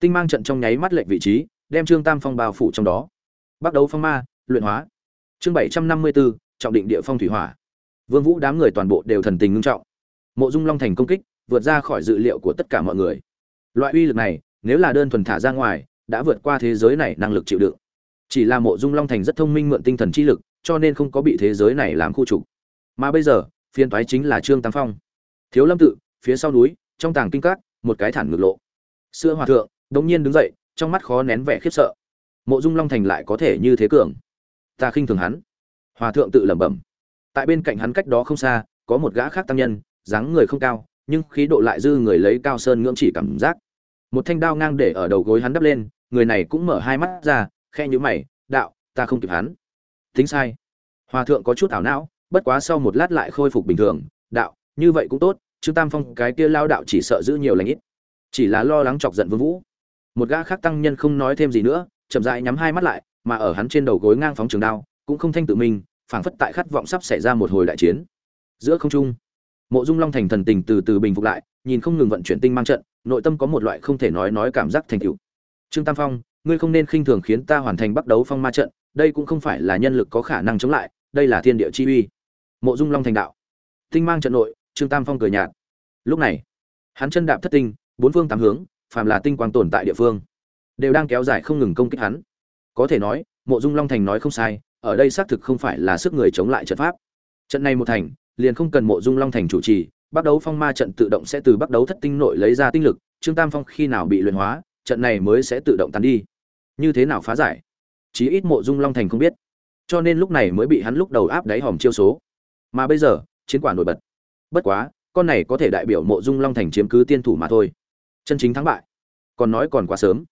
tinh mang trận trong nháy mắt lệnh vị trí, đem trương tam phong bao phủ trong đó. Bắt đầu phong ma, luyện hóa. Chương bảy trăm năm mươi bốn trọng định địa phong thủy hỏa. Vương vũ đám người toàn bộ đều thần tình ngưng trọng. Mộ dung long thành công kích, vượt ra khỏi dự liệu của tất cả mọi người. Loại uy lực này, nếu là đơn thuần thả ra ngoài, đã vượt qua thế giới này năng lực chịu đựng. Chỉ là mộ dung long thành rất thông minh mượn tinh thần chi lực, cho nên không có bị thế giới này làm khu trục. Mà bây giờ, phiên toái chính là trương tam phong. Thiếu lâm tự, phía sau núi, trong tàng kinh các, một cái thản ngược lộ. Xưa hòa thượng đột nhiên đứng dậy, trong mắt khó nén vẻ khiếp sợ. Mộ dung long thành lại có thể như thế cường? Ta khinh thường hắn. Hòa thượng tự lẩm bẩm. Tại bên cạnh hắn cách đó không xa, có một gã khác tăng nhân, dáng người không cao, nhưng khí độ lại dư người lấy cao sơn ngưỡng chỉ cảm giác. Một thanh đao ngang để ở đầu gối hắn đắp lên, người này cũng mở hai mắt ra khe nhữ mày, đạo, ta không kịp hắn. Tính sai. Hòa thượng có chút ảo não, bất quá sau một lát lại khôi phục bình thường, đạo, như vậy cũng tốt chứ tam phong cái kia lao đạo chỉ sợ giữ nhiều lành ít. Chỉ là lo lắng chọc giận vương vũ một gã khác tăng nhân không nói thêm gì nữa, chậm rãi nhắm hai mắt lại, mà ở hắn trên đầu gối ngang phóng trường đao, cũng không thanh tự mình, phảng phất tại khát vọng sắp xảy ra một hồi đại chiến. Giữa không trung, mộ dung long thành thần tình từ từ bình phục lại, nhìn không ngừng vận chuyển tinh mang trận, nội tâm có một loại không thể nói nói cảm giác thành tựu. Trương tam phong, ngươi không nên khinh thường khiến ta hoàn thành bắt đấu phong ma trận, đây cũng không phải là nhân lực có khả năng chống lại, đây là thiên địa chi uy. Mộ dung long thành đạo. Tinh mang trận nội, trương tam phong cười nhạt. Lúc này, hắn chân đạp thất tinh, bốn phương tám hướng phàm là tinh quang tồn tại địa phương, đều đang kéo dài không ngừng công kích hắn. Có thể nói, mộ dung long thành nói không sai, ở đây xác thực không phải là sức người chống lại trận pháp. Trận này một thành, liền không cần mộ dung long thành chủ trì bắt đấu phong ma trận tự động sẽ từ bắt đấu thất tinh nội lấy ra tinh lực, trương tam phong khi nào bị luyện hóa, trận này mới sẽ tự động tán đi. Như thế nào phá giải? Chí ít mộ dung long thành không biết. Cho nên lúc này mới bị hắn lúc đầu áp đáy hòm chiêu số. Mà bây giờ, chiến quả nổi bật. Bất quá, con này có thể đại biểu mộ dung long thành chiếm cứ tiên thủ mà thôi chân chính thắng bại. Còn nói còn quá sớm.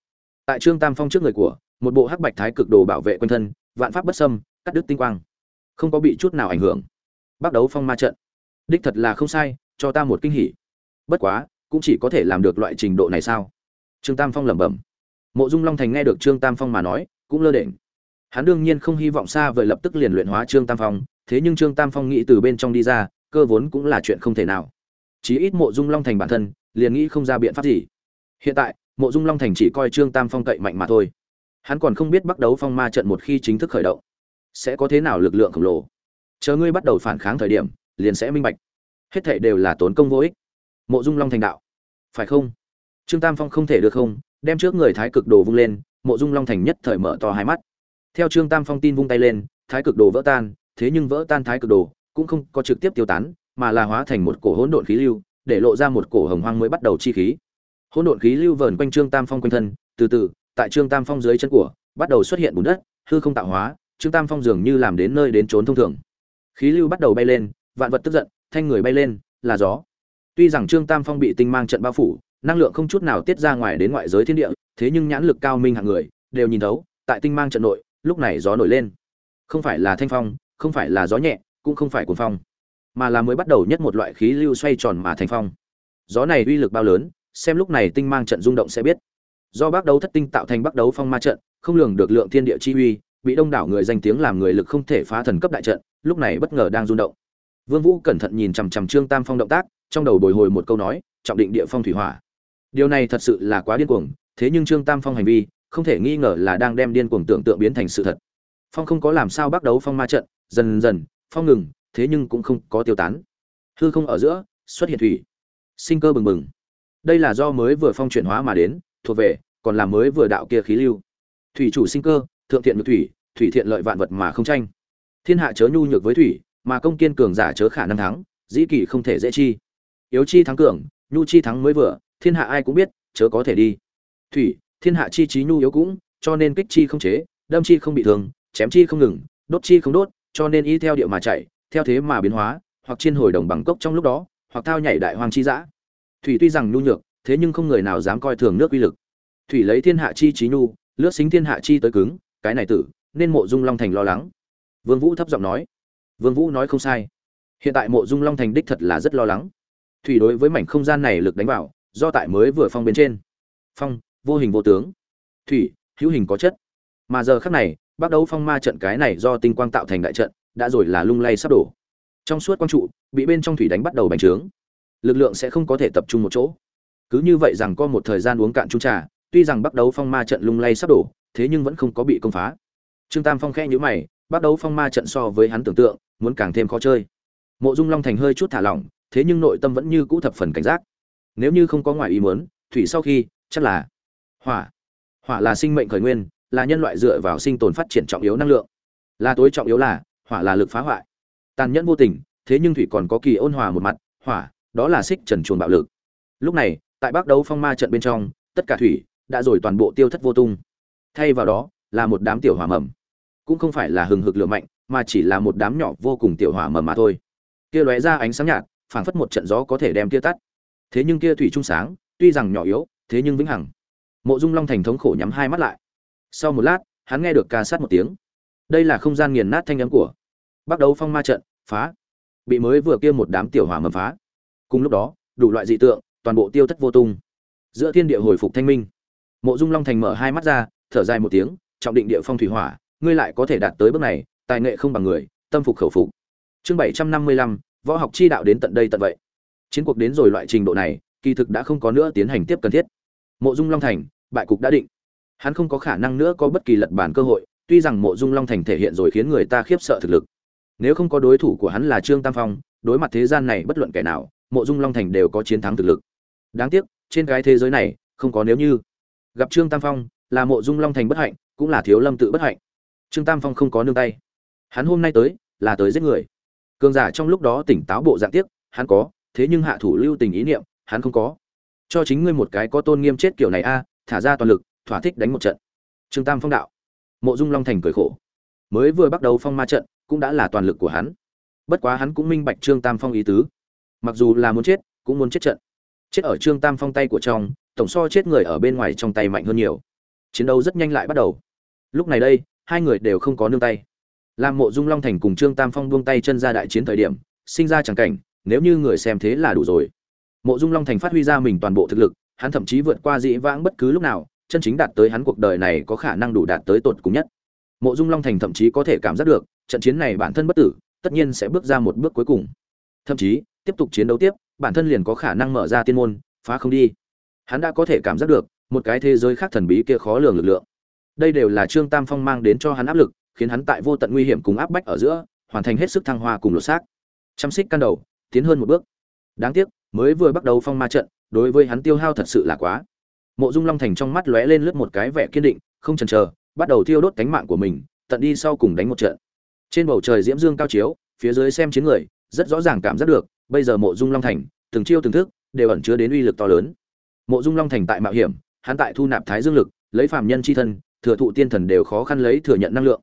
Tại trương tam phong trước người của, một bộ hắc bạch thái cực đồ bảo vệ quân thân, vạn pháp bất xâm, cắt đứt tinh quang. Không có bị chút nào ảnh hưởng. Bắt đấu phong ma trận. Đích thật là không sai, cho ta một kinh hỉ. Bất quá, cũng chỉ có thể làm được loại trình độ này sao? Trương tam phong lẩm bẩm. Mộ dung long thành nghe được trương tam phong mà nói, cũng lơ đễnh. Hắn đương nhiên không hy vọng xa vời lập tức liền luyện hóa trương tam phong, thế nhưng trương tam phong nghĩ từ bên trong đi ra, cơ vốn cũng là chuyện không thể nào chí ít mộ dung long thành bản thân, liền nghĩ không ra biện pháp gì. Hiện tại, mộ dung long thành chỉ coi trương tam phong cậy mạnh mà thôi. Hắn còn không biết bắt đấu phong ma trận một khi chính thức khởi động, sẽ có thế nào lực lượng khổng lồ. Chờ ngươi bắt đầu phản kháng thời điểm, liền sẽ minh bạch. Hết thảy đều là tốn công vô ích. Mộ dung long thành đạo. Phải không? Trương tam phong không thể được không, đem trước người thái cực đồ vung lên, mộ dung long thành nhất thời mở to hai mắt. Theo trương tam phong tin vung tay lên, thái cực đồ vỡ tan, thế nhưng vỡ tan thái cực đồ, cũng không có trực tiếp tiêu tán mà là hóa thành một cổ hỗn độn khí lưu, để lộ ra một cổ hồng hoang mới bắt đầu chi khí. Hỗn độn khí lưu vờn quanh trương tam phong quanh thân, từ từ, tại trương tam phong dưới chân của, bắt đầu xuất hiện bùn đất, hư không tạo hóa, trương tam phong dường như làm đến nơi đến trốn thông thường. Khí lưu bắt đầu bay lên, vạn vật tức giận, thanh người bay lên, là gió. Tuy rằng trương tam phong bị tinh mang trận bao phủ, năng lượng không chút nào tiết ra ngoài đến ngoại giới thiên địa, thế nhưng nhãn lực cao minh hạng người, đều nhìn thấu, tại tinh mang trận nội, lúc này gió nổi lên. Không phải là thanh phong, không phải là gió nhẹ, cũng không phải cuồng phong mà là mới bắt đầu nhất một loại khí lưu xoay tròn mà thành phong. Gió này uy lực bao lớn, xem lúc này tinh mang trận rung động sẽ biết. Do bác đấu thất tinh tạo thành bác đấu phong ma trận, không lường được lượng thiên địa chi uy, bị đông đảo người danh tiếng làm người lực không thể phá thần cấp đại trận, lúc này bất ngờ đang rung động. Vương vũ cẩn thận nhìn chằm chằm trương tam phong động tác, trong đầu bồi hồi một câu nói, trọng định địa phong thủy hỏa. Điều này thật sự là quá điên cuồng, thế nhưng trương tam phong hành vi, không thể nghi ngờ là đang đem điên cuồng tưởng tượng biến thành sự thật. Phong không có làm sao bắt đấu phong ma trận, dần dần, phong ngừng thế nhưng cũng không có tiêu tán. Hư không ở giữa, xuất hiện thủy. Sinh cơ bừng bừng. Đây là do mới vừa phong chuyển hóa mà đến, thuộc về, còn là mới vừa đạo kia khí lưu. Thủy chủ sinh cơ, thượng thiện nhược thủy thủy thiện lợi vạn vật mà không tranh. Thiên hạ chớ nhu nhược với thủy, mà công kiên cường giả chớ khả năng thắng, dĩ kỳ không thể dễ chi. Yếu chi thắng cường, nhu chi thắng mới vừa, thiên hạ ai cũng biết, chớ có thể đi. Thủy, thiên hạ chi trí nhu yếu cũng, cho nên kích chi không chế, đâm chi không bị thương, chém chi không ngừng, đốt chi không đốt, cho nên y theo điệu mà chạy theo thế mà biến hóa, hoặc chiên hồi đồng bằng cốc trong lúc đó, hoặc thao nhảy đại hoàng chi dã. Thủy tuy rằng nhu nhược, thế nhưng không người nào dám coi thường nước uy lực. Thủy lấy thiên hạ chi trí nhu, lướt xính thiên hạ chi tới cứng, cái này tử, nên mộ dung long thành lo lắng. Vương vũ thấp giọng nói. Vương vũ nói không sai. Hiện tại mộ dung long thành đích thật là rất lo lắng. Thủy đối với mảnh không gian này lực đánh vào, do tại mới vừa phong bên trên. Phong, vô hình vô tướng. Thủy, hữu hình có chất. Mà giờ khắc này bắt đầu phong ma trận cái này do tinh quang tạo thành đại trận, đã rồi là lung lay sắp đổ. Trong suốt quang trụ, bị bên trong thủy đánh bắt đầu bành trướng. Lực lượng sẽ không có thể tập trung một chỗ. Cứ như vậy rằng có một thời gian uống cạn chung trà, tuy rằng bắt đầu phong ma trận lung lay sắp đổ, thế nhưng vẫn không có bị công phá. Trương tam phong khẽ nhíu mày bắt đầu phong ma trận so với hắn tưởng tượng, muốn càng thêm khó chơi. Mộ dung long thành hơi chút thả lỏng, thế nhưng nội tâm vẫn như cũ thập phần cảnh giác. Nếu như không có ngoài ý muốn, thủy sau khi, chắc là hỏa. Hỏa là sinh mệnh khởi nguyên là nhân loại dựa vào sinh tồn phát triển trọng yếu năng lượng. Là tối trọng yếu là, hỏa là lực phá hoại. Tàn nhẫn vô tình, thế nhưng thủy còn có kỳ ôn hòa một mặt, hỏa, đó là xích trần chuồn bạo lực. Lúc này, tại bắc đấu phong ma trận bên trong, tất cả thủy đã rồi toàn bộ tiêu thất vô tung. Thay vào đó, là một đám tiểu hỏa mầm. Cũng không phải là hừng hực lửa mạnh, mà chỉ là một đám nhỏ vô cùng tiểu hỏa mầm mà thôi. Kia lóe ra ánh sáng nhạt, phảng phất một trận gió có thể đem kia tắt. Thế nhưng kia thủy trung sáng, tuy rằng nhỏ yếu, thế nhưng vĩnh hằng. Mộ dung long thành thống khổ nhắm hai mắt lại sau một lát, hắn nghe được ca sát một tiếng. Đây là không gian nghiền nát thanh âm của bắt đầu phong ma trận, phá. Bị mới vừa kia một đám tiểu hỏa mầm phá. Cùng lúc đó, đủ loại dị tượng, toàn bộ tiêu thất vô tung. Giữa thiên địa hồi phục thanh minh, mộ dung long thành mở hai mắt ra, thở dài một tiếng, trọng định địa phong thủy hỏa, ngươi lại có thể đạt tới bước này, tài nghệ không bằng người, tâm phục khẩu phục. Chương bảy trăm năm mươi lăm, võ học chi đạo đến tận đây tận vậy. Chiến cuộc đến rồi loại trình độ này, kỳ thực đã không có nữa tiến hành tiếp cần thiết. Mộ dung long thành, bại cục đã định hắn không có khả năng nữa có bất kỳ lật bản cơ hội, tuy rằng mộ dung long thành thể hiện rồi khiến người ta khiếp sợ thực lực. Nếu không có đối thủ của hắn là trương tam phong, đối mặt thế gian này bất luận kẻ nào, mộ dung long thành đều có chiến thắng thực lực. Đáng tiếc, trên cái thế giới này, không có nếu như. Gặp trương tam phong, là mộ dung long thành bất hạnh, cũng là thiếu lâm tự bất hạnh. Trương tam phong không có nương tay. Hắn hôm nay tới, là tới giết người. Cường giả trong lúc đó tỉnh táo bộ dạng tiếc, hắn có, thế nhưng hạ thủ lưu tình ý niệm, hắn không có. Cho chính ngươi một cái có tôn nghiêm chết kiểu này a, thả ra toàn lực thỏa thích đánh một trận. Trương tam phong đạo. Mộ dung long thành cười khổ. Mới vừa bắt đầu phong ma trận, cũng đã là toàn lực của hắn. Bất quá hắn cũng minh bạch trương tam phong ý tứ. Mặc dù là muốn chết, cũng muốn chết trận. Chết ở trương tam phong tay của trong, tổng so chết người ở bên ngoài trong tay mạnh hơn nhiều. Chiến đấu rất nhanh lại bắt đầu. Lúc này đây, hai người đều không có nương tay. Làm mộ dung long thành cùng trương tam phong buông tay chân ra đại chiến thời điểm, sinh ra chẳng cảnh, nếu như người xem thế là đủ rồi. Mộ dung long thành phát huy ra mình toàn bộ thực lực, hắn thậm chí vượt qua dĩ vãng bất cứ lúc nào chân chính đạt tới hắn cuộc đời này có khả năng đủ đạt tới tột cùng nhất. Mộ dung long thành thậm chí có thể cảm giác được, trận chiến này bản thân bất tử, tất nhiên sẽ bước ra một bước cuối cùng. Thậm chí, tiếp tục chiến đấu tiếp, bản thân liền có khả năng mở ra tiên môn, phá không đi. Hắn đã có thể cảm giác được, một cái thế giới khác thần bí kia khó lường lực lượng. Đây đều là trương tam phong mang đến cho hắn áp lực, khiến hắn tại vô tận nguy hiểm cùng áp bách ở giữa, hoàn thành hết sức thăng hoa cùng lột xác. Chăm xích căn đầu, tiến hơn một bước. Đáng tiếc, mới vừa bắt đầu phong ma trận, đối với hắn tiêu hao thật sự là quá mộ dung long thành trong mắt lóe lên lướt một cái vẻ kiên định, không chần chờ, bắt đầu thiêu đốt cánh mạng của mình, tận đi sau cùng đánh một trận. Trên bầu trời diễm dương cao chiếu, phía dưới xem chiến người, rất rõ ràng cảm giác được, bây giờ mộ dung long thành, từng chiêu từng thức, đều ẩn chứa đến uy lực to lớn. Mộ dung long thành tại mạo hiểm, hắn tại thu nạp thái dương lực, lấy phàm nhân chi thân, thừa thụ tiên thần đều khó khăn lấy thừa nhận năng lượng.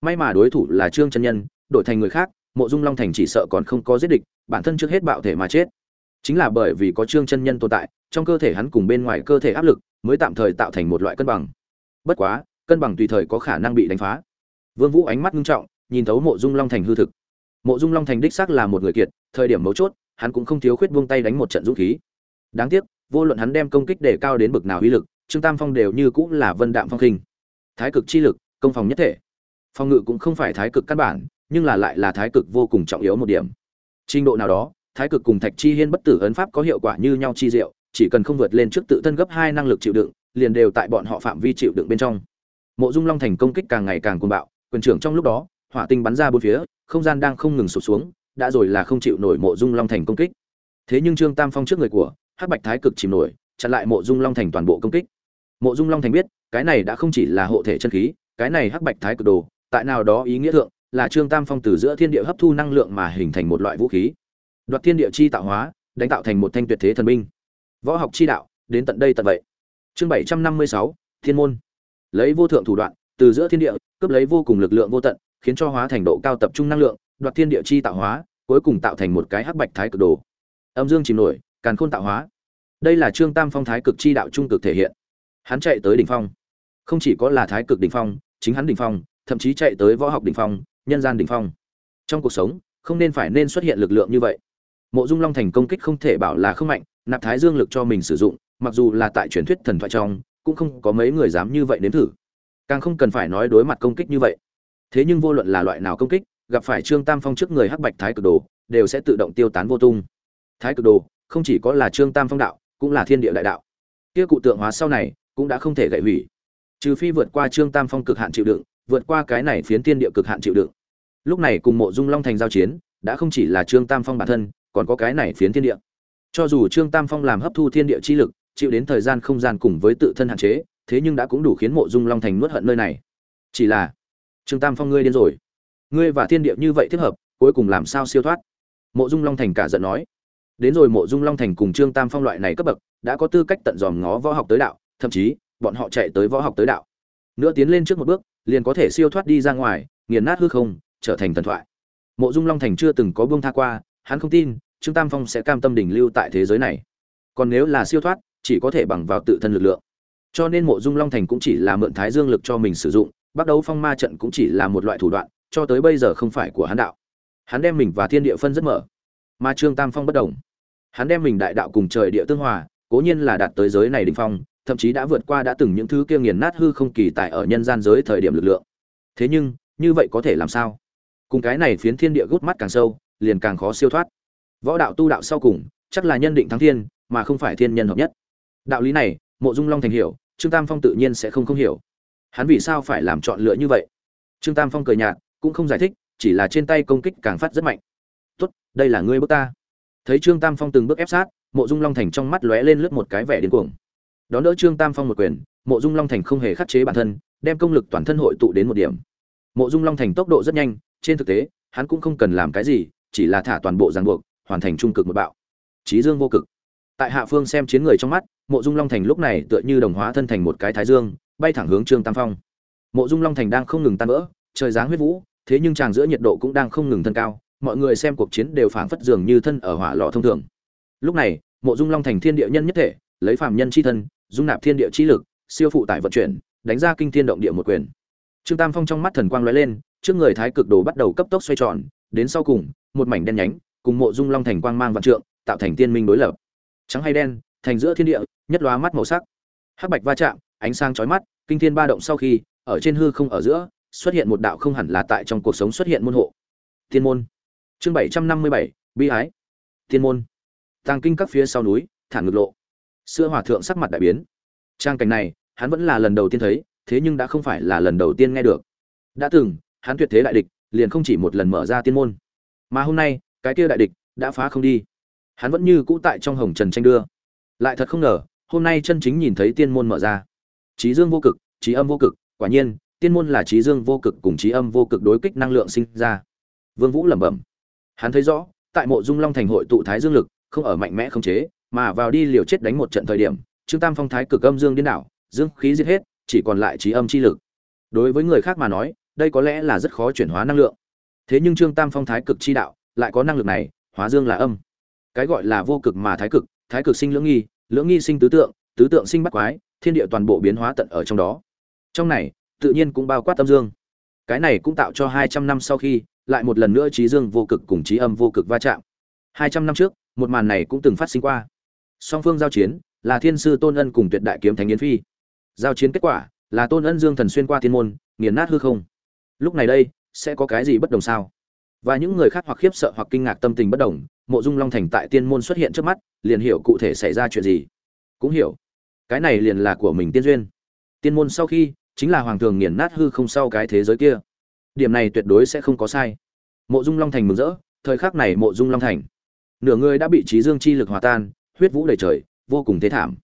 May mà đối thủ là trương chân nhân, đổi thành người khác, mộ dung long thành chỉ sợ còn không có giết địch, bản thân trước hết bạo thể mà chết chính là bởi vì có trương chân nhân tồn tại, trong cơ thể hắn cùng bên ngoài cơ thể áp lực mới tạm thời tạo thành một loại cân bằng. Bất quá, cân bằng tùy thời có khả năng bị đánh phá. Vương vũ ánh mắt nghiêm trọng, nhìn thấu mộ dung long thành hư thực. Mộ dung long thành đích xác là một người kiệt, thời điểm mấu chốt, hắn cũng không thiếu khuyết buông tay đánh một trận dũng khí. Đáng tiếc, vô luận hắn đem công kích để cao đến bực nào uy lực, trương tam phong đều như cũng là vân đạm phong khinh. Thái cực chi lực, công phòng nhất thể. Phòng ngự cũng không phải thái cực căn bản, nhưng là lại là thái cực vô cùng trọng yếu một điểm. Trình độ nào đó thái cực cùng thạch chi hiên bất tử ấn pháp có hiệu quả như nhau chi diệu, chỉ cần không vượt lên trước tự thân gấp hai năng lực chịu đựng, liền đều tại bọn họ phạm vi chịu đựng bên trong. Mộ dung long thành công kích càng ngày càng cuồng bạo, quyền trưởng trong lúc đó, hỏa tinh bắn ra bốn phía, không gian đang không ngừng sụp xuống, đã rồi là không chịu nổi mộ dung long thành công kích. Thế nhưng trương tam phong trước người của hắc bạch thái cực chìm nổi, chặn lại mộ dung long thành toàn bộ công kích. Mộ dung long thành biết, cái này đã không chỉ là hộ thể chân khí, cái này hắc bạch thái cực đồ, tại nào đó ý nghĩa thượng, là trương tam phong từ giữa thiên địa hấp thu năng lượng mà hình thành một loại vũ khí đoạt thiên địa chi tạo hóa, đánh tạo thành một thanh tuyệt thế thần binh. Võ học chi đạo, đến tận đây tận vậy. Chương bảy trăm năm mươi sáu, thiên môn. Lấy vô thượng thủ đoạn, từ giữa thiên địa, cướp lấy vô cùng lực lượng vô tận, khiến cho hóa thành độ cao tập trung năng lượng, đoạt thiên địa chi tạo hóa, cuối cùng tạo thành một cái hắc bạch thái cực đồ. Âm dương chìm nổi, càn khôn tạo hóa. Đây là trương tam phong thái cực chi đạo trung cực thể hiện. Hắn chạy tới đỉnh phong. Không chỉ có là thái cực đỉnh phong, chính hắn đỉnh phong, thậm chí chạy tới võ học đỉnh phong, nhân gian đỉnh phong. Trong cuộc sống, không nên phải nên xuất hiện lực lượng như vậy mộ dung long thành công kích không thể bảo là không mạnh, nạp thái dương lực cho mình sử dụng, mặc dù là tại truyền thuyết thần thoại trong, cũng không có mấy người dám như vậy nếm thử. Càng không cần phải nói đối mặt công kích như vậy. Thế nhưng vô luận là loại nào công kích, gặp phải trương tam phong trước người hắc bạch thái cực đồ, đều sẽ tự động tiêu tán vô tung. Thái cực đồ, không chỉ có là trương tam phong đạo, cũng là thiên địa đại đạo. Kia cụ tượng hóa sau này, cũng đã không thể gãy hủy. Trừ phi vượt qua trương tam phong cực hạn chịu đựng, vượt qua cái này phiến thiên địa cực hạn chịu đựng. Lúc này cùng mộ dung long thành giao chiến, đã không chỉ là trương tam phong bản thân còn có cái này phiến thiên địa. Cho dù trương tam phong làm hấp thu thiên địa chi lực, chịu đến thời gian không gian cùng với tự thân hạn chế, thế nhưng đã cũng đủ khiến mộ dung long thành nuốt hận nơi này. Chỉ là, trương tam phong ngươi điên rồi. Ngươi và thiên địa như vậy thích hợp, cuối cùng làm sao siêu thoát? Mộ dung long thành cả giận nói. Đến rồi mộ dung long thành cùng trương tam phong loại này cấp bậc, đã có tư cách tận dòm ngó võ học tới đạo, thậm chí, bọn họ chạy tới võ học tới đạo. Nữa tiến lên trước một bước, liền có thể siêu thoát đi ra ngoài, nghiền nát hư không, trở thành thần thoại. Mộ dung long thành chưa từng có buông tha qua, hắn không tin trương tam phong sẽ cam tâm đình lưu tại thế giới này. Còn nếu là siêu thoát, chỉ có thể bằng vào tự thân lực lượng. Cho nên mộ dung long thành cũng chỉ là mượn thái dương lực cho mình sử dụng bắt đầu phong ma trận cũng chỉ là một loại thủ đoạn, cho tới bây giờ không phải của hắn đạo. Hắn đem mình và thiên địa phân rất mở, mà trương tam phong bất đồng. Hắn đem mình đại đạo cùng trời địa tương hòa, cố nhiên là đạt tới giới này đỉnh phong, thậm chí đã vượt qua đã từng những thứ kia nghiền nát hư không kỳ tại ở nhân gian giới thời điểm lực lượng. Thế nhưng, như vậy có thể làm sao? Cùng cái này phiến thiên địa gút mắt càng sâu, liền càng khó siêu thoát võ đạo tu đạo sau cùng, chắc là nhân định thắng thiên, mà không phải thiên nhân hợp nhất. Đạo lý này, mộ dung long thành hiểu, trương tam phong tự nhiên sẽ không không hiểu. Hắn vì sao phải làm chọn lựa như vậy? Trương tam phong cười nhạt, cũng không giải thích, chỉ là trên tay công kích càng phát rất mạnh. Tốt, đây là ngươi bước ta. Thấy trương tam phong từng bước ép sát, mộ dung long thành trong mắt lóe lên lướt một cái vẻ điên cuồng. Đón đỡ trương tam phong một quyền, mộ dung long thành không hề khắc chế bản thân, đem công lực toàn thân hội tụ đến một điểm. Mộ dung long thành tốc độ rất nhanh, trên thực tế, hắn cũng không cần làm cái gì, chỉ là thả toàn bộ ràng buộc hoàn thành trung cực một bạo. Trí dương vô cực. Tại hạ phương xem chiến người trong mắt, mộ dung long thành lúc này tựa như đồng hóa thân thành một cái thái dương, bay thẳng hướng trương tam phong. Mộ dung long thành đang không ngừng tan vỡ, trời dáng huyết vũ, thế nhưng tràng giữa nhiệt độ cũng đang không ngừng thân cao, mọi người xem cuộc chiến đều phảng phất dường như thân ở hỏa lò thông thường. Lúc này, mộ dung long thành thiên địa nhân nhất thể, lấy phàm nhân chi thân, dung nạp thiên địa chi lực, siêu phụ tải vận chuyển, đánh ra kinh thiên động địa một quyền. Trương tam phong trong mắt thần quang lóe lên, trước người thái cực đồ bắt đầu cấp tốc xoay tròn, đến sau cùng, một mảnh đen nhánh cùng mộ dung long thành quang mang vạn trượng, tạo thành tiên minh đối lập. Trắng hay đen, thành giữa thiên địa, nhất lóa mắt màu sắc. Hắc bạch va chạm, ánh sáng chói mắt, kinh thiên ba động sau khi, ở trên hư không ở giữa, xuất hiện một đạo không hẳn là tại trong cuộc sống xuất hiện môn hộ. Thiên môn. Chương bảy trăm năm mươi bảy, bi ái. Thiên môn. Tàng kinh các phía sau núi thản ngực lộ. Xưa hòa thượng sắc mặt đại biến. Trang cảnh này, hắn vẫn là lần đầu tiên thấy, thế nhưng đã không phải là lần đầu tiên nghe được. Đã từng, hắn tuyệt thế đại địch, liền không chỉ một lần mở ra tiên môn. Mà hôm nay cái kia đại địch đã phá không đi. Hắn vẫn như cũ tại trong hồng trần tranh đưa. Lại thật không ngờ, hôm nay chân chính nhìn thấy tiên môn mở ra. Trí dương vô cực trí âm vô cực, quả nhiên, tiên môn là trí dương vô cực cùng trí âm vô cực đối kích năng lượng sinh ra. Vương vũ lẩm bẩm. Hắn thấy rõ, tại mộ dung long thành hội tụ thái dương lực, không ở mạnh mẽ không chế, mà vào đi liều chết đánh một trận thời điểm, trương tam phong thái cực âm dương điên đảo, dương khí giết hết, chỉ còn lại trí âm chi lực. Đối với người khác mà nói, đây có lẽ là rất khó chuyển hóa năng lượng. Thế nhưng trương tam phong thái cực chi đạo lại có năng lực này, hóa dương là âm. Cái gọi là vô cực mà thái cực thái cực sinh lưỡng nghi lưỡng nghi sinh tứ tượng tứ tượng sinh bắt quái, thiên địa toàn bộ biến hóa tận ở trong đó. Trong này, tự nhiên cũng bao quát tâm dương. Cái này cũng tạo cho hai trăm năm sau khi, lại một lần nữa trí dương vô cực cùng trí âm vô cực va chạm. Hai trăm năm trước, một màn này cũng từng phát sinh qua. Song phương giao chiến, là thiên sư tôn ân cùng tuyệt đại kiếm thánh yến phi. Giao chiến kết quả, là tôn ân dương thần xuyên qua thiên môn, nghiền nát hư không. Lúc này đây, sẽ có cái gì bất đồng sao? Và những người khác hoặc khiếp sợ hoặc kinh ngạc tâm tình bất đồng, mộ dung long thành tại tiên môn xuất hiện trước mắt, liền hiểu cụ thể xảy ra chuyện gì. Cũng hiểu. Cái này liền là của mình tiên duyên. Tiên môn sau khi, chính là hoàng thường nghiền nát hư không sau cái thế giới kia. Điểm này tuyệt đối sẽ không có sai. Mộ dung long thành mừng rỡ, thời khắc này mộ dung long thành. Nửa người đã bị trí dương chi lực hòa tan, huyết vũ đầy trời, vô cùng thế thảm.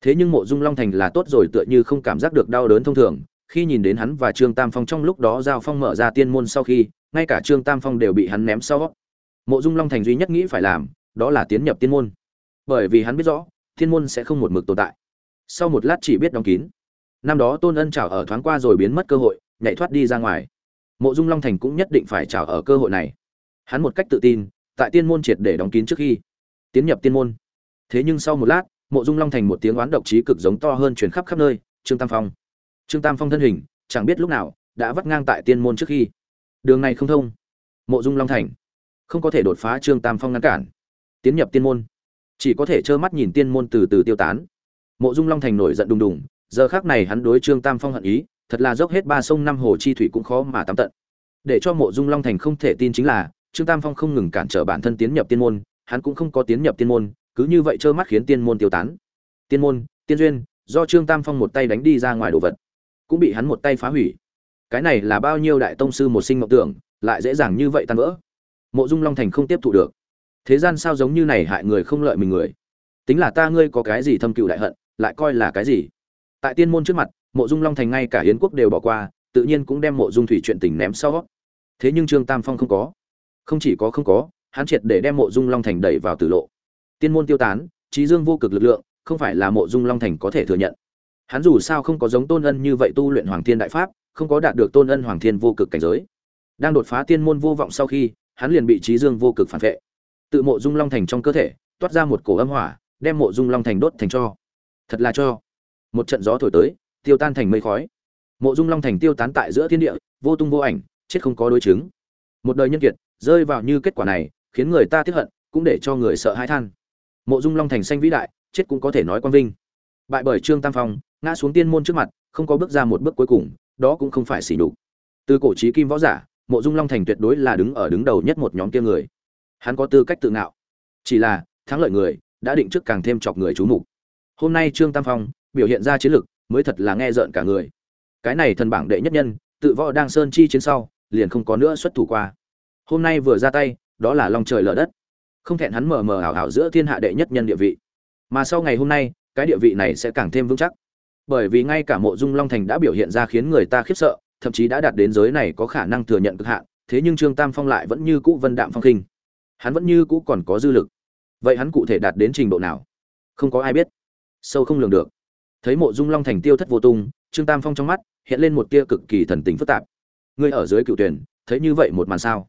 Thế nhưng mộ dung long thành là tốt rồi tựa như không cảm giác được đau đớn thông thường, khi nhìn đến hắn và trương tam phong trong lúc đó giao phong mở ra tiên môn sau khi ngay cả trương tam phong đều bị hắn ném sau. Mộ dung long thành duy nhất nghĩ phải làm, đó là tiến nhập tiên môn. Bởi vì hắn biết rõ thiên môn sẽ không một mực tồn tại. Sau một lát chỉ biết đóng kín. Năm đó tôn ân chào ở thoáng qua rồi biến mất cơ hội, nhảy thoát đi ra ngoài. Mộ dung long thành cũng nhất định phải chào ở cơ hội này. Hắn một cách tự tin, tại tiên môn triệt để đóng kín trước khi tiến nhập tiên môn. Thế nhưng sau một lát, mộ dung long thành một tiếng oán độc trí cực giống to hơn chuyển khắp khắp nơi, trương tam phong. Trương tam phong thân hình, chẳng biết lúc nào, đã vắt ngang tại tiên môn trước khi đường này không thông. Mộ dung long thành. Không có thể đột phá trương tam phong ngăn cản. Tiến nhập tiên môn. Chỉ có thể trơ mắt nhìn tiên môn từ từ tiêu tán. Mộ dung long thành nổi giận đùng đùng. Giờ khác này hắn đối trương tam phong hận ý, thật là dốc hết ba sông năm hồ chi thủy cũng khó mà tắm tận. Để cho mộ dung long thành không thể tin chính là, trương tam phong không ngừng cản trở bản thân tiến nhập tiên môn, hắn cũng không có tiến nhập tiên môn, cứ như vậy trơ mắt khiến tiên môn tiêu tán. Tiên môn, tiên duyên, do trương tam phong một tay đánh đi ra ngoài đồ vật, cũng bị hắn một tay phá hủy cái này là bao nhiêu đại tông sư một sinh mộng tưởng, lại dễ dàng như vậy tan vỡ. Mộ dung long thành không tiếp thụ được. Thế gian sao giống như này hại người không lợi mình người? Tính là ta ngươi có cái gì thâm cựu đại hận, lại coi là cái gì? Tại tiên môn trước mặt, mộ dung long thành ngay cả hiến quốc đều bỏ qua, tự nhiên cũng đem mộ dung thủy chuyện tình ném sau. Thế nhưng trương tam phong không có. Không chỉ có không có, hắn triệt để đem mộ dung long thành đẩy vào tử lộ. Tiên môn tiêu tán, trí dương vô cực lực lượng, không phải là mộ dung long thành có thể thừa nhận. Hắn dù sao không có giống tôn ân như vậy tu luyện hoàng thiên đại pháp không có đạt được tôn ân hoàng thiên vô cực cảnh giới. Đang đột phá tiên môn vô vọng sau khi, hắn liền bị trí dương vô cực phản vệ. Tự mộ dung long thành trong cơ thể, toát ra một cổ âm hỏa, đem mộ dung long thành đốt thành cho. Thật là cho. Một trận gió thổi tới, tiêu tan thành mây khói. Mộ dung long thành tiêu tán tại giữa thiên địa, vô tung vô ảnh, chết không có đối chứng. Một đời nhân kiệt, rơi vào như kết quả này, khiến người ta tiếc hận, cũng để cho người sợ hãi than. Mộ dung long thành xanh vĩ đại, chết cũng có thể nói quang vinh. Bại bởi trương tam phong, ngã xuống tiên môn trước mặt, không có bước ra một bước cuối cùng đó cũng không phải xỉ nhục. Từ cổ chí kim võ giả, mộ dung long thành tuyệt đối là đứng ở đứng đầu nhất một nhóm kia người. Hắn có tư cách tự ngạo. Chỉ là, thắng lợi người, đã định trước càng thêm chọc người chú mục. Hôm nay trương tam phong, biểu hiện ra chiến lực, mới thật là nghe rợn cả người. Cái này thần bảng đệ nhất nhân, tự võ đang sơn chi chiến sau, liền không có nữa xuất thủ qua. Hôm nay vừa ra tay, đó là long trời lở đất. Không thẹn hắn mờ mờ ảo ảo giữa thiên hạ đệ nhất nhân địa vị. Mà sau ngày hôm nay, cái địa vị này sẽ càng thêm vững chắc bởi vì ngay cả mộ dung long thành đã biểu hiện ra khiến người ta khiếp sợ, thậm chí đã đạt đến giới này có khả năng thừa nhận cực hạn, thế nhưng trương tam phong lại vẫn như cũ vân đạm phong khinh. Hắn vẫn như cũ còn có dư lực. Vậy hắn cụ thể đạt đến trình độ nào? Không có ai biết. Sâu không lường được. Thấy mộ dung long thành tiêu thất vô tung, trương tam phong trong mắt hiện lên một tia cực kỳ thần tình phức tạp. Ngươi ở dưới cựu tuyển, thấy như vậy một màn sao?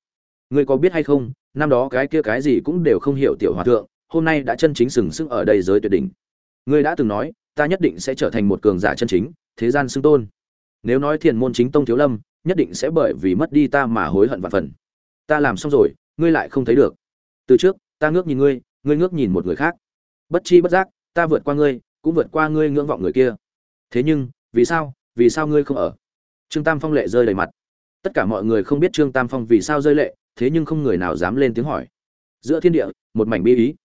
Ngươi có biết hay không, năm đó cái kia cái gì cũng đều không hiểu tiểu hòa thượng, hôm nay đã chân chính sừng sững ở đây giới tuyệt đỉnh. Ngươi đã từng nói ta nhất định sẽ trở thành một cường giả chân chính, thế gian xưng tôn. Nếu nói thiền môn chính tông thiếu lâm, nhất định sẽ bởi vì mất đi ta mà hối hận vạn phần. Ta làm xong rồi, ngươi lại không thấy được. Từ trước, ta ngước nhìn ngươi ngươi ngước nhìn một người khác. Bất chi bất giác, ta vượt qua ngươi, cũng vượt qua ngươi ngưỡng vọng người kia. Thế nhưng, vì sao vì sao ngươi không ở? Trương tam phong lệ rơi đầy mặt. Tất cả mọi người không biết trương tam phong vì sao rơi lệ, thế nhưng không người nào dám lên tiếng hỏi. Giữa thiên địa, một mảnh bi ý.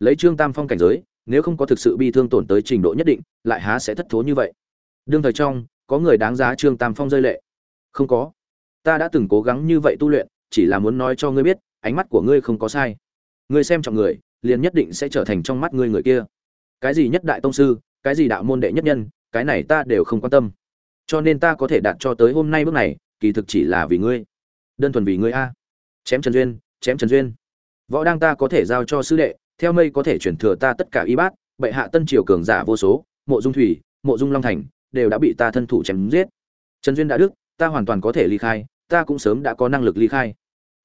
Lấy trương tam phong cảnh giới nếu không có thực sự bi thương tổn tới trình độ nhất định, lại há sẽ thất thố như vậy. Đương thời trong, có người đáng giá trương tam phong rơi lệ. Không có. Ta đã từng cố gắng như vậy tu luyện, chỉ là muốn nói cho ngươi biết, ánh mắt của ngươi không có sai. Ngươi xem trọng người, liền nhất định sẽ trở thành trong mắt ngươi người kia. Cái gì nhất đại tông sư, cái gì đạo môn đệ nhất nhân, cái này ta đều không quan tâm. Cho nên ta có thể đạt cho tới hôm nay bước này, kỳ thực chỉ là vì ngươi. Đơn thuần vì ngươi a. Chém trần duyên, chém trần duyên. Võ đang ta có thể giao cho sư đệ theo mây có thể chuyển thừa ta tất cả y bát, bệ hạ tân triều cường giả vô số, mộ dung thủy, mộ dung long thành, đều đã bị ta thân thủ chém giết. Trần duyên đã đức, ta hoàn toàn có thể ly khai, ta cũng sớm đã có năng lực ly khai.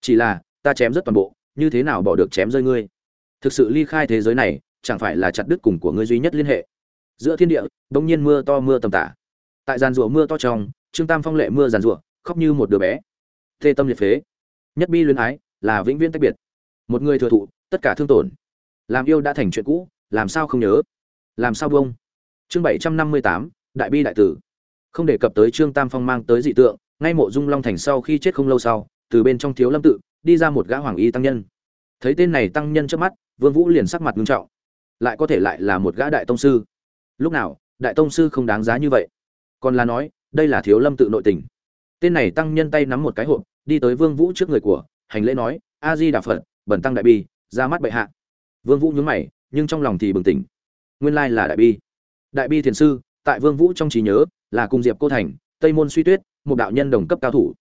Chỉ là, ta chém rất toàn bộ, như thế nào bỏ được chém rơi ngươi? Thực sự ly khai thế giới này, chẳng phải là chặt đứt cùng của ngươi duy nhất liên hệ? Giữa thiên địa, bỗng nhiên mưa to mưa tầm tả. Tại giàn rủa mưa to trong, trương tam phong lệ mưa giàn rủa khóc như một đứa bé. Thê tâm liệt phế. Nhất bi luyến ái, là vĩnh viễn tách biệt. Một người thừa thụ, tất cả thương tổn làm yêu đã thành chuyện cũ, làm sao không nhớ? Làm sao bông chương bảy trăm năm mươi tám, đại bi đại tử. Không đề cập tới trương tam phong mang tới dị tượng, ngay mộ dung long thành sau khi chết không lâu sau, từ bên trong thiếu lâm tự, đi ra một gã hoàng y tăng nhân. Thấy tên này tăng nhân trước mắt, vương vũ liền sắc mặt nghiêm trọng. Lại có thể lại là một gã đại tông sư. Lúc nào, đại tông sư không đáng giá như vậy? Còn là nói, đây là thiếu lâm tự nội tình. Tên này tăng nhân tay nắm một cái hộp, đi tới vương vũ trước người của, hành lễ nói, a di đà phật bẩn tăng đại bi, ra mắt bệ hạ vương vũ nhướng mày, nhưng trong lòng thì bừng tỉnh. Nguyên lai là đại bi. Đại bi thiền sư, tại vương vũ trong trí nhớ, là cùng diệp cô thành, tây môn suy tuyết, một đạo nhân đồng cấp cao thủ.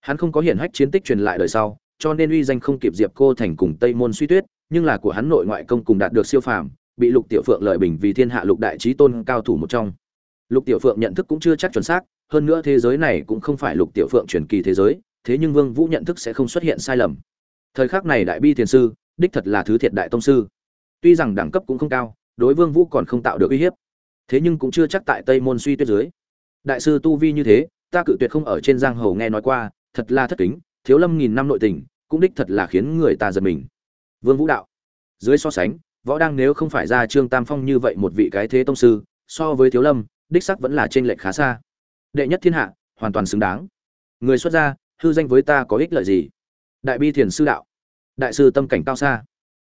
Hắn không có hiển hách chiến tích truyền lại đời sau, cho nên uy danh không kịp diệp cô thành cùng tây môn suy tuyết, nhưng là của hắn nội ngoại công cùng đạt được siêu phàm, bị lục tiểu phượng lợi bình vì thiên hạ lục đại trí tôn cao thủ một trong. Lục tiểu phượng nhận thức cũng chưa chắc chuẩn xác, hơn nữa thế giới này cũng không phải lục tiểu phượng truyền kỳ thế giới, thế nhưng vương vũ nhận thức sẽ không xuất hiện sai lầm. Thời khắc này đại bi thiền sư đích thật là thứ thiệt đại tông sư. Tuy rằng đẳng cấp cũng không cao, đối vương vũ còn không tạo được uy hiếp. Thế nhưng cũng chưa chắc tại tây môn suy tuyết dưới. Đại sư tu vi như thế, ta cự tuyệt không ở trên giang hồ nghe nói qua, thật là thất kính, thiếu lâm nghìn năm nội tình, cũng đích thật là khiến người ta giật mình. Vương vũ đạo, dưới so sánh, võ đang nếu không phải ra trương tam phong như vậy một vị cái thế tông sư, so với thiếu lâm, đích sắc vẫn là trên lệch khá xa. Đệ nhất thiên hạ, hoàn toàn xứng đáng. Người xuất gia, hư danh với ta có ích lợi gì? Đại bi thiền sư đạo đại sư tâm cảnh cao xa.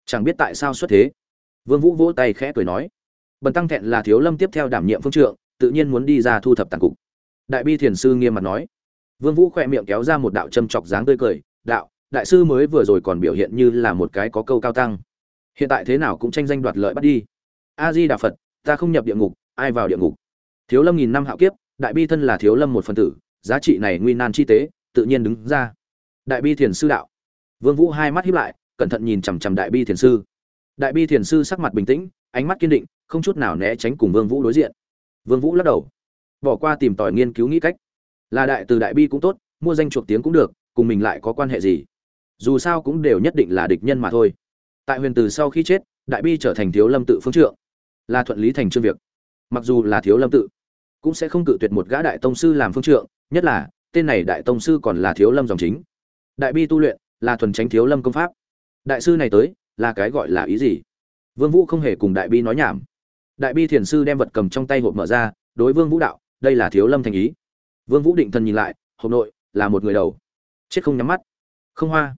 Chẳng biết tại sao xuất thế. Vương vũ vỗ tay khẽ cười nói. Bần tăng thẹn là thiếu lâm tiếp theo đảm nhiệm phương trượng, tự nhiên muốn đi ra thu thập tàn cục. Đại bi thiền sư nghiêm mặt nói. Vương vũ khỏe miệng kéo ra một đạo châm chọc dáng tươi cười, đạo, đại sư mới vừa rồi còn biểu hiện như là một cái có câu cao tăng. Hiện tại thế nào cũng tranh danh đoạt lợi bắt đi. A di đà phật, ta không nhập địa ngục, ai vào địa ngục? Thiếu lâm nghìn năm hạo kiếp, đại bi thân là thiếu lâm một phần tử, giá trị này nguy nan chi tế, tự nhiên đứng ra. Đại bi thiền sư đạo vương vũ hai mắt híp lại, cẩn thận nhìn chằm chằm đại bi thiền sư. Đại bi thiền sư sắc mặt bình tĩnh, ánh mắt kiên định, không chút nào né tránh cùng vương vũ đối diện. Vương vũ lắc đầu, bỏ qua tìm tòi nghiên cứu nghĩ cách. Là đại từ đại bi cũng tốt, mua danh chuộc tiếng cũng được, cùng mình lại có quan hệ gì? Dù sao cũng đều nhất định là địch nhân mà thôi. Tại huyền từ sau khi chết, đại bi trở thành thiếu lâm tự phương trượng. Là thuận lý thành chương việc. Mặc dù là thiếu lâm tự, cũng sẽ không cự tuyệt một gã đại tông sư làm phương trượng, nhất là, tên này đại tông sư còn là thiếu lâm dòng chính. Đại bi tu luyện là thuần tránh thiếu lâm công pháp. Đại sư này tới, là cái gọi là ý gì? Vương vũ không hề cùng đại bi nói nhảm. Đại bi thiền sư đem vật cầm trong tay hộp mở ra, đối vương vũ đạo, đây là thiếu lâm thành ý. Vương vũ định thần nhìn lại, hộp nội, là một người đầu. Chết không nhắm mắt. Không hoa.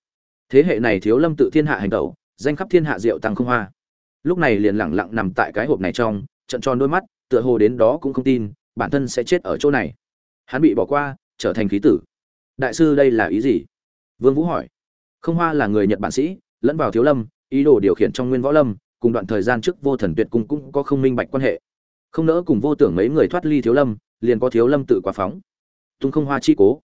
Thế hệ này thiếu lâm tự thiên hạ hành tẩu, danh khắp thiên hạ diệu tăng không hoa. Lúc này liền lẳng lặng nằm tại cái hộp này trong, trận tròn đôi mắt, tựa hồ đến đó cũng không tin, bản thân sẽ chết ở chỗ này. Hắn bị bỏ qua, trở thành khí tử. Đại sư đây là ý gì? Vương vũ hỏi không hoa là người nhật bản sĩ, lẫn vào thiếu lâm, ý đồ điều khiển trong nguyên võ lâm, cùng đoạn thời gian trước vô thần tuyệt cung cũng có không minh bạch quan hệ. Không nỡ cùng vô tưởng mấy người thoát ly thiếu lâm, liền có thiếu lâm tự quả phóng. Tung không hoa chi cố.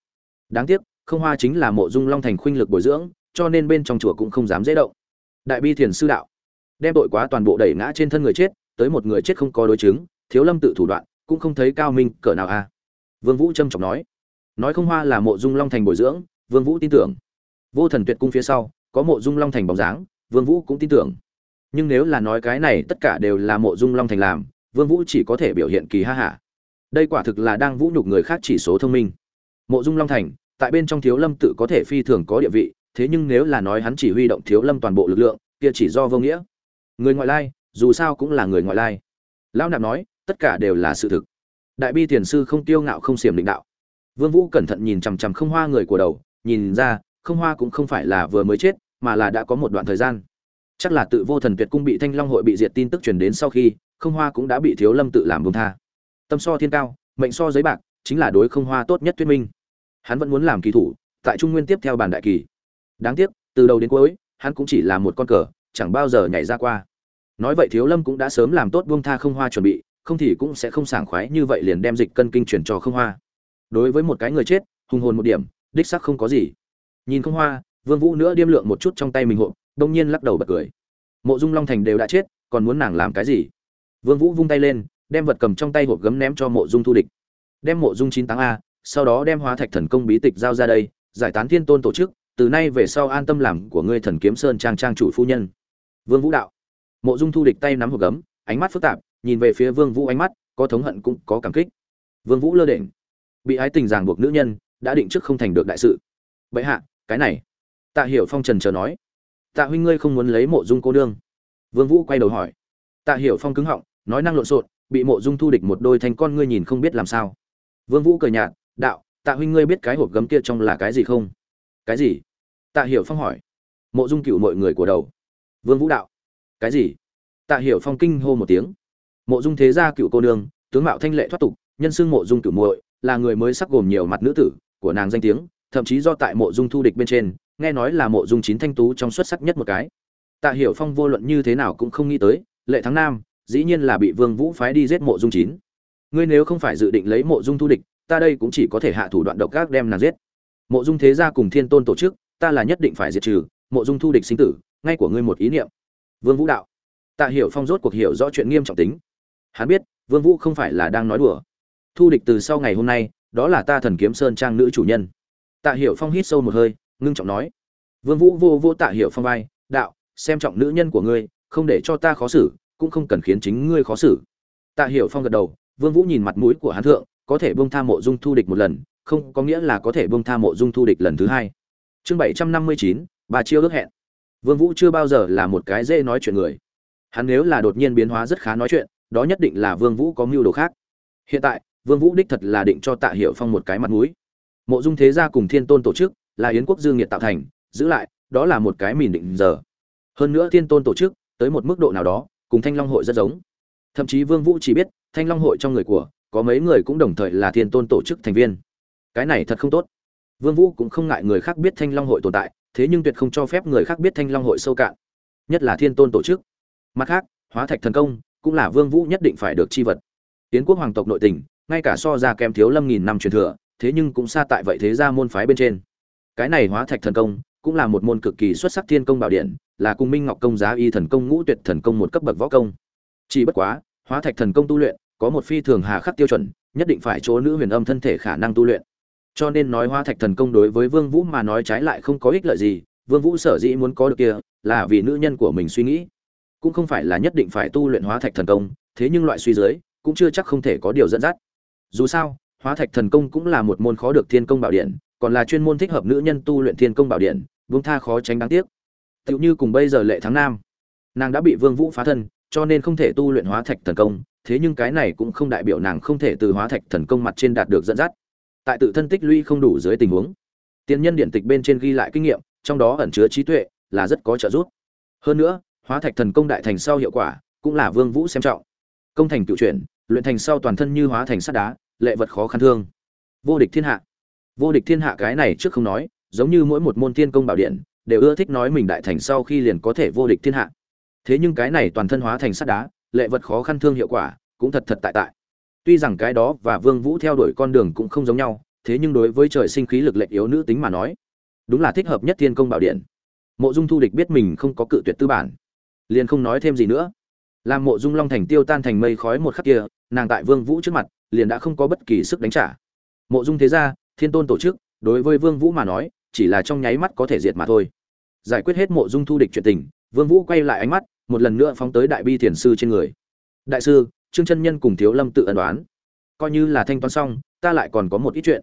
Đáng tiếc, không hoa chính là mộ dung long thành khuynh lực bồi dưỡng, cho nên bên trong chùa cũng không dám dễ động. Đại bi thiền sư đạo. Đem tội quá toàn bộ đẩy ngã trên thân người chết, tới một người chết không có đối chứng, thiếu lâm tự thủ đoạn, cũng không thấy cao minh cỡ nào a à. vương vũ trâm trọng nói. Nói không hoa là mộ dung long thành bồi dưỡng, vương vũ tin tưởng vô thần tuyệt cung phía sau, có mộ dung long thành bóng dáng, vương vũ cũng tin tưởng. Nhưng nếu là nói cái này, tất cả đều là mộ dung long thành làm, vương vũ chỉ có thể biểu hiện kỳ ha hả. Đây quả thực là đang vũ nhục người khác chỉ số thông minh. Mộ dung long thành, tại bên trong thiếu lâm tự có thể phi thường có địa vị, thế nhưng nếu là nói hắn chỉ huy động thiếu lâm toàn bộ lực lượng, kia chỉ do vô nghĩa. Người ngoại lai, dù sao cũng là người ngoại lai. Lão nạp nói, tất cả đều là sự thực. Đại bi thiền sư không tiêu ngạo không xiểm định đạo. Vương vũ cẩn thận nhìn chằm chằm không hoa người của đầu, nhìn ra không hoa cũng không phải là vừa mới chết, mà là đã có một đoạn thời gian. Chắc là tự vô thần tuyệt cung bị thanh long hội bị diệt tin tức truyền đến sau khi, không hoa cũng đã bị thiếu lâm tự làm buông tha. Tâm so thiên cao, mệnh so giấy bạc, chính là đối không hoa tốt nhất thuyết minh. Hắn vẫn muốn làm kỳ thủ, tại trung nguyên tiếp theo bàn đại kỳ. Đáng tiếc, từ đầu đến cuối, hắn cũng chỉ là một con cờ, chẳng bao giờ nhảy ra qua. Nói vậy thiếu lâm cũng đã sớm làm tốt buông tha không hoa chuẩn bị, không thì cũng sẽ không sảng khoái như vậy liền đem dịch cân kinh truyền cho không hoa. Đối với một cái người chết, hùng hồn một điểm, đích sắc không có gì nhìn không hoa, vương vũ nữa điêm lượng một chút trong tay mình hộp, đông nhiên lắc đầu bật cười. Mộ dung long thành đều đã chết, còn muốn nàng làm cái gì? Vương vũ vung tay lên, đem vật cầm trong tay hộp gấm ném cho mộ dung thu địch. Đem mộ dung chín táng a, sau đó đem hóa thạch thần công bí tịch giao ra đây, giải tán thiên tôn tổ chức, từ nay về sau an tâm làm của ngươi thần kiếm sơn trang trang chủ phu nhân. Vương vũ đạo. Mộ dung thu địch tay nắm hộp gấm, ánh mắt phức tạp, nhìn về phía vương vũ ánh mắt, có thống hận cũng có cảm kích. Vương vũ lơ đễnh. Bị ái tình ràng buộc nữ nhân, đã định trước không thành được đại sự. Bệ hạ cái này. Tạ hiểu phong trần chờ nói. Tạ huynh ngươi không muốn lấy mộ dung cô đương vương vũ quay đầu hỏi. Tạ hiểu phong cứng họng, nói năng lộn xộn, bị mộ dung thu địch một đôi thành con ngươi nhìn không biết làm sao. Vương vũ cười nhạt, đạo, tạ huynh ngươi biết cái hộp gấm kia trong là cái gì không? Cái gì? Tạ hiểu phong hỏi. Mộ dung cựu mọi người của đầu. Vương vũ đạo, cái gì? Tạ hiểu phong kinh hô một tiếng. Mộ dung thế gia cựu cô nương, tướng mạo thanh lệ thoát tục, nhân xưng mộ dung cựu muội, là người mới sắc gồm nhiều mặt nữ tử của nàng danh tiếng thậm chí do tại mộ dung thu địch bên trên, nghe nói là mộ dung chín thanh tú trong xuất sắc nhất một cái. Tạ hiểu phong vô luận như thế nào cũng không nghĩ tới, lệ thắng nam, dĩ nhiên là bị vương vũ phái đi giết mộ dung chín. Ngươi nếu không phải dự định lấy mộ dung thu địch, ta đây cũng chỉ có thể hạ thủ đoạn độc ác đem nàng giết. Mộ dung thế gia cùng thiên tôn tổ chức, ta là nhất định phải diệt trừ, mộ dung thu địch sinh tử, ngay của ngươi một ý niệm. Vương vũ đạo. Tạ hiểu phong rốt cuộc hiểu rõ chuyện nghiêm trọng tính. Hắn biết, vương vũ không phải là đang nói đùa. Thu địch từ sau ngày hôm nay, đó là ta thần kiếm sơn trang nữ chủ nhân tạ hiểu phong hít sâu một hơi, ngưng trọng nói. Vương vũ vô vô tạ hiểu phong vai, đạo, xem trọng nữ nhân của ngươi, không để cho ta khó xử, cũng không cần khiến chính ngươi khó xử. Tạ hiểu phong gật đầu, vương vũ nhìn mặt mũi của hắn thượng, có thể buông tha mộ dung thu địch một lần, không, có nghĩa là có thể buông tha mộ dung thu địch lần thứ hai. Chương bảy trăm năm mươi chín, bà chiêu ước hẹn. Vương vũ chưa bao giờ là một cái dễ nói chuyện người. Hắn nếu là đột nhiên biến hóa rất khá nói chuyện, đó nhất định là vương vũ có mưu đồ khác. Hiện tại, vương vũ đích thật là định cho tạ hiểu phong một cái mặt mũi mộ dung thế gia cùng thiên tôn tổ chức là yến quốc dương nhiệt tạo thành, giữ lại, đó là một cái mìn định giờ. Hơn nữa thiên tôn tổ chức tới một mức độ nào đó, cùng thanh long hội rất giống. Thậm chí vương vũ chỉ biết, thanh long hội trong người của, có mấy người cũng đồng thời là thiên tôn tổ chức thành viên. Cái này thật không tốt. Vương vũ cũng không ngại người khác biết thanh long hội tồn tại, thế nhưng tuyệt không cho phép người khác biết thanh long hội sâu cạn. Nhất là thiên tôn tổ chức. Mặt khác, hóa thạch thần công cũng là vương vũ nhất định phải được chi vật. Tiến quốc hoàng tộc nội tình, ngay cả so ra kém thiếu lâm nghìn năm truyền thừa thế nhưng cũng xa tại vậy thế gia môn phái bên trên. Cái này hóa thạch thần công, cũng là một môn cực kỳ xuất sắc thiên công bảo điện, là cùng minh ngọc công giá y thần công, ngũ tuyệt thần công một cấp bậc võ công. Chỉ bất quá, hóa thạch thần công tu luyện, có một phi thường hà khắc tiêu chuẩn, nhất định phải chỗ nữ huyền âm thân thể khả năng tu luyện. Cho nên nói hóa thạch thần công đối với vương vũ mà nói trái lại không có ích lợi gì, vương vũ sở dĩ muốn có được kia, là vì nữ nhân của mình suy nghĩ. Cũng không phải là nhất định phải tu luyện hóa thạch thần công, thế nhưng loại suy dưới cũng chưa chắc không thể có điều dẫn dắt. Dù sao hóa thạch thần công cũng là một môn khó được thiên công bảo điện, còn là chuyên môn thích hợp nữ nhân tu luyện thiên công bảo điện vương tha khó tránh đáng tiếc. Tựu như cùng bây giờ lệ tháng nam, nàng đã bị vương vũ phá thân, cho nên không thể tu luyện hóa thạch thần công, thế nhưng cái này cũng không đại biểu nàng không thể từ hóa thạch thần công mặt trên đạt được dẫn dắt. Tại tự thân tích lũy không đủ dưới tình huống, tiên nhân điện tịch bên trên ghi lại kinh nghiệm, trong đó ẩn chứa trí tuệ là rất có trợ giúp. Hơn nữa, hóa thạch thần công đại thành sau hiệu quả cũng là vương vũ xem trọng. Công thành cựu chuyển, luyện thành sau toàn thân như hóa thành sắt đá lệ vật khó khăn thương. Vô địch thiên hạ. Vô địch thiên hạ cái này trước không nói, giống như mỗi một môn thiên công bảo điện, đều ưa thích nói mình đại thành sau khi liền có thể vô địch thiên hạ. Thế nhưng cái này toàn thân hóa thành sắt đá, lệ vật khó khăn thương hiệu quả cũng thật thật tại tại. Tuy rằng cái đó và vương vũ theo đuổi con đường cũng không giống nhau, thế nhưng đối với trời sinh khí lực lệ yếu nữ tính mà nói, đúng là thích hợp nhất thiên công bảo điện. Mộ dung thu địch biết mình không có cự tuyệt tư bản, liền không nói thêm gì nữa. Làm mộ dung long thành tiêu tan thành mây khói một khắc kia, nàng tại vương vũ trước mặt liền đã không có bất kỳ sức đánh trả. Mộ dung thế gia, thiên tôn tổ chức, đối với vương vũ mà nói, chỉ là trong nháy mắt có thể diệt mà thôi. Giải quyết hết mộ dung thu địch chuyện tình, vương vũ quay lại ánh mắt, một lần nữa phóng tới đại bi thiền sư trên người. Đại sư, trương chân nhân cùng thiếu lâm tự ân đoán coi như là thanh toán xong, ta lại còn có một ít chuyện.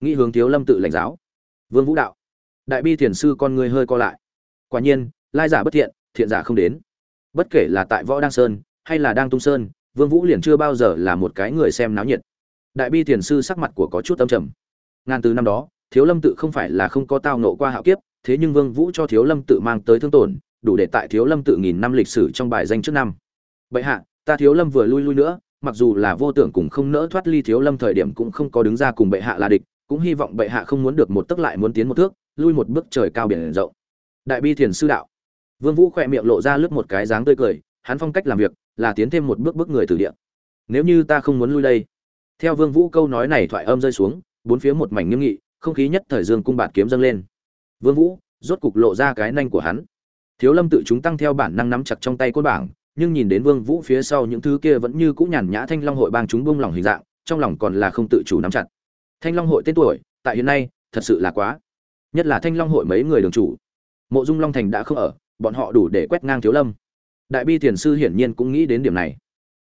Nghĩ hướng thiếu lâm tự lãnh giáo. Vương vũ đạo. Đại bi thiền sư con người hơi co lại. Quả nhiên, lai giả bất thiện thiện giả không đến. Bất kể là tại võ đăng sơn, hay là đang tung sơn vương vũ liền chưa bao giờ là một cái người xem náo nhiệt. Đại bi thiền sư sắc mặt của có chút âm trầm. Ngàn từ năm đó, thiếu lâm tự không phải là không có tao nộ qua hạo kiếp, thế nhưng vương vũ cho thiếu lâm tự mang tới thương tổn, đủ để tại thiếu lâm tự nghìn năm lịch sử trong bài danh trước năm. Bệ hạ, ta thiếu lâm vừa lui lui nữa, mặc dù là vô tưởng cùng không nỡ thoát ly thiếu lâm thời điểm cũng không có đứng ra cùng bệ hạ là địch, cũng hy vọng bệ hạ không muốn được một tức lại muốn tiến một thước, lui một bước trời cao biển rộng. Đại bi thiền sư đạo. Vương vũ khỏe miệng lộ ra lướt một cái dáng tươi cười hắn phong cách làm việc là tiến thêm một bước bước người từ địa. Nếu như ta không muốn lui đây, theo vương vũ câu nói này thoại âm rơi xuống, bốn phía một mảnh nghiêm nghị, không khí nhất thời dương cung bạt kiếm dâng lên. Vương vũ rốt cục lộ ra cái nanh của hắn. Thiếu lâm tự chúng tăng theo bản năng nắm chặt trong tay côn bảng, nhưng nhìn đến vương vũ phía sau những thứ kia vẫn như cũ nhàn nhã thanh long hội bang chúng buông lòng hình dạng, trong lòng còn là không tự chủ nắm chặt. Thanh long hội tên tuổi, tại hiện nay, thật sự là quá. Nhất là thanh long hội mấy người đường chủ. Mộ dung long thành đã không ở, bọn họ đủ để quét ngang thiếu lâm đại bi thiền sư hiển nhiên cũng nghĩ đến điểm này.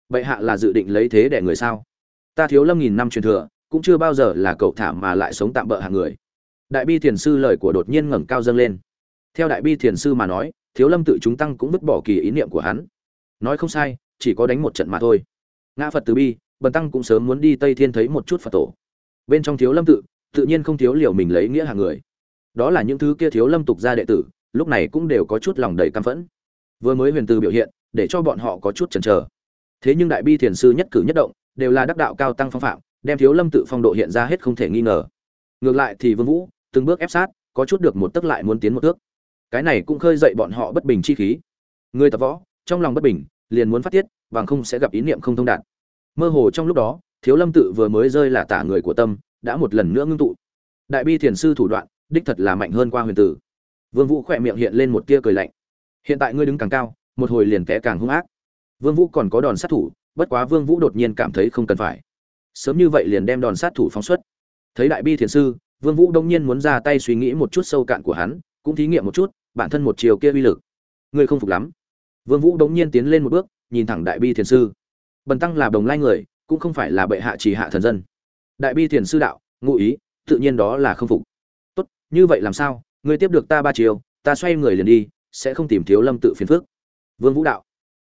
Bệ hạ là dự định lấy thế để người sao? Ta thiếu lâm nghìn năm truyền thừa, cũng chưa bao giờ là cậu thả mà lại sống tạm bỡ hàng người. Đại bi thiền sư lời của đột nhiên ngẩng cao dâng lên. Theo đại bi thiền sư mà nói, thiếu lâm tự chúng tăng cũng vứt bỏ kỳ ý niệm của hắn. Nói không sai, chỉ có đánh một trận mà thôi. Ngã phật từ bi, bần tăng cũng sớm muốn đi tây thiên thấy một chút phật tổ. Bên trong thiếu lâm tự tự nhiên không thiếu liều mình lấy nghĩa hàng người. Đó là những thứ kia thiếu lâm tục gia đệ tử, lúc này cũng đều có chút lòng đầy căm phẫn vừa mới huyền từ biểu hiện, để cho bọn họ có chút chần chờ. Thế nhưng đại bi thiền sư nhất cử nhất động, đều là đắc đạo cao tăng phong phạm, đem thiếu lâm tự phong độ hiện ra hết không thể nghi ngờ. Ngược lại thì vương vũ, từng bước ép sát, có chút được một tức lại muốn tiến một bước cái này cũng khơi dậy bọn họ bất bình chi khí. Người tập võ, trong lòng bất bình, liền muốn phát tiết, bằng không sẽ gặp ý niệm không thông đạt. Mơ hồ trong lúc đó, thiếu lâm tự vừa mới rơi là tả người của tâm, đã một lần nữa ngưng tụ. Đại bi thiền sư thủ đoạn, đích thật là mạnh hơn qua huyền tử vương vũ khỏe miệng hiện lên một tia cười lạnh hiện tại ngươi đứng càng cao, một hồi liền té càng hung ác. Vương vũ còn có đòn sát thủ, bất quá vương vũ đột nhiên cảm thấy không cần phải. Sớm như vậy liền đem đòn sát thủ phóng xuất. Thấy đại bi thiền sư, vương vũ đông nhiên muốn ra tay suy nghĩ một chút sâu cạn của hắn, cũng thí nghiệm một chút, bản thân một chiều kia uy lực. Ngươi không phục lắm. Vương vũ đông nhiên tiến lên một bước, nhìn thẳng đại bi thiền sư. Bần tăng là đồng lai người, cũng không phải là bệ hạ chỉ hạ thần dân. Đại bi thiền sư đạo, ngụ ý, tự nhiên đó là không phục. Tốt, như vậy làm sao? Ngươi tiếp được ta ba chiều, ta xoay người liền đi sẽ không tìm thiếu lâm tự phiền phước vương vũ đạo,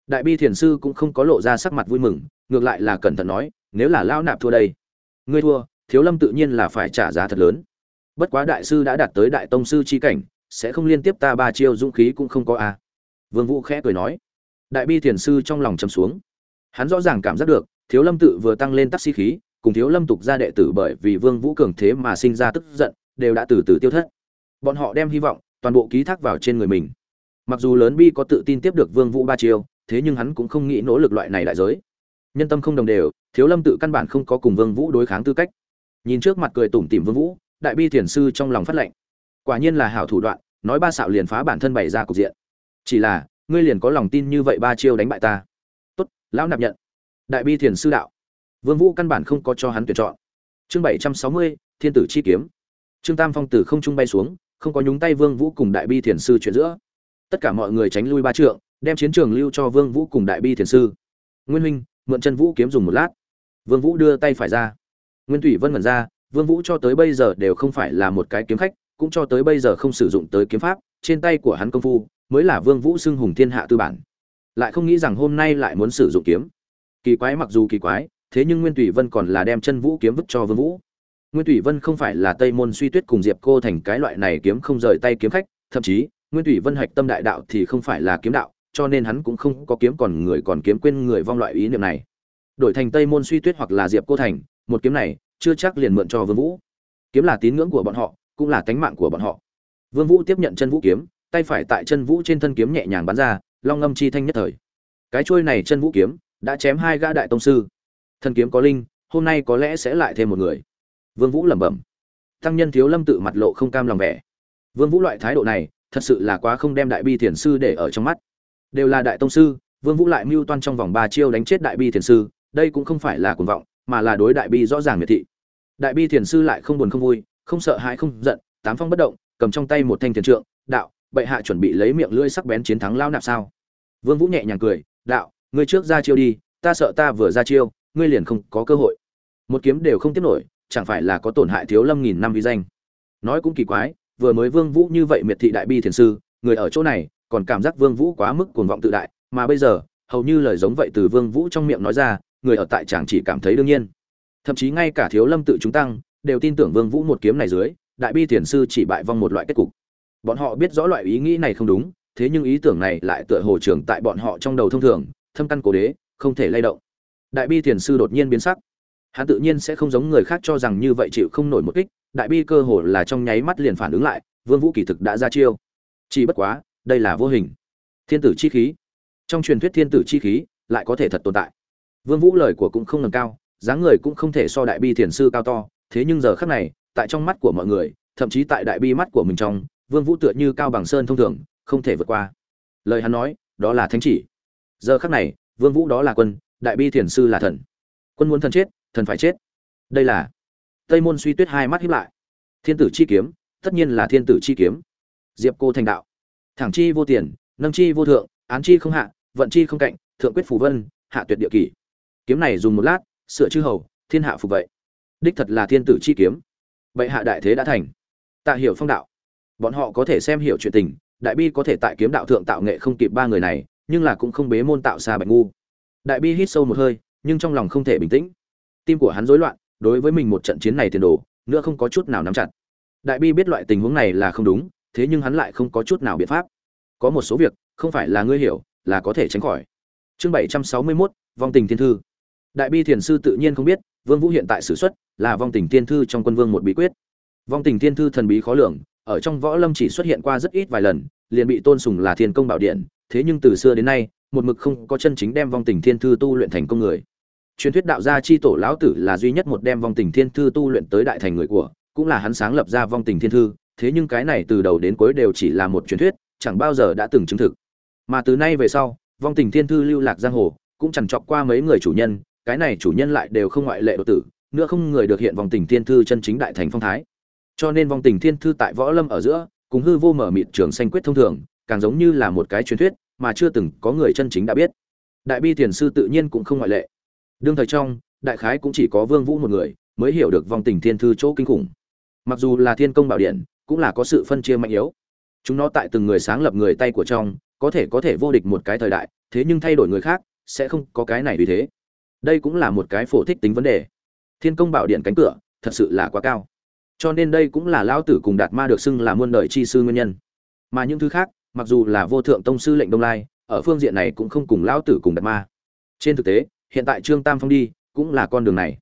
đại bi thiền sư cũng không có lộ ra sắc mặt vui mừng, ngược lại là cẩn thận nói, nếu là lao nạp thua đây, ngươi thua, thiếu lâm tự nhiên là phải trả giá thật lớn. Bất quá đại sư đã đạt tới đại tông sư chi cảnh, sẽ không liên tiếp ta ba chiêu dũng khí cũng không có a à. vương vũ khẽ cười nói. Đại bi thiền sư trong lòng trầm xuống. Hắn rõ ràng cảm giác được, thiếu lâm tự vừa tăng lên taxi khí, cùng thiếu lâm tục ra đệ tử bởi vì vương vũ cường thế mà sinh ra tức giận, đều đã từ từ tiêu thất. Bọn họ đem hy vọng, toàn bộ ký thác vào trên người mình mặc dù lớn bi có tự tin tiếp được vương vũ ba chiêu, thế nhưng hắn cũng không nghĩ nỗ lực loại này đại giới. Nhân tâm không đồng đều, thiếu lâm tự căn bản không có cùng vương vũ đối kháng tư cách. Nhìn trước mặt cười tủm tỉm vương vũ, đại bi thiền sư trong lòng phát lệnh. Quả nhiên là hảo thủ đoạn, nói ba xạo liền phá bản thân bày ra cục diện. Chỉ là, ngươi liền có lòng tin như vậy ba chiêu đánh bại ta. Tốt, lão nạp nhận. Đại bi thiền sư đạo. Vương vũ căn bản không có cho hắn tuyển chọn. Chương bảy trăm sáu mươi, thiên tử chi kiếm. Trương tam phong tử không trung bay xuống, không có nhúng tay vương vũ cùng đại bi thiền sư chuyện giữa tất cả mọi người tránh lui ba trượng, đem chiến trường lưu cho vương vũ cùng đại bi thiền sư. Nguyên huynh, mượn chân vũ kiếm dùng một lát. Vương vũ đưa tay phải ra. Nguyên thủy vân mẩn ra, vương vũ cho tới bây giờ đều không phải là một cái kiếm khách, cũng cho tới bây giờ không sử dụng tới kiếm pháp, trên tay của hắn công phu mới là vương vũ xưng hùng thiên hạ tư bản. Lại không nghĩ rằng hôm nay lại muốn sử dụng kiếm. Kỳ quái mặc dù kỳ quái, thế nhưng nguyên thủy vân còn là đem chân vũ kiếm vứt cho vương vũ. Nguyên thủy vân không phải là tây môn suy tuyết cùng diệp cô thành cái loại này kiếm không rời tay kiếm khách, thậm chí nguyên thủy vân hạch tâm đại đạo thì không phải là kiếm đạo, cho nên hắn cũng không có kiếm còn người còn kiếm quên người vong loại ý niệm này. Đổi thành tây môn suy tuyết hoặc là diệp cô thành, một kiếm này chưa chắc liền mượn cho vương vũ. Kiếm là tín ngưỡng của bọn họ, cũng là tánh mạng của bọn họ. Vương vũ tiếp nhận chân vũ kiếm, tay phải tại chân vũ trên thân kiếm nhẹ nhàng bắn ra, long ngâm chi thanh nhất thời. Cái chuôi này chân vũ kiếm đã chém hai gã đại tông sư. Thân kiếm có linh, hôm nay có lẽ sẽ lại thêm một người. Vương vũ lẩm bẩm. Tăng nhân thiếu lâm tự mặt lộ không cam lòng vẻ. Vương vũ loại thái độ này thật sự là quá không đem đại bi thiền sư để ở trong mắt. Đều là đại tông sư, vương vũ lại mưu toan trong vòng ba chiêu đánh chết đại bi thiền sư, đây cũng không phải là cuồng vọng, mà là đối đại bi rõ ràng miệt thị. Đại bi thiền sư lại không buồn không vui, không sợ hãi không giận, tám phong bất động, cầm trong tay một thanh thiền trượng, đạo, bệ hạ chuẩn bị lấy miệng lưỡi sắc bén chiến thắng lao nạp sao? Vương vũ nhẹ nhàng cười, đạo, ngươi trước ra chiêu đi, ta sợ ta vừa ra chiêu, ngươi liền không có cơ hội. Một kiếm đều không tiếp nổi, chẳng phải là có tổn hại thiếu lâm nghìn năm vi danh. Nói cũng kỳ quái vừa mới vương vũ như vậy miệt thị đại bi thiền sư, người ở chỗ này, còn cảm giác vương vũ quá mức cuồng vọng tự đại, mà bây giờ, hầu như lời giống vậy từ vương vũ trong miệng nói ra, người ở tại chẳng chỉ cảm thấy đương nhiên. Thậm chí ngay cả thiếu lâm tự chúng tăng, đều tin tưởng vương vũ một kiếm này dưới, đại bi thiền sư chỉ bại vong một loại kết cục. Bọn họ biết rõ loại ý nghĩ này không đúng, thế nhưng ý tưởng này lại tựa hồ trưởng tại bọn họ trong đầu thông thường, thâm căn cố đế, không thể lay động. Đại bi thiền sư đột nhiên biến sắc. Hắn tự nhiên sẽ không giống người khác cho rằng như vậy chịu không nổi một kích đại bi cơ hồ là trong nháy mắt liền phản ứng lại, vương vũ kỳ thực đã ra chiêu. Chỉ bất quá, đây là vô hình. Thiên tử chi khí. Trong truyền thuyết thiên tử chi khí lại có thể thật tồn tại. Vương vũ lời của cũng không ngầm cao, dáng người cũng không thể so đại bi thiền sư cao to, thế nhưng giờ khắc này, tại trong mắt của mọi người, thậm chí tại đại bi mắt của mình trong, vương vũ tựa như cao bằng sơn thông thường, không thể vượt qua. Lời hắn nói, đó là thánh chỉ. Giờ khắc này, vương vũ đó là quân, đại bi thiền sư là thần. Quân muốn thần chết, thần phải chết. Đây là tây môn suy tuyết hai mắt hiếp lại. Thiên tử chi kiếm, tất nhiên là thiên tử chi kiếm. Diệp cô thành đạo. Thẳng chi vô tiền, nâng chi vô thượng, án chi không hạ, vận chi không cạnh, thượng quyết phù vân, hạ tuyệt địa kỷ. Kiếm này dùng một lát, sửa chư hầu, thiên hạ phục vậy. Đích thật là thiên tử chi kiếm. Vậy hạ đại thế đã thành. Tạ hiểu phong đạo. Bọn họ có thể xem hiểu chuyện tình, đại bi có thể tại kiếm đạo thượng tạo nghệ không kịp ba người này, nhưng là cũng không bế môn tạo xa bạch ngu. Đại bi hít sâu một hơi, nhưng trong lòng không thể bình tĩnh. Tim của hắn rối loạn đối với mình một trận chiến này tiền đồ nữa không có chút nào nắm chặt. Đại bi biết loại tình huống này là không đúng thế nhưng hắn lại không có chút nào biện pháp. Có một số việc không phải là ngươi hiểu là có thể tránh khỏi. Chương bảy trăm sáu mươi 761, vong tình thiên thư. Đại bi thiền sư tự nhiên không biết vương vũ hiện tại sử xuất là vong tình thiên thư trong quân vương một bí quyết. Vong tình thiên thư thần bí khó lường ở trong võ lâm chỉ xuất hiện qua rất ít vài lần liền bị tôn sùng là thiên công bảo điện thế nhưng từ xưa đến nay một mực không có chân chính đem vong tình thiên thư tu luyện thành công người truyền thuyết đạo gia chi tổ lão tử là duy nhất một đem vong tình thiên thư tu luyện tới đại thành người của, cũng là hắn sáng lập ra vong tình thiên thư, thế nhưng cái này từ đầu đến cuối đều chỉ là một truyền thuyết, chẳng bao giờ đã từng chứng thực. Mà từ nay về sau, vong tình thiên thư lưu lạc giang hồ, cũng chẳng chọc qua mấy người chủ nhân, cái này chủ nhân lại đều không ngoại lệ độ tử, nữa không người được hiện vong tình thiên thư chân chính đại thành phong thái. Cho nên vong tình thiên thư tại võ lâm ở giữa, cùng hư vô mở mịt trường xanh quyết thông thường, càng giống như là một cái truyền thuyết, mà chưa từng có người chân chính đã biết. Đại bi thiền sư tự nhiên cũng không ngoại lệ đương thời trong, đại khái cũng chỉ có vương vũ một người mới hiểu được vong tình thiên thư chỗ kinh khủng. Mặc dù là thiên công bảo điện, cũng là có sự phân chia mạnh yếu. Chúng nó tại từng người sáng lập người tay của trong, có thể có thể vô địch một cái thời đại, thế nhưng thay đổi người khác, sẽ không có cái này vì thế. Đây cũng là một cái phổ thích tính vấn đề. Thiên công bảo điện cánh cửa, thật sự là quá cao. Cho nên đây cũng là lão tử cùng đạt ma được xưng là muôn đời chi sư nguyên nhân. Mà những thứ khác, mặc dù là vô thượng tông sư lệnh đông lai, ở phương diện này cũng không cùng lão tử cùng đạt ma. Trên thực tế hiện tại trương tam phong đi, cũng là con đường này.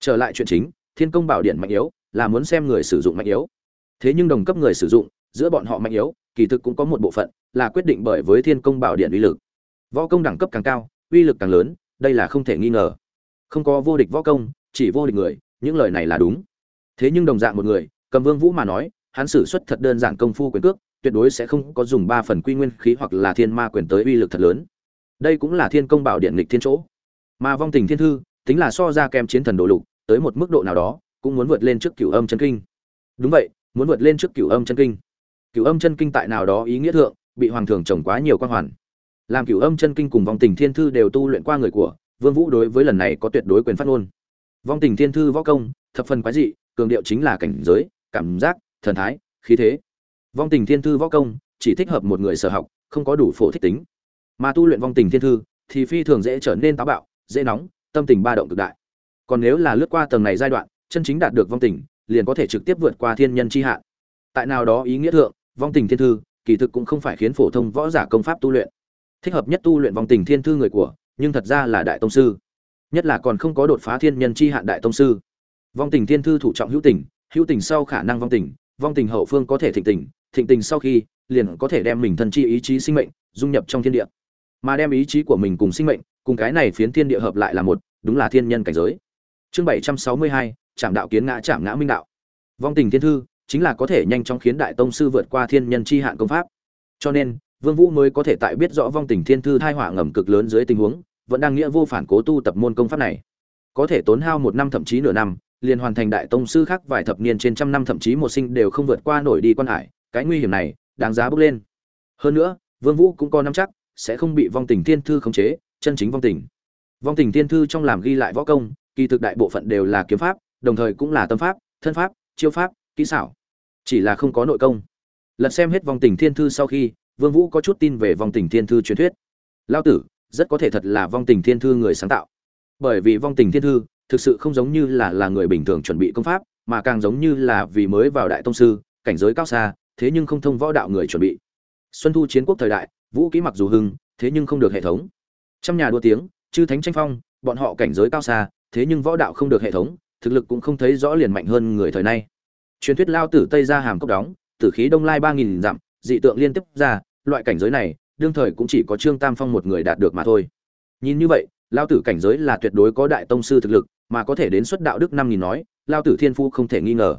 Trở lại chuyện chính, thiên công bảo điện mạnh yếu, là muốn xem người sử dụng mạnh yếu. Thế nhưng đồng cấp người sử dụng, giữa bọn họ mạnh yếu, kỳ thực cũng có một bộ phận là quyết định bởi với thiên công bảo điện uy lực. Võ công đẳng cấp càng cao, uy lực càng lớn, đây là không thể nghi ngờ. Không có vô địch võ công, chỉ vô địch người, những lời này là đúng. Thế nhưng đồng dạng một người, cầm vương vũ mà nói, hắn sử xuất thật đơn giản công phu quyền cước, tuyệt đối sẽ không có dùng ba phần quy nguyên khí hoặc là thiên ma quyền tới uy lực thật lớn. Đây cũng là thiên công bảo điện lịch thiên chỗ mà vong tình thiên thư, tính là so ra kem chiến thần đồ lục, tới một mức độ nào đó, cũng muốn vượt lên trước cửu âm chân kinh. Đúng vậy, muốn vượt lên trước cửu âm chân kinh. Cửu âm chân kinh tại nào đó ý nghĩa thượng, bị hoàng thường trồng quá nhiều quan hoàn. Làm cửu âm chân kinh cùng vong tình thiên thư đều tu luyện qua người của vương vũ đối với lần này có tuyệt đối quyền phát ngôn. Vong tình thiên thư võ công, thập phần quái dị, cường điệu chính là cảnh giới, cảm giác, thần thái, khí thế. Vong tình thiên thư võ công, chỉ thích hợp một người sở học, không có đủ phổ thích tính. Mà tu luyện vong tình thiên thư, thì phi thường dễ trở nên táo bạo dễ nóng, tâm tình ba động cực đại. Còn nếu là lướt qua tầng này giai đoạn, chân chính đạt được vong tình, liền có thể trực tiếp vượt qua thiên nhân chi hạn. Tại nào đó ý nghĩa thượng, vong tình thiên thư, kỳ thực cũng không phải khiến phổ thông võ giả công pháp tu luyện. Thích hợp nhất tu luyện vong tình thiên thư người của, nhưng thật ra là đại tông sư. Nhất là còn không có đột phá thiên nhân chi hạn đại tông sư. Vong tình thiên thư thủ trọng hữu tình hữu tình sau khả năng vong tình vong tình hậu phương có thể thịnh tình thịnh tình sau khi, liền có thể đem mình thân chi ý chí sinh mệnh, dung nhập trong thiên địa. Mà đem ý chí của mình cùng sinh mệnh cùng cái này phiến thiên địa hợp lại là một, đúng là thiên nhân cảnh giới. Chương bảy trăm sáu mươi hai trạm đạo kiến ngã trạm ngã minh đạo. Vong tình thiên thư, chính là có thể nhanh chóng khiến đại tông sư vượt qua thiên nhân chi hạn công pháp. Cho nên, vương vũ mới có thể tại biết rõ vong tình thiên thư thai hỏa ngầm cực lớn dưới tình huống, vẫn đang nghĩa vô phản cố tu tập môn công pháp này. Có thể tốn hao một năm thậm chí nửa năm, liền hoàn thành đại tông sư khác vài thập niên trên trăm năm thậm chí một sinh đều không vượt qua nổi đi quan hải, cái nguy hiểm này, đáng giá bước lên. Hơn nữa, vương vũ cũng có nắm chắc, sẽ không bị vong tình thiên thư khống chế chân chính vong tình. Vong tình thiên thư trong làm ghi lại võ công, kỳ thực đại bộ phận đều là kiếm pháp, đồng thời cũng là tâm pháp, thân pháp, chiêu pháp, kỹ xảo. Chỉ là không có nội công. Lật xem hết vong tình thiên thư sau khi, vương vũ có chút tin về vong tình thiên thư truyền thuyết. Lao tử, rất có thể thật là vong tình thiên thư người sáng tạo. Bởi vì vong tình thiên thư thực sự không giống như là là người bình thường chuẩn bị công pháp, mà càng giống như là vì mới vào đại tông sư, cảnh giới cao xa, thế nhưng không thông võ đạo người chuẩn bị. Xuân thu chiến quốc thời đại, vũ kỹ mặc dù hưng, thế nhưng không được hệ thống trăm nhà đua tiếng, chư thánh tranh phong, bọn họ cảnh giới cao xa, thế nhưng võ đạo không được hệ thống, thực lực cũng không thấy rõ liền mạnh hơn người thời nay. Truyền thuyết lao tử tây ra hàm cốc đóng, tử khí đông lai ba nghìn dặm, dị tượng liên tiếp ra, loại cảnh giới này, đương thời cũng chỉ có trương tam phong một người đạt được mà thôi. Nhìn như vậy, lao tử cảnh giới là tuyệt đối có đại tông sư thực lực, mà có thể đến xuất đạo đức năm nghìn nói, lao tử thiên phu không thể nghi ngờ.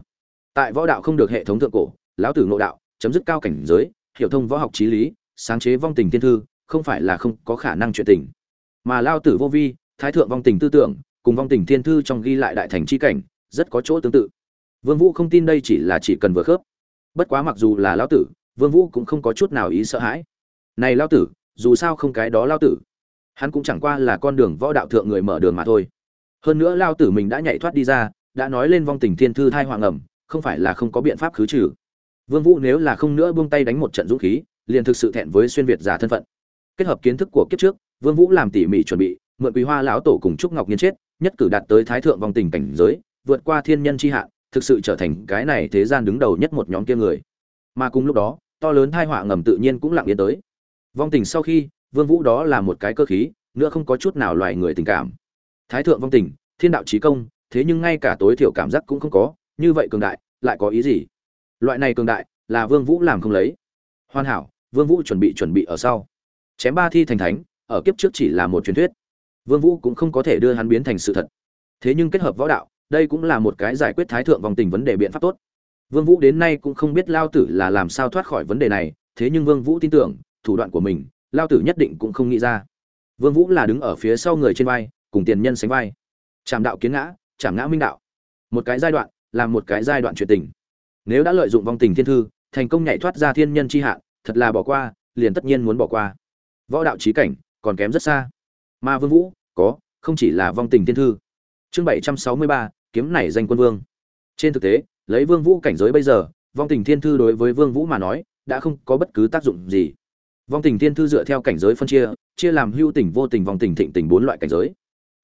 Tại võ đạo không được hệ thống thượng cổ lão tử nội đạo, chấm dứt cao cảnh giới, hiểu thông võ học trí lý, sáng chế vong tình thiên thư không phải là không có khả năng chuyện tình. Mà lao tử vô vi, thái thượng vong tình tư tưởng, cùng vong tình thiên thư trong ghi lại đại thành chi cảnh, rất có chỗ tương tự. Vương vũ không tin đây chỉ là chỉ cần vừa khớp. Bất quá mặc dù là lao tử, vương vũ cũng không có chút nào ý sợ hãi. Này lao tử, dù sao không cái đó lao tử. Hắn cũng chẳng qua là con đường võ đạo thượng người mở đường mà thôi. Hơn nữa lao tử mình đã nhảy thoát đi ra, đã nói lên vong tình thiên thư thai hoàng ẩm, không phải là không có biện pháp khứ trừ. Vương vũ nếu là không nữa buông tay đánh một trận dũng khí, liền thực sự thẹn với xuyên việt giả thân phận kết hợp kiến thức của kiếp trước, vương vũ làm tỉ mỉ chuẩn bị, mượn quý hoa lão tổ cùng trúc ngọc nhiên chết, nhất cử đạt tới thái thượng vong tình cảnh giới, vượt qua thiên nhân chi hạ thực sự trở thành cái này thế gian đứng đầu nhất một nhóm kia người. Mà cùng lúc đó, to lớn thai họa ngầm tự nhiên cũng lặng yên tới. Vong tình sau khi, vương vũ đó là một cái cơ khí, nữa không có chút nào loài người tình cảm. Thái thượng vong tình, thiên đạo trí công, thế nhưng ngay cả tối thiểu cảm giác cũng không có, như vậy cường đại, lại có ý gì? Loại này cường đại là vương vũ làm không lấy. Hoàn hảo, vương vũ chuẩn bị chuẩn bị ở sau chém ba thi thành thánh, ở kiếp trước chỉ là một truyền thuyết. Vương vũ cũng không có thể đưa hắn biến thành sự thật. Thế nhưng kết hợp võ đạo, đây cũng là một cái giải quyết thái thượng vòng tình vấn đề biện pháp tốt. Vương vũ đến nay cũng không biết lao tử là làm sao thoát khỏi vấn đề này, thế nhưng vương vũ tin tưởng, thủ đoạn của mình, lao tử nhất định cũng không nghĩ ra. Vương vũ là đứng ở phía sau người trên vai, cùng tiền nhân sánh vai. Chạm đạo kiến ngã chạm ngã minh đạo. Một cái giai đoạn, là một cái giai đoạn chuyển tình. Nếu đã lợi dụng vòng tình thiên thư, thành công nhảy thoát ra thiên nhân chi hạ thật là bỏ qua, liền tất nhiên muốn bỏ qua võ đạo trí cảnh, còn kém rất xa. Mà vương vũ, có, không chỉ là vong tình thiên thư. Chương bảy trăm sáu mươi ba, kiếm này danh quân vương. Trên thực tế, lấy vương vũ cảnh giới bây giờ, vong tình thiên thư đối với vương vũ mà nói, đã không có bất cứ tác dụng gì. Vong tình thiên thư dựa theo cảnh giới phân chia chia làm hưu tình, vô tình, vong tình, thịnh tình bốn loại cảnh giới.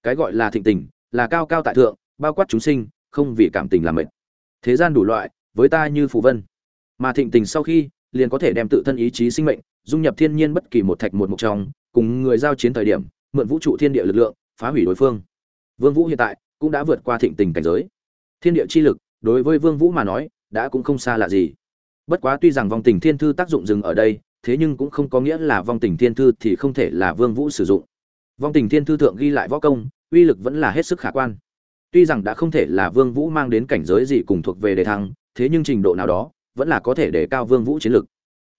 Cái gọi là thịnh tình, là cao cao tại thượng, bao quát chúng sinh, không vì cảm tình làm mệt. Thế gian đủ loại, với ta như phù vân. Mà thịnh tình sau khi, liền có thể đem tự thân ý chí sinh mệnh dung nhập thiên nhiên bất kỳ một thạch một mục trong, cùng người giao chiến thời điểm, mượn vũ trụ thiên địa lực lượng, phá hủy đối phương. Vương vũ hiện tại cũng đã vượt qua thịnh tình cảnh giới. Thiên địa chi lực, đối với vương vũ mà nói, đã cũng không xa lạ gì. Bất quá tuy rằng vong tình thiên thư tác dụng dừng ở đây, thế nhưng cũng không có nghĩa là vong tình thiên thư thì không thể là vương vũ sử dụng. Vong tình thiên thư thượng ghi lại võ công, uy lực vẫn là hết sức khả quan. Tuy rằng đã không thể là vương vũ mang đến cảnh giới gì cùng thuộc về đề thăng, thế nhưng trình độ nào đó vẫn là có thể để cao vương vũ chiến lực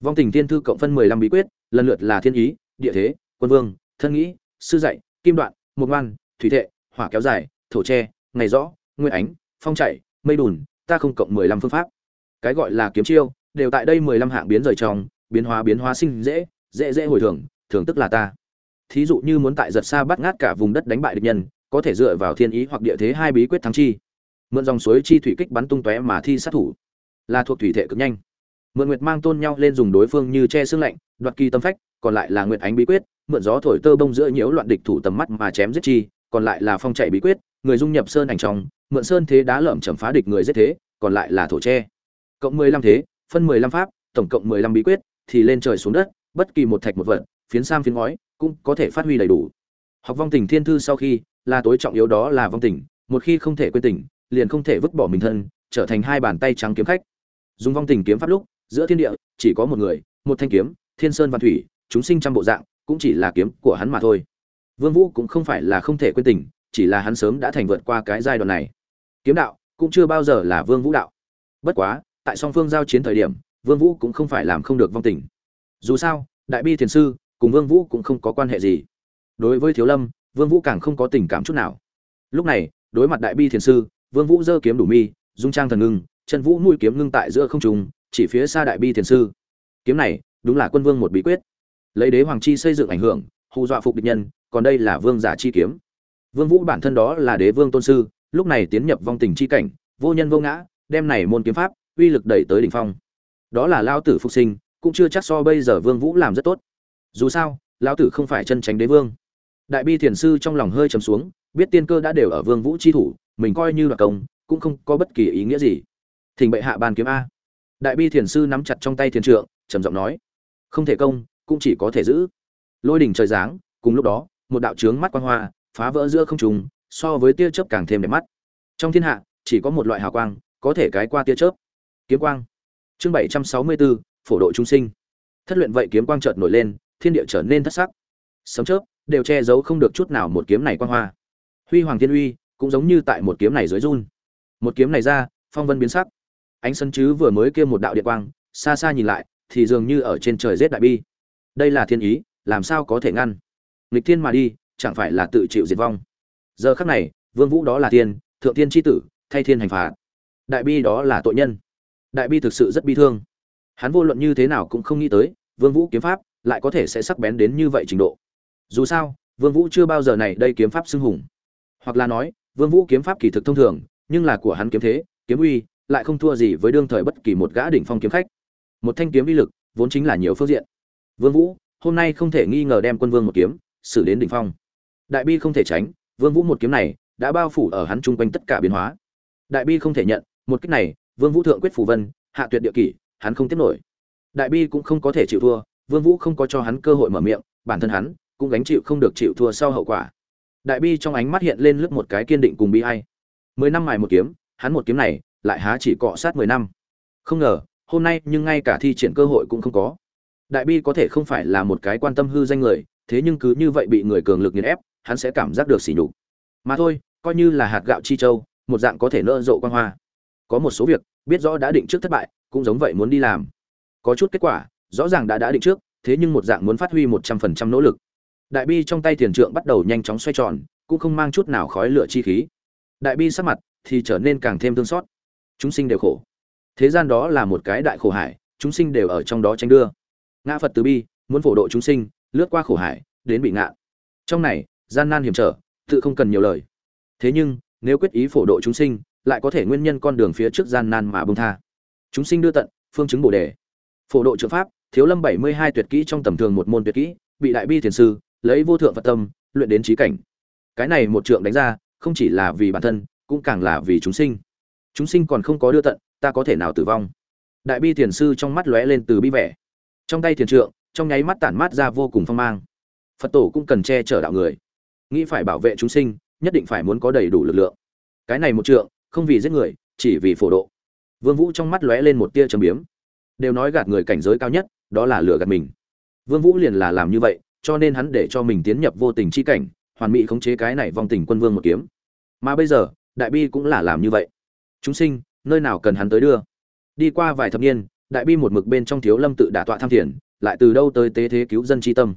vong tình thiên thư cộng phân 15 bí quyết, lần lượt là thiên ý, địa thế, quân vương, thân nghĩ, sư dạy, kim đoạn mục ngoan, thủy thệ, hỏa kéo dài, thổ tre, ngày rõ nguyên ánh, phong chạy mây đùn, ta không cộng 15 phương pháp. Cái gọi là kiếm chiêu, đều tại đây 15 hạng biến rời trong, biến hóa biến hóa sinh dễ dễ dễ hồi thường thường tức là ta. Thí dụ như muốn tại giật xa bắt ngát cả vùng đất đánh bại địch nhân, có thể dựa vào thiên ý hoặc địa thế hai bí quyết thắng chi. Mượn dòng suối chi thủy kích bắn tung tóe mà thi sát thủ. Là thuộc thủy thể cực nhanh mượn nguyệt mang tôn nhau lên dùng đối phương như che xương lạnh, đoạt kỳ tâm phách, còn lại là nguyệt ánh bí quyết, mượn gió thổi tơ bông giữa nhiễu loạn địch thủ tầm mắt mà chém giết chi, còn lại là phong chạy bí quyết, người dung nhập sơn ảnh trong, mượn sơn thế đá lởm chầm phá địch người giết thế, còn lại là thổ tre. Cộng mười lăm thế, phân mười lăm pháp, tổng cộng mười lăm bí quyết, thì lên trời xuống đất, bất kỳ một thạch một vật, phiến sam phiến ngói, cũng có thể phát huy đầy đủ. Học vong tình thiên thư sau khi, là tối trọng yếu đó là vong tình, một khi không thể quên tình, liền không thể vứt bỏ mình thân, trở thành hai bàn tay trắng kiếm khách. Dùng vong tình kiếm pháp lúc giữa thiên địa, chỉ có một người, một thanh kiếm, thiên sơn văn thủy, chúng sinh trăm bộ dạng, cũng chỉ là kiếm của hắn mà thôi. Vương vũ cũng không phải là không thể quên tình, chỉ là hắn sớm đã thành vượt qua cái giai đoạn này. Kiếm đạo, cũng chưa bao giờ là vương vũ đạo. Bất quá, tại song phương giao chiến thời điểm, vương vũ cũng không phải làm không được vong tình. Dù sao, đại bi thiền sư cùng vương vũ cũng không có quan hệ gì. Đối với thiếu lâm, vương vũ càng không có tình cảm chút nào. Lúc này, đối mặt đại bi thiền sư, vương vũ giơ kiếm đủ mi, dung trang thần ngưng, chân vũ nuôi kiếm ngưng tại giữa không trung chỉ phía xa đại bi thiền sư. Kiếm này, đúng là quân vương một bí quyết. Lấy đế hoàng chi xây dựng ảnh hưởng, hù dọa phục địch nhân, còn đây là vương giả chi kiếm. Vương vũ bản thân đó là đế vương tôn sư, lúc này tiến nhập vong tình chi cảnh, vô nhân vô ngã, đem này môn kiếm pháp, uy lực đẩy tới đỉnh phong. Đó là lao tử phục sinh, cũng chưa chắc so bây giờ vương vũ làm rất tốt. Dù sao lao tử không phải chân tránh đế vương. Đại bi thiền sư trong lòng hơi trầm xuống, biết tiên cơ đã đều ở vương vũ chi thủ, mình coi như là công, cũng không có bất kỳ ý nghĩa gì. Thỉnh bệ hạ ban kiếm a đại bi thiền sư nắm chặt trong tay thiền trượng, trầm giọng nói, không thể công, cũng chỉ có thể giữ. Lôi đỉnh trời giáng, cùng lúc đó, một đạo trướng mắt quang hoa phá vỡ giữa không trùng so với tia chớp càng thêm đẹp mắt. Trong thiên hạ, chỉ có một loại hào quang, có thể cái qua tia chớp. Kiếm quang. Chương bảy trăm sáu mươi bốn phổ độ chúng sinh. Thất luyện vậy kiếm quang chợt nổi lên, thiên địa trở nên thất sắc. Sấm chớp đều che giấu không được chút nào một kiếm này quang hoa. Huy hoàng thiên uy cũng giống như tại một kiếm này dưới run. Một kiếm này ra, phong vân biến sắc ánh sân chứ vừa mới kia một đạo điện quang, xa xa nhìn lại, thì dường như ở trên trời giết đại bi. Đây là thiên ý, làm sao có thể ngăn? Nghịch thiên mà đi, chẳng phải là tự chịu diệt vong. Giờ khắc này, vương vũ đó là thiên, thượng thiên chi tử, thay thiên hành phạt. Đại bi đó là tội nhân. Đại bi thực sự rất bi thương. Hắn vô luận như thế nào cũng không nghĩ tới, vương vũ kiếm pháp lại có thể sẽ sắc bén đến như vậy trình độ. Dù sao, vương vũ chưa bao giờ này đây kiếm pháp xưng hùng. Hoặc là nói, vương vũ kiếm pháp kỳ thực thông thường, nhưng là của hắn kiếm thế, kiếm uy lại không thua gì với đương thời bất kỳ một gã đỉnh phong kiếm khách. Một thanh kiếm uy lực vốn chính là nhiều phương diện. Vương vũ, hôm nay không thể nghi ngờ đem quân vương một kiếm, xử đến đỉnh phong. Đại bi không thể tránh, vương vũ một kiếm này đã bao phủ ở hắn trung quanh tất cả biến hóa. Đại bi không thể nhận, một kích này, vương vũ thượng quyết phù vân, hạ tuyệt địa kỷ, hắn không tiếp nổi. Đại bi cũng không có thể chịu thua, vương vũ không có cho hắn cơ hội mở miệng, bản thân hắn cũng gánh chịu không được chịu thua sau hậu quả. Đại bi trong ánh mắt hiện lên lướt một cái kiên định cùng bi ai. Mười năm mài một kiếm, hắn một kiếm này lại há chỉ cọ sát mười năm. Không ngờ, hôm nay nhưng ngay cả thi triển cơ hội cũng không có. Đại bi có thể không phải là một cái quan tâm hư danh người, thế nhưng cứ như vậy bị người cường lực nghiền ép, hắn sẽ cảm giác được sỉ nhục. Mà thôi, coi như là hạt gạo chi châu, một dạng có thể nỡ rộ quan hoa. Có một số việc, biết rõ đã định trước thất bại, cũng giống vậy muốn đi làm. Có chút kết quả, rõ ràng đã đã định trước, thế nhưng một dạng muốn phát huy một trăm phần trăm nỗ lực. Đại bi trong tay tiền trượng bắt đầu nhanh chóng xoay tròn, cũng không mang chút nào khói lửa chi khí. Đại bi sắc mặt thì trở nên càng thêm thương xót chúng sinh đều khổ. Thế gian đó là một cái đại khổ hải, chúng sinh đều ở trong đó tranh đưa. Ngã phật từ bi, muốn phổ độ chúng sinh, lướt qua khổ hải, đến bị ngã. trong này, gian nan hiểm trở, tự không cần nhiều lời. Thế nhưng, nếu quyết ý phổ độ chúng sinh, lại có thể nguyên nhân con đường phía trước gian nan mà bông tha. Chúng sinh đưa tận, phương chứng bổ đề. Phổ độ trợ pháp, thiếu lâm bảy mươi hai tuyệt kỹ trong tầm thường một môn tuyệt kỹ, bị đại bi thiền sư, lấy vô thượng phật tâm, luyện đến trí cảnh. Cái này một trượng đánh ra, không chỉ là vì bản thân, cũng càng là vì chúng sinh chúng sinh còn không có đưa tận, ta có thể nào tử vong? Đại bi thiền sư trong mắt lóe lên từ bi vẻ. Trong tay thiền trượng, trong nháy mắt tản mát ra vô cùng phong mang. Phật tổ cũng cần che chở đạo người. Nghĩ phải bảo vệ chúng sinh, nhất định phải muốn có đầy đủ lực lượng. Cái này một trượng, không vì giết người, chỉ vì phổ độ. Vương vũ trong mắt lóe lên một tia trầm biếm. Đều nói gạt người cảnh giới cao nhất, đó là lừa gạt mình. Vương vũ liền là làm như vậy, cho nên hắn để cho mình tiến nhập vô tình chi cảnh, hoàn mỹ khống chế cái này vong tình quân vương một kiếm. Mà bây giờ, đại bi cũng là làm như vậy chúng sinh, nơi nào cần hắn tới đưa? Đi qua vài thập niên, đại bi một mực bên trong thiếu lâm tự đả tọa tham thiền, lại từ đâu tới tế thế cứu dân chi tâm?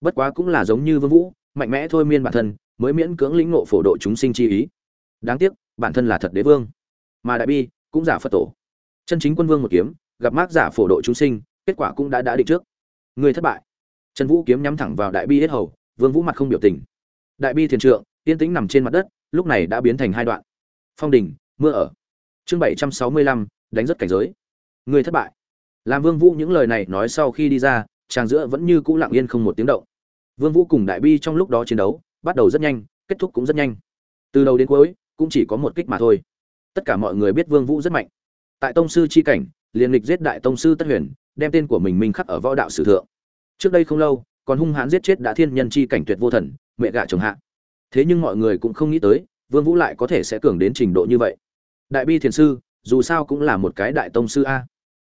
Bất quá cũng là giống như vương vũ, mạnh mẽ thôi miên bản thân, mới miễn cưỡng lĩnh ngộ phổ độ chúng sinh chi ý. Đáng tiếc, bản thân là thật đế vương. Mà đại bi cũng giả phật tổ. Chân chính quân vương một kiếm, gặp mác giả phổ độ chúng sinh, kết quả cũng đã đã định trước. Người thất bại. Trần vũ kiếm nhắm thẳng vào đại bi hết hầu, vương vũ mặt không biểu tình. Đại bi thiền trượng, yên tĩnh nằm trên mặt đất, lúc này đã biến thành hai đoạn. Phong đình, mưa ở chương bảy trăm sáu mươi lăm, đánh rất cảnh giới. Người thất bại. Làm vương vũ những lời này nói sau khi đi ra, chàng giữa vẫn như cũ lặng yên không một tiếng động. Vương vũ cùng đại bi trong lúc đó chiến đấu, bắt đầu rất nhanh, kết thúc cũng rất nhanh. Từ đầu đến cuối, cũng chỉ có một kích mà thôi. Tất cả mọi người biết vương vũ rất mạnh. Tại tông sư chi cảnh, liền lịch giết đại tông sư tất huyền, đem tên của mình minh khắc ở võ đạo sử thượng. Trước đây không lâu, còn hung hãn giết chết đã thiên nhân chi cảnh tuyệt vô thần, mẹ gạ chồng hạ. Thế nhưng mọi người cũng không nghĩ tới, vương vũ lại có thể sẽ cường đến trình độ như vậy đại bi thiền sư, dù sao cũng là một cái đại tông sư a.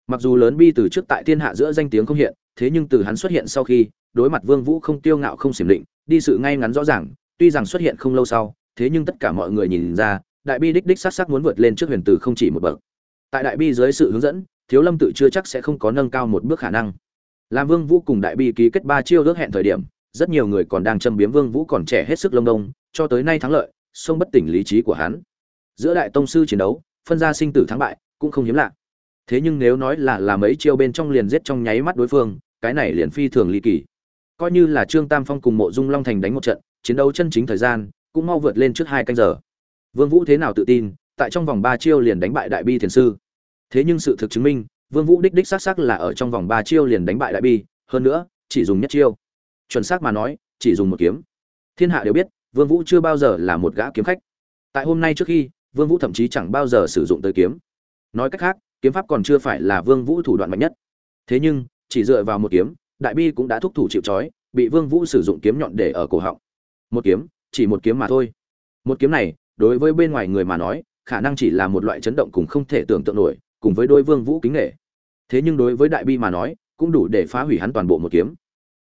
Mặc dù lớn bi từ trước tại thiên hạ giữa danh tiếng không hiện, thế nhưng từ hắn xuất hiện sau khi, đối mặt vương vũ không tiêu ngạo không xỉm định, đi sự ngay ngắn rõ ràng, tuy rằng xuất hiện không lâu sau, thế nhưng tất cả mọi người nhìn ra, đại bi đích đích sát sắc muốn vượt lên trước huyền tử không chỉ một bậc. Tại đại bi dưới sự hướng dẫn, thiếu lâm tự chưa chắc sẽ không có nâng cao một bước khả năng. Làm vương vũ cùng đại bi ký kết ba chiêu ước hẹn thời điểm, rất nhiều người còn đang châm biếm vương vũ còn trẻ hết sức lông đông, cho tới nay thắng lợi sông bất tỉnh lý trí của hắn giữa đại tông sư chiến đấu, phân ra sinh tử thắng bại, cũng không hiếm lạ. Thế nhưng nếu nói là làm mấy chiêu bên trong liền giết trong nháy mắt đối phương, cái này liền phi thường ly kỳ. Coi như là trương tam phong cùng mộ dung long thành đánh một trận, chiến đấu chân chính thời gian, cũng mau vượt lên trước hai canh giờ. Vương vũ thế nào tự tin, tại trong vòng ba chiêu liền đánh bại đại bi thiền sư. Thế nhưng sự thực chứng minh, vương vũ đích đích xác xác là ở trong vòng ba chiêu liền đánh bại đại bi, hơn nữa, chỉ dùng nhất chiêu. Chuẩn xác mà nói, chỉ dùng một kiếm. Thiên hạ đều biết, vương vũ chưa bao giờ là một gã kiếm khách. Tại hôm nay trước khi vương vũ thậm chí chẳng bao giờ sử dụng tới kiếm. Nói cách khác, kiếm pháp còn chưa phải là vương vũ thủ đoạn mạnh nhất. Thế nhưng, chỉ dựa vào một kiếm, đại bi cũng đã thúc thủ chịu trói, bị vương vũ sử dụng kiếm nhọn để ở cổ họng. Một kiếm, chỉ một kiếm mà thôi. Một kiếm này, đối với bên ngoài người mà nói, khả năng chỉ là một loại chấn động cùng không thể tưởng tượng nổi, cùng với đôi vương vũ kính nghệ thế nhưng đối với đại bi mà nói, cũng đủ để phá hủy hắn toàn bộ một kiếm.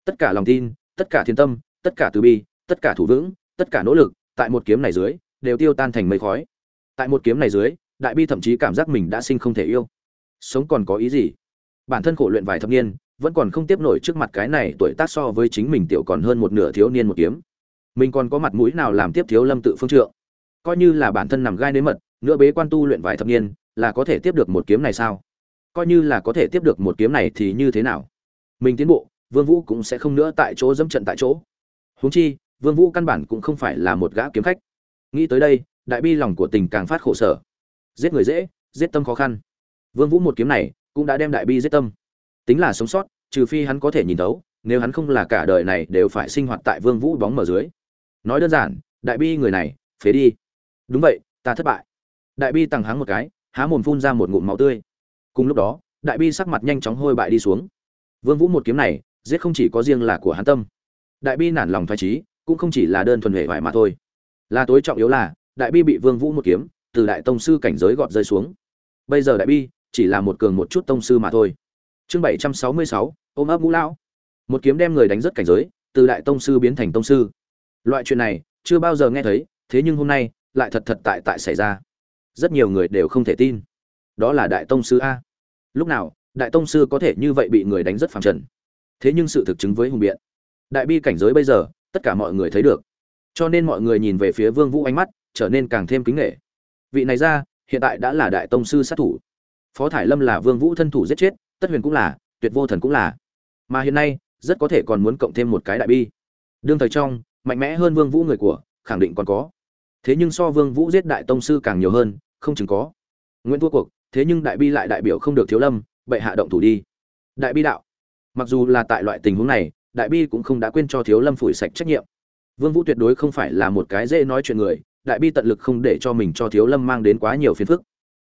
Tất cả lòng tin, tất cả thiên tâm, tất cả từ bi, tất cả thủ vững, tất cả nỗ lực, tại một kiếm này dưới, đều tiêu tan thành mây khói tại một kiếm này dưới, đại bi thậm chí cảm giác mình đã sinh không thể yêu. Sống còn có ý gì? Bản thân khổ luyện vài thập niên, vẫn còn không tiếp nổi trước mặt cái này tuổi tác so với chính mình tiểu còn hơn một nửa thiếu niên một kiếm. Mình còn có mặt mũi nào làm tiếp thiếu lâm tự phương trượng? Coi như là bản thân nằm gai nếm mật nữa bế quan tu luyện vài thập niên, là có thể tiếp được một kiếm này sao? Coi như là có thể tiếp được một kiếm này thì như thế nào? Mình tiến bộ, vương vũ cũng sẽ không nữa tại chỗ dẫm trận tại chỗ. Huống chi, vương vũ căn bản cũng không phải là một gã kiếm khách. Nghĩ tới đây đại bi lòng của tình càng phát khổ sở. Giết người dễ, giết tâm khó khăn. Vương vũ một kiếm này cũng đã đem đại bi giết tâm. Tính là sống sót, trừ phi hắn có thể nhìn thấu, nếu hắn không là cả đời này đều phải sinh hoạt tại vương vũ bóng mở dưới. Nói đơn giản, đại bi người này, phế đi. Đúng vậy, ta thất bại. Đại bi tăng háng một cái, há mồm phun ra một ngụm máu tươi. Cùng lúc đó, đại bi sắc mặt nhanh chóng hôi bại đi xuống. Vương vũ một kiếm này, giết không chỉ có riêng là của hắn tâm. Đại bi nản lòng thoái trí cũng không chỉ là đơn thuần hệ vải mà thôi. Là tối trọng yếu là đại bi bị vương vũ một kiếm, từ đại tông sư cảnh giới gọt rơi xuống. Bây giờ đại bi chỉ là một cường một chút tông sư mà thôi. Chương bảy trăm sáu mươi sáu, ôm ấp ngũ lão. Một kiếm đem người đánh rất cảnh giới, từ đại tông sư biến thành tông sư. Loại chuyện này, chưa bao giờ nghe thấy, thế nhưng hôm nay, lại thật thật tại tại xảy ra. Rất nhiều người đều không thể tin. Đó là đại tông sư a. Lúc nào, đại tông sư có thể như vậy bị người đánh rất phẳng trần? Thế nhưng sự thực chứng với hùng biện. Đại bi cảnh giới bây giờ, tất cả mọi người thấy được. Cho nên mọi người nhìn về phía vương vũ ánh mắt trở nên càng thêm kính nghệ vị này ra, hiện tại đã là đại tông sư sát thủ. Phó thải lâm là vương vũ thân thủ giết chết, tất huyền cũng là, tuyệt vô thần cũng là. Mà hiện nay, rất có thể còn muốn cộng thêm một cái đại bi. Đương thời trong, mạnh mẽ hơn vương vũ người của, khẳng định còn có. Thế nhưng so vương vũ giết đại tông sư càng nhiều hơn, không chừng có. Nguyễn thua cuộc, thế nhưng đại bi lại đại biểu không được thiếu lâm, bệ hạ động thủ đi. Đại bi đạo. Mặc dù là tại loại tình huống này, đại bi cũng không đã quên cho thiếu lâm phủi sạch trách nhiệm. Vương vũ tuyệt đối không phải là một cái dễ nói chuyện người đại bi tận lực không để cho mình cho thiếu lâm mang đến quá nhiều phiền phức.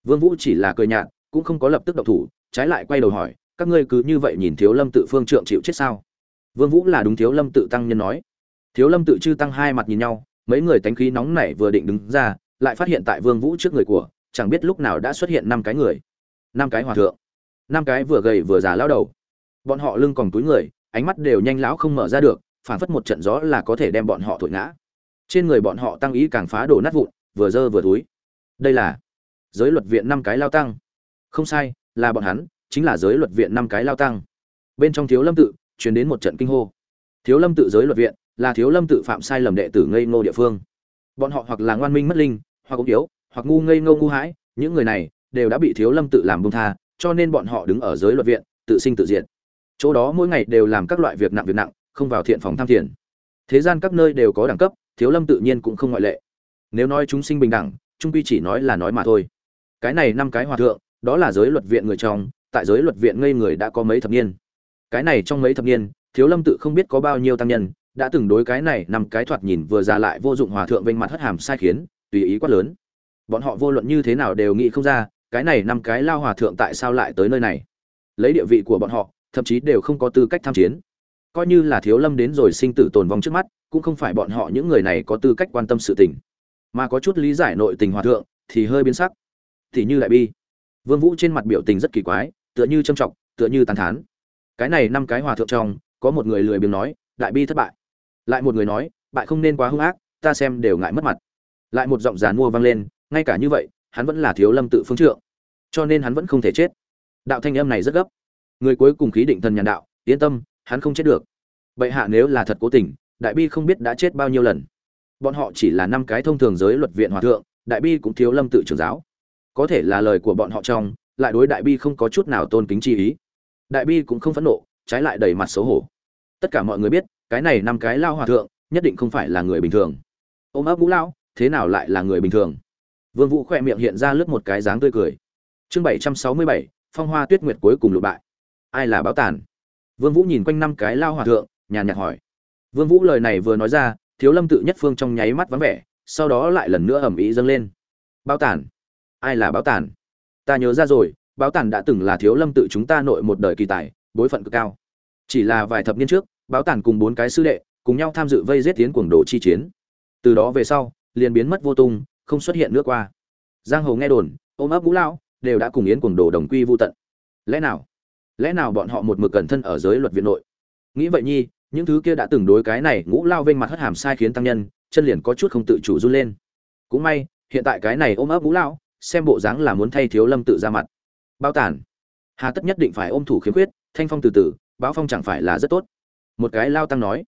Vương vũ chỉ là cười nhạt, cũng không có lập tức động thủ, trái lại quay đầu hỏi, các ngươi cứ như vậy nhìn thiếu lâm tự phương trượng chịu chết sao? Vương vũ là đúng thiếu lâm tự tăng nhân nói. Thiếu lâm tự chư tăng hai mặt nhìn nhau, mấy người tánh khí nóng nảy vừa định đứng ra, lại phát hiện tại vương vũ trước người của, chẳng biết lúc nào đã xuất hiện năm cái người. Năm cái hòa thượng. Năm cái vừa gầy vừa già lão đầu. Bọn họ lưng còn túi người, ánh mắt đều nhanh lão không mở ra được phản phất một trận gió là có thể đem bọn họ thổi ngã trên người bọn họ tăng ý càng phá đổ nát vụn, vừa dơ vừa túi. Đây là giới luật viện năm cái lao tăng. Không sai, là bọn hắn, chính là giới luật viện năm cái lao tăng. Bên trong thiếu lâm tự, truyền đến một trận kinh hô. Thiếu lâm tự giới luật viện, là thiếu lâm tự phạm sai lầm đệ tử ngây ngô địa phương. Bọn họ hoặc là ngoan minh mất linh, hoặc ống yếu, hoặc ngu ngây ngô ngu hãi, những người này đều đã bị thiếu lâm tự làm bông tha, cho nên bọn họ đứng ở giới luật viện, tự sinh tự diệt. Chỗ đó mỗi ngày đều làm các loại việc nặng việc nặng, không vào thiện phòng tham thiền. Thế gian các nơi đều có đẳng cấp thiếu lâm tự nhiên cũng không ngoại lệ. Nếu nói chúng sinh bình đẳng trung quy chỉ nói là nói mà thôi. Cái này năm cái hòa thượng, đó là giới luật viện người trong, tại giới luật viện ngây người đã có mấy thập niên. Cái này trong mấy thập niên, thiếu lâm tự không biết có bao nhiêu tăng nhân, đã từng đối cái này năm cái thoạt nhìn vừa ra lại vô dụng hòa thượng vênh mặt hất hàm sai khiến, tùy ý quát lớn. Bọn họ vô luận như thế nào đều nghĩ không ra, cái này năm cái lao hòa thượng tại sao lại tới nơi này. Lấy địa vị của bọn họ, thậm chí đều không có tư cách tham chiến coi như là thiếu lâm đến rồi sinh tử tồn vong trước mắt, cũng không phải bọn họ những người này có tư cách quan tâm sự tình. Mà có chút lý giải nội tình hòa thượng, thì hơi biến sắc. Thì như đại bi. Vương vũ trên mặt biểu tình rất kỳ quái, tựa như trâm trọng tựa như tàn thán. Cái này năm cái hòa thượng trong, có một người lười biếng nói, đại bi thất bại. Lại một người nói, bại không nên quá hung ác, ta xem đều ngại mất mặt. Lại một giọng giàn mua vang lên, ngay cả như vậy, hắn vẫn là thiếu lâm tự phương trượng. Cho nên hắn vẫn không thể chết. Đạo thanh âm này rất gấp. Người cuối cùng khí định thần nhàn đạo, yên tâm hắn không chết được. Bệ hạ nếu là thật cố tình đại bi không biết đã chết bao nhiêu lần. Bọn họ chỉ là năm cái thông thường giới luật viện hòa thượng đại bi cũng thiếu lâm tự trưởng giáo. Có thể là lời của bọn họ trong lại đối đại bi không có chút nào tôn kính chi ý. Đại bi cũng không phẫn nộ trái lại đầy mặt xấu hổ. Tất cả mọi người biết cái này năm cái lao hòa thượng nhất định không phải là người bình thường. Ôm ấp ngũ lao, thế nào lại là người bình thường? Vương vũ khoe miệng hiện ra lướt một cái dáng tươi cười. Chương bảy trăm sáu mươi bảy phong hoa tuyết nguyệt cuối cùng lụ bại. Ai là báo tàn? Vương vũ nhìn quanh năm cái lao hòa thượng nhàn nhạt hỏi. Vương vũ lời này vừa nói ra thiếu lâm tự nhất phương trong nháy mắt vắng vẻ sau đó lại lần nữa ầm ĩ dâng lên. Báo Tản, ai là báo Tản? ta nhớ ra rồi báo Tản đã từng là thiếu lâm tự chúng ta nội một đời kỳ tài bối phận cực cao. Chỉ là vài thập niên trước báo Tản cùng bốn cái sư đệ cùng nhau tham dự vây giết tiến cuồng đồ chi chiến. Từ đó về sau liền biến mất vô tung không xuất hiện nữa qua. Giang hồ nghe đồn ôm ấp vũ lão đều đã cùng yến cuồng đồ đồng quy vô tận. Lẽ nào? Lẽ nào bọn họ một mực cẩn thân ở giới luật viện nội? Nghĩ vậy nhi, những thứ kia đã từng đối cái này ngũ lao vênh mặt hất hàm sai khiến tăng nhân, chân liền có chút không tự chủ run lên. Cũng may, hiện tại cái này ôm ấp ngũ lao, xem bộ dáng là muốn thay thiếu lâm tự ra mặt. Bao tản. Hà tất nhất định phải ôm thủ khiếm khuyết, thanh phong từ từ, báo phong chẳng phải là rất tốt. Một cái lao tăng nói.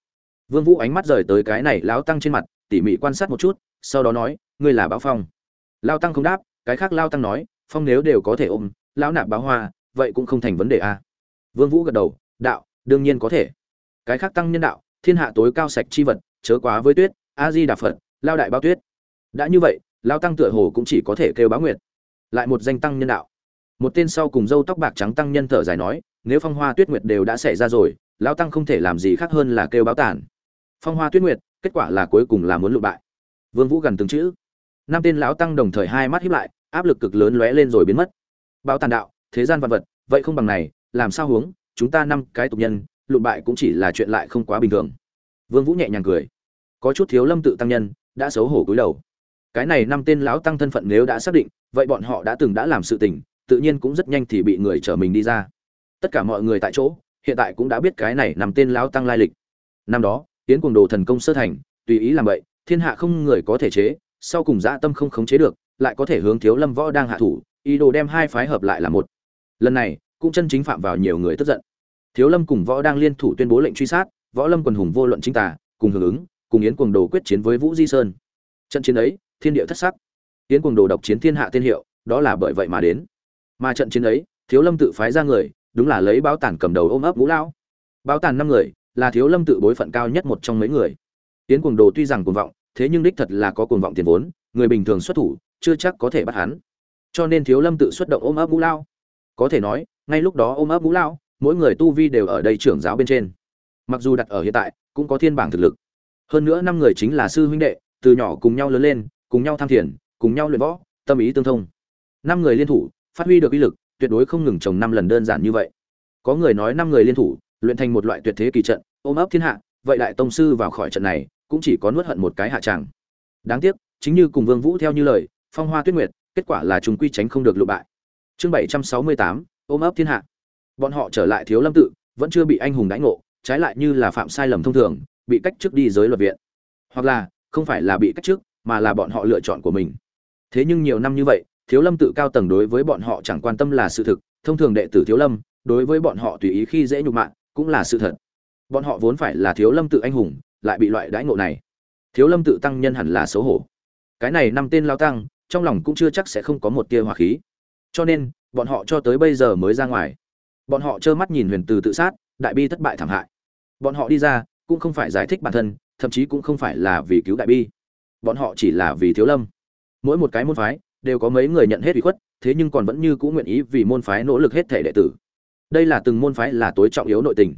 Vương vũ ánh mắt rời tới cái này lao tăng trên mặt, tỉ mỉ quan sát một chút, sau đó nói, ngươi là báo phong. Lao tăng không đáp, cái khác lao tăng nói, phong nếu đều có thể ôm, lão nạp báo hoa vậy cũng không thành vấn đề a vương vũ gật đầu, đạo, đương nhiên có thể. Cái khác tăng nhân đạo, thiên hạ tối cao sạch chi vật, chớ quá với tuyết a di đà phật, lao đại bao tuyết. Đã như vậy, lao tăng tựa hồ cũng chỉ có thể kêu báo nguyệt. Lại một danh tăng nhân đạo. Một tên sau cùng dâu tóc bạc trắng tăng nhân thở dài nói, nếu phong hoa tuyết nguyệt đều đã xảy ra rồi, lao tăng không thể làm gì khác hơn là kêu báo tản. Phong hoa tuyết nguyệt, kết quả là cuối cùng là muốn lụ bại. Vương vũ gần từng chữ. Năm tên lão tăng đồng thời hai mắt híp lại, áp lực cực lớn lóe lên rồi biến mất. Báo tàn đạo thế gian vật vật, vậy không bằng này, làm sao hướng, chúng ta năm cái tục nhân lụ bại cũng chỉ là chuyện lại không quá bình thường. Vương vũ nhẹ nhàng cười. Có chút thiếu lâm tự tăng nhân, đã xấu hổ cúi đầu. Cái này năm tên lão tăng thân phận nếu đã xác định, vậy bọn họ đã từng đã làm sự tình, tự nhiên cũng rất nhanh thì bị người chở mình đi ra. Tất cả mọi người tại chỗ, hiện tại cũng đã biết cái này nằm tên lão tăng lai lịch. Năm đó tiến cuồng đồ thần công sơ thành, tùy ý làm vậy, thiên hạ không người có thể chế, sau cùng dã tâm không khống chế được, lại có thể hướng thiếu lâm võ đang hạ thủ, ý đồ đem hai phái hợp lại là một lần này, cũng chân chính phạm vào nhiều người tức giận. Thiếu lâm cùng võ đang liên thủ tuyên bố lệnh truy sát, võ lâm quần hùng vô luận chính tà, cùng hưởng ứng, cùng yến cuồng đồ quyết chiến với vũ di sơn. Trận chiến ấy, thiên địa thất sắc. Yến cuồng đồ độc chiến thiên hạ tiên hiệu, đó là bởi vậy mà đến. Mà trận chiến ấy, thiếu lâm tự phái ra người, đúng là lấy báo tản cầm đầu ôm ấp ngũ lão. Báo tản năm người, là thiếu lâm tự bối phận cao nhất một trong mấy người. Yến cuồng đồ tuy rằng cuồng vọng, thế nhưng đích thật là có cuồng vọng tiền vốn, người bình thường xuất thủ, chưa chắc có thể bắt hắn. Cho nên thiếu lâm tự xuất động ôm ấp ngũ lao có thể nói, ngay lúc đó ôm ấp ngũ lao mỗi người tu vi đều ở đây trưởng giáo bên trên. Mặc dù đặt ở hiện tại, cũng có thiên bảng thực lực. Hơn nữa năm người chính là sư huynh đệ, từ nhỏ cùng nhau lớn lên, cùng nhau tham thiền, cùng nhau luyện võ, tâm ý tương thông. Năm người liên thủ, phát huy được uy lực, tuyệt đối không ngừng trồng năm lần đơn giản như vậy. Có người nói năm người liên thủ, luyện thành một loại tuyệt thế kỳ trận, ôm ấp thiên hạ, vậy đại tông sư vào khỏi trận này, cũng chỉ có nuốt hận một cái hạ tràng. Đáng tiếc, chính như cùng vương vũ theo như lời, phong hoa tuyết nguyệt, kết quả là chúng quy tránh không được lụ bại chương bảy trăm sáu mươi tám, ôm ấp thiên hạ. Bọn họ trở lại thiếu lâm tự, vẫn chưa bị anh hùng đánh ngộ, trái lại như là phạm sai lầm thông thường, bị cách chức đi giới luật viện. Hoặc là, không phải là bị cách chức, mà là bọn họ lựa chọn của mình. Thế nhưng nhiều năm như vậy, thiếu lâm tự cao tầng đối với bọn họ chẳng quan tâm là sự thực, thông thường đệ tử thiếu lâm, đối với bọn họ tùy ý khi dễ nhục mạ, cũng là sự thật. Bọn họ vốn phải là thiếu lâm tự anh hùng, lại bị loại đãi ngộ này. Thiếu lâm tự tăng nhân hẳn là xấu hổ. Cái này năm tên lao tăng, trong lòng cũng chưa chắc sẽ không có một tia hỏa khí cho nên, bọn họ cho tới bây giờ mới ra ngoài. Bọn họ trơ mắt nhìn huyền từ tự sát, đại bi thất bại thảm hại. Bọn họ đi ra, cũng không phải giải thích bản thân, thậm chí cũng không phải là vì cứu đại bi. Bọn họ chỉ là vì thiếu lâm. Mỗi một cái môn phái, đều có mấy người nhận hết ủy khuất, thế nhưng còn vẫn như cũng nguyện ý vì môn phái nỗ lực hết thể đệ tử. Đây là từng môn phái là tối trọng yếu nội tình.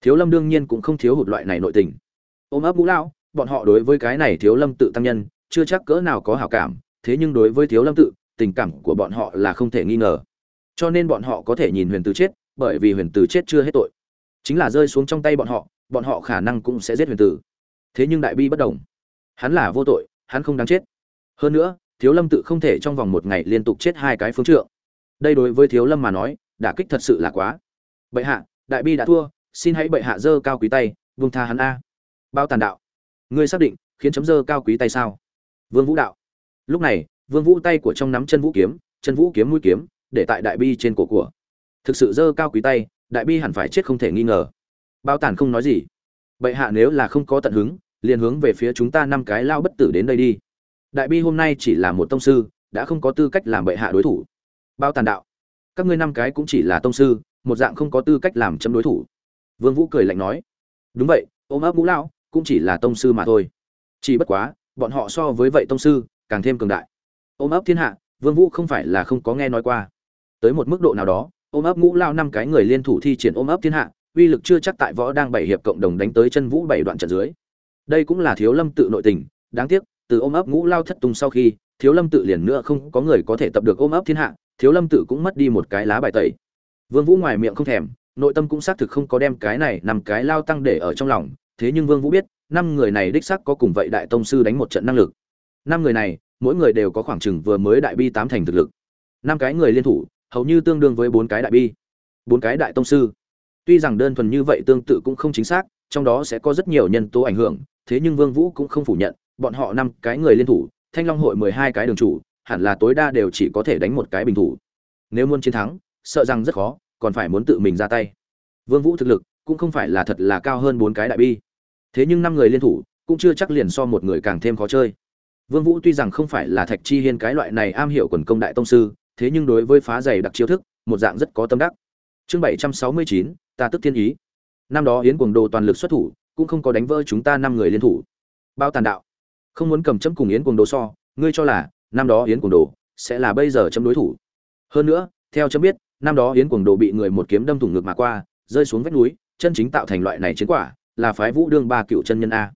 Thiếu lâm đương nhiên cũng không thiếu hụt loại này nội tình. Ôm ấp ngũ lão, bọn họ đối với cái này thiếu lâm tự tăng nhân, chưa chắc cỡ nào có hảo cảm, thế nhưng đối với thiếu lâm tự tình cảm của bọn họ là không thể nghi ngờ. Cho nên bọn họ có thể nhìn huyền Tử chết, bởi vì huyền Tử chết chưa hết tội. Chính là rơi xuống trong tay bọn họ bọn họ khả năng cũng sẽ giết huyền tử. Thế nhưng đại bi bất đồng. Hắn là vô tội, hắn không đáng chết. Hơn nữa, thiếu lâm tự không thể trong vòng một ngày liên tục chết hai cái phương trượng. Đây đối với thiếu lâm mà nói, đả kích thật sự là quá. Bệ hạ, đại bi đã thua, xin hãy bệ hạ dơ cao quý tay vương tha hắn a. Bao tàn đạo. Ngươi xác định, khiến chấm dơ cao quý tay sao? Vương vũ đạo. Lúc này vương vũ tay của trong nắm chân vũ kiếm, chân vũ kiếm mũi kiếm, để tại đại bi trên cổ của. Thực sự dơ cao quý tay, đại bi hẳn phải chết không thể nghi ngờ. Bao Tản không nói gì. Bệ hạ nếu là không có tận hứng, liền hướng về phía chúng ta năm cái lao bất tử đến đây đi. Đại bi hôm nay chỉ là một tông sư, đã không có tư cách làm bệ hạ đối thủ. Bao tàn đạo, các ngươi năm cái cũng chỉ là tông sư, một dạng không có tư cách làm chấm đối thủ. Vương vũ cười lạnh nói, đúng vậy, ôm ấp ngũ lão, cũng chỉ là tông sư mà thôi. Chỉ bất quá, bọn họ so với vậy tông sư, càng thêm cường đại ôm ấp thiên hạ, vương vũ không phải là không có nghe nói qua. Tới một mức độ nào đó, ôm ấp ngũ lao năm cái người liên thủ thi triển ôm ấp thiên hạ, uy lực chưa chắc tại võ đang bảy hiệp cộng đồng đánh tới chân vũ bảy đoạn trận dưới. Đây cũng là thiếu lâm tự nội tình, đáng tiếc, từ ôm ấp ngũ lao thất tung sau khi, thiếu lâm tự liền nữa không có người có thể tập được ôm ấp thiên hạ, thiếu lâm tự cũng mất đi một cái lá bài tẩy. Vương vũ ngoài miệng không thèm, nội tâm cũng xác thực không có đem cái này nằm cái lao tăng để ở trong lòng, thế nhưng vương vũ biết, năm người này đích xác có cùng vậy đại tông sư đánh một trận năng lực. Năm người này mỗi người đều có khoảng chừng vừa mới đại bi tám thành thực lực. Năm cái người liên thủ, hầu như tương đương với bốn cái đại bi. Bốn cái đại tông sư. Tuy rằng đơn thuần như vậy tương tự cũng không chính xác, trong đó sẽ có rất nhiều nhân tố ảnh hưởng, thế nhưng vương vũ cũng không phủ nhận, bọn họ năm cái người liên thủ, thanh long hội mười hai cái đường chủ, hẳn là tối đa đều chỉ có thể đánh một cái bình thủ. Nếu muốn chiến thắng, sợ rằng rất khó, còn phải muốn tự mình ra tay. Vương vũ thực lực cũng không phải là thật là cao hơn bốn cái đại bi. Thế nhưng năm người liên thủ cũng chưa chắc liền so một người càng thêm khó chơi vương vũ tuy rằng không phải là thạch chi hiên cái loại này am hiểu quần công đại tông sư, thế nhưng đối với phá giày đặc chiêu thức, một dạng rất có tâm đắc. Chương bảy trăm sáu mươi chín, ta tức thiên ý. Năm đó yến cuồng đồ toàn lực xuất thủ, cũng không có đánh vỡ chúng ta năm người liên thủ. Bao tàn đạo. Không muốn cầm chấm cùng yến cuồng đồ so, ngươi cho là, năm đó yến cuồng đồ sẽ là bây giờ chấm đối thủ. Hơn nữa, theo chấm biết, năm đó yến cuồng đồ bị người một kiếm đâm thủng ngực mà qua, rơi xuống vách núi, chân chính tạo thành loại này chiến quả, là phái vũ đương ba cựu chân nhân a.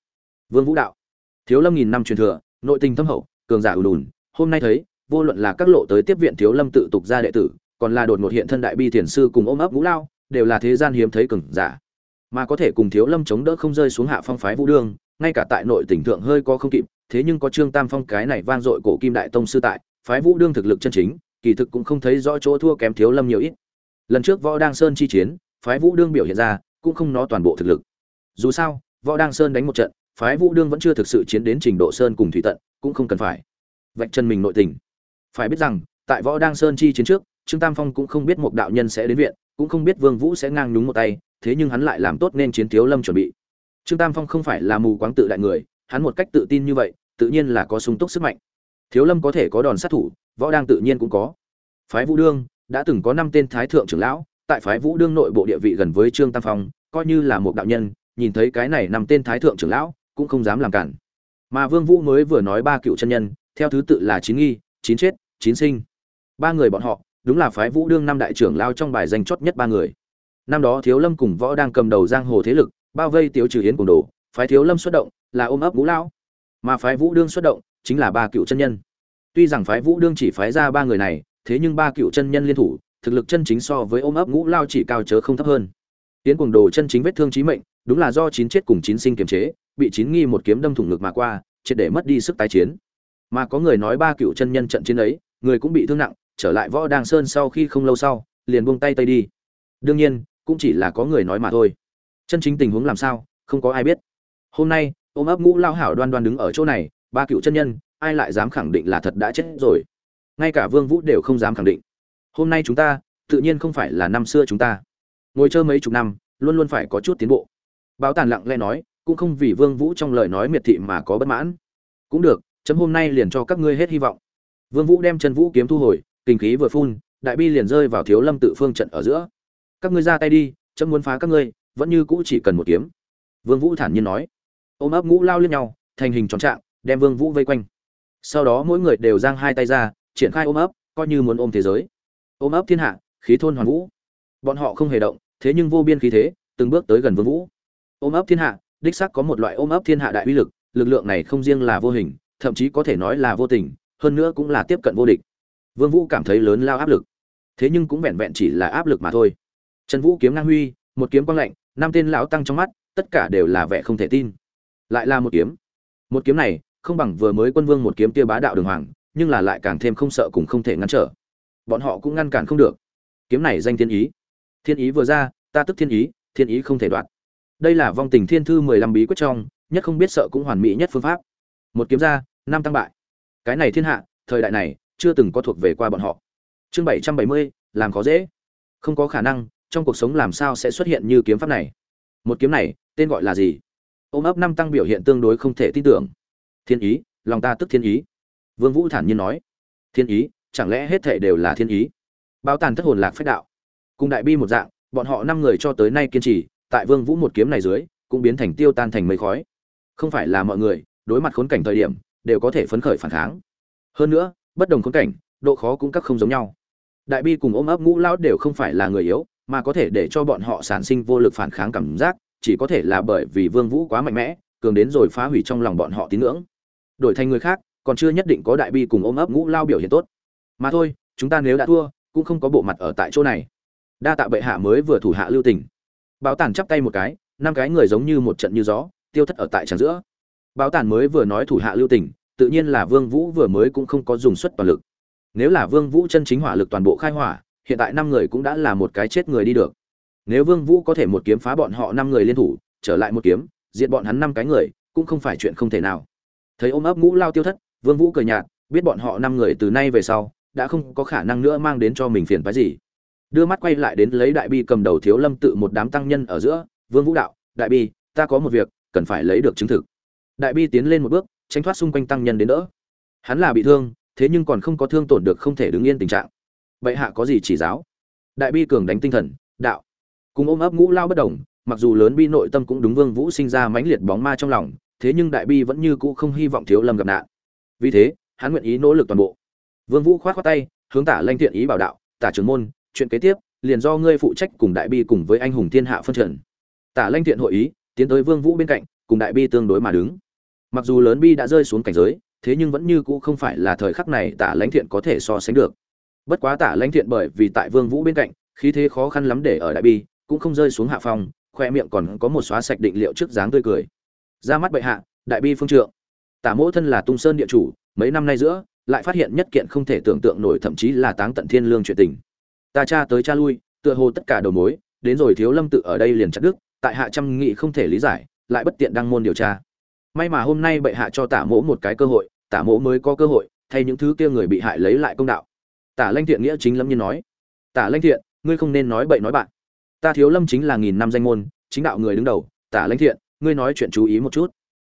Vương vũ đạo. Thiếu lâm nghìn năm truyền thừa nội tình thâm hậu, cường giả ưu đùn hôm nay thấy, vô luận là các lộ tới tiếp viện thiếu lâm tự tục ra đệ tử, còn là đột ngột hiện thân đại bi thiền sư cùng ôm ấp vũ lao, đều là thế gian hiếm thấy cường giả. Mà có thể cùng thiếu lâm chống đỡ không rơi xuống hạ phong phái vũ đương, ngay cả tại nội tỉnh thượng hơi có không kịp, thế nhưng có trương tam phong cái này vang dội cổ kim đại tông sư tại, phái vũ đương thực lực chân chính, kỳ thực cũng không thấy rõ chỗ thua kém thiếu lâm nhiều ít. Lần trước võ đăng sơn chi chiến, phái vũ đương biểu hiện ra, cũng không nó toàn bộ thực lực. Dù sao, võ đăng sơn đánh một trận phái vũ đương vẫn chưa thực sự chiến đến trình độ sơn cùng thủy tận, cũng không cần phải. Vạch chân mình nội tình. Phải biết rằng, tại võ đang sơn chi chiến trước, trương tam phong cũng không biết một đạo nhân sẽ đến viện, cũng không biết vương vũ sẽ ngang nhúng một tay, thế nhưng hắn lại làm tốt nên chiến thiếu lâm chuẩn bị. Trương tam phong không phải là mù quáng tự đại người, hắn một cách tự tin như vậy, tự nhiên là có sung túc sức mạnh. Thiếu lâm có thể có đòn sát thủ, võ đang tự nhiên cũng có. Phái vũ đương đã từng có năm tên thái thượng trưởng lão, tại phái vũ đương nội bộ địa vị gần với trương tam phong, coi như là một đạo nhân, nhìn thấy cái này năm tên thái thượng trưởng lão cũng không dám làm cản. Mà vương vũ mới vừa nói ba cựu chân nhân, theo thứ tự là chín nghi, chín chết, chín sinh. Ba người bọn họ, đúng là phái vũ đương năm đại trưởng lao trong bài danh chót nhất ba người. Năm đó thiếu lâm cùng võ đang cầm đầu giang hồ thế lực, bao vây tiêu trừ yến cùng đồ, phái thiếu lâm xuất động, là ôm ấp ngũ lão. Mà phái vũ đương xuất động, chính là ba cựu chân nhân. Tuy rằng phái vũ đương chỉ phái ra ba người này, thế nhưng ba cựu chân nhân liên thủ, thực lực chân chính so với ôm ấp ngũ lao chỉ cao chớ không thấp hơn. Yến cuồng đồ chân chính vết thương chí mệnh đúng là do chín chết cùng chín sinh kiềm chế, bị chín nghi một kiếm đâm thủng ngực mà qua, triệt để mất đi sức tái chiến. Mà có người nói ba cựu chân nhân trận chiến ấy, người cũng bị thương nặng, trở lại võ đàng sơn sau khi không lâu sau, liền buông tay tay đi. Đương nhiên, cũng chỉ là có người nói mà thôi. Chân chính tình huống làm sao, không có ai biết. Hôm nay, ôm ấp ngũ lao hảo đoan đoan đứng ở chỗ này, ba cựu chân nhân, ai lại dám khẳng định là thật đã chết rồi? Ngay cả vương vũ đều không dám khẳng định. Hôm nay chúng ta, tự nhiên không phải là năm xưa chúng ta. Ngồi chơi mấy chục năm, luôn luôn phải có chút tiến bộ báo tàn lặng lẽ nói, cũng không vì vương vũ trong lời nói miệt thị mà có bất mãn. Cũng được, chấm hôm nay liền cho các ngươi hết hy vọng. Vương vũ đem chân vũ kiếm thu hồi, kinh khí vừa phun, đại bi liền rơi vào thiếu lâm tự phương trận ở giữa. Các ngươi ra tay đi, chấm muốn phá các ngươi, vẫn như cũ chỉ cần một kiếm. Vương vũ thản nhiên nói. Ôm ấp ngũ lao lên nhau, thành hình tròn trạng, đem vương vũ vây quanh. Sau đó mỗi người đều giang hai tay ra, triển khai ôm ấp, coi như muốn ôm thế giới. Ôm ấp thiên hạ, khí thôn hoàn vũ. Bọn họ không hề động, thế nhưng vô biên khí thế, từng bước tới gần vương vũ ôm ấp thiên hạ, đích xác có một loại ôm ấp thiên hạ đại uy lực lực lượng này không riêng là vô hình, thậm chí có thể nói là vô tình, hơn nữa cũng là tiếp cận vô địch. Vương vũ cảm thấy lớn lao áp lực. Thế nhưng cũng vẹn vẹn chỉ là áp lực mà thôi. Trần vũ kiếm ngang huy, một kiếm quang lạnh, năm tên lão tăng trong mắt, tất cả đều là vẻ không thể tin. Lại là một kiếm. Một kiếm này, không bằng vừa mới quân vương một kiếm tia bá đạo đường hoàng, nhưng là lại càng thêm không sợ cùng không thể ngăn trở. Bọn họ cũng ngăn cản không được. Kiếm này danh thiên ý. Thiên ý vừa ra, ta tức thiên ý thiên ý không thể đoạt đây là vong tình thiên thư mười lăm bí quyết trong, nhất không biết sợ cũng hoàn mỹ nhất phương pháp. Một kiếm ra, năm tăng bại. Cái này thiên hạ, thời đại này, chưa từng có thuộc về qua bọn họ. Chương bảy trăm bảy mươi, làm khó dễ. Không có khả năng, trong cuộc sống làm sao sẽ xuất hiện như kiếm pháp này? Một kiếm này, tên gọi là gì? Ôm ấp năm tăng biểu hiện tương đối không thể tin tưởng. Thiên ý, lòng ta tức thiên ý. Vương vũ thản nhiên nói. Thiên ý, chẳng lẽ hết thể đều là thiên ý? Báo tàn thất hồn lạc phách đạo. Cùng đại bi một dạng, bọn họ năm người cho tới nay kiên trì tại vương vũ một kiếm này dưới, cũng biến thành tiêu tan thành mây khói. Không phải là mọi người, đối mặt khốn cảnh thời điểm, đều có thể phấn khởi phản kháng. Hơn nữa, bất đồng khốn cảnh, độ khó cũng các không giống nhau. Đại bi cùng ôm ấp ngũ lão đều không phải là người yếu, mà có thể để cho bọn họ sản sinh vô lực phản kháng cảm giác, chỉ có thể là bởi vì vương vũ quá mạnh mẽ, cường đến rồi phá hủy trong lòng bọn họ tín ngưỡng. Đổi thành người khác, còn chưa nhất định có đại bi cùng ôm ấp ngũ lao biểu hiện tốt. Mà thôi, chúng ta nếu đã thua, cũng không có bộ mặt ở tại chỗ này. Đa tạ bệ hạ mới vừa thủ hạ lưu tình báo tàn chắp tay một cái, năm cái người giống như một trận như gió, tiêu thất ở tại tràng giữa. Báo tàn mới vừa nói thủ hạ lưu tình, tự nhiên là vương vũ vừa mới cũng không có dùng suất toàn lực. Nếu là vương vũ chân chính hỏa lực toàn bộ khai hỏa, hiện tại năm người cũng đã là một cái chết người đi được. Nếu vương vũ có thể một kiếm phá bọn họ năm người liên thủ, trở lại một kiếm, diệt bọn hắn năm cái người, cũng không phải chuyện không thể nào. Thấy ôm ấp ngũ lao tiêu thất, vương vũ cười nhạt, biết bọn họ năm người từ nay về sau, đã không có khả năng nữa mang đến cho mình phiền phức gì đưa mắt quay lại đến lấy đại bi cầm đầu thiếu lâm tự một đám tăng nhân ở giữa, vương vũ đạo, đại bi, ta có một việc, cần phải lấy được chứng thực. Đại bi tiến lên một bước, tránh thoát xung quanh tăng nhân đến đỡ. Hắn là bị thương, thế nhưng còn không có thương tổn được không thể đứng yên tình trạng. Vậy hạ có gì chỉ giáo? Đại bi cường đánh tinh thần, đạo. Cùng ôm ấp ngũ lao bất đồng, mặc dù lớn bi nội tâm cũng đúng vương vũ sinh ra mãnh liệt bóng ma trong lòng, thế nhưng đại bi vẫn như cũ không hy vọng thiếu lâm gặp nạn. Vì thế, hắn nguyện ý nỗ lực toàn bộ. Vương vũ khoát khoát tay, hướng tả lanh thiện ý bảo đạo, tả trưởng môn chuyện kế tiếp, liền do ngươi phụ trách cùng đại bi cùng với anh hùng thiên hạ phân trần. Tả lanh thiện hội ý, tiến tới vương vũ bên cạnh, cùng đại bi tương đối mà đứng. Mặc dù lớn bi đã rơi xuống cảnh giới, thế nhưng vẫn như cũ không phải là thời khắc này tả lãnh thiện có thể so sánh được. Bất quá tả lãnh thiện bởi vì tại vương vũ bên cạnh, khí thế khó khăn lắm để ở đại bi, cũng không rơi xuống hạ phong, khoe miệng còn có một xóa sạch định liệu trước dáng tươi cười. Ra mắt bệ hạ, đại bi phương trượng. Tả mỗ thân là tung sơn địa chủ, mấy năm nay giữa, lại phát hiện nhất kiện không thể tưởng tượng nổi thậm chí là táng tận thiên lương chuyện tình ta cha tới cha lui, tựa hồ tất cả đầu mối, đến rồi thiếu lâm tự ở đây liền chặt đức tại hạ trăm nghị không thể lý giải, lại bất tiện đăng môn điều tra. May mà hôm nay bệ hạ cho tả mỗ một cái cơ hội, tả mỗ mới có cơ hội, thay những thứ kia người bị hại lấy lại công đạo. Tả lanh thiện nghĩa chính lâm nhiên nói, tả lanh thiện, ngươi không nên nói bậy nói bạn. Ta thiếu lâm chính là nghìn năm danh môn, chính đạo người đứng đầu, tả lanh thiện, ngươi nói chuyện chú ý một chút.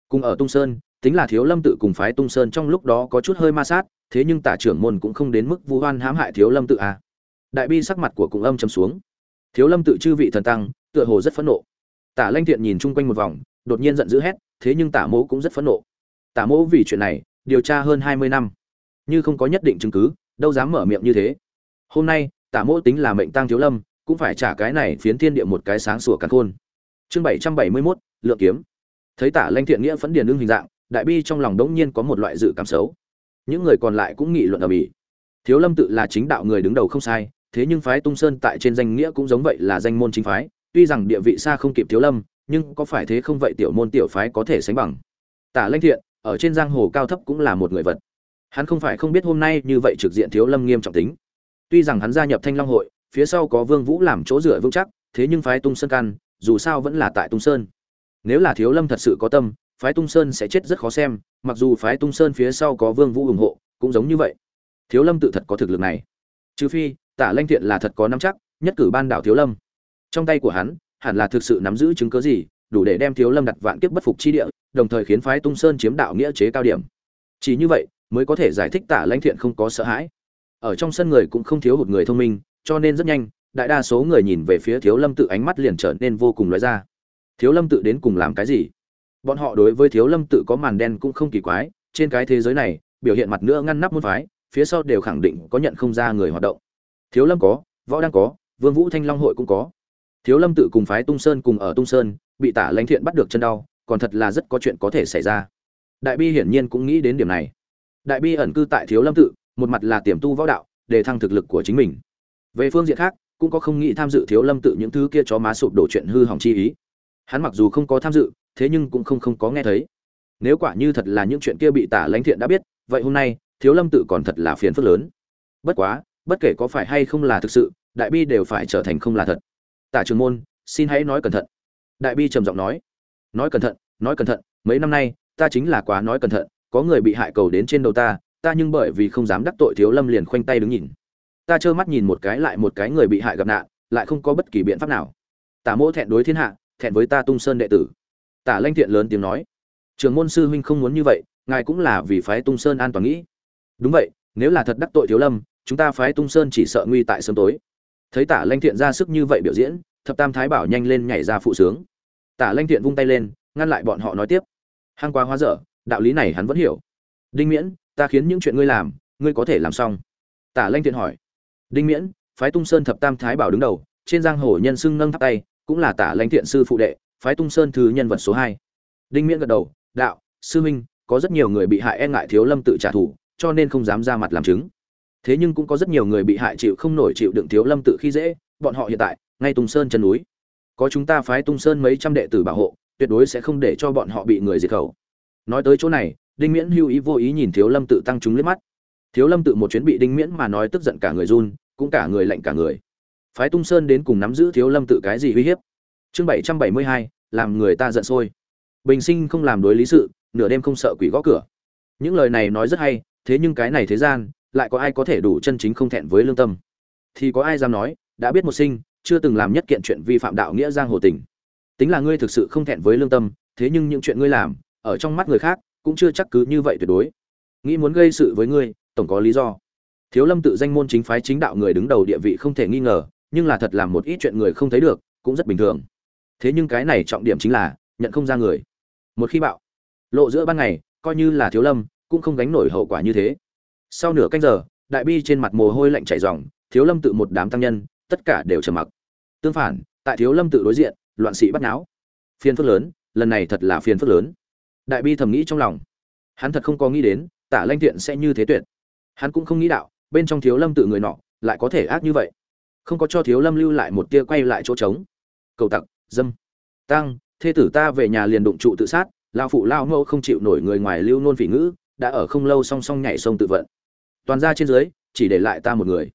Cùng ở tung sơn, tính là thiếu lâm tự cùng phái tung sơn trong lúc đó có chút hơi ma sát, thế nhưng tả trưởng môn cũng không đến mức vu hoan hãm hại thiếu lâm tự à đại bi sắc mặt của cung âm chấm xuống. Thiếu lâm tự chư vị thần tăng, tựa hồ rất phẫn nộ. Tả lanh thiện nhìn chung quanh một vòng, đột nhiên giận dữ hét, thế nhưng tả mỗ cũng rất phẫn nộ. Tả mỗ vì chuyện này, điều tra hơn hai mươi năm. Như không có nhất định chứng cứ, đâu dám mở miệng như thế. Hôm nay, tả mỗ tính là mệnh tăng thiếu lâm, cũng phải trả cái này phiến thiên địa một cái sáng sủa cắn khôn. Chương bảy trăm bảy mươi mốt, lượng kiếm. Thấy tả lanh thiện nghĩa phẫn điền ưng hình dạng, đại bi trong lòng đống nhiên có một loại dự cảm xấu. Những người còn lại cũng nghị luận ở bỉ thiếu lâm tự là chính đạo người đứng đầu không sai thế nhưng phái tung sơn tại trên danh nghĩa cũng giống vậy là danh môn chính phái, tuy rằng địa vị xa không kịp thiếu lâm, nhưng có phải thế không vậy tiểu môn tiểu phái có thể sánh bằng? Tả lanh thiện, ở trên giang hồ cao thấp cũng là một người vật. Hắn không phải không biết hôm nay như vậy trực diện thiếu lâm nghiêm trọng tính. Tuy rằng hắn gia nhập thanh long hội, phía sau có vương vũ làm chỗ dựa vững chắc, thế nhưng phái tung sơn căn dù sao vẫn là tại tung sơn. Nếu là thiếu lâm thật sự có tâm, phái tung sơn sẽ chết rất khó xem, mặc dù phái tung sơn phía sau có vương vũ ủng hộ, cũng giống như vậy. Thiếu lâm tự thật có thực lực này. Trừ phi tả lanh thiện là thật có nắm chắc, nhất cử ban đảo thiếu lâm. Trong tay của hắn, hẳn là thực sự nắm giữ chứng cứ gì, đủ để đem thiếu lâm đặt vạn kiếp bất phục chi địa, đồng thời khiến phái tung sơn chiếm đạo nghĩa chế cao điểm. Chỉ như vậy, mới có thể giải thích tả lanh thiện không có sợ hãi. Ở trong sân người cũng không thiếu hụt người thông minh, cho nên rất nhanh, đại đa số người nhìn về phía thiếu lâm tự ánh mắt liền trở nên vô cùng loại ra. Thiếu lâm tự đến cùng làm cái gì? Bọn họ đối với thiếu lâm tự có màn đen cũng không kỳ quái, trên cái thế giới này, biểu hiện mặt nữa ngăn nắp môn phái, phía sau đều khẳng định có nhận không ra người hoạt động thiếu lâm có, võ đang có, vương vũ thanh long hội cũng có. Thiếu lâm tự cùng phái tung sơn cùng ở tung sơn, bị tả lãnh thiện bắt được chân đau, còn thật là rất có chuyện có thể xảy ra. Đại bi hiển nhiên cũng nghĩ đến điểm này. Đại bi ẩn cư tại thiếu lâm tự, một mặt là tiềm tu võ đạo, để thăng thực lực của chính mình. Về phương diện khác, cũng có không nghĩ tham dự thiếu lâm tự những thứ kia chó má sụp đổ chuyện hư hỏng chi ý. Hắn mặc dù không có tham dự, thế nhưng cũng không không có nghe thấy. Nếu quả như thật là những chuyện kia bị tả lãnh thiện đã biết, vậy hôm nay, thiếu lâm tự còn thật là phiền phức lớn. Bất quá bất kể có phải hay không là thực sự, đại bi đều phải trở thành không là thật. Tả trường môn, xin hãy nói cẩn thận. Đại bi trầm giọng nói. Nói cẩn thận, nói cẩn thận, mấy năm nay, ta chính là quá nói cẩn thận, có người bị hại cầu đến trên đầu ta ta nhưng bởi vì không dám đắc tội thiếu lâm liền khoanh tay đứng nhìn. Ta trơ mắt nhìn một cái lại một cái người bị hại gặp nạn, lại không có bất kỳ biện pháp nào. Tả mỗ thẹn đối thiên hạ, thẹn với ta tung sơn đệ tử. Tả lanh thiện lớn tiếng nói. Trường môn sư huynh không muốn như vậy, ngài cũng là vì phái tung sơn an toàn nghĩ. Đúng vậy, nếu là thật đắc tội thiếu lâm chúng ta phái tung sơn chỉ sợ nguy tại sớm tối. Thấy tả lanh thiện ra sức như vậy biểu diễn, thập tam thái bảo nhanh lên nhảy ra phụ sướng. Tả lanh thiện vung tay lên, ngăn lại bọn họ nói tiếp. Hăng quá hóa dở, đạo lý này hắn vẫn hiểu. Đinh miễn, ta khiến những chuyện ngươi làm, ngươi có thể làm xong. Tả lanh thiện hỏi. Đinh miễn, phái tung sơn thập tam thái bảo đứng đầu, trên giang hồ nhân xưng nâng thắp tay, cũng là tả lanh thiện sư phụ đệ, phái tung sơn thứ nhân vật số hai. Đinh miễn gật đầu, đạo, sư huynh, có rất nhiều người bị hại e ngại thiếu lâm tự trả thù, cho nên không dám ra mặt làm chứng thế nhưng cũng có rất nhiều người bị hại chịu không nổi chịu đựng thiếu lâm tự khi dễ, bọn họ hiện tại, ngay tung sơn chân núi. Có chúng ta phái tung sơn mấy trăm đệ tử bảo hộ, tuyệt đối sẽ không để cho bọn họ bị người diệt khẩu. Nói tới chỗ này, đinh miễn hưu ý vô ý nhìn thiếu lâm tự tăng chúng liếc mắt. Thiếu lâm tự một chuyến bị đinh miễn mà nói tức giận cả người run, cũng cả người lạnh cả người. Phái tung sơn đến cùng nắm giữ thiếu lâm tự cái gì uy hiếp? Chương bảy trăm bảy mươi hai, làm người ta giận sôi. Bình sinh không làm đối lý sự, nửa đêm không sợ quỷ gõ cửa. Những lời này nói rất hay, thế nhưng cái này thế gian lại có ai có thể đủ chân chính không thẹn với lương tâm? Thì có ai dám nói, đã biết một sinh, chưa từng làm nhất kiện chuyện vi phạm đạo nghĩa giang hồ tình. Tính là ngươi thực sự không thẹn với lương tâm, thế nhưng những chuyện ngươi làm, ở trong mắt người khác, cũng chưa chắc cứ như vậy tuyệt đối. Nghĩ muốn gây sự với ngươi, tổng có lý do. Thiếu lâm tự danh môn chính phái chính đạo người đứng đầu địa vị không thể nghi ngờ, nhưng là thật làm một ít chuyện người không thấy được, cũng rất bình thường. Thế nhưng cái này trọng điểm chính là, nhận không ra người. Một khi bạo, lộ giữa ban ngày, coi như là thiếu lâm, cũng không gánh nổi hậu quả như thế sau nửa canh giờ, đại bi trên mặt mồ hôi lạnh chảy ròng, thiếu lâm tự một đám tăng nhân, tất cả đều trầm mặc. Tương phản, tại thiếu lâm tự đối diện, loạn sĩ bắt náo. Phiền phức lớn, lần này thật là phiền phức lớn. Đại bi thầm nghĩ trong lòng. Hắn thật không có nghĩ đến, tả lanh thiện sẽ như thế tuyệt. Hắn cũng không nghĩ đạo, bên trong thiếu lâm tự người nọ, lại có thể ác như vậy. Không có cho thiếu lâm lưu lại một tia quay lại chỗ trống. Cầu tặc, dâm. Tăng, thê tử ta về nhà liền đụng trụ tự sát lao phụ lao mẫu không chịu nổi người ngoài lưu nôn phỉ ngữ, đã ở không lâu song song nhảy sông tự vận toàn ra trên dưới, chỉ để lại ta một người.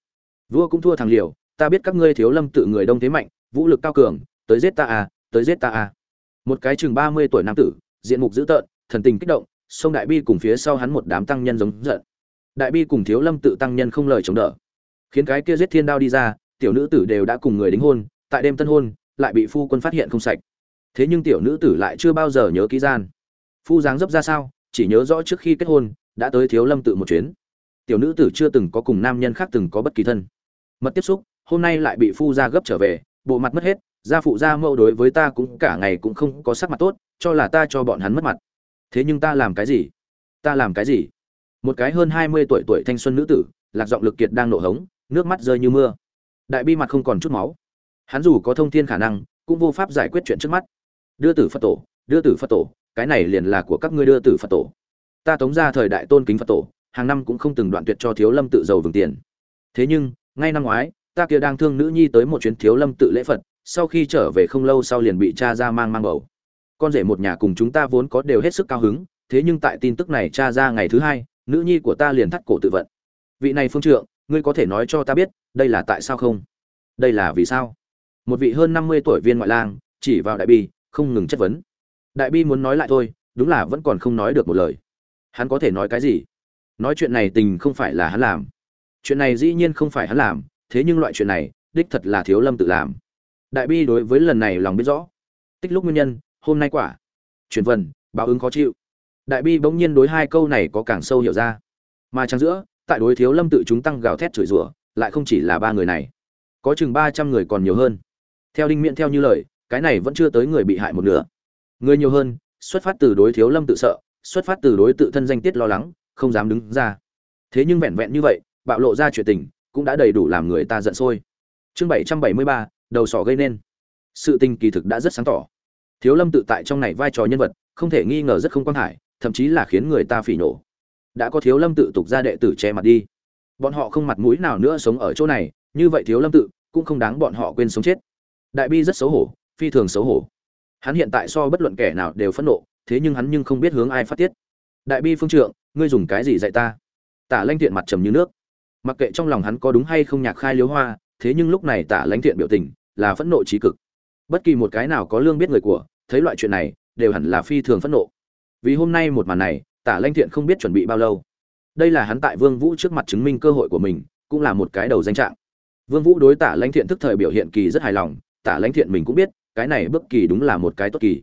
Vua cũng thua thằng liều, ta biết các ngươi thiếu lâm tự người đông thế mạnh, vũ lực cao cường, tới giết ta à tới giết ta à. Một cái chừng ba mươi tuổi nam tử, diện mục dữ tợn, thần tình kích động, sông đại bi cùng phía sau hắn một đám tăng nhân giống giận. Đại bi cùng thiếu lâm tự tăng nhân không lời chống đỡ. Khiến cái kia giết thiên đao đi ra, tiểu nữ tử đều đã cùng người đính hôn, tại đêm tân hôn, lại bị phu quân phát hiện không sạch. Thế nhưng tiểu nữ tử lại chưa bao giờ nhớ ký gian. Phu dáng dấp ra sao, chỉ nhớ rõ trước khi kết hôn, đã tới thiếu lâm tự một chuyến tiểu nữ tử chưa từng có cùng nam nhân khác từng có bất kỳ thân. Mật tiếp xúc, hôm nay lại bị phu gia gấp trở về, bộ mặt mất hết, gia phụ gia mẫu đối với ta cũng cả ngày cũng không có sắc mặt tốt, cho là ta cho bọn hắn mất mặt. Thế nhưng ta làm cái gì? Ta làm cái gì? Một cái hơn hai mươi tuổi tuổi thanh xuân nữ tử, lạc giọng lực kiệt đang nổ hống, nước mắt rơi như mưa. Đại bi mặt không còn chút máu. Hắn dù có thông thiên khả năng, cũng vô pháp giải quyết chuyện trước mắt. Đưa tử phật tổ, đưa tử phật tổ, cái này liền là của các ngươi đưa tử phật tổ. Ta tống ra thời đại tôn kính phật tổ hàng năm cũng không từng đoạn tuyệt cho thiếu lâm tự giàu vừng tiền. Thế nhưng, ngay năm ngoái, ta kia đang thương nữ nhi tới một chuyến thiếu lâm tự lễ phật, sau khi trở về không lâu sau liền bị cha ra mang mang bầu. Con rể một nhà cùng chúng ta vốn có đều hết sức cao hứng, thế nhưng tại tin tức này cha ra ngày thứ hai, nữ nhi của ta liền thắt cổ tự vận. Vị này phương trượng, ngươi có thể nói cho ta biết, đây là tại sao không? Đây là vì sao? Một vị hơn năm mươi tuổi viên ngoại lang, chỉ vào đại bi, không ngừng chất vấn. Đại bi muốn nói lại thôi, đúng là vẫn còn không nói được một lời. Hắn có thể nói cái gì? Nói chuyện này tình không phải là hắn làm. Chuyện này dĩ nhiên không phải hắn làm, thế nhưng loại chuyện này, đích thật là thiếu lâm tự làm. Đại bi đối với lần này lòng biết rõ. Tích lúc nguyên nhân, hôm nay quả. Truyền vần, báo ứng khó chịu. Đại bi bỗng nhiên đối hai câu này có càng sâu hiểu ra. Mà chẳng giữa, tại đối thiếu lâm tự chúng tăng gào thét chửi rủa, lại không chỉ là ba người này. Có chừng ba trăm người còn nhiều hơn. Theo đinh miễn theo như lời, cái này vẫn chưa tới người bị hại một nửa. Người nhiều hơn, xuất phát từ đối thiếu lâm tự sợ, xuất phát từ đối tự thân danh tiết lo lắng không dám đứng ra. Thế nhưng vẹn vẹn như vậy, bạo lộ ra chuyện tình, cũng đã đầy đủ làm người ta giận sôi. Chương bảy trăm bảy mươi ba, đầu sỏ gây nên. Sự tình kỳ thực đã rất sáng tỏ. Thiếu lâm tự tại trong này vai trò nhân vật, không thể nghi ngờ rất không quan hải, thậm chí là khiến người ta phỉ nổ đã có thiếu lâm tự tục ra đệ tử che mặt đi. Bọn họ không mặt mũi nào nữa sống ở chỗ này, như vậy thiếu lâm tự cũng không đáng bọn họ quên sống chết. Đại bi rất xấu hổ, phi thường xấu hổ. Hắn hiện tại so bất luận kẻ nào đều phẫn nộ, thế nhưng hắn nhưng không biết hướng ai phát tiết đại bi phương trượng, ngươi dùng cái gì dạy ta? Tả lanh thiện mặt trầm như nước. Mặc kệ trong lòng hắn có đúng hay không nhạc khai liếu hoa, thế nhưng lúc này tả Lanh thiện biểu tình là phẫn nộ trí cực. Bất kỳ một cái nào có lương biết người của, thấy loại chuyện này, đều hẳn là phi thường phẫn nộ. Vì hôm nay một màn này, tả Lanh thiện không biết chuẩn bị bao lâu. Đây là hắn tại vương vũ trước mặt chứng minh cơ hội của mình, cũng là một cái đầu danh trạng. Vương vũ đối tả Lanh thiện thức thời biểu hiện kỳ rất hài lòng, tả Lanh thiện mình cũng biết, cái này bất kỳ đúng là một cái tốt kỳ.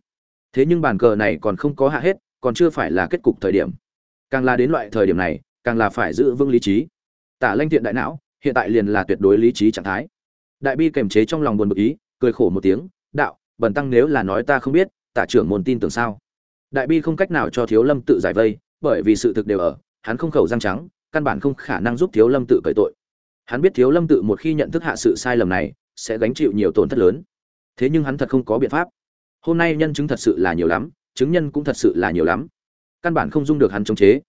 Thế nhưng bàn cờ này còn không có hạ hết còn chưa phải là kết cục thời điểm. Càng là đến loại thời điểm này, càng là phải giữ vững lý trí. Tả lãnh thiện đại não, hiện tại liền là tuyệt đối lý trí trạng thái. Đại bi kềm chế trong lòng buồn bực ý, cười khổ một tiếng, đạo, bần tăng nếu là nói ta không biết, tả trưởng môn tin tưởng sao? Đại bi không cách nào cho thiếu lâm tự giải vây, bởi vì sự thực đều ở, hắn không khẩu răng trắng, căn bản không khả năng giúp thiếu lâm tự cởi tội. Hắn biết thiếu lâm tự một khi nhận thức hạ sự sai lầm này, sẽ gánh chịu nhiều tổn thất lớn. Thế nhưng hắn thật không có biện pháp. Hôm nay nhân chứng thật sự là nhiều lắm chứng nhân cũng thật sự là nhiều lắm. Căn bản không dung được hắn chống chế.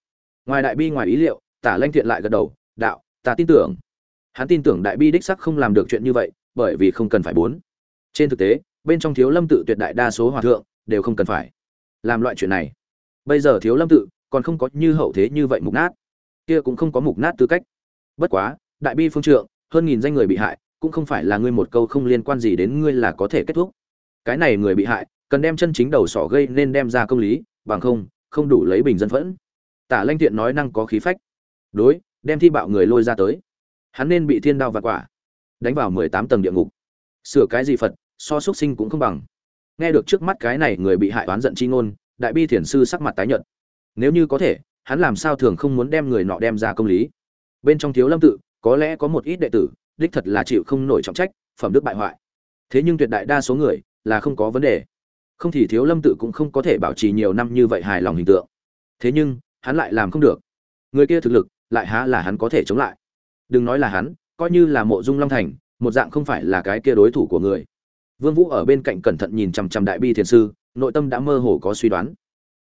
Ngoài đại bi ngoài ý liệu, tả lanh thiện lại gật đầu, đạo, ta tin tưởng. Hắn tin tưởng đại bi đích sắc không làm được chuyện như vậy, bởi vì không cần phải bốn. Trên thực tế, bên trong thiếu lâm tự tuyệt đại đa số hòa thượng đều không cần phải làm loại chuyện này. Bây giờ thiếu lâm tự còn không có như hậu thế như vậy mục nát. Kia cũng không có mục nát tư cách. Bất quá, đại bi phương trượng, hơn nghìn danh người bị hại, cũng không phải là ngươi một câu không liên quan gì đến ngươi là có thể kết thúc. Cái này người bị hại cần đem chân chính đầu sỏ gây nên đem ra công lý, bằng không không đủ lấy bình dân phẫn. Tả lanh thiện nói năng có khí phách. Đối, đem thi bạo người lôi ra tới. Hắn nên bị thiên đao và quả. Đánh vào mười tám tầng địa ngục. Sửa cái gì phật, so xuất sinh cũng không bằng. Nghe được trước mắt cái này người bị hại oán giận chi ngôn, đại bi thiền sư sắc mặt tái nhợt. Nếu như có thể, hắn làm sao thường không muốn đem người nọ đem ra công lý? Bên trong thiếu lâm tự, có lẽ có một ít đệ tử, đích thật là chịu không nổi trọng trách, phẩm đức bại hoại. Thế nhưng tuyệt đại đa số người là không có vấn đề không thì thiếu lâm tự cũng không có thể bảo trì nhiều năm như vậy hài lòng hình tượng. Thế nhưng, hắn lại làm không được. Người kia thực lực, lại há là hắn có thể chống lại. Đừng nói là hắn, coi như là mộ dung long thành, một dạng không phải là cái kia đối thủ của người. Vương vũ ở bên cạnh cẩn thận nhìn chằm chằm đại bi thiền sư, nội tâm đã mơ hồ có suy đoán.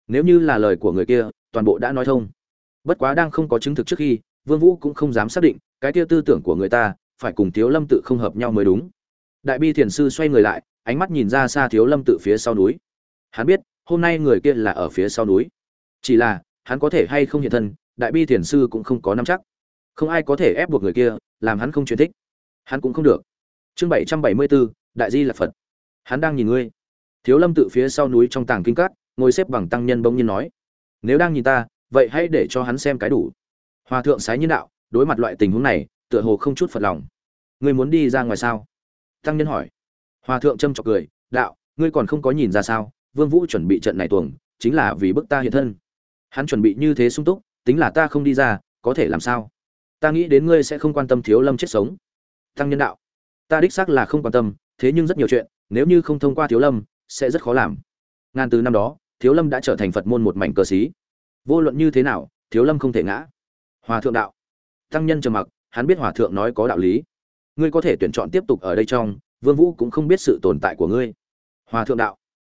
Nếu như là lời của người kia, toàn bộ đã nói thông. Bất quá đang không có chứng thực trước khi, vương vũ cũng không dám xác định, cái kia tư tưởng của người ta, phải cùng thiếu lâm tự không hợp nhau mới đúng. Đại bi thiền sư xoay người lại ánh mắt nhìn ra xa thiếu lâm tự phía sau núi. Hắn biết, hôm nay người kia là ở phía sau núi. Chỉ là, hắn có thể hay không hiện thân, đại bi thiền sư cũng không có nắm chắc. Không ai có thể ép buộc người kia, làm hắn không truyền thích. Hắn cũng không được. Chương bảy trăm bảy mươi bốn đại di là phật. Hắn đang nhìn ngươi. Thiếu lâm tự phía sau núi trong tàng kinh cát ngồi xếp bằng tăng nhân bỗng nhiên nói. Nếu đang nhìn ta, vậy hãy để cho hắn xem cái đủ. Hòa thượng sái nhân đạo, đối mặt loại tình huống này, tựa hồ không chút phật lòng. Ngươi muốn đi ra ngoài sao? Tăng nhân hỏi hòa thượng châm chọc cười, đạo, ngươi còn không có nhìn ra sao, vương vũ chuẩn bị trận này tuồng, chính là vì bức ta hiện thân. Hắn chuẩn bị như thế sung túc, tính là ta không đi ra, có thể làm sao? Ta nghĩ đến ngươi sẽ không quan tâm thiếu lâm chết sống. Tăng nhân đạo, ta đích xác là không quan tâm, thế nhưng rất nhiều chuyện, nếu như không thông qua thiếu lâm, sẽ rất khó làm. Ngàn từ năm đó, thiếu lâm đã trở thành phật môn một mảnh cờ xí. Vô luận như thế nào, thiếu lâm không thể ngã. Hòa thượng đạo tăng nhân trầm mặc, hắn biết hòa thượng nói có đạo lý. Ngươi có thể tuyển chọn tiếp tục ở đây trong vương vũ cũng không biết sự tồn tại của ngươi. Hòa thượng đạo.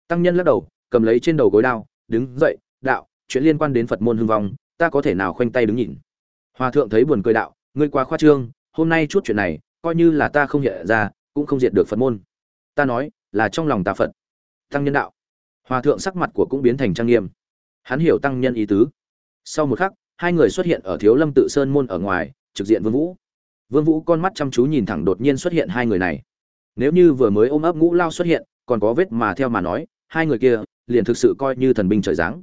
Tăng nhân lắc đầu, cầm lấy trên đầu gối đao, đứng dậy, đạo, chuyện liên quan đến phật môn hưng vong, ta có thể nào khoanh tay đứng nhìn? Hòa thượng thấy buồn cười đạo, ngươi quá khoa trương, hôm nay chút chuyện này, coi như là ta không hiện ra, cũng không diệt được phật môn. Ta nói, là trong lòng ta phật. Tăng nhân đạo. Hòa thượng sắc mặt của cũng biến thành trang nghiêm. Hắn hiểu tăng nhân ý tứ. Sau một khắc, hai người xuất hiện ở thiếu lâm tự sơn môn ở ngoài, trực diện vương vũ. Vương vũ con mắt chăm chú nhìn thẳng đột nhiên xuất hiện hai người này nếu như vừa mới ôm ấp ngũ lao xuất hiện, còn có vết mà theo mà nói, hai người kia liền thực sự coi như thần binh trời giáng.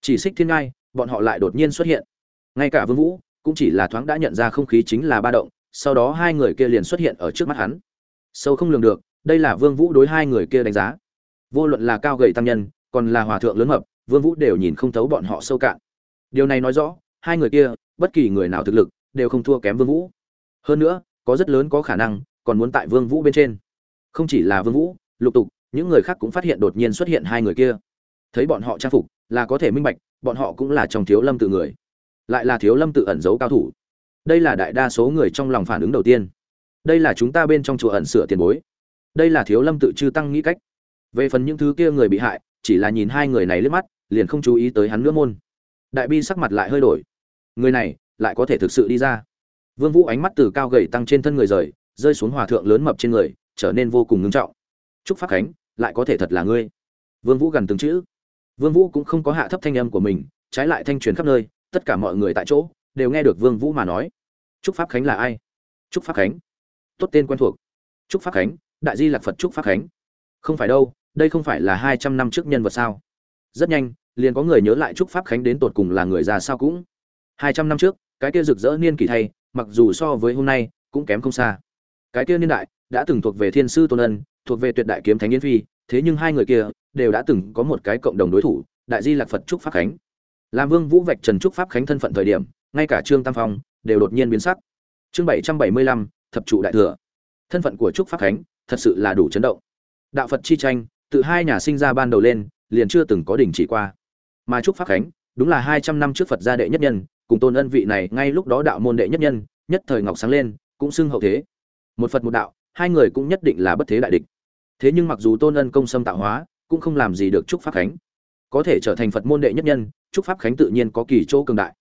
Chỉ xích thiên ngai, bọn họ lại đột nhiên xuất hiện. Ngay cả vương vũ cũng chỉ là thoáng đã nhận ra không khí chính là ba động, sau đó hai người kia liền xuất hiện ở trước mắt hắn. Sâu không lường được, đây là vương vũ đối hai người kia đánh giá. Vô luận là cao gầy tăng nhân, còn là hòa thượng lớn mập, vương vũ đều nhìn không thấu bọn họ sâu cạn. Điều này nói rõ, hai người kia, bất kỳ người nào thực lực, đều không thua kém vương vũ. Hơn nữa, có rất lớn có khả năng, còn muốn tại vương vũ bên trên không chỉ là vương vũ, lục tục, những người khác cũng phát hiện đột nhiên xuất hiện hai người kia. Thấy bọn họ trang phục, là có thể minh bạch, bọn họ cũng là trong thiếu lâm tự người. Lại là thiếu lâm tự ẩn giấu cao thủ. Đây là đại đa số người trong lòng phản ứng đầu tiên. Đây là chúng ta bên trong chùa ẩn sửa tiền bối. Đây là thiếu lâm tự chư tăng nghĩ cách. Về phần những thứ kia người bị hại, chỉ là nhìn hai người này lướt mắt, liền không chú ý tới hắn nữa môn. Đại bi sắc mặt lại hơi đổi. Người này, lại có thể thực sự đi ra. Vương vũ ánh mắt từ cao gầy tăng trên thân người rời, rơi xuống hòa thượng lớn mập trên người trở nên vô cùng ngưng trọng. Chúc pháp khánh, lại có thể thật là ngươi. Vương vũ gần từng chữ. Vương vũ cũng không có hạ thấp thanh âm của mình, trái lại thanh truyền khắp nơi, tất cả mọi người tại chỗ đều nghe được vương vũ mà nói. Chúc pháp khánh là ai? Chúc pháp khánh. Tốt tên quen thuộc. Chúc pháp khánh, đại di lạc phật Chúc pháp khánh. Không phải đâu, đây không phải là hai trăm năm trước nhân vật sao? Rất nhanh, liền có người nhớ lại Chúc pháp khánh đến tột cùng là người già sao cũng. Hai trăm năm trước, cái kia rực rỡ niên kỳ thay, mặc dù so với hôm nay, cũng kém không xa. Cái kia niên đại đã từng thuộc về thiên sư tôn ân, thuộc về tuyệt đại kiếm thánh yến phi, thế nhưng hai người kia đều đã từng có một cái cộng đồng đối thủ, đại di lạc phật trúc pháp khánh. Làm vương vũ vạch trần trúc pháp khánh thân phận thời điểm, ngay cả trương tam phong đều đột nhiên biến sắc. Chương bảy trăm bảy mươi lăm, thập trụ đại thừa. Thân phận của trúc pháp khánh thật sự là đủ chấn động. Đạo phật chi tranh từ hai nhà sinh ra ban đầu lên, liền chưa từng có đỉnh chỉ qua. Mà trúc pháp khánh, đúng là hai trăm năm trước phật gia đệ nhất nhân, cùng tôn ân vị này ngay lúc đó đạo môn đệ nhất nhân, nhất thời ngọc sáng lên, cũng xưng hậu thế. Một phật một đạo hai người cũng nhất định là bất thế đại địch. Thế nhưng mặc dù tôn ân công xâm tạo hóa, cũng không làm gì được trúc pháp khánh. Có thể trở thành phật môn đệ nhất nhân, trúc pháp khánh tự nhiên có kỳ chỗ cường đại.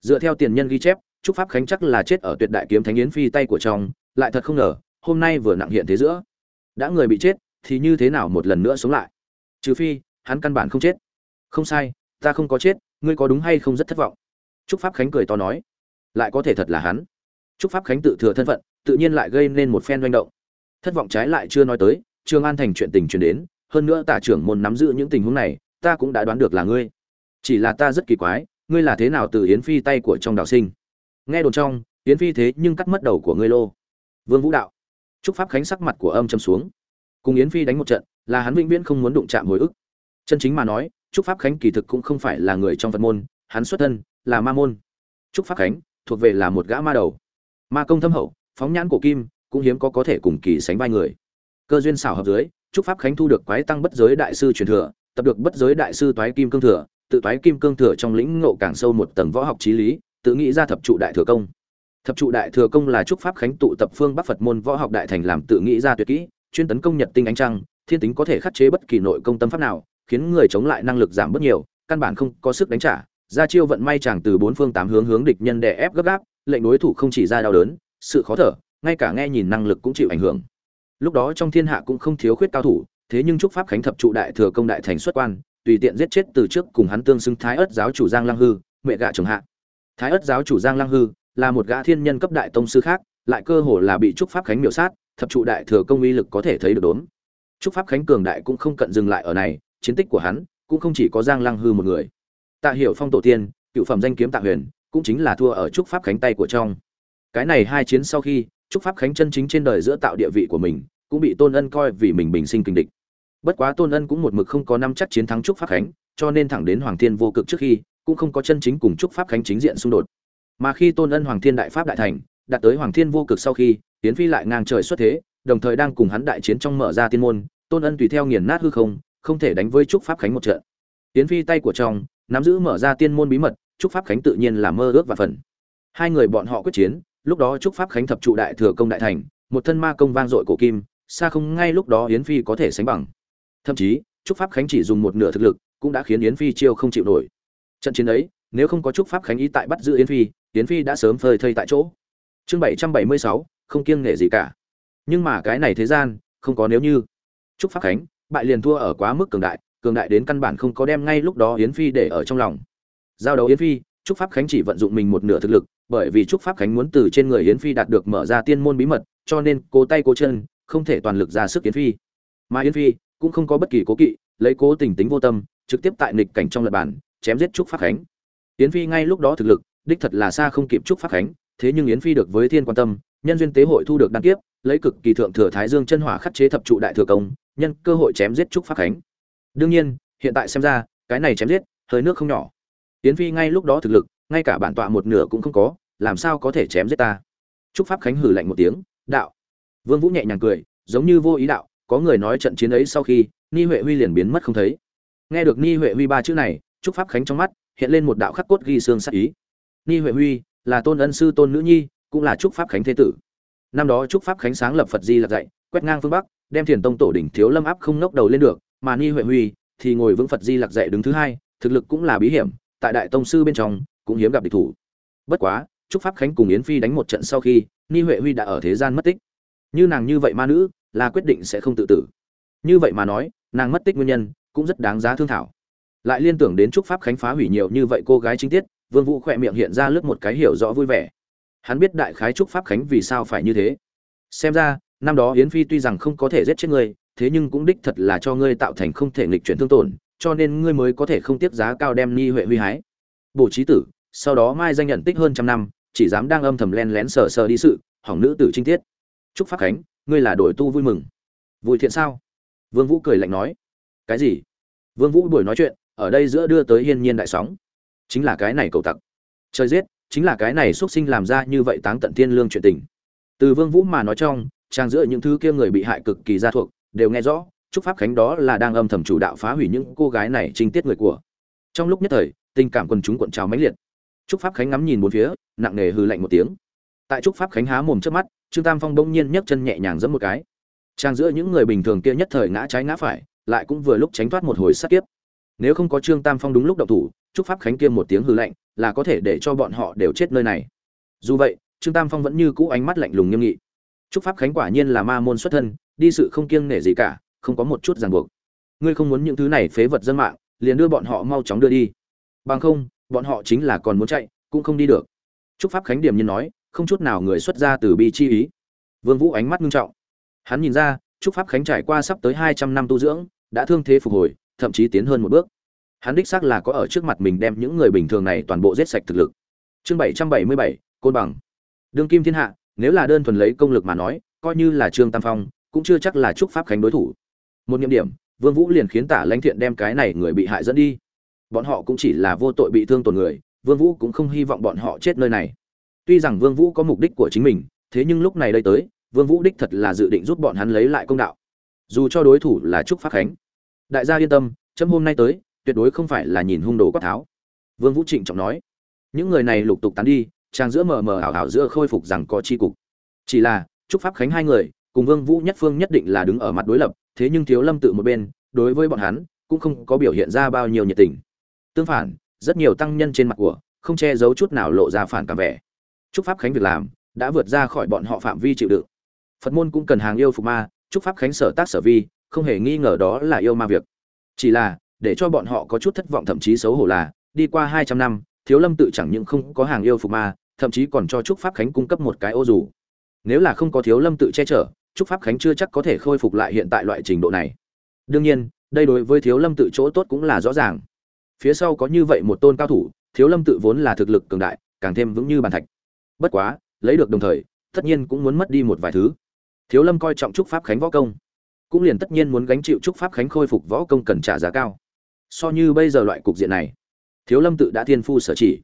Dựa theo tiền nhân ghi chép, trúc pháp khánh chắc là chết ở tuyệt đại kiếm thánh yến phi tay của chồng, lại thật không ngờ, hôm nay vừa nặng hiện thế giữa. Đã người bị chết, thì như thế nào một lần nữa sống lại? Trừ phi, hắn căn bản không chết. Không sai, ta không có chết, ngươi có đúng hay không rất thất vọng? Trúc pháp khánh cười to nói. Lại có thể thật là hắn. Trúc pháp khánh tự thừa thân phận tự nhiên lại gây nên một phen doanh động. Thất vọng trái lại chưa nói tới, trường an thành chuyện tình truyền đến, hơn nữa tả trưởng môn nắm giữ những tình huống này, ta cũng đã đoán được là ngươi. Chỉ là ta rất kỳ quái, ngươi là thế nào từ yến phi tay của trong đạo sinh? Nghe đồn trong, yến phi thế nhưng cắt mất đầu của ngươi lô. Vương vũ đạo. Trúc pháp khánh sắc mặt của âm châm xuống. Cùng yến phi đánh một trận, là hắn vĩnh viễn không muốn đụng chạm hồi ức. Chân chính mà nói, trúc pháp khánh kỳ thực cũng không phải là người trong phật môn, hắn xuất thân là ma môn. Trúc pháp khánh thuộc về là một gã ma đầu. Ma công thâm hậu phóng nhãn cổ kim, cũng hiếm có có thể cùng kỳ sánh vai người. Cơ duyên xảo hợp dưới chúc pháp khánh thu được quái tăng bất giới đại sư truyền thừa, tập được bất giới đại sư toái kim cương thừa, tự toái kim cương thừa trong lĩnh ngộ càng sâu một tầng võ học trí lý, tự nghĩ ra thập trụ đại thừa công. Thập trụ đại thừa công là chúc pháp khánh tụ tập phương bắc phật môn võ học đại thành làm tự nghĩ ra tuyệt kỹ, chuyên tấn công nhật tinh ánh trăng, thiên tính có thể khắc chế bất kỳ nội công tâm pháp nào, khiến người chống lại năng lực giảm bớt nhiều, căn bản không có sức đánh trả, ra chiêu vận may chàng từ bốn phương tám hướng hướng địch nhân đè ép gấp gáp, lệnh đối thủ không chỉ ra đau đớn sự khó thở, ngay cả nghe nhìn năng lực cũng chịu ảnh hưởng. Lúc đó trong thiên hạ cũng không thiếu khuyết cao thủ, thế nhưng trúc pháp khánh thập trụ đại thừa công đại thành xuất quan, tùy tiện giết chết từ trước cùng hắn tương xưng thái ất giáo chủ giang lăng hư, mẹ gạ trường hạ. Thái ất giáo chủ giang lăng hư là một gã thiên nhân cấp đại tông sư khác, lại cơ hồ là bị trúc pháp khánh miểu sát, thập trụ đại thừa công uy lực có thể thấy được đốn trúc pháp khánh cường đại cũng không cận dừng lại ở này, chiến tích của hắn cũng không chỉ có giang lăng hư một người. Tạ hiểu phong tổ tiên, cựu phẩm danh kiếm tạ huyền, cũng chính là thua ở trúc pháp khánh tay của trong cái này hai chiến sau khi, trúc pháp khánh chân chính trên đời giữa tạo địa vị của mình, cũng bị tôn ân coi vì mình bình sinh kinh địch. Bất quá tôn ân cũng một mực không có năm chắc chiến thắng trúc pháp khánh, cho nên thẳng đến hoàng thiên vô cực trước khi, cũng không có chân chính cùng trúc pháp khánh chính diện xung đột. Mà khi tôn ân hoàng thiên đại pháp đại thành, đạt tới hoàng thiên vô cực sau khi tiến phi lại ngang trời xuất thế, đồng thời đang cùng hắn đại chiến trong mở ra tiên môn, tôn ân tùy theo nghiền nát hư không không thể đánh với trúc pháp khánh một trận. Tiến phi tay của trong nắm giữ mở ra tiên môn bí mật, trúc pháp khánh tự nhiên là mơ ước và phần hai người bọn họ quyết chiến lúc đó trúc pháp khánh thập trụ đại thừa công đại thành, một thân ma công vang dội cổ kim, xa không ngay lúc đó yến phi có thể sánh bằng. Thậm chí, trúc pháp khánh chỉ dùng một nửa thực lực, cũng đã khiến yến phi chiêu không chịu nổi. Trận chiến ấy, nếu không có trúc pháp khánh ý tại bắt giữ yến phi yến phi đã sớm phơi thây tại chỗ. Chương bảy trăm bảy mươi sáu, không kiêng nghệ gì cả. Nhưng mà cái này thế gian, không có nếu như. Trúc pháp khánh, bại liền thua ở quá mức cường đại cường đại đến căn bản không có đem ngay lúc đó yến phi để ở trong lòng. Giao đấu yến phi, trúc pháp khánh chỉ vận dụng mình một nửa thực lực bởi vì trúc pháp khánh muốn từ trên người yến phi đạt được mở ra tiên môn bí mật, cho nên cố tay cố chân, không thể toàn lực ra sức yến phi. Mà yến phi cũng không có bất kỳ cố kỵ, lấy cố tình tính vô tâm, trực tiếp tại nghịch cảnh trong lật bản, chém giết trúc pháp khánh. Yến phi ngay lúc đó thực lực, đích thật là xa không kịp trúc pháp khánh, thế nhưng yến phi được với thiên quan tâm, nhân duyên tế hội thu được đăng kiếp, lấy cực kỳ thượng thừa thái dương chân hỏa khắc chế thập trụ đại thừa công, nhân cơ hội chém giết trúc pháp khánh. Đương nhiên, hiện tại xem ra, cái này chém giết, hơi nước không nhỏ. Yến phi ngay lúc đó thực lực ngay cả bản tọa một nửa cũng không có, làm sao có thể chém giết ta? Trúc pháp khánh hử lạnh một tiếng, đạo. Vương vũ nhẹ nhàng cười, giống như vô ý đạo, có người nói trận chiến ấy sau khi, ni huệ huy liền biến mất không thấy. Nghe được ni huệ huy ba chữ này trúc pháp khánh trong mắt hiện lên một đạo khắc cốt ghi xương sắc ý. Ni huệ huy là tôn ân sư tôn nữ nhi, cũng là trúc pháp khánh thế tử. Năm đó trúc pháp khánh sáng lập phật di Lặc dạy, quét ngang phương bắc, đem thiền tông tổ đỉnh thiếu lâm áp không nốc đầu lên được, mà ni huệ huy thì ngồi vững phật di Lặc dạy đứng thứ hai, thực lực cũng là bí hiểm, tại đại tông sư bên trong cũng hiếm gặp địch thủ. Bất quá, trúc pháp khánh cùng yến phi đánh một trận sau khi, ni huệ huy đã ở thế gian mất tích. Như nàng như vậy ma nữ, là quyết định sẽ không tự tử. Như vậy mà nói, nàng mất tích nguyên nhân cũng rất đáng giá thương thảo. Lại liên tưởng đến trúc pháp khánh phá hủy nhiều như vậy cô gái chính tiết, vương vũ khỏe miệng hiện ra lướt một cái hiểu rõ vui vẻ. Hắn biết đại khái trúc pháp khánh vì sao phải như thế. Xem ra, năm đó yến phi tuy rằng không có thể giết chết ngươi, thế nhưng cũng đích thật là cho ngươi tạo thành không thể nghịch chuyển thương tổn, cho nên ngươi mới có thể không tiếp giá cao đem ni huệ huy hái. Bổ trí tử sau đó mai danh nhận tích hơn trăm năm, chỉ dám đang âm thầm len lén sờ sờ đi sự, hỏng nữ tử trinh tiết. Trúc pháp khánh, ngươi là đổi tu vui mừng. Vui thiện sao? Vương vũ cười lạnh nói. Cái gì? Vương vũ buổi nói chuyện, ở đây giữa đưa tới hiên nhiên đại sóng. Chính là cái này cầu tặc. Trời giết, chính là cái này xuất sinh làm ra như vậy táng tận thiên lương chuyện tình. Từ vương vũ mà nói trong, trang giữa những thứ kia người bị hại cực kỳ gia thuộc, đều nghe rõ trúc pháp khánh đó là đang âm thầm chủ đạo phá hủy những cô gái này trinh tiết người của. Trong lúc nhất thời, tình cảm quần chúng cuộn trào mãnh liệt trúc pháp khánh ngắm nhìn bốn phía, nặng nề hừ lạnh một tiếng. Tại trúc pháp khánh há mồm trước mắt, trương tam phong bỗng nhiên nhấc chân nhẹ nhàng giẫm một cái. Trang giữa những người bình thường kia nhất thời ngã trái ngã phải, lại cũng vừa lúc tránh thoát một hồi sát kiếp. Nếu không có trương tam phong đúng lúc động thủ, trúc pháp khánh kia một tiếng hừ lạnh, là có thể để cho bọn họ đều chết nơi này. Dù vậy, trương tam phong vẫn như cũ ánh mắt lạnh lùng nghiêm nghị. Trúc pháp khánh quả nhiên là ma môn xuất thân, đi sự không kiêng nể gì cả, không có một chút ràng buộc. Ngươi không muốn những thứ này phế vật dân mạng, liền đưa bọn họ mau chóng đưa đi. Bằng không bọn họ chính là còn muốn chạy, cũng không đi được. Trúc pháp khánh điểm nhiên nói, không chút nào người xuất ra từ bi chi ý. Vương vũ ánh mắt nghiêm trọng. Hắn nhìn ra, trúc pháp khánh trải qua sắp tới hai trăm năm tu dưỡng, đã thương thế phục hồi, thậm chí tiến hơn một bước. Hắn đích xác là có ở trước mặt mình đem những người bình thường này toàn bộ giết sạch thực lực. Chương bảy trăm bảy mươi bảy, côn bằng. Đương kim thiên hạ, nếu là đơn thuần lấy công lực mà nói, coi như là trương tam phong, cũng chưa chắc là trúc pháp khánh đối thủ. Một nhiệm điểm, vương vũ liền khiến tả lãnh thiện đem cái này người bị hại dẫn đi bọn họ cũng chỉ là vô tội bị thương tổn người, vương vũ cũng không hy vọng bọn họ chết nơi này. Tuy rằng vương vũ có mục đích của chính mình, thế nhưng lúc này đây tới, vương vũ đích thật là dự định giúp bọn hắn lấy lại công đạo. Dù cho đối thủ là trúc pháp khánh, đại gia yên tâm, chấm hôm nay tới, tuyệt đối không phải là nhìn hung đồ quát tháo. Vương vũ trịnh trọng nói. Những người này lục tục tán đi, trang giữa mờ mờ ảo ảo giữa khôi phục rằng có chi cục. Chỉ là, trúc pháp khánh hai người, cùng vương vũ nhất phương nhất định là đứng ở mặt đối lập, thế nhưng thiếu lâm tự một bên, đối với bọn hắn, cũng không có biểu hiện ra bao nhiêu nhiệt tình tương phản, rất nhiều tăng nhân trên mặt của, không che giấu chút nào lộ ra phản cảm vẻ. Chúc pháp khánh việc làm, đã vượt ra khỏi bọn họ phạm vi chịu đựng. Phật môn cũng cần hàng yêu phục ma, chúc pháp khánh sở tác sở vi, không hề nghi ngờ đó là yêu ma việc. Chỉ là, để cho bọn họ có chút thất vọng thậm chí xấu hổ là, đi qua hai trăm năm, thiếu lâm tự chẳng những không có hàng yêu phục ma, thậm chí còn cho trúc pháp khánh cung cấp một cái ô dù. Nếu là không có thiếu lâm tự che chở trúc pháp khánh chưa chắc có thể khôi phục lại hiện tại loại trình độ này. Đương nhiên, đây đối với thiếu lâm tự chỗ tốt cũng là rõ ràng phía sau có như vậy một tôn cao thủ, thiếu lâm tự vốn là thực lực cường đại, càng thêm vững như bàn thạch. Bất quá, lấy được đồng thời, tất nhiên cũng muốn mất đi một vài thứ. Thiếu lâm coi trọng trúc pháp khánh võ công, cũng liền tất nhiên muốn gánh chịu trúc pháp khánh khôi phục võ công cần trả giá cao. So như bây giờ loại cục diện này, thiếu lâm tự đã thiên phu sở chỉ.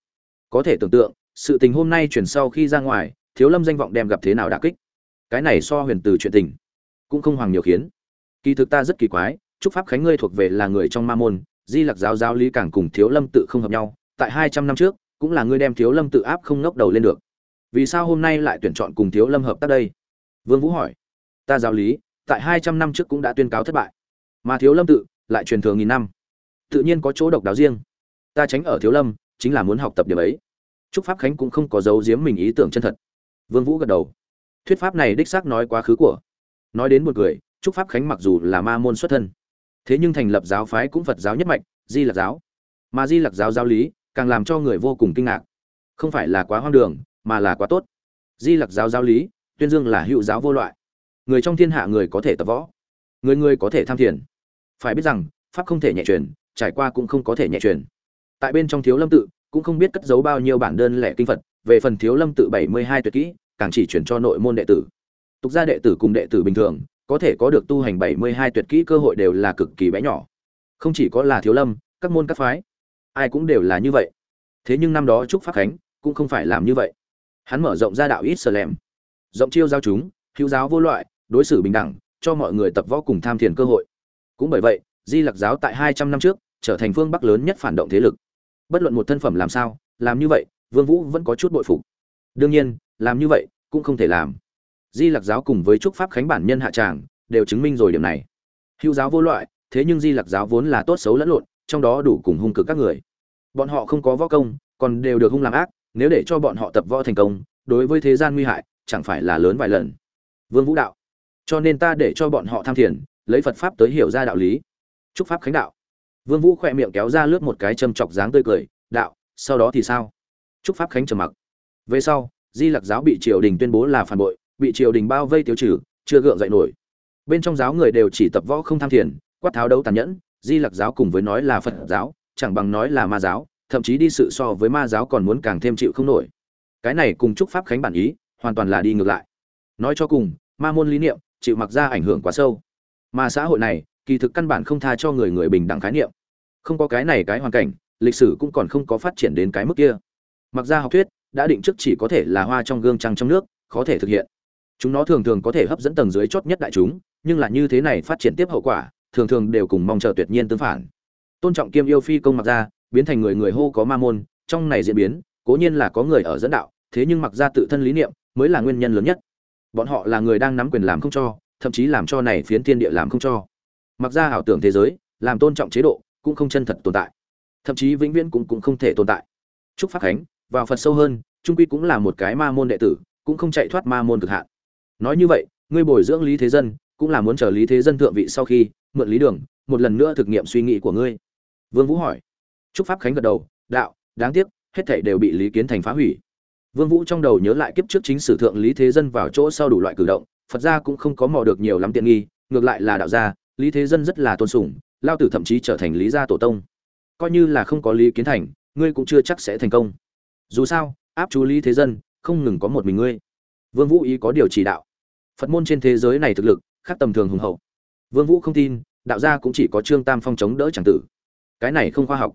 Có thể tưởng tượng, sự tình hôm nay chuyển sau khi ra ngoài, thiếu lâm danh vọng đem gặp thế nào đả kích. Cái này so huyền từ chuyện tình, cũng không hoàng nhiều khiến. Kỳ thực ta rất kỳ quái, trúc pháp khánh ngươi thuộc về là người trong ma môn di lặc giáo giáo lý càng cùng thiếu lâm tự không hợp nhau, tại hai trăm năm trước, cũng là ngươi đem thiếu lâm tự áp không ngóc đầu lên được. Vì sao hôm nay lại tuyển chọn cùng thiếu lâm hợp tác đây? Vương vũ hỏi. Ta giáo lý, tại hai trăm năm trước cũng đã tuyên cáo thất bại, mà thiếu lâm tự lại truyền thường nghìn năm. Tự nhiên có chỗ độc đáo riêng. Ta tránh ở thiếu lâm, chính là muốn học tập điểm ấy. Trúc pháp khánh cũng không có giấu giếm mình ý tưởng chân thật. Vương vũ gật đầu. Thuyết pháp này đích xác nói quá khứ của. Nói đến một người trúc pháp khánh mặc dù là ma môn xuất thân thế nhưng thành lập giáo phái cũng phật giáo nhất mạch, di lặc giáo. Mà di lặc giáo giáo lý, càng làm cho người vô cùng kinh ngạc. Không phải là quá hoang đường, mà là quá tốt. Di lặc giáo giáo lý, tuyên dương là hữu giáo vô loại. Người trong thiên hạ người có thể tập võ. Người người có thể tham thiền. Phải biết rằng, pháp không thể nhẹ truyền, trải qua cũng không có thể nhẹ truyền. Tại bên trong thiếu lâm tự, cũng không biết cất giấu bao nhiêu bản đơn lẻ kinh phật, về phần thiếu lâm tự bảy mươi hai tuyệt kỹ, càng chỉ chuyển cho nội môn đệ tử. Tục gia đệ tử cùng đệ tử bình thường có thể có được tu hành bảy mươi hai tuyệt kỹ cơ hội đều là cực kỳ bé nhỏ. Không chỉ có là thiếu lâm, các môn các phái, ai cũng đều là như vậy. Thế nhưng năm đó trúc pháp khánh cũng không phải làm như vậy. Hắn mở rộng ra đạo ít rộng chiêu giao chúng, hữu giáo vô loại, đối xử bình đẳng, cho mọi người tập võ cùng tham thiền cơ hội. Cũng bởi vậy, di lặc giáo tại hai trăm năm trước trở thành phương bắc lớn nhất phản động thế lực. Bất luận một thân phẩm làm sao, làm như vậy, vương vũ vẫn có chút bội phục. Đương nhiên, làm như vậy cũng không thể làm di lặc giáo cùng với trúc pháp khánh bản nhân hạ tràng, đều chứng minh rồi điểm này. Hữu giáo vô loại, thế nhưng di lặc giáo vốn là tốt xấu lẫn lộn, trong đó đủ cùng hung cực các người. Bọn họ không có võ công, còn đều được hung làm ác, nếu để cho bọn họ tập võ thành công, đối với thế gian nguy hại, chẳng phải là lớn vài lần. Vương vũ đạo. Cho nên ta để cho bọn họ tham thiền, lấy phật pháp tới hiểu ra đạo lý. Trúc pháp khánh đạo. Vương vũ khỏe miệng kéo ra lướt một cái châm chọc dáng tươi cười, đạo, sau đó thì sao? Trúc pháp khánh trầm mặc. Về sau, di lặc giáo bị triều đình tuyên bố là phản bội bị triều đình bao vây tiêu trừ, chưa gượng dậy nổi. Bên trong giáo người đều chỉ tập võ không tham thiền, quát tháo đấu tàn nhẫn, di lặc giáo cùng với nói là phật giáo, chẳng bằng nói là ma giáo, thậm chí đi sự so với ma giáo còn muốn càng thêm chịu không nổi. Cái này cùng chúc pháp khánh bản ý, hoàn toàn là đi ngược lại. Nói cho cùng, ma môn lý niệm, chịu mặc ra ảnh hưởng quá sâu. Mà xã hội này, kỳ thực căn bản không tha cho người người bình đẳng khái niệm. Không có cái này cái hoàn cảnh, lịch sử cũng còn không có phát triển đến cái mức kia. Mặc ra học thuyết, đã định trước chỉ có thể là hoa trong gương trăng trong nước, khó thể thực hiện chúng nó thường thường có thể hấp dẫn tầng dưới chót nhất đại chúng, nhưng là như thế này phát triển tiếp hậu quả, thường thường đều cùng mong chờ tuyệt nhiên tương phản. Tôn trọng kiêm yêu phi công mặc ra, biến thành người người hô có ma môn, trong này diễn biến, cố nhiên là có người ở dẫn đạo, thế nhưng mặc ra tự thân lý niệm, mới là nguyên nhân lớn nhất. Bọn họ là người đang nắm quyền làm không cho, thậm chí làm cho này phiến thiên địa làm không cho. Mặc ra ảo tưởng thế giới, làm tôn trọng chế độ, cũng không chân thật tồn tại. Thậm chí vĩnh viễn cũng cũng không thể tồn tại. Chúc pháp khánh, vào phật sâu hơn, trung quy cũng là một cái ma môn đệ tử, cũng không chạy thoát ma môn cực hạn nói như vậy, ngươi bồi dưỡng lý thế dân, cũng là muốn chờ lý thế dân thượng vị sau khi, mượn lý đường, một lần nữa thực nghiệm suy nghĩ của ngươi. Vương vũ hỏi. Trúc pháp khánh gật đầu, đạo, đáng tiếc, hết thảy đều bị lý kiến thành phá hủy. Vương vũ trong đầu nhớ lại kiếp trước chính sử thượng lý thế dân vào chỗ sau đủ loại cử động, phật gia cũng không có mò được nhiều lắm tiện nghi, ngược lại là đạo gia, lý thế dân rất là tôn sùng, lao tử thậm chí trở thành lý gia tổ tông. Coi như là không có lý kiến thành, ngươi cũng chưa chắc sẽ thành công. Dù sao, áp chú lý thế dân, không ngừng có một mình ngươi. Vương vũ ý có điều chỉ đạo phật môn trên thế giới này thực lực, khác tầm thường hùng hậu. Vương vũ không tin, đạo gia cũng chỉ có trương tam phong chống đỡ chẳng tử. Cái này không khoa học.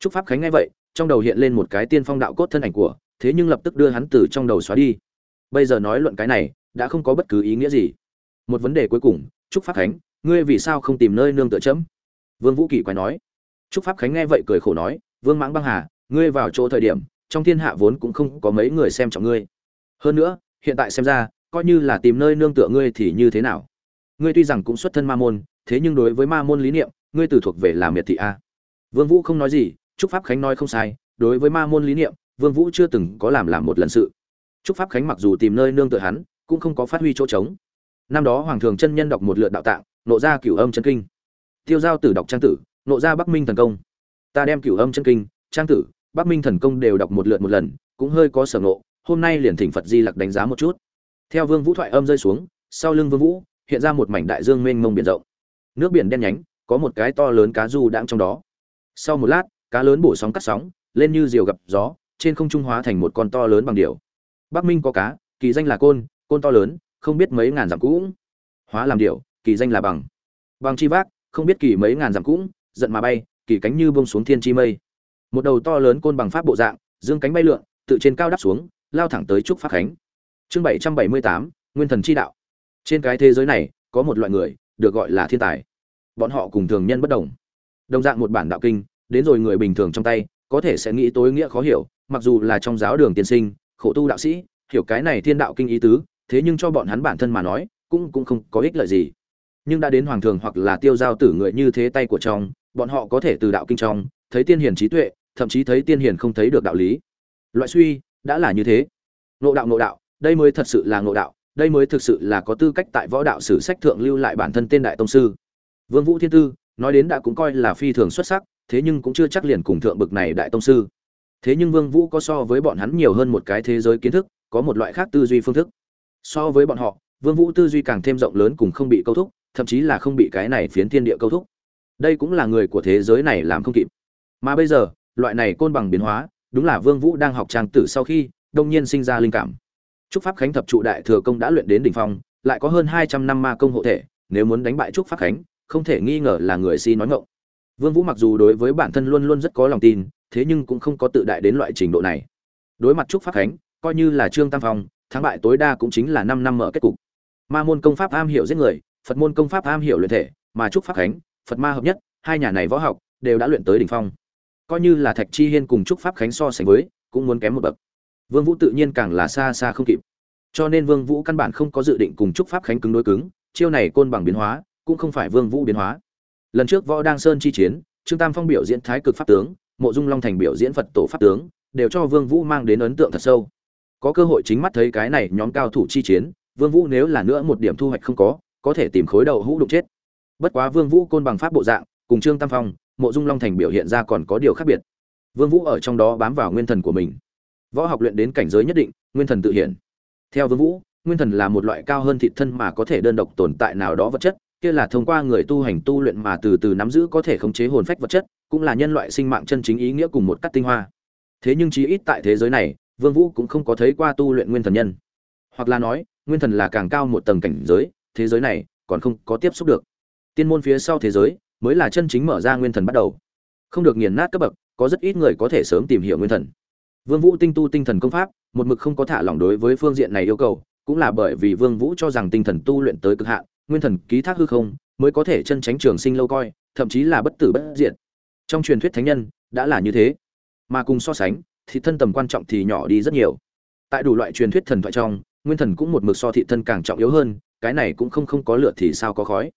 Trúc pháp khánh nghe vậy, trong đầu hiện lên một cái tiên phong đạo cốt thân ảnh của, thế nhưng lập tức đưa hắn từ trong đầu xóa đi. Bây giờ nói luận cái này, đã không có bất cứ ý nghĩa gì. Một vấn đề cuối cùng, trúc pháp khánh, ngươi vì sao không tìm nơi nương tựa chấm? Vương vũ kỳ quay nói. Trúc pháp khánh nghe vậy cười khổ nói, vương mãng băng hà, ngươi vào chỗ thời điểm, trong thiên hạ vốn cũng không có mấy người xem trọng ngươi. Hơn nữa, hiện tại xem ra coi như là tìm nơi nương tựa ngươi thì như thế nào? Ngươi tuy rằng cũng xuất thân ma môn, thế nhưng đối với ma môn lý niệm, ngươi từ thuộc về là miệt thị a. Vương vũ không nói gì, trúc pháp khánh nói không sai, đối với ma môn lý niệm, vương vũ chưa từng có làm làm một lần sự. Trúc pháp khánh mặc dù tìm nơi nương tựa hắn, cũng không có phát huy chỗ trống. Năm đó hoàng thường chân nhân đọc một lượt đạo tạng, nộ ra cửu âm chân kinh. Tiêu giao tử đọc trang tử, nộ ra bắc minh thần công. Ta đem cửu âm chân kinh, trang tử, bắc minh thần công đều đọc một lượt một lần, cũng hơi có sở nộ hôm nay liền thỉnh phật di lặc đánh giá một chút theo vương vũ thoại âm rơi xuống, sau lưng vương vũ, hiện ra một mảnh đại dương mênh mông biển rộng. Nước biển đen nhánh, có một cái to lớn cá du đang trong đó. Sau một lát, cá lớn bổ sóng cắt sóng, lên như diều gặp gió, trên không trung hóa thành một con to lớn bằng điều bắc minh có cá, kỳ danh là côn côn to lớn, không biết mấy ngàn dặm cũng. Hóa làm điểu, kỳ danh là bằng. Bằng chi vác, không biết kỳ mấy ngàn dặm cũng, giận mà bay, kỳ cánh như bông xuống thiên chi mây. Một đầu to lớn côn bằng pháp bộ dạng, dương cánh bay lượn, tự trên cao đáp xuống, lao thẳng tới trúc pháp khánh chương bảy trăm bảy mươi tám, nguyên thần chi đạo. Trên cái thế giới này, có một loại người, được gọi là thiên tài. Bọn họ cùng thường nhân bất đồng. Đồng dạng một bản đạo kinh, đến rồi người bình thường trong tay, có thể sẽ nghĩ tối nghĩa khó hiểu, mặc dù là trong giáo đường tiên sinh, khổ tu đạo sĩ, hiểu cái này thiên đạo kinh ý tứ, thế nhưng cho bọn hắn bản thân mà nói, cũng cũng không có ích lợi gì. Nhưng đã đến hoàng thường hoặc là tiêu giao tử người như thế tay của trong, bọn họ có thể từ đạo kinh trong, thấy tiên hiền trí tuệ, thậm chí thấy tiên hiền không thấy được đạo lý. Loại suy, đã là như thế. Nộ đạo nộ đạo đây mới thật sự là ngộ đạo, đây mới thực sự là có tư cách tại võ đạo sử sách thượng lưu lại bản thân tên đại tông sư. Vương vũ thiên tư, nói đến đã cũng coi là phi thường xuất sắc, thế nhưng cũng chưa chắc liền cùng thượng bực này đại tông sư. Thế nhưng vương vũ có so với bọn hắn nhiều hơn một cái thế giới kiến thức, có một loại khác tư duy phương thức. So với bọn họ, vương vũ tư duy càng thêm rộng lớn cùng không bị câu thúc, thậm chí là không bị cái này phiến thiên địa câu thúc. Đây cũng là người của thế giới này làm không kịp. Mà bây giờ, loại này côn bằng biến hóa, đúng là vương vũ đang học trang tử sau khi, đông nhiên sinh ra linh cảm trúc pháp khánh thập trụ đại thừa công đã luyện đến đỉnh phong, lại có hơn 200 năm ma công hộ thể, nếu muốn đánh bại trúc pháp khánh, không thể nghi ngờ là người si nói ngọng. Vương vũ mặc dù đối với bản thân luôn luôn rất có lòng tin, thế nhưng cũng không có tự đại đến loại trình độ này. Đối mặt trúc pháp khánh, coi như là trương tam phong, thắng bại tối đa cũng chính là năm năm mở kết cục. Ma môn công pháp am hiểu giết người, phật môn công pháp am hiểu luyện thể, mà trúc pháp khánh, phật ma hợp nhất, hai nhà này võ học, đều đã luyện tới đỉnh phong. Coi như là thạch chi hiên cùng trúc pháp khánh so sánh với, cũng muốn kém một bậc vương vũ tự nhiên càng là xa xa không kịp. Cho nên vương vũ căn bản không có dự định cùng trúc pháp khánh cứng đối cứng, chiêu này côn bằng biến hóa, cũng không phải vương vũ biến hóa. Lần trước võ đang sơn chi chiến, trương tam phong biểu diễn thái cực pháp tướng, mộ dung long thành biểu diễn phật tổ pháp tướng, đều cho vương vũ mang đến ấn tượng thật sâu. Có cơ hội chính mắt thấy cái này nhóm cao thủ chi chiến, vương vũ nếu là nữa một điểm thu hoạch không có có thể tìm khối đầu hũ đụng chết. Bất quá vương vũ côn bằng pháp bộ dạng, cùng trương tam phong, mộ dung long thành biểu hiện ra còn có điều khác biệt. Vương vũ ở trong đó bám vào nguyên thần của mình võ học luyện đến cảnh giới nhất định, nguyên thần tự hiện theo vương vũ, nguyên thần là một loại cao hơn thịt thân mà có thể đơn độc tồn tại nào đó vật chất, kia là thông qua người tu hành tu luyện mà từ từ nắm giữ có thể khống chế hồn phách vật chất, cũng là nhân loại sinh mạng chân chính ý nghĩa cùng một cắt tinh hoa. Thế nhưng chí ít tại thế giới này, vương vũ cũng không có thấy qua tu luyện nguyên thần nhân. Hoặc là nói, nguyên thần là càng cao một tầng cảnh giới, thế giới này còn không có tiếp xúc được. Tiên môn phía sau thế giới mới là chân chính mở ra nguyên thần bắt đầu. Không được nghiền nát cấp bậc, có rất ít người có thể sớm tìm hiểu nguyên thần vương vũ tinh tu tinh thần công pháp, một mực không có thả lỏng đối với phương diện này yêu cầu, cũng là bởi vì vương vũ cho rằng tinh thần tu luyện tới cực hạn, nguyên thần ký thác hư không, mới có thể chân tránh trường sinh lâu coi, thậm chí là bất tử bất diệt. Trong truyền thuyết thánh nhân, đã là như thế. Mà cùng so sánh, thì thân tầm quan trọng thì nhỏ đi rất nhiều. Tại đủ loại truyền thuyết thần thoại trong, nguyên thần cũng một mực so thị thân càng trọng yếu hơn, cái này cũng không không có lửa thì sao có khói.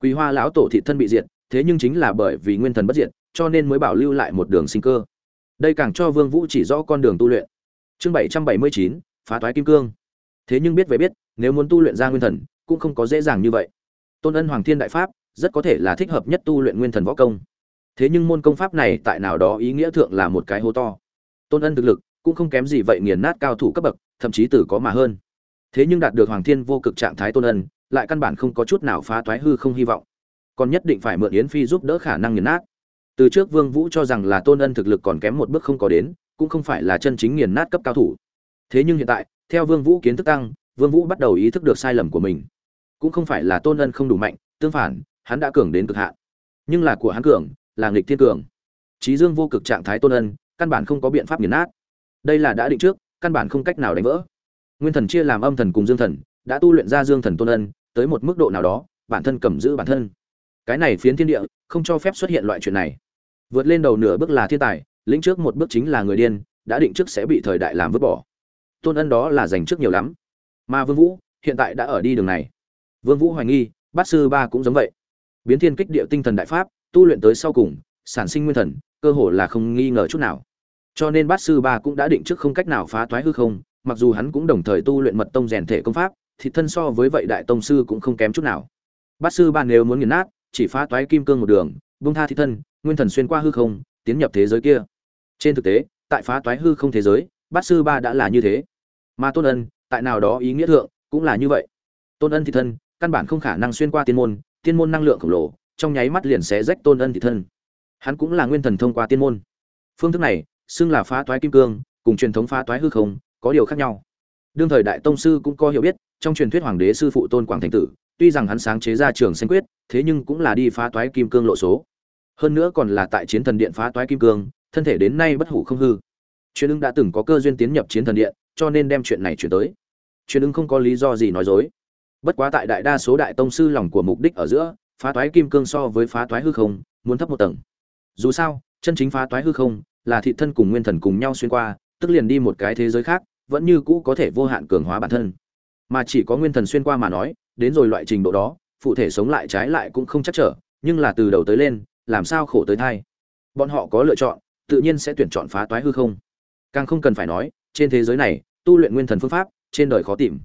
Quý hoa lão tổ thị thân bị diệt, thế nhưng chính là bởi vì nguyên thần bất diệt, cho nên mới bảo lưu lại một đường sinh cơ đây càng cho vương vũ chỉ rõ con đường tu luyện. Chương bảy trăm bảy mươi chín, phá toái kim cương. Thế nhưng biết về biết, nếu muốn tu luyện ra nguyên thần, cũng không có dễ dàng như vậy. Tôn ân hoàng thiên đại pháp, rất có thể là thích hợp nhất tu luyện nguyên thần võ công. Thế nhưng môn công pháp này tại nào đó ý nghĩa thượng là một cái hố to. Tôn ân thực lực cũng không kém gì vậy nghiền nát cao thủ cấp bậc, thậm chí tử có mà hơn. Thế nhưng đạt được hoàng thiên vô cực trạng thái tôn ân, lại căn bản không có chút nào phá toái hư không hy vọng. Còn nhất định phải mượn yến phi giúp đỡ khả năng nghiền nát từ trước vương vũ cho rằng là tôn ân thực lực còn kém một bước không có đến, cũng không phải là chân chính nghiền nát cấp cao thủ. Thế nhưng hiện tại, theo vương vũ kiến thức tăng, vương vũ bắt đầu ý thức được sai lầm của mình. Cũng không phải là tôn ân không đủ mạnh, tương phản, hắn đã cường đến cực hạn. Nhưng là của hắn cường, là nghịch thiên cường. Trí dương vô cực trạng thái tôn ân, căn bản không có biện pháp nghiền nát. Đây là đã định trước, căn bản không cách nào đánh vỡ. Nguyên thần chia làm âm thần cùng dương thần, đã tu luyện ra dương thần tôn ân, tới một mức độ nào đó, bản thân cầm giữ bản thân. Cái này phiến thiên địa, không cho phép xuất hiện loại chuyện này vượt lên đầu nửa bước là thiên tài, lĩnh trước một bước chính là người điên, đã định trước sẽ bị thời đại làm vứt bỏ. Tôn ân đó là dành trước nhiều lắm. Mà vương vũ, hiện tại đã ở đi đường này. Vương vũ hoài nghi, bát sư ba cũng giống vậy. Biến thiên kích địa tinh thần đại pháp, tu luyện tới sau cùng, sản sinh nguyên thần, cơ hồ là không nghi ngờ chút nào. Cho nên bát sư ba cũng đã định trước không cách nào phá toái hư không, mặc dù hắn cũng đồng thời tu luyện mật tông rèn thể công pháp thì thân so với vậy đại tông sư cũng không kém chút nào. Bát sư ba nếu muốn nghiền nát, chỉ phá toái kim cương một đường bung tha thị thân, nguyên thần xuyên qua hư không, tiến nhập thế giới kia. Trên thực tế, tại phá toái hư không thế giới, bát sư ba đã là như thế. Mà tôn ân, tại nào đó ý nghĩa thượng, cũng là như vậy. Tôn ân thị thân, căn bản không khả năng xuyên qua tiên môn tiên môn năng lượng khổng lồ, trong nháy mắt liền sẽ rách tôn ân thị thân. Hắn cũng là nguyên thần thông qua tiên môn. Phương thức này, xưng là phá toái kim cương, cùng truyền thống phá toái hư không, có điều khác nhau. Đương thời đại tông sư cũng có hiểu biết trong truyền thuyết hoàng đế sư phụ tôn quảng thành tử, tuy rằng hắn sáng chế ra trường xanh quyết, thế nhưng cũng là đi phá toái kim cương lộ số. Hơn nữa còn là tại chiến thần điện phá toái kim cương, thân thể đến nay bất hủ không hư. Truyền ưng đã từng có cơ duyên tiến nhập chiến thần điện, cho nên đem chuyện này chuyển tới. Truyền ưng không có lý do gì nói dối. Bất quá tại đại đa số đại tông sư lòng của mục đích ở giữa, phá toái kim cương so với phá toái hư không, muốn thấp một tầng. Dù sao, chân chính phá toái hư không, là thị thân cùng nguyên thần cùng nhau xuyên qua, tức liền đi một cái thế giới khác, vẫn như cũ có thể vô hạn cường hóa bản thân mà chỉ có nguyên thần xuyên qua mà nói, đến rồi loại trình độ đó, phụ thể sống lại trái lại cũng không chắc trở, nhưng là từ đầu tới lên, làm sao khổ tới thai. Bọn họ có lựa chọn, tự nhiên sẽ tuyển chọn phá toái hư không. Càng không cần phải nói, trên thế giới này, tu luyện nguyên thần phương pháp, trên đời khó tìm.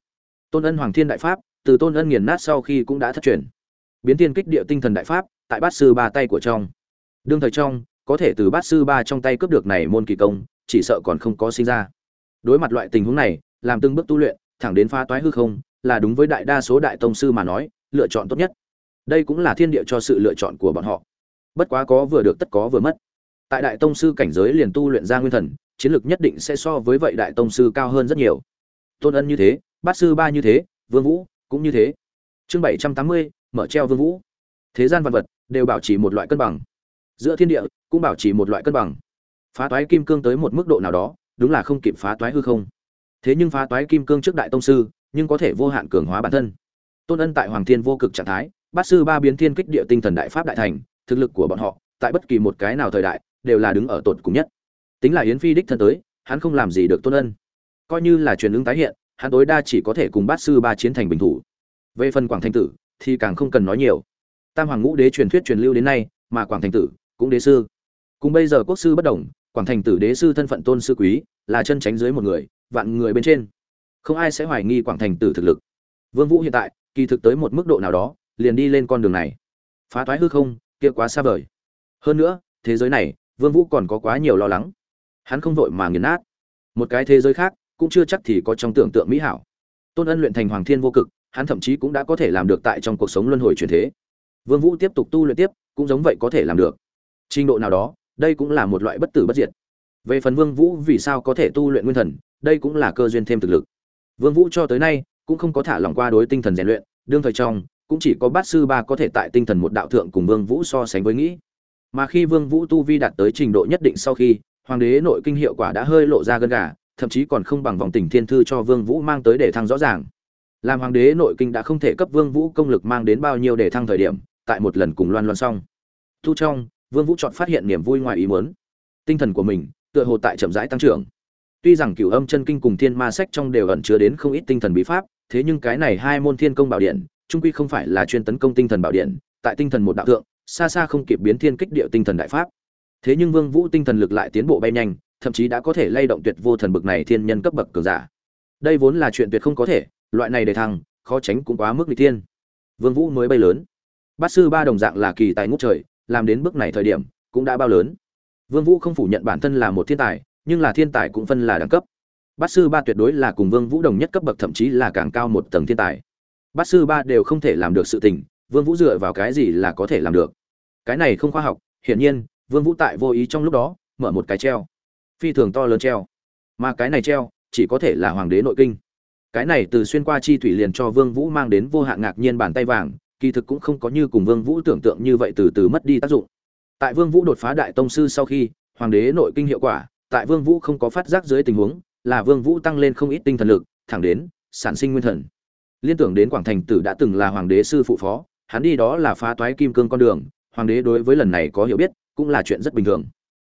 Tôn ân hoàng thiên đại pháp, từ tôn ân nghiền nát sau khi cũng đã thất truyền. Biến thiên kích địa tinh thần đại pháp, tại bát sư ba tay của trong. Đương thời trong, có thể từ bát sư ba trong tay cướp được này môn kỳ công, chỉ sợ còn không có sinh ra. Đối mặt loại tình huống này, làm từng bước tu luyện thẳng đến phá toái hư không, là đúng với đại đa số đại tông sư mà nói, lựa chọn tốt nhất. Đây cũng là thiên địa cho sự lựa chọn của bọn họ. Bất quá có vừa được tất có vừa mất. Tại đại tông sư cảnh giới liền tu luyện ra nguyên thần, chiến lược nhất định sẽ so với vậy đại tông sư cao hơn rất nhiều. Tôn ân như thế, bát sư ba như thế, vương vũ cũng như thế. Chương bảy trăm tám mươi, mở treo vương vũ. Thế gian vật vật đều bảo trì một loại cân bằng. Giữa thiên địa cũng bảo trì một loại cân bằng. Phá toái kim cương tới một mức độ nào đó, đúng là không kịp phá toái hư không thế nhưng phá toái kim cương trước đại tông sư, nhưng có thể vô hạn cường hóa bản thân. Tôn ân tại hoàng thiên vô cực trạng thái, bát sư ba biến thiên kích địa tinh thần đại pháp đại thành, thực lực của bọn họ, tại bất kỳ một cái nào thời đại, đều là đứng ở tột cùng nhất. Tính là yến phi đích thân tới, hắn không làm gì được tôn ân. Coi như là truyền ứng tái hiện, hắn tối đa chỉ có thể cùng bát sư ba chiến thành bình thủ. Về phần quảng thanh tử, thì càng không cần nói nhiều. Tam hoàng ngũ đế truyền thuyết truyền lưu đến nay, mà quảng thành tử, cũng đế sư. Cùng bây giờ quốc sư bất đồng, quảng thành tử đế sư thân phận tôn sư quý, là chân tránh dưới một người vạn người bên trên. Không ai sẽ hoài nghi quảng thành tử thực lực. Vương vũ hiện tại, kỳ thực tới một mức độ nào đó, liền đi lên con đường này. Phá thoái hư không, kia quá xa vời. Hơn nữa, thế giới này, vương vũ còn có quá nhiều lo lắng. Hắn không vội mà nghiền nát. Một cái thế giới khác, cũng chưa chắc thì có trong tưởng tượng mỹ hảo. Tôn ân luyện thành hoàng thiên vô cực, hắn thậm chí cũng đã có thể làm được tại trong cuộc sống luân hồi truyền thế. Vương vũ tiếp tục tu luyện tiếp, cũng giống vậy có thể làm được. Trình độ nào đó, đây cũng là một loại bất tử bất diệt. Về phần vương vũ vì sao có thể tu luyện nguyên thần đây cũng là cơ duyên thêm thực lực. Vương vũ cho tới nay, cũng không có thả lỏng qua đối tinh thần rèn luyện, đương thời trong, cũng chỉ có bát sư ba có thể tại tinh thần một đạo thượng cùng vương vũ so sánh với nghĩ. Mà khi vương vũ tu vi đạt tới trình độ nhất định sau khi, hoàng đế nội kinh hiệu quả đã hơi lộ ra gân gà, thậm chí còn không bằng vòng tình thiên thư cho vương vũ mang tới để thăng rõ ràng. Làm hoàng đế nội kinh đã không thể cấp vương vũ công lực mang đến bao nhiêu để thăng thời điểm, tại một lần cùng loan loan xong. Tu trong, vương vũ chọn phát hiện niềm vui ngoài ý muốn. Tinh thần của mình, tựa hồ tại chậm rãi tăng trưởng tuy rằng cửu âm chân kinh cùng thiên ma sách trong đều ẩn chứa đến không ít tinh thần bí pháp, thế nhưng cái này hai môn thiên công bảo điện, trung quy không phải là chuyên tấn công tinh thần bảo điện, tại tinh thần một đạo thượng, xa xa không kịp biến thiên kích địa tinh thần đại pháp. Thế nhưng vương vũ tinh thần lực lại tiến bộ bay nhanh, thậm chí đã có thể lay động tuyệt vô thần bực này thiên nhân cấp bậc cường giả. Đây vốn là chuyện tuyệt không có thể, loại này để thăng, khó tránh cũng quá mức nghịch thiên. Vương vũ mới bay lớn. Bát sư ba đồng dạng là kỳ tài ngút trời, làm đến bước này thời điểm, cũng đã bao lớn. Vương vũ không phủ nhận bản thân là một thiên tài nhưng là thiên tài cũng phân là đẳng cấp. Bát sư ba tuyệt đối là cùng vương vũ đồng nhất cấp bậc thậm chí là càng cao một tầng thiên tài. Bát sư ba đều không thể làm được sự tình, vương vũ dựa vào cái gì là có thể làm được? Cái này không khoa học, hiển nhiên, vương vũ tại vô ý trong lúc đó, mở một cái treo. Phi thường to lớn treo. Mà cái này treo, chỉ có thể là hoàng đế nội kinh. Cái này từ xuyên qua chi thủy liền cho vương vũ mang đến vô hạn ngạc nhiên bàn tay vàng, kỳ thực cũng không có như cùng vương vũ tưởng tượng như vậy từ từ mất đi tác dụng. Tại vương vũ đột phá đại tông sư sau khi, hoàng đế nội kinh hiệu quả tại vương vũ không có phát giác dưới tình huống là vương vũ tăng lên không ít tinh thần lực thẳng đến sản sinh nguyên thần. Liên tưởng đến quảng thành tử đã từng là hoàng đế sư phụ phó hắn đi đó là phá toái kim cương con đường hoàng đế đối với lần này có hiểu biết cũng là chuyện rất bình thường.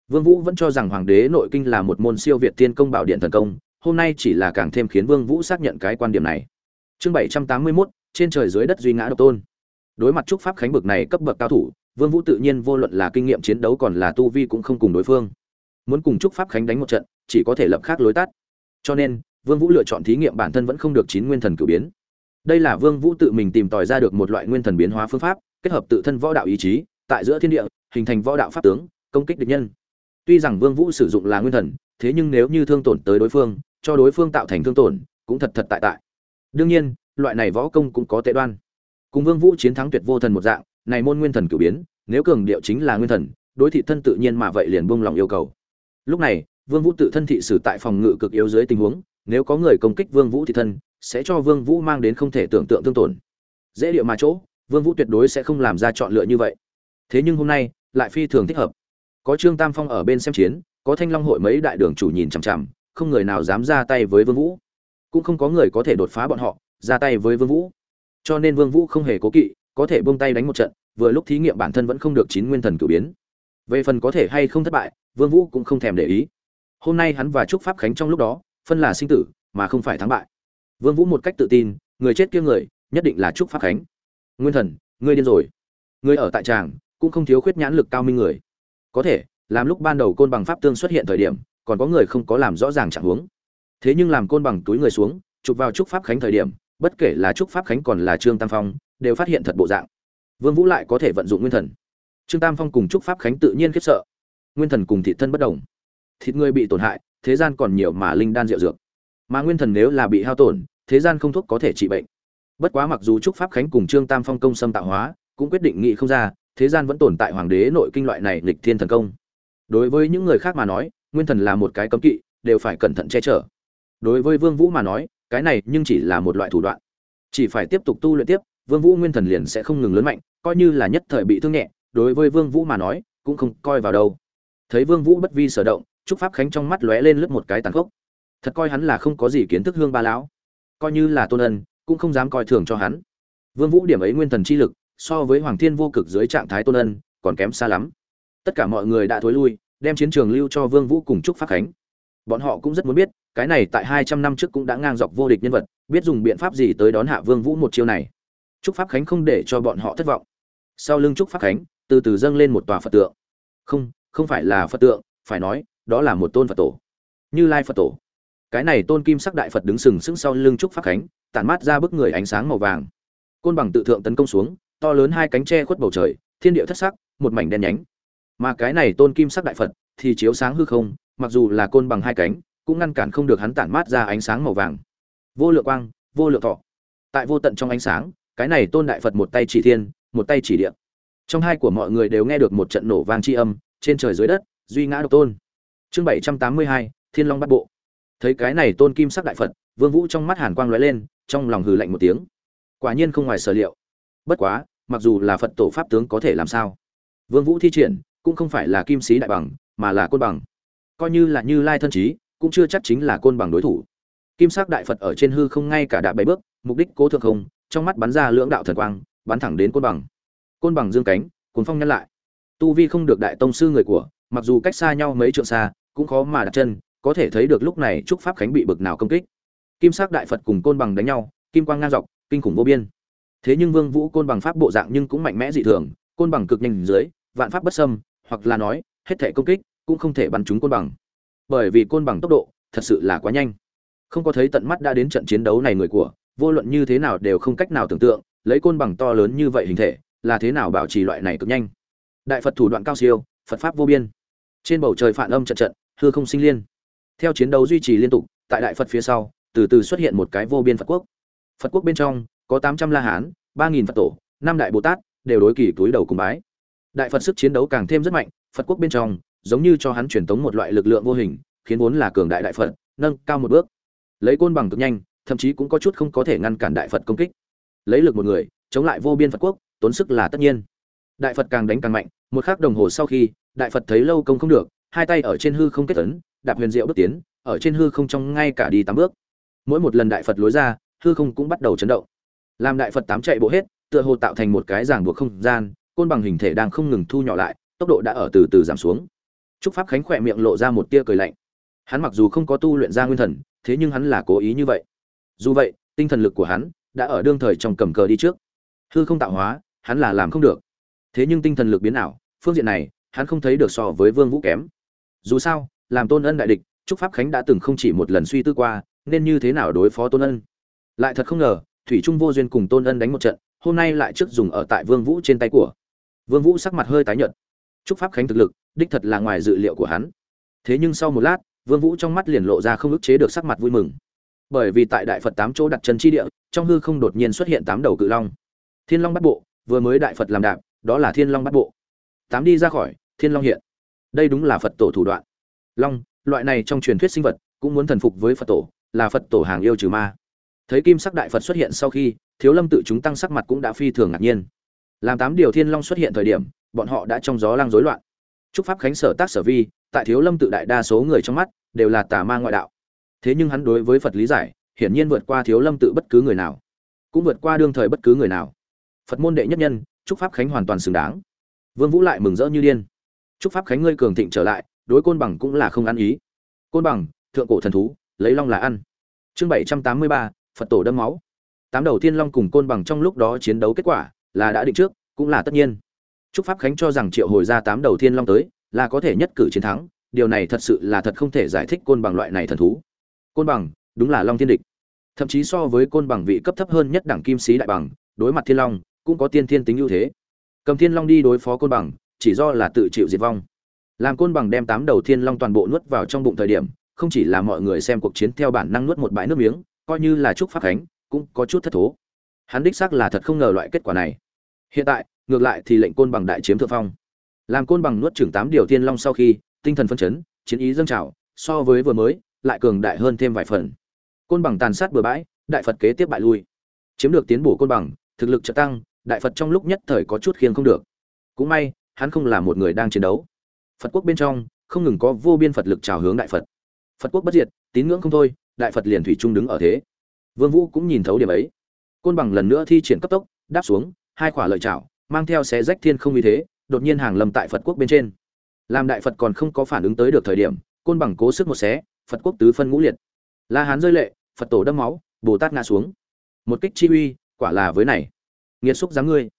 Vương vũ vẫn cho rằng hoàng đế nội kinh là một môn siêu việt tiên công bảo điện thần công hôm nay chỉ là càng thêm khiến vương vũ xác nhận cái quan điểm này. Chương 781, trên trời dưới đất duy ngã độc tôn. Đối mặt trúc pháp khánh bực này cấp bậc cao thủ vương vũ tự nhiên vô luận là kinh nghiệm chiến đấu còn là tu vi cũng không cùng đối phương muốn cùng trúc pháp khánh đánh một trận, chỉ có thể lập khác lối tắt. Cho nên, vương vũ lựa chọn thí nghiệm bản thân vẫn không được chín nguyên thần cử biến. Đây là vương vũ tự mình tìm tòi ra được một loại nguyên thần biến hóa phương pháp, kết hợp tự thân võ đạo ý chí, tại giữa thiên địa, hình thành võ đạo pháp tướng, công kích địch nhân. Tuy rằng vương vũ sử dụng là nguyên thần, thế nhưng nếu như thương tổn tới đối phương, cho đối phương tạo thành thương tổn, cũng thật thật tại tại. Đương nhiên, loại này võ công cũng có tệ đoan. Cùng vương vũ chiến thắng tuyệt vô thần một dạng, này môn nguyên thần cử biến, nếu cường điệu chính là nguyên thần, đối thị thân tự nhiên mà vậy liền buông lòng yêu cầu lúc này, vương vũ tự thân thị sử tại phòng ngự cực yếu dưới tình huống, nếu có người công kích vương vũ thị thân, sẽ cho vương vũ mang đến không thể tưởng tượng thương tổn. Dễ địa mà chỗ, vương vũ tuyệt đối sẽ không làm ra chọn lựa như vậy. Thế nhưng hôm nay, lại phi thường thích hợp. Có trương tam phong ở bên xem chiến, có thanh long hội mấy đại đường chủ nhìn chằm chằm, không người nào dám ra tay với vương vũ. Cũng không có người có thể đột phá bọn họ, ra tay với vương vũ. Cho nên vương vũ không hề cố kỵ, có thể buông tay đánh một trận, vừa lúc thí nghiệm bản thân vẫn không được chín nguyên thần cử biến về phần có thể hay không thất bại, vương vũ cũng không thèm để ý. Hôm nay hắn và trúc pháp khánh trong lúc đó, phân là sinh tử, mà không phải thắng bại. Vương vũ một cách tự tin, người chết kia người, nhất định là trúc pháp khánh. Nguyên thần, ngươi điên rồi. Ngươi ở tại tràng, cũng không thiếu khuyết nhãn lực cao minh người. Có thể, làm lúc ban đầu côn bằng pháp tương xuất hiện thời điểm, còn có người không có làm rõ ràng trạng huống. Thế nhưng làm côn bằng túi người xuống, chụp vào trúc pháp khánh thời điểm, bất kể là trúc pháp khánh còn là trương tam phong, đều phát hiện thật bộ dạng. Vương vũ lại có thể vận dụng nguyên thần trương tam phong cùng trúc pháp khánh tự nhiên khiếp sợ. Nguyên thần cùng thị thân bất đồng. Thịt người bị tổn hại, thế gian còn nhiều mà linh đan rượu dược. Mà nguyên thần nếu là bị hao tổn, thế gian không thuốc có thể trị bệnh. Bất quá mặc dù trúc pháp khánh cùng trương tam phong công xâm tạo hóa, cũng quyết định nghị không ra, thế gian vẫn tồn tại hoàng đế nội kinh loại này lịch thiên thần công. Đối với những người khác mà nói, nguyên thần là một cái cấm kỵ, đều phải cẩn thận che chở. Đối với vương vũ mà nói, cái này nhưng chỉ là một loại thủ đoạn. Chỉ phải tiếp tục tu luyện tiếp, vương vũ nguyên thần liền sẽ không ngừng lớn mạnh, coi như là nhất thời bị thương nhẹ đối với vương vũ mà nói, cũng không coi vào đâu. Thấy vương vũ bất vi sở động, trúc pháp khánh trong mắt lóe lên lướt một cái tàn khốc. Thật coi hắn là không có gì kiến thức hương ba lão. Coi như là tôn ân, cũng không dám coi thường cho hắn. Vương vũ điểm ấy nguyên thần chi lực, so với hoàng thiên vô cực dưới trạng thái tôn ân, còn kém xa lắm. Tất cả mọi người đã thối lui, đem chiến trường lưu cho vương vũ cùng trúc pháp khánh. Bọn họ cũng rất muốn biết, cái này tại 200 năm trước cũng đã ngang dọc vô địch nhân vật, biết dùng biện pháp gì tới đón hạ vương vũ một chiêu này. Trúc pháp khánh không để cho bọn họ thất vọng. Sau lưng trúc pháp khánh từ từ dâng lên một tòa phật tượng. Không không phải là phật tượng, phải nói, đó là một tôn phật tổ. Như lai phật tổ. Cái này tôn kim sắc đại phật đứng sừng sững sau lưng trúc pháp khánh, tản mát ra bức người ánh sáng màu vàng. Côn bằng tự thượng tấn công xuống, to lớn hai cánh tre khuất bầu trời, thiên địa thất sắc, một mảnh đen nhánh. Mà cái này tôn kim sắc đại phật thì chiếu sáng hư không, mặc dù là côn bằng hai cánh, cũng ngăn cản không được hắn tản mát ra ánh sáng màu vàng. Vô lượng quang, vô lượng thọ. Tại vô tận trong ánh sáng, cái này tôn đại phật một tay chỉ thiên, một tay chỉ địa trong hai của mọi người đều nghe được một trận nổ vang tri âm, trên trời dưới đất, duy ngã độc tôn. Chương bảy trăm tám mươi hai, thiên long bắt bộ. Thấy cái này tôn kim sắc đại phật, vương vũ trong mắt hàn quang lóe lên, trong lòng hừ lạnh một tiếng. Quả nhiên không ngoài sở liệu. Bất quá, mặc dù là phật tổ pháp tướng có thể làm sao? Vương vũ thi triển, cũng không phải là kim sĩ đại bằng, mà là côn bằng. Coi như là như lai thân trí cũng chưa chắc chính là côn bằng đối thủ. Kim sắc đại phật ở trên hư không ngay cả đạp bảy bước, mục đích cố thượng không, trong mắt bắn ra lưỡng đạo thần quang, bắn thẳng đến côn bằng côn bằng dương cánh, cuốn phong nhăn lại. Tu vi không được đại tông sư người của, mặc dù cách xa nhau mấy trượng xa, cũng khó mà đặt chân, có thể thấy được lúc này trúc pháp khánh bị bực nào công kích. Kim sắc đại phật cùng côn bằng đánh nhau, kim quang ngang dọc, kinh khủng vô biên. Thế nhưng vương vũ côn bằng pháp bộ dạng nhưng cũng mạnh mẽ dị thường, côn bằng cực nhanh dưới, vạn pháp bất xâm, hoặc là nói, hết thể công kích, cũng không thể bắn trúng côn bằng. Bởi vì côn bằng tốc độ, thật sự là quá nhanh. Không có thấy tận mắt đã đến trận chiến đấu này người của, vô luận như thế nào đều không cách nào tưởng tượng, lấy côn bằng to lớn như vậy hình thể là thế nào bảo trì loại này cực nhanh? Đại phật thủ đoạn cao siêu, phật pháp vô biên. Trên bầu trời phản âm trận trận, hư không sinh liên. Theo chiến đấu duy trì liên tục, tại đại phật phía sau, từ từ xuất hiện một cái vô biên phật quốc. Phật quốc bên trong, có tám trăm la hán, ba nghìn phật tổ, năm đại bồ tát, đều đối kỳ túi đầu cùng bái. Đại phật sức chiến đấu càng thêm rất mạnh, phật quốc bên trong, giống như cho hắn truyền tống một loại lực lượng vô hình, khiến vốn là cường đại đại phật, nâng cao một bước. Lấy côn bằng cực nhanh, thậm chí cũng có chút không có thể ngăn cản đại phật công kích. Lấy lực một người, chống lại vô biên phật quốc tốn sức là tất nhiên. Đại phật càng đánh càng mạnh, một khắc đồng hồ sau khi, đại phật thấy lâu công không được, hai tay ở trên hư không kết tấn đạp huyền diệu bước tiến, ở trên hư không trong ngay cả đi tám bước. Mỗi một lần đại phật lối ra, hư không cũng bắt đầu chấn động. Làm đại phật tám chạy bộ hết, tựa hồ tạo thành một cái giảng buộc không gian, côn bằng hình thể đang không ngừng thu nhỏ lại, tốc độ đã ở từ từ giảm xuống. Trúc pháp khánh khỏe miệng lộ ra một tia cười lạnh. Hắn mặc dù không có tu luyện ra nguyên thần, thế nhưng hắn là cố ý như vậy. Dù vậy, tinh thần lực của hắn đã ở đương thời trong cầm cờ đi trước. Hư không tạo hóa hắn là làm không được. Thế nhưng tinh thần lực biến ảo, phương diện này, hắn không thấy được so với vương vũ kém. Dù sao, làm tôn ân đại địch, trúc pháp khánh đã từng không chỉ một lần suy tư qua, nên như thế nào đối phó tôn ân. Lại thật không ngờ, thủy trung vô duyên cùng tôn ân đánh một trận, hôm nay lại trước dùng ở tại vương vũ trên tay của. Vương vũ sắc mặt hơi tái nhợt. Trúc pháp khánh thực lực, đích thật là ngoài dự liệu của hắn. Thế nhưng sau một lát, vương vũ trong mắt liền lộ ra không ức chế được sắc mặt vui mừng. Bởi vì tại đại phật tám chỗ đặt chân chi địa, trong hư không đột nhiên xuất hiện tám đầu cự long. Thiên long bắt bộ vừa mới đại phật làm đạp, đó là thiên long bắt bộ. Tám đi ra khỏi, thiên long hiện. Đây đúng là phật tổ thủ đoạn. Long, loại này trong truyền thuyết sinh vật, cũng muốn thần phục với phật tổ, là phật tổ hàng yêu trừ ma. Thấy kim sắc đại phật xuất hiện sau khi, thiếu lâm tự chúng tăng sắc mặt cũng đã phi thường ngạc nhiên. Làm tám điều thiên long xuất hiện thời điểm, bọn họ đã trong gió lang rối loạn. Chúc pháp khánh sở tác sở vi, tại thiếu lâm tự đại đa số người trong mắt, đều là tà ma ngoại đạo. Thế nhưng hắn đối với phật lý giải, hiển nhiên vượt qua thiếu lâm tự bất cứ người nào, cũng vượt qua đương thời bất cứ người nào phật môn đệ nhất nhân, chúc pháp khánh hoàn toàn xứng đáng. Vương vũ lại mừng rỡ như điên. Chúc pháp khánh ngươi cường thịnh trở lại, đối côn bằng cũng là không ăn ý. Côn bằng, thượng cổ thần thú, lấy long là ăn. Chương bảy trăm tám mươi ba, phật tổ đâm máu. Tám đầu thiên long cùng côn bằng trong lúc đó chiến đấu kết quả là đã định trước, cũng là tất nhiên. Chúc pháp khánh cho rằng triệu hồi ra tám đầu thiên long tới là có thể nhất cử chiến thắng, điều này thật sự là thật không thể giải thích côn bằng loại này thần thú. Côn bằng, đúng là long thiên địch. Thậm chí so với côn bằng vị cấp thấp hơn nhất đẳng kim sĩ đại bằng, đối mặt thiên long cũng có tiên thiên tính ưu thế. Cầm thiên long đi đối phó côn bằng, chỉ do là tự chịu diệt vong. Làm côn bằng đem tám đầu thiên long toàn bộ nuốt vào trong bụng thời điểm, không chỉ là mọi người xem cuộc chiến theo bản năng nuốt một bãi nước miếng, coi như là chúc pháp khánh, cũng có chút thất thố. Hắn đích xác là thật không ngờ loại kết quả này. Hiện tại, ngược lại thì lệnh côn bằng đại chiếm thượng phong. Làm côn bằng nuốt chừng tám điều thiên long sau khi, tinh thần phân chấn, chiến ý dâng trào, so với vừa mới, lại cường đại hơn thêm vài phần. Côn bằng tàn sát bừa bãi, đại phật kế tiếp bại lui. Chiếm được tiến bổ côn bằng, thực lực trợ tăng đại phật trong lúc nhất thời có chút khiêng không được. Cũng may, hắn không là một người đang chiến đấu. Phật quốc bên trong, không ngừng có vô biên phật lực trào hướng đại phật. Phật quốc bất diệt, tín ngưỡng không thôi, đại phật liền thủy trung đứng ở thế. Vương vũ cũng nhìn thấu điểm ấy. Côn bằng lần nữa thi triển cấp tốc, đáp xuống, hai quả lợi chảo mang theo xé rách thiên không như thế, đột nhiên hàng lâm tại phật quốc bên trên. Làm đại phật còn không có phản ứng tới được thời điểm, côn bằng cố sức một xé, phật quốc tứ phân ngũ liệt. La hán rơi lệ, phật tổ đâm máu, bồ tát ngã xuống. Một kích chi uy, quả là với này nghiệt xúc dáng ngươi.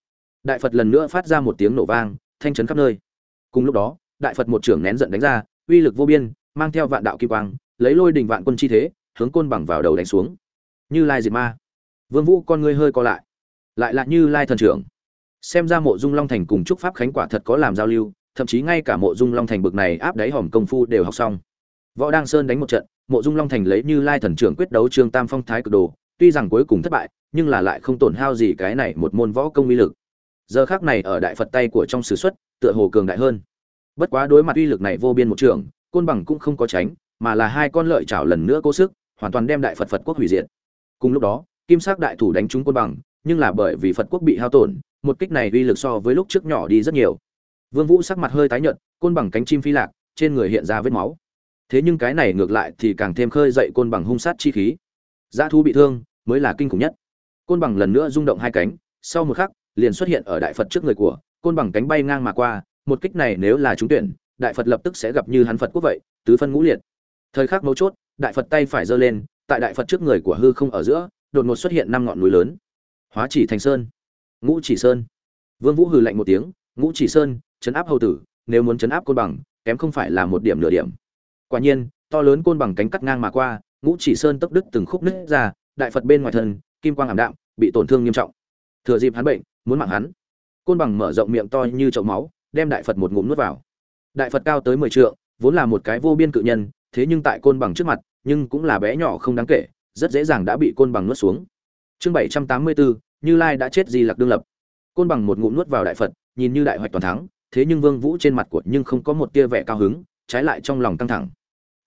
Đại phật lần nữa phát ra một tiếng nổ vang, thanh chấn khắp nơi. Cùng lúc đó, đại phật một trưởng nén giận đánh ra, uy lực vô biên, mang theo vạn đạo kim quang, lấy lôi đình vạn quân chi thế, hướng côn bằng vào đầu đánh xuống. Như lai diệt ma. Vương vũ, con ngươi hơi co lại. Lại là như lai thần trưởng. Xem ra mộ dung long thành cùng trúc pháp khánh quả thật có làm giao lưu, thậm chí ngay cả mộ dung long thành bực này áp đáy hòm công phu đều học xong. Võ đăng sơn đánh một trận, mộ dung long thành lấy như lai thần trưởng quyết đấu trương tam phong thái cực đồ tuy rằng cuối cùng thất bại, nhưng là lại không tổn hao gì cái này một môn võ công uy lực. Giờ khác này ở đại phật tay của trong sử xuất, tựa hồ cường đại hơn. Bất quá đối mặt uy lực này vô biên một trường, côn bằng cũng không có tránh, mà là hai con lợi chảo lần nữa cố sức, hoàn toàn đem đại phật phật quốc hủy diệt. Cùng lúc đó, kim sắc đại thủ đánh trúng côn bằng, nhưng là bởi vì phật quốc bị hao tổn, một kích này uy lực so với lúc trước nhỏ đi rất nhiều. Vương vũ sắc mặt hơi tái nhợt, côn bằng cánh chim phi lạc, trên người hiện ra vết máu. Thế nhưng cái này ngược lại thì càng thêm khơi dậy côn bằng hung sát chi khí. Dã thú bị thương mới là kinh khủng nhất. Côn bằng lần nữa rung động hai cánh, sau một khắc, liền xuất hiện ở đại phật trước người của, côn bằng cánh bay ngang mà qua, một kích này nếu là trúng tuyển, đại phật lập tức sẽ gặp như hắn phật quốc vậy, tứ phân ngũ liệt. Thời khắc mấu chốt, đại phật tay phải giơ lên, tại đại phật trước người của hư không ở giữa, đột ngột xuất hiện năm ngọn núi lớn. Hóa chỉ thành sơn. Ngũ chỉ sơn. Vương vũ hừ lạnh một tiếng, ngũ chỉ sơn, chấn áp hầu tử, nếu muốn chấn áp côn bằng, kém không phải là một điểm nửa điểm. Quả nhiên, to lớn côn bằng cánh cắt ngang mà qua, ngũ chỉ sơn tốc đứt từng khúc nứt ra đại phật bên ngoài thân, kim quang ảm đạm, bị tổn thương nghiêm trọng. Thừa dịp hắn bệnh, muốn mạng hắn. Côn bằng mở rộng miệng to như chậu máu, đem đại phật một ngụm nuốt vào. Đại phật cao tới mười trượng, vốn là một cái vô biên cự nhân, thế nhưng tại côn bằng trước mặt, nhưng cũng là bé nhỏ không đáng kể, rất dễ dàng đã bị côn bằng nuốt xuống. Chương bảy trăm tám mươi bốn, như lai đã chết di lặc đương lập. Côn bằng một ngụm nuốt vào đại phật, nhìn như đại hoạch toàn thắng, thế nhưng vương vũ trên mặt của nhưng không có một tia vẻ cao hứng, trái lại trong lòng căng thẳng.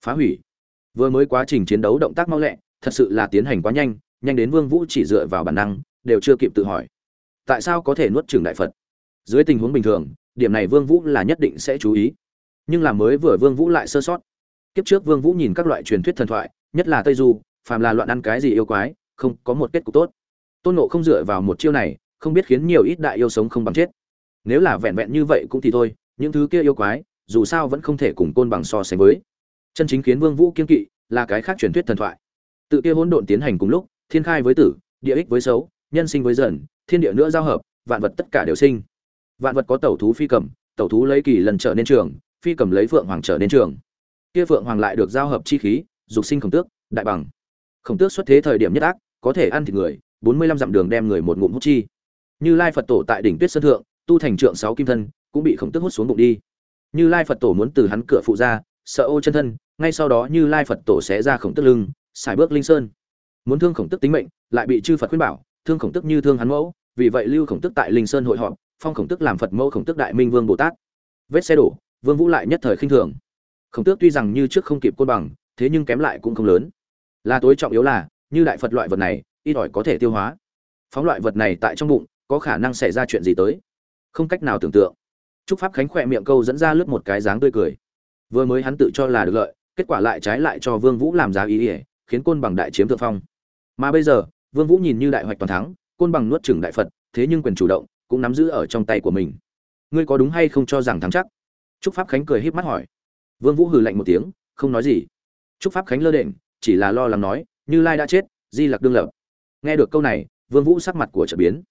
Phá hủy. Vừa mới quá trình chiến đấu động tác mau lẹ thật sự là tiến hành quá nhanh nhanh đến vương vũ chỉ dựa vào bản năng, đều chưa kịp tự hỏi, tại sao có thể nuốt Trường đại phật? Dưới tình huống bình thường, điểm này vương vũ là nhất định sẽ chú ý. Nhưng là mới vừa vương vũ lại sơ sót. Kiếp trước vương vũ nhìn các loại truyền thuyết thần thoại, nhất là tây du, phàm là loạn ăn cái gì yêu quái, không có một kết cục tốt. Tôn nộ không dựa vào một chiêu này, không biết khiến nhiều ít đại yêu sống không bằng chết. Nếu là vẹn vẹn như vậy cũng thì thôi, những thứ kia yêu quái, dù sao vẫn không thể cùng côn bằng so sánh với. Chân chính khiến vương vũ kiên kỵ là cái khác truyền thuyết thần thoại tự kia hỗn độn tiến hành cùng lúc, thiên khai với tử, địa ích với xấu, nhân sinh với dần, thiên địa nữa giao hợp, vạn vật tất cả đều sinh. Vạn vật có tẩu thú phi cầm, tẩu thú lấy kỳ lần trở nên trường, phi cầm lấy phượng hoàng trở nên trường. Kia phượng hoàng lại được giao hợp chi khí, dục sinh khổng tước, đại bằng. Khổng tước xuất thế thời điểm nhất ác, có thể ăn thịt người, bốn mươi lăm dặm đường đem người một ngụm hút chi. Như lai phật tổ tại đỉnh tuyết sơn thượng, tu thành trượng sáu kim thân, cũng bị khổng tước hút xuống bụng đi. Như lai phật tổ muốn từ hắn cửa phụ ra, sợ ô chân thân, ngay sau đó như lai phật tổ sẽ ra khổng tước lưng xài bước linh sơn. Muốn thương khổng tức tính mệnh, lại bị chư phật khuyên bảo, thương khổng tức như thương hắn mẫu, vì vậy lưu khổng tức tại linh sơn hội họp, phong khổng tức làm phật mẫu khổng tức đại minh vương bồ tát. Vết xe đổ, vương vũ lại nhất thời khinh thường. Khổng tước tuy rằng như trước không kịp côn bằng, thế nhưng kém lại cũng không lớn. Là tối trọng yếu là, như đại phật loại vật này, ít ỏi có thể tiêu hóa. Phóng loại vật này tại trong bụng, có khả năng xảy ra chuyện gì tới? Không cách nào tưởng tượng. Trúc pháp khánh khỏe miệng câu dẫn ra lướt một cái dáng tươi cười. Vừa mới hắn tự cho là được lợi, kết quả lại trái lại cho vương vũ làm giá ý ỉa khiến côn bằng đại chiếm thượng phong. Mà bây giờ, vương vũ nhìn như đại hoạch toàn thắng, côn bằng nuốt chửng đại phật, thế nhưng quyền chủ động, cũng nắm giữ ở trong tay của mình. Ngươi có đúng hay không cho rằng thắng chắc? Trúc pháp khánh cười híp mắt hỏi. Vương vũ hừ lạnh một tiếng, không nói gì. Trúc pháp khánh lơ đễnh, chỉ là lo lắng nói, như lai đã chết, di lặc đương lập. Nghe được câu này, vương vũ sắc mặt của trở biến.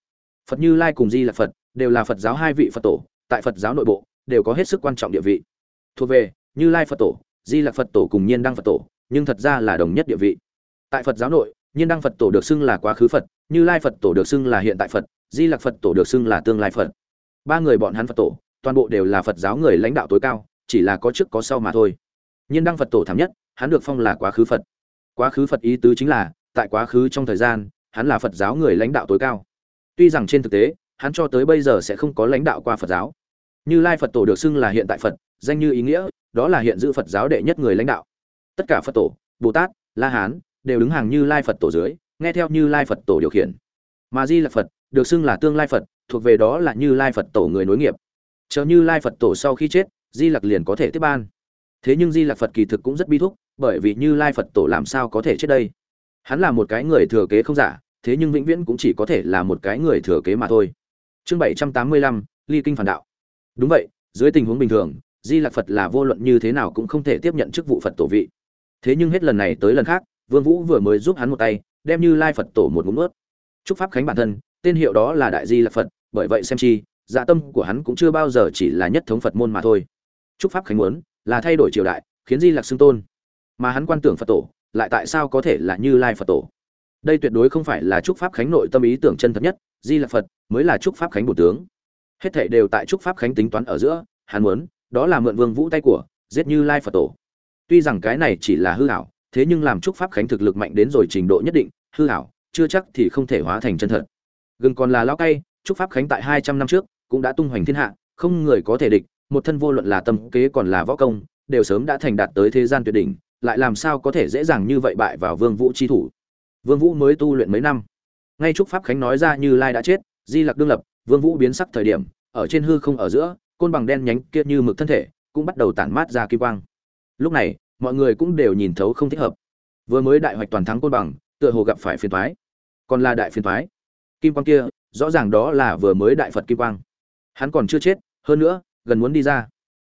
Phật như lai cùng di lặc phật, đều là phật giáo hai vị phật tổ, tại phật giáo nội bộ, đều có hết sức quan trọng địa vị. Thuộc về, như lai phật tổ, di lặc phật tổ cùng nhiên đăng phật tổ nhưng thật ra là đồng nhất địa vị. Tại phật giáo nội, nhiên đăng phật tổ được xưng là quá khứ phật, như lai phật tổ được xưng là hiện tại phật, di lặc phật tổ được xưng là tương lai phật. Ba người bọn hắn phật tổ, toàn bộ đều là phật giáo người lãnh đạo tối cao, chỉ là có trước có sau mà thôi. Nhiên đăng phật tổ thảm nhất, hắn được phong là quá khứ phật. Quá khứ phật ý tứ chính là, tại quá khứ trong thời gian, hắn là phật giáo người lãnh đạo tối cao. Tuy rằng trên thực tế, hắn cho tới bây giờ sẽ không có lãnh đạo qua phật giáo. Như lai phật tổ được xưng là hiện tại phật, danh như ý nghĩa, đó là hiện giữ phật giáo đệ nhất người lãnh đạo tất cả phật tổ, bồ tát, la hán, đều đứng hàng như lai phật tổ dưới, nghe theo như lai phật tổ điều khiển. Mà di là phật, được xưng là tương lai phật, thuộc về đó là như lai phật tổ người nối nghiệp. Chờ như lai phật tổ sau khi chết, di lặc liền có thể tiếp ban. Thế nhưng di lặc phật kỳ thực cũng rất bi thúc, bởi vì như lai phật tổ làm sao có thể chết đây? Hắn là một cái người thừa kế không giả, thế nhưng vĩnh viễn cũng chỉ có thể là một cái người thừa kế mà thôi. Chương bảy trăm tám mươi lăm, ly kinh phản đạo. Đúng vậy, dưới tình huống bình thường, di Lặc phật là vô luận như thế nào cũng không thể tiếp nhận chức vụ phật tổ vị thế nhưng hết lần này tới lần khác, vương vũ vừa mới giúp hắn một tay, đem như lai phật tổ một ngụm ướt chúc pháp khánh bản thân, tên hiệu đó là đại di lạc phật, bởi vậy xem chi dạ tâm của hắn cũng chưa bao giờ chỉ là nhất thống phật môn mà thôi. Chúc pháp khánh muốn, là thay đổi triều đại, khiến di lạc xưng tôn. Mà hắn quan tưởng phật tổ, lại tại sao có thể là như lai phật tổ? Đây tuyệt đối không phải là chúc pháp khánh nội tâm ý tưởng chân thật nhất, di lạc phật mới là chúc pháp khánh bổ tướng. Hết thảy đều tại chúc pháp khánh tính toán ở giữa, hắn muốn, đó là mượn vương vũ tay của, giết như lai phật tổ tuy rằng cái này chỉ là hư ảo, thế nhưng làm chúc pháp khánh thực lực mạnh đến rồi trình độ nhất định, hư ảo, chưa chắc thì không thể hóa thành chân thật. Gừng còn là lão cay chúc pháp khánh tại hai trăm năm trước cũng đã tung hoành thiên hạ, không người có thể địch, một thân vô luận là tâm kế còn là võ công, đều sớm đã thành đạt tới thế gian tuyệt đỉnh, lại làm sao có thể dễ dàng như vậy bại vào vương vũ chi thủ? Vương vũ mới tu luyện mấy năm. Ngay chúc pháp khánh nói ra như lai đã chết, di lặc đương lập, vương vũ biến sắc thời điểm, ở trên hư không ở giữa, côn bằng đen nhánh kia như mực thân thể, cũng bắt đầu tản mát ra kim quang lúc này, mọi người cũng đều nhìn thấu không thích hợp. Vừa mới đại hoạch toàn thắng côn bằng, tựa hồ gặp phải phiền thoái còn là đại phiền thoái kim quang kia, rõ ràng đó là vừa mới đại phật kim quang. Hắn còn chưa chết, hơn nữa, gần muốn đi ra.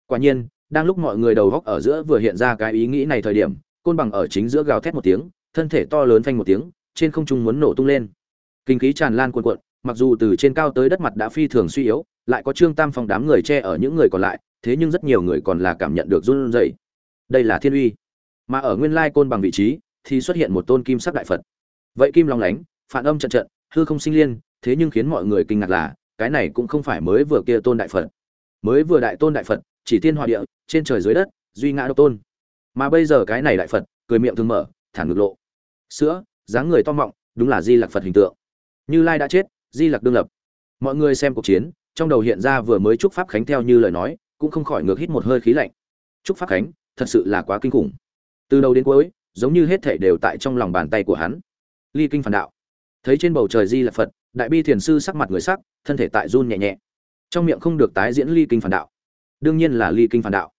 Quả nhiên, đang lúc mọi người đầu góc ở giữa vừa hiện ra cái ý nghĩ này thời điểm, côn bằng ở chính giữa gào thét một tiếng, thân thể to lớn phanh một tiếng, trên không trung muốn nổ tung lên. Kinh khí tràn lan cuồn cuộn, mặc dù từ trên cao tới đất mặt đã phi thường suy yếu, lại có trương tam phong đám người che ở những người còn lại, thế nhưng rất nhiều người còn là cảm nhận được run rẩy đây là thiên uy. Mà ở nguyên lai côn bằng vị trí, thì xuất hiện một tôn kim sắc đại phật. Vậy kim long lánh, phản âm trận trận, hư không sinh liên, thế nhưng khiến mọi người kinh ngạc là, cái này cũng không phải mới vừa kia tôn đại phật. Mới vừa đại tôn đại phật, chỉ tiên hòa địa, trên trời dưới đất, duy ngã độc tôn. Mà bây giờ cái này đại phật, cười miệng thường mở thản ngực lộ. Sữa, dáng người to mọng, đúng là di lạc phật hình tượng. Như lai đã chết, di lặc đương lập. Mọi người xem cuộc chiến, trong đầu hiện ra vừa mới chúc pháp khánh theo như lời nói, cũng không khỏi ngược hít một hơi khí lạnh. Chúc pháp khánh thật sự là quá kinh khủng. Từ đầu đến cuối, giống như hết thể đều tại trong lòng bàn tay của hắn. Ly kinh phản đạo. Thấy trên bầu trời di là phật, đại bi thiền sư sắc mặt người sắc, thân thể tại run nhẹ nhẹ. Trong miệng không được tái diễn ly kinh phản đạo. Đương nhiên là ly kinh phản đạo.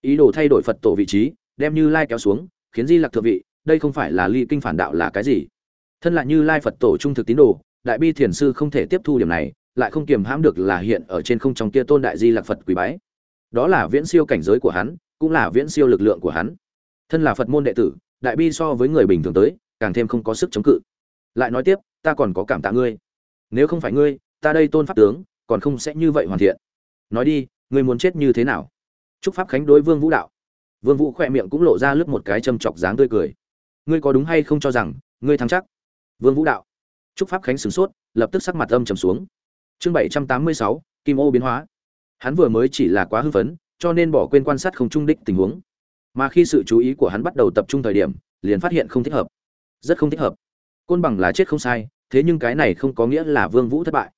Ý đồ thay đổi phật tổ vị trí, đem như lai kéo xuống, khiến di lặc thượng vị, đây không phải là ly kinh phản đạo là cái gì? Thân là như lai phật tổ trung thực tín đồ, đại bi thiền sư không thể tiếp thu điểm này, lại không kiềm hãm được là hiện ở trên không trong kia tôn đại di Lặc phật quý bái. Đó là viễn siêu cảnh giới của hắn cũng là viễn siêu lực lượng của hắn. Thân là phật môn đệ tử đại bi so với người bình thường tới càng thêm không có sức chống cự. Lại nói tiếp ta còn có cảm tạ ngươi. Nếu không phải ngươi ta đây tôn pháp tướng còn không sẽ như vậy hoàn thiện. Nói đi ngươi muốn chết như thế nào? Chúc pháp khánh đối vương vũ đạo. Vương vũ khỏe miệng cũng lộ ra lướt một cái châm chọc dáng tươi cười. Ngươi có đúng hay không cho rằng ngươi thắng chắc? Vương vũ đạo. Trúc Pháp Khánh sửng sốt, lập tức sắc mặt âm trầm xuống. Chương bảy trăm tám mươi sáu, Kim ô biến hóa. Hắn vừa mới chỉ là quá hư phấn, cho nên bỏ quên quan sát không trung đích tình huống. Mà khi sự chú ý của hắn bắt đầu tập trung thời điểm, liền phát hiện không thích hợp. Rất không thích hợp. Côn bằng là chết không sai, thế nhưng cái này không có nghĩa là Vương Vũ thất bại.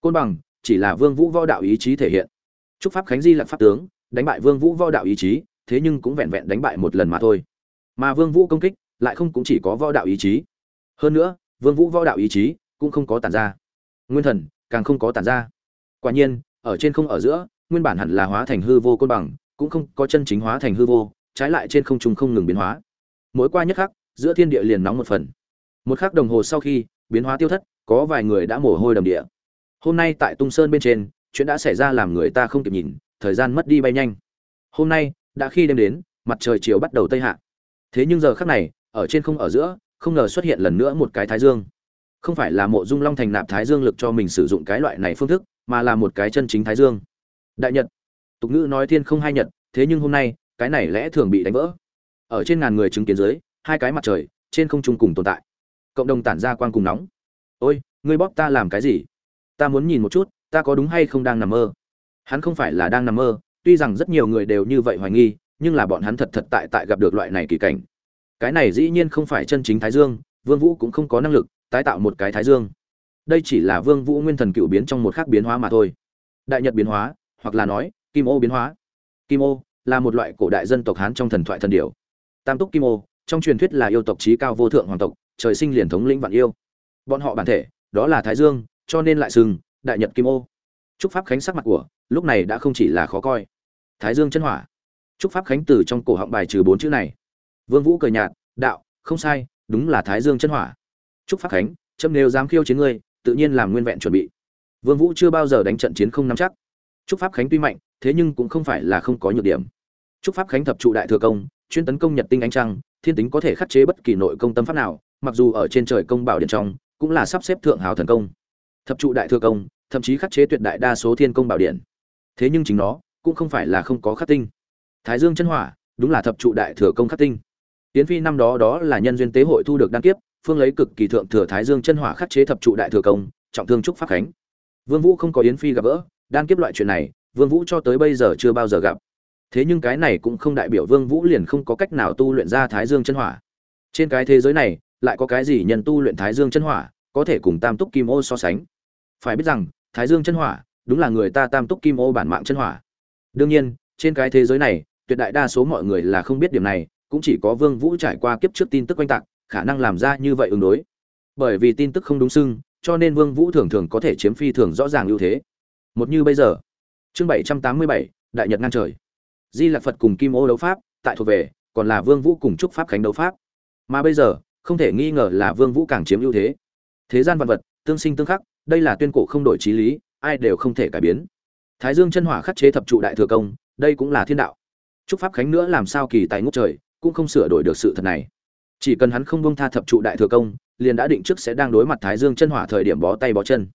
Côn bằng chỉ là Vương Vũ võ đạo ý chí thể hiện. Trúc Pháp Khánh Di là pháp tướng, đánh bại Vương Vũ võ đạo ý chí, thế nhưng cũng vẹn vẹn đánh bại một lần mà thôi. Mà Vương Vũ công kích lại không cũng chỉ có võ đạo ý chí. Hơn nữa, Vương Vũ võ đạo ý chí cũng không có tản ra. Nguyên thần càng không có tản ra. Quả nhiên, ở trên không ở giữa, nguyên bản hẳn là hóa thành hư vô côn bằng, cũng không có chân chính hóa thành hư vô, trái lại trên không trung không ngừng biến hóa. Mỗi qua nhất khắc, giữa thiên địa liền nóng một phần. Một khắc đồng hồ sau khi, biến hóa tiêu thất, có vài người đã mồ hôi đầm địa. Hôm nay tại Tung Sơn bên trên, chuyện đã xảy ra làm người ta không kịp nhìn, thời gian mất đi bay nhanh. Hôm nay, đã khi đêm đến, mặt trời chiều bắt đầu tây hạ. Thế nhưng giờ khắc này, ở trên không ở giữa, không ngờ xuất hiện lần nữa một cái thái dương không phải là mộ dung long thành nạp thái dương lực cho mình sử dụng cái loại này phương thức mà là một cái chân chính thái dương đại nhật. Tục ngữ nói thiên không hai nhật, thế nhưng hôm nay, cái này lẽ thường bị đánh vỡ. Ở trên ngàn người chứng kiến dưới, hai cái mặt trời, trên không trung cùng tồn tại. Cộng đồng tản ra quang cùng nóng. Ôi, ngươi bóp ta làm cái gì? Ta muốn nhìn một chút, ta có đúng hay không đang nằm mơ? Hắn không phải là đang nằm mơ, tuy rằng rất nhiều người đều như vậy hoài nghi, nhưng là bọn hắn thật thật tại tại gặp được loại này kỳ cảnh. Cái này dĩ nhiên không phải chân chính thái dương, vương vũ cũng không có năng lực tái tạo một cái thái dương. Đây chỉ là vương vũ nguyên thần cựu biến trong một khác biến hóa mà thôi. Đại nhật biến hóa hoặc là nói, kim ô biến hóa. Kim ô là một loại cổ đại dân tộc hán trong thần thoại thần điểu. Tam túc kim ô, trong truyền thuyết là yêu tộc trí cao vô thượng hoàng tộc, trời sinh liền thống lĩnh vạn yêu. Bọn họ bản thể, đó là thái dương, cho nên lại sừng đại nhật kim ô. Trúc pháp khánh sắc mặt của, lúc này đã không chỉ là khó coi. Thái dương chân hỏa. Trúc pháp khánh từ trong cổ họng bài trừ bốn chữ này. Vương vũ cười nhạt, đạo, không sai, đúng là thái dương chân hỏa. Trúc pháp khánh, châm nếu dám khiêu chiến ngươi, tự nhiên làm nguyên vẹn chuẩn bị. Vương vũ chưa bao giờ đánh trận chiến không nắm chắc trúc pháp khánh tuy mạnh, thế nhưng cũng không phải là không có nhược điểm. Trúc pháp khánh thập trụ đại thừa công, chuyên tấn công nhật tinh ánh trăng, thiên tính có thể khắc chế bất kỳ nội công tâm pháp nào, mặc dù ở trên trời công bảo điện trong, cũng là sắp xếp thượng hào thần công. Thập trụ đại thừa công, thậm chí khắc chế tuyệt đại đa số thiên công bảo điện. Thế nhưng chính nó, cũng không phải là không có khắc tinh. Thái dương chân hỏa, đúng là thập trụ đại thừa công khắc tinh. Tiến phi năm đó đó là nhân duyên tế hội thu được đăng kiếp, phương lấy cực kỳ thượng thừa thái dương chân hỏa khắc chế thập trụ đại thừa công, trọng thương trúc pháp khánh. Vương vũ không có yến phi gặp gỡ đan kiếp loại chuyện này, vương vũ cho tới bây giờ chưa bao giờ gặp. Thế nhưng cái này cũng không đại biểu vương vũ liền không có cách nào tu luyện ra thái dương chân hỏa. Trên cái thế giới này, lại có cái gì nhân tu luyện thái dương chân hỏa, có thể cùng tam túc kim ô so sánh? Phải biết rằng, thái dương chân hỏa, đúng là người ta tam túc kim ô bản mạng chân hỏa. Đương nhiên, trên cái thế giới này, tuyệt đại đa số mọi người là không biết điểm này, cũng chỉ có vương vũ trải qua kiếp trước tin tức quanh tặng khả năng làm ra như vậy ứng đối. Bởi vì tin tức không đúng xưng, cho nên vương vũ thường thường có thể chiếm phi thường rõ ràng ưu thế một như bây giờ. Chương 787, đại nhật ngang trời. Di lạc phật cùng kim ô đấu pháp tại thuộc về còn là vương vũ cùng trúc pháp khánh đấu pháp. Mà bây giờ không thể nghi ngờ là vương vũ càng chiếm ưu thế. Thế gian vật vật tương sinh tương khắc đây là tuyên cổ không đổi trí lý ai đều không thể cải biến. Thái dương chân hỏa khắc chế thập trụ đại thừa công đây cũng là thiên đạo. Trúc pháp khánh nữa làm sao kỳ tài ngốc trời cũng không sửa đổi được sự thật này. Chỉ cần hắn không buông tha thập trụ đại thừa công liền đã định trước sẽ đang đối mặt thái dương chân hỏa thời điểm bó tay bó chân.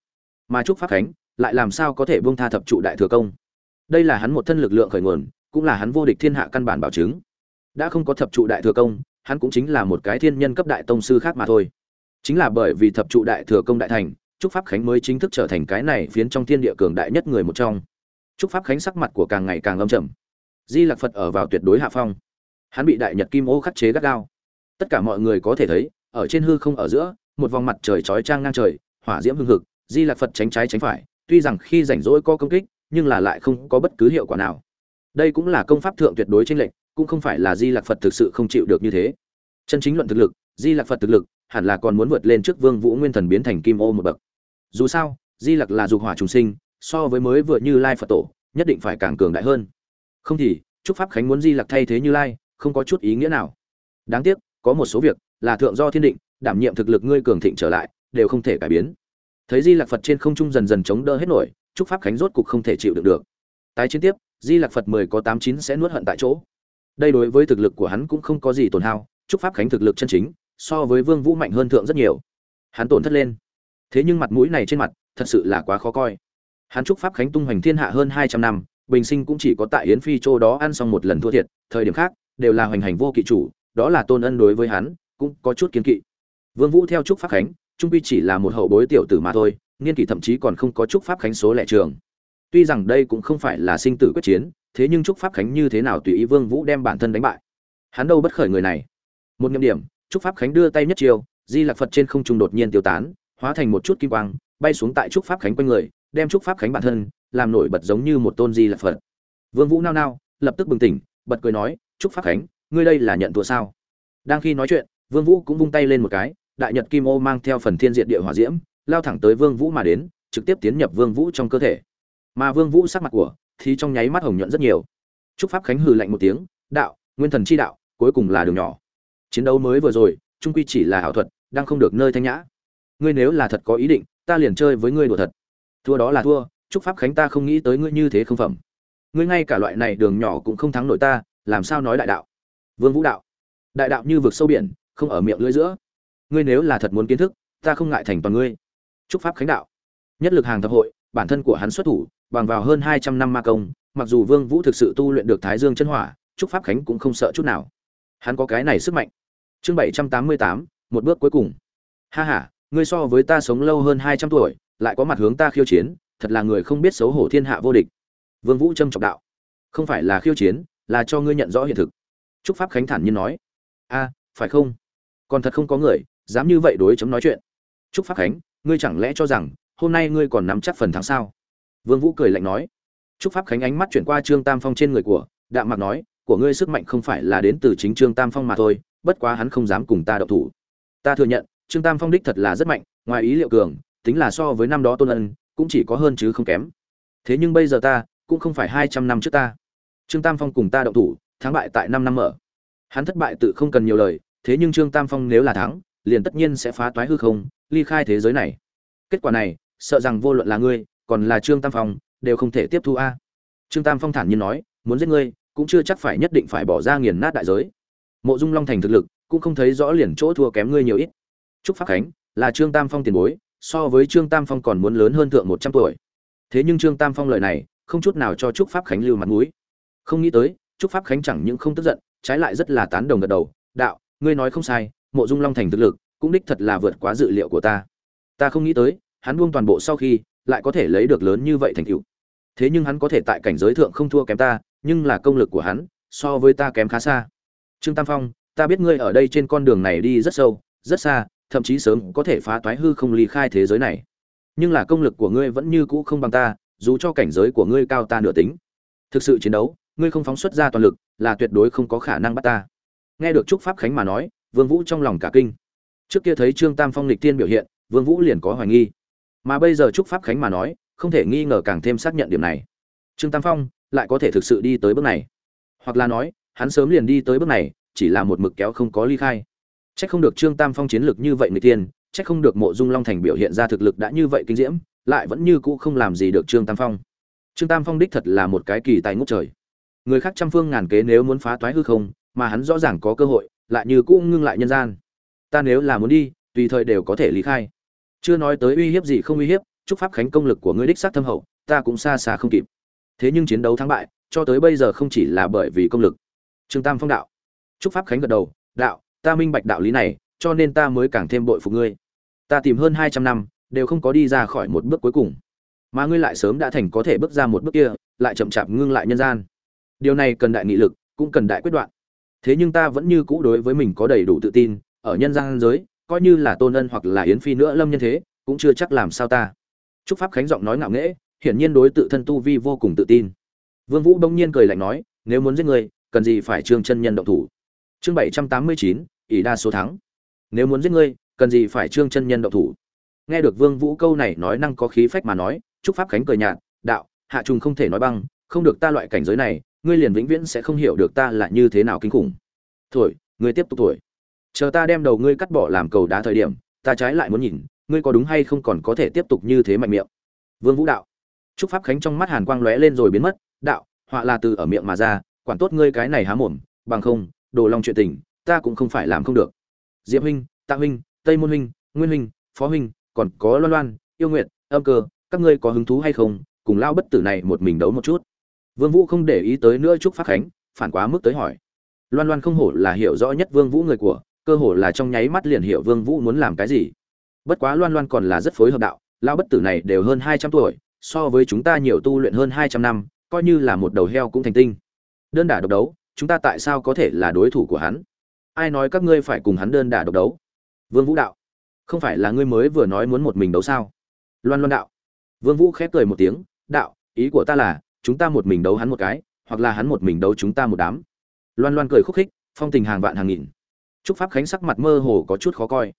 Mà trúc pháp khánh lại làm sao có thể buông tha thập trụ đại thừa công? Đây là hắn một thân lực lượng khởi nguồn, cũng là hắn vô địch thiên hạ căn bản bảo chứng. Đã không có thập trụ đại thừa công, hắn cũng chính là một cái thiên nhân cấp đại tông sư khác mà thôi. Chính là bởi vì thập trụ đại thừa công đại thành, trúc pháp khánh mới chính thức trở thành cái này phiến trong thiên địa cường đại nhất người một trong. Trúc pháp khánh sắc mặt của càng ngày càng âm trầm. Di lặc phật ở vào tuyệt đối hạ phong. Hắn bị đại nhật kim ô khắc chế gắt gao. Tất cả mọi người có thể thấy, ở trên hư không ở giữa, một vòng mặt trời chói trang ngang trời, hỏa diễm hưng hực, di lạc phật tránh trái tránh phải tuy rằng khi rảnh rỗi có công kích, nhưng là lại không có bất cứ hiệu quả nào. Đây cũng là công pháp thượng tuyệt đối trên lệnh cũng không phải là di lạc phật thực sự không chịu được như thế. Chân chính luận thực lực, di lạc phật thực lực, hẳn là còn muốn vượt lên trước vương vũ nguyên thần biến thành kim ô một bậc. Dù sao, di lặc là dục hỏa trùng sinh, so với mới vừa như lai phật tổ, nhất định phải càng cường đại hơn. Không thì chúc pháp khánh muốn di lặc thay thế như lai, không có chút ý nghĩa nào. Đáng tiếc, có một số việc là thượng do thiên định, đảm nhiệm thực lực ngươi cường thịnh trở lại, đều không thể cải biến thấy di lạc phật trên không trung dần dần chống đỡ hết nổi, chúc pháp khánh rốt cục không thể chịu được được. Tái chiến tiếp, di lạc phật mười có tám chín sẽ nuốt hận tại chỗ. Đây đối với thực lực của hắn cũng không có gì tổn hao, chúc pháp khánh thực lực chân chính, so với vương vũ mạnh hơn thượng rất nhiều. Hắn tổn thất lên. Thế nhưng mặt mũi này trên mặt, thật sự là quá khó coi. Hắn chúc pháp khánh tung hoành thiên hạ hơn hai trăm năm, bình sinh cũng chỉ có tại yến phi châu đó ăn xong một lần thua thiệt, thời điểm khác, đều là hoành hành vô kỵ chủ, đó là tôn ân đối với hắn, cũng có chút kiến kỵ. Vương vũ theo chúc pháp khánh trung quy chỉ là một hậu bối tiểu tử mà thôi nghiên kỷ thậm chí còn không có chúc pháp khánh số lẻ trường. Tuy rằng đây cũng không phải là sinh tử quyết chiến, thế nhưng chúc pháp khánh như thế nào tùy ý vương vũ đem bản thân đánh bại. Hắn đâu bất khởi người này. Một nhậm điểm chúc pháp khánh đưa tay nhất chiều di lạc phật trên không trung đột nhiên tiêu tán, hóa thành một chút kim quang, bay xuống tại trúc pháp khánh quanh người, đem trúc pháp khánh bản thân làm nổi bật giống như một tôn di lạc phật. Vương vũ nao nao, lập tức bừng tỉnh, bật cười nói, trúc pháp khánh, ngươi đây là nhận thua sao? Đang khi nói chuyện, vương vũ cũng vung tay lên một cái đại nhật kim ô mang theo phần thiên diện địa hỏa diễm, lao thẳng tới vương vũ mà đến, trực tiếp tiến nhập vương vũ trong cơ thể. Mà vương vũ sắc mặt của thì trong nháy mắt hồng nhuận rất nhiều. Trúc pháp khánh hừ lạnh một tiếng, đạo, nguyên thần chi đạo, cuối cùng là đường nhỏ. Chiến đấu mới vừa rồi, trung quy chỉ là ảo thuật, đang không được nơi thanh nhã. Ngươi nếu là thật có ý định, ta liền chơi với ngươi đùa thật. Thua đó là thua, trúc pháp khánh ta không nghĩ tới ngươi như thế không phẩm. Ngươi ngay cả loại này đường nhỏ cũng không thắng nổi ta, làm sao nói đại đạo? Vương vũ đạo, đại đạo như vực sâu biển, không ở miệng lưỡi giữa ngươi nếu là thật muốn kiến thức, ta không ngại thành toàn ngươi. Chúc pháp khánh đạo. Nhất lực hàng thập hội, bản thân của hắn xuất thủ, bằng vào hơn hai trăm năm ma công, mặc dù vương vũ thực sự tu luyện được thái dương chân hỏa, chúc pháp khánh cũng không sợ chút nào. Hắn có cái này sức mạnh. Chương bảy trăm tám mươi tám, một bước cuối cùng. Ha ha, ngươi so với ta sống lâu hơn hai trăm tuổi, lại có mặt hướng ta khiêu chiến, thật là người không biết xấu hổ thiên hạ vô địch. Vương vũ trâm trọng đạo. Không phải là khiêu chiến, là cho ngươi nhận rõ hiện thực. Trúc pháp khánh thản nhiên nói. A, phải không? Còn thật không có người dám như vậy đối chấm nói chuyện. Trúc pháp khánh, ngươi chẳng lẽ cho rằng hôm nay ngươi còn nắm chắc phần thắng sao? Vương vũ cười lạnh nói. Trúc pháp khánh ánh mắt chuyển qua trương tam phong trên người của, đạm mạc nói, của ngươi sức mạnh không phải là đến từ chính trương tam phong mà thôi, bất quá hắn không dám cùng ta động thủ. Ta thừa nhận, trương tam phong đích thật là rất mạnh, ngoài ý liệu cường, tính là so với năm đó tôn ân, cũng chỉ có hơn chứ không kém. Thế nhưng bây giờ ta, cũng không phải hai trăm năm trước ta. Trương tam phong cùng ta động thủ, thắng bại tại năm năm mở. Hắn thất bại tự không cần nhiều lời, thế nhưng trương tam phong nếu là thắng liền tất nhiên sẽ phá toái hư không, ly khai thế giới này. Kết quả này, sợ rằng vô luận là ngươi, còn là trương tam phong, đều không thể tiếp thu a. Trương tam phong thản nhiên nói, muốn giết ngươi, cũng chưa chắc phải nhất định phải bỏ ra nghiền nát đại giới. Mộ dung long thành thực lực, cũng không thấy rõ liền chỗ thua kém ngươi nhiều ít. Trúc pháp khánh, là trương tam phong tiền bối, so với trương tam phong còn muốn lớn hơn thượng một trăm tuổi. Thế nhưng trương tam phong lời này, không chút nào cho trúc pháp khánh lưu mặt mũi. Không nghĩ tới, trúc pháp khánh chẳng những không tức giận, trái lại rất là tán đồng gật đầu. Đạo, ngươi nói không sai mộ dung long thành thực lực, cũng đích thật là vượt quá dự liệu của ta. Ta không nghĩ tới, hắn buông toàn bộ sau khi, lại có thể lấy được lớn như vậy thành tựu. Thế nhưng hắn có thể tại cảnh giới thượng không thua kém ta, nhưng là công lực của hắn, so với ta kém khá xa. Trương tam phong, ta biết ngươi ở đây trên con đường này đi rất sâu, rất xa, thậm chí sớm có thể phá toái hư không ly khai thế giới này. Nhưng là công lực của ngươi vẫn như cũ không bằng ta, dù cho cảnh giới của ngươi cao ta nửa tính. Thực sự chiến đấu, ngươi không phóng xuất ra toàn lực, là tuyệt đối không có khả năng bắt ta. Nghe được trúc pháp khánh mà nói vương vũ trong lòng cả kinh. Trước kia thấy trương tam phong lịch tiên biểu hiện vương vũ liền có hoài nghi. Mà bây giờ trúc pháp khánh mà nói không thể nghi ngờ càng thêm xác nhận điểm này. Trương tam phong lại có thể thực sự đi tới bước này. Hoặc là nói hắn sớm liền đi tới bước này chỉ là một mực kéo không có ly khai. Chắc không được Trương Tam Phong chiến lược như vậy người tiên, chắc không được Mộ Dung Long Thành biểu hiện ra thực lực đã như vậy kinh diễm, lại vẫn như cũ không làm gì được Trương Tam Phong. Trương Tam Phong đích thật là một cái kỳ tài ngút trời. Người khác trăm phương ngàn kế nếu muốn phá toái hư không, mà hắn rõ ràng có cơ hội, lại như cũng ngưng lại nhân gian. Ta nếu là muốn đi, tùy thời đều có thể lý khai. Chưa nói tới uy hiếp gì không uy hiếp, chúc pháp khánh công lực của ngươi đích sát thâm hậu, ta cũng xa xa không kịp. Thế nhưng chiến đấu thắng bại, cho tới bây giờ không chỉ là bởi vì công lực. Trương Tam Phong đạo. Trúc Pháp Khánh gật đầu, đạo, ta minh bạch đạo lý này, cho nên ta mới càng thêm bội phục ngươi. Ta tìm hơn hai trăm năm, đều không có đi ra khỏi một bước cuối cùng. Mà ngươi lại sớm đã thành có thể bước ra một bước kia, lại chậm chạp ngưng lại nhân gian. Điều này cần đại nghị lực, cũng cần đại quyết đoạn. Thế nhưng ta vẫn như cũ đối với mình có đầy đủ tự tin, ở nhân gian giới, coi như là Tôn Ân hoặc là Yến Phi nữa lâm nhân thế, cũng chưa chắc làm sao ta. Trúc Pháp Khánh giọng nói ngạo nghễ, hiển nhiên đối tự thân tu vi vô cùng tự tin. Vương Vũ đông nhiên cười lạnh nói, nếu muốn giết người, cần gì phải trương chân nhân động thủ. Chương bảy trăm tám mươi chín ỷ đa số thắng nếu muốn giết ngươi cần gì phải trương chân nhân động thủ nghe được vương vũ câu này nói năng có khí phách mà nói trúc pháp khánh cười nhạt đạo hạ trùng không thể nói băng không được ta loại cảnh giới này ngươi liền vĩnh viễn sẽ không hiểu được ta là như thế nào kinh khủng. Thổi, ngươi tiếp tục thổi. Chờ ta đem đầu ngươi cắt bỏ làm cầu đá thời điểm, ta trái lại muốn nhìn, ngươi có đúng hay không còn có thể tiếp tục như thế mạnh miệng. Vương vũ đạo. Trúc pháp khánh trong mắt hàn quang lóe lên rồi biến mất, đạo, họa là từ ở miệng mà ra, quản tốt ngươi cái này há mồm, bằng không, đồ long chuyện tình, ta cũng không phải làm không được. Diệp huynh, tạ huynh, tây môn huynh, nguyên huynh, phó huynh, còn có loan loan, yêu nguyện âm cơ, các ngươi có hứng thú hay không? Cùng lao bất tử này một mình đấu một chút vương vũ không để ý tới nữa chúc phát khánh, phản quá mức tới hỏi. Loan loan không hổ là hiểu rõ nhất vương vũ người của, cơ hồ là trong nháy mắt liền hiểu vương vũ muốn làm cái gì. Bất quá loan loan còn là rất phối hợp đạo lao bất tử này đều hơn hai trăm tuổi, so với chúng ta nhiều tu luyện hơn hai trăm năm, coi như là một đầu heo cũng thành tinh. Đơn đả độc đấu, chúng ta tại sao có thể là đối thủ của hắn? Ai nói các ngươi phải cùng hắn đơn đả độc đấu? Vương vũ đạo. Không phải là ngươi mới vừa nói muốn một mình đấu sao? Loan loan đạo. Vương vũ khép cười một tiếng, đạo, ý của ta là chúng ta một mình đấu hắn một cái, hoặc là hắn một mình đấu chúng ta một đám. Loan loan cười khúc khích, phong tình hàng vạn hàng nghìn. Trúc pháp khánh sắc mặt mơ hồ có chút khó coi.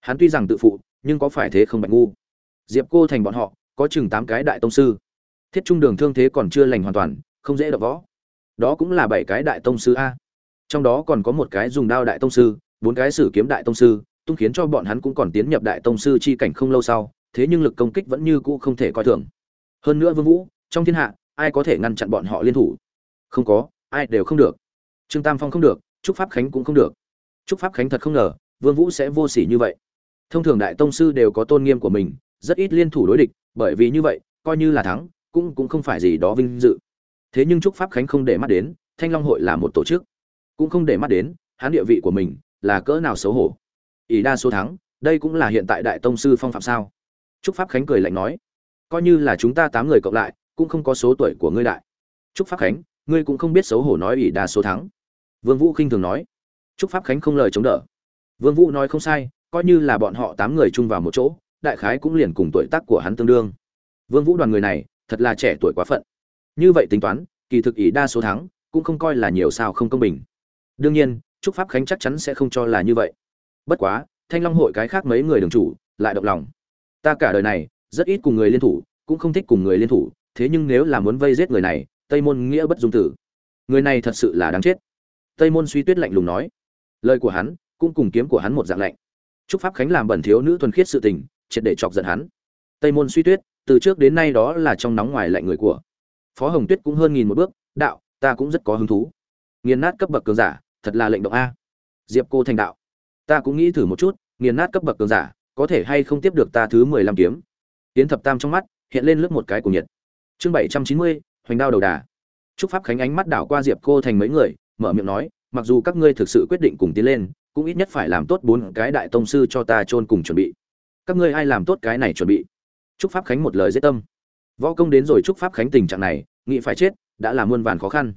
Hắn tuy rằng tự phụ, nhưng có phải thế không bạch ngu? Diệp cô thành bọn họ, có chừng tám cái đại tông sư. Thiết trung đường thương thế còn chưa lành hoàn toàn, không dễ đập võ. Đó cũng là bảy cái đại tông sư a. Trong đó còn có một cái dùng đao đại tông sư, bốn cái sử kiếm đại tông sư, tung khiến cho bọn hắn cũng còn tiến nhập đại tông sư chi cảnh không lâu sau, thế nhưng lực công kích vẫn như cũ không thể coi thường. Hơn nữa vương vũ, trong thiên hạ ai có thể ngăn chặn bọn họ liên thủ? Không có, ai đều không được. Trương tam phong không được, trúc pháp khánh cũng không được. Trúc pháp khánh thật không ngờ, vương vũ sẽ vô sỉ như vậy. Thông thường đại tông sư đều có tôn nghiêm của mình, rất ít liên thủ đối địch, bởi vì như vậy, coi như là thắng, cũng cũng không phải gì đó vinh dự. Thế nhưng trúc pháp khánh không để mắt đến, thanh long hội là một tổ chức. Cũng không để mắt đến, hắn địa vị của mình là cỡ nào xấu hổ. Ỷ đa số thắng, đây cũng là hiện tại đại tông sư phong phạm sao? Trúc pháp khánh cười lạnh nói, coi như là chúng ta tám người cộng lại cũng không có số tuổi của ngươi đại. Trúc pháp khánh, ngươi cũng không biết xấu hổ nói ủy đa số thắng. Vương vũ khinh thường nói. Trúc pháp khánh không lời chống đỡ. Vương vũ nói không sai, coi như là bọn họ tám người chung vào một chỗ, đại khái cũng liền cùng tuổi tác của hắn tương đương. Vương vũ đoàn người này, thật là trẻ tuổi quá phận. Như vậy tính toán, kỳ thực ỷ đa số thắng, cũng không coi là nhiều sao không công bình. Đương nhiên trúc pháp khánh chắc chắn sẽ không cho là như vậy. Bất quá, thanh long hội cái khác mấy người đường chủ, lại động lòng. Ta cả đời này, rất ít cùng người liên thủ, cũng không thích cùng người liên thủ thế nhưng nếu là muốn vây giết người này, tây môn nghĩa bất dung tử. Người này thật sự là đáng chết. Tây môn suy tuyết lạnh lùng nói. Lời của hắn, cũng cùng kiếm của hắn một dạng lạnh. Trúc pháp khánh làm bẩn thiếu nữ thuần khiết sự tình, triệt để chọc giận hắn. Tây môn suy tuyết, từ trước đến nay đó là trong nóng ngoài lạnh người của. Phó hồng tuyết cũng hơn nghìn một bước, đạo, ta cũng rất có hứng thú. Nghiền nát cấp bậc cường giả, thật là lệnh động a. Diệp cô thành đạo, ta cũng nghĩ thử một chút, nghiền nát cấp bậc cường giả, có thể hay không tiếp được ta thứ mười lăm kiếm. Tiến thập tam trong mắt, hiện lên lướt một cái của nhiệt chương bảy trăm chín mươi, hoành đao đầu đà. Trúc pháp khánh ánh mắt đảo qua diệp cô thành mấy người, mở miệng nói, mặc dù các ngươi thực sự quyết định cùng tiến lên, cũng ít nhất phải làm tốt bốn cái đại tông sư cho ta chôn cùng chuẩn bị. Các ngươi ai làm tốt cái này chuẩn bị? Trúc pháp khánh một lời dễ tâm. Võ công đến rồi trúc pháp khánh tình trạng này, nghĩ phải chết, đã là muôn vàn khó khăn.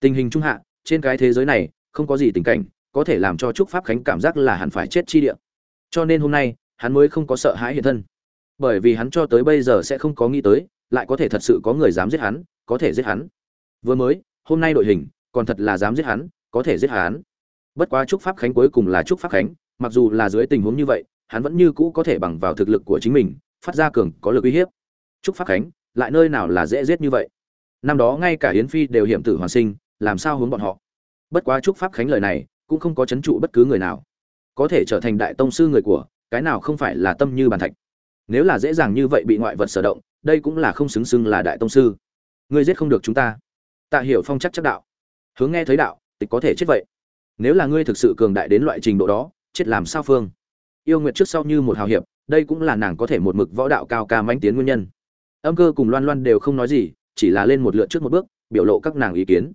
Tình hình trung hạ, trên cái thế giới này, không có gì tình cảnh, có thể làm cho trúc pháp khánh cảm giác là hắn phải chết chi địa. Cho nên hôm nay, hắn mới không có sợ hãi hiện thân. Bởi vì hắn cho tới bây giờ sẽ không có nghĩ tới lại có thể thật sự có người dám giết hắn, có thể giết hắn. Vừa mới, hôm nay đội hình, còn thật là dám giết hắn, có thể giết hắn. Bất quá trúc pháp khánh cuối cùng là trúc pháp khánh, mặc dù là dưới tình huống như vậy, hắn vẫn như cũ có thể bằng vào thực lực của chính mình, phát ra cường, có lực uy hiếp. Trúc pháp khánh, lại nơi nào là dễ giết như vậy? Năm đó ngay cả hiến phi đều hiểm tử hoàn sinh, làm sao hướng bọn họ? Bất quá trúc pháp khánh lời này, cũng không có chấn trụ bất cứ người nào. Có thể trở thành đại tông sư người của, cái nào không phải là tâm như bàn thạch. Nếu là dễ dàng như vậy bị ngoại vật sở động đây cũng là không xứng xưng là đại tông sư. Ngươi giết không được chúng ta. Tạ hiểu phong chắc chắc đạo. Hướng nghe thấy đạo, tịch có thể chết vậy. Nếu là ngươi thực sự cường đại đến loại trình độ đó, chết làm sao phương? Yêu nguyệt trước sau như một hào hiệp, đây cũng là nàng có thể một mực võ đạo cao ca mãnh tiến nguyên nhân. Âm cơ cùng loan loan đều không nói gì, chỉ là lên một lượt trước một bước, biểu lộ các nàng ý kiến.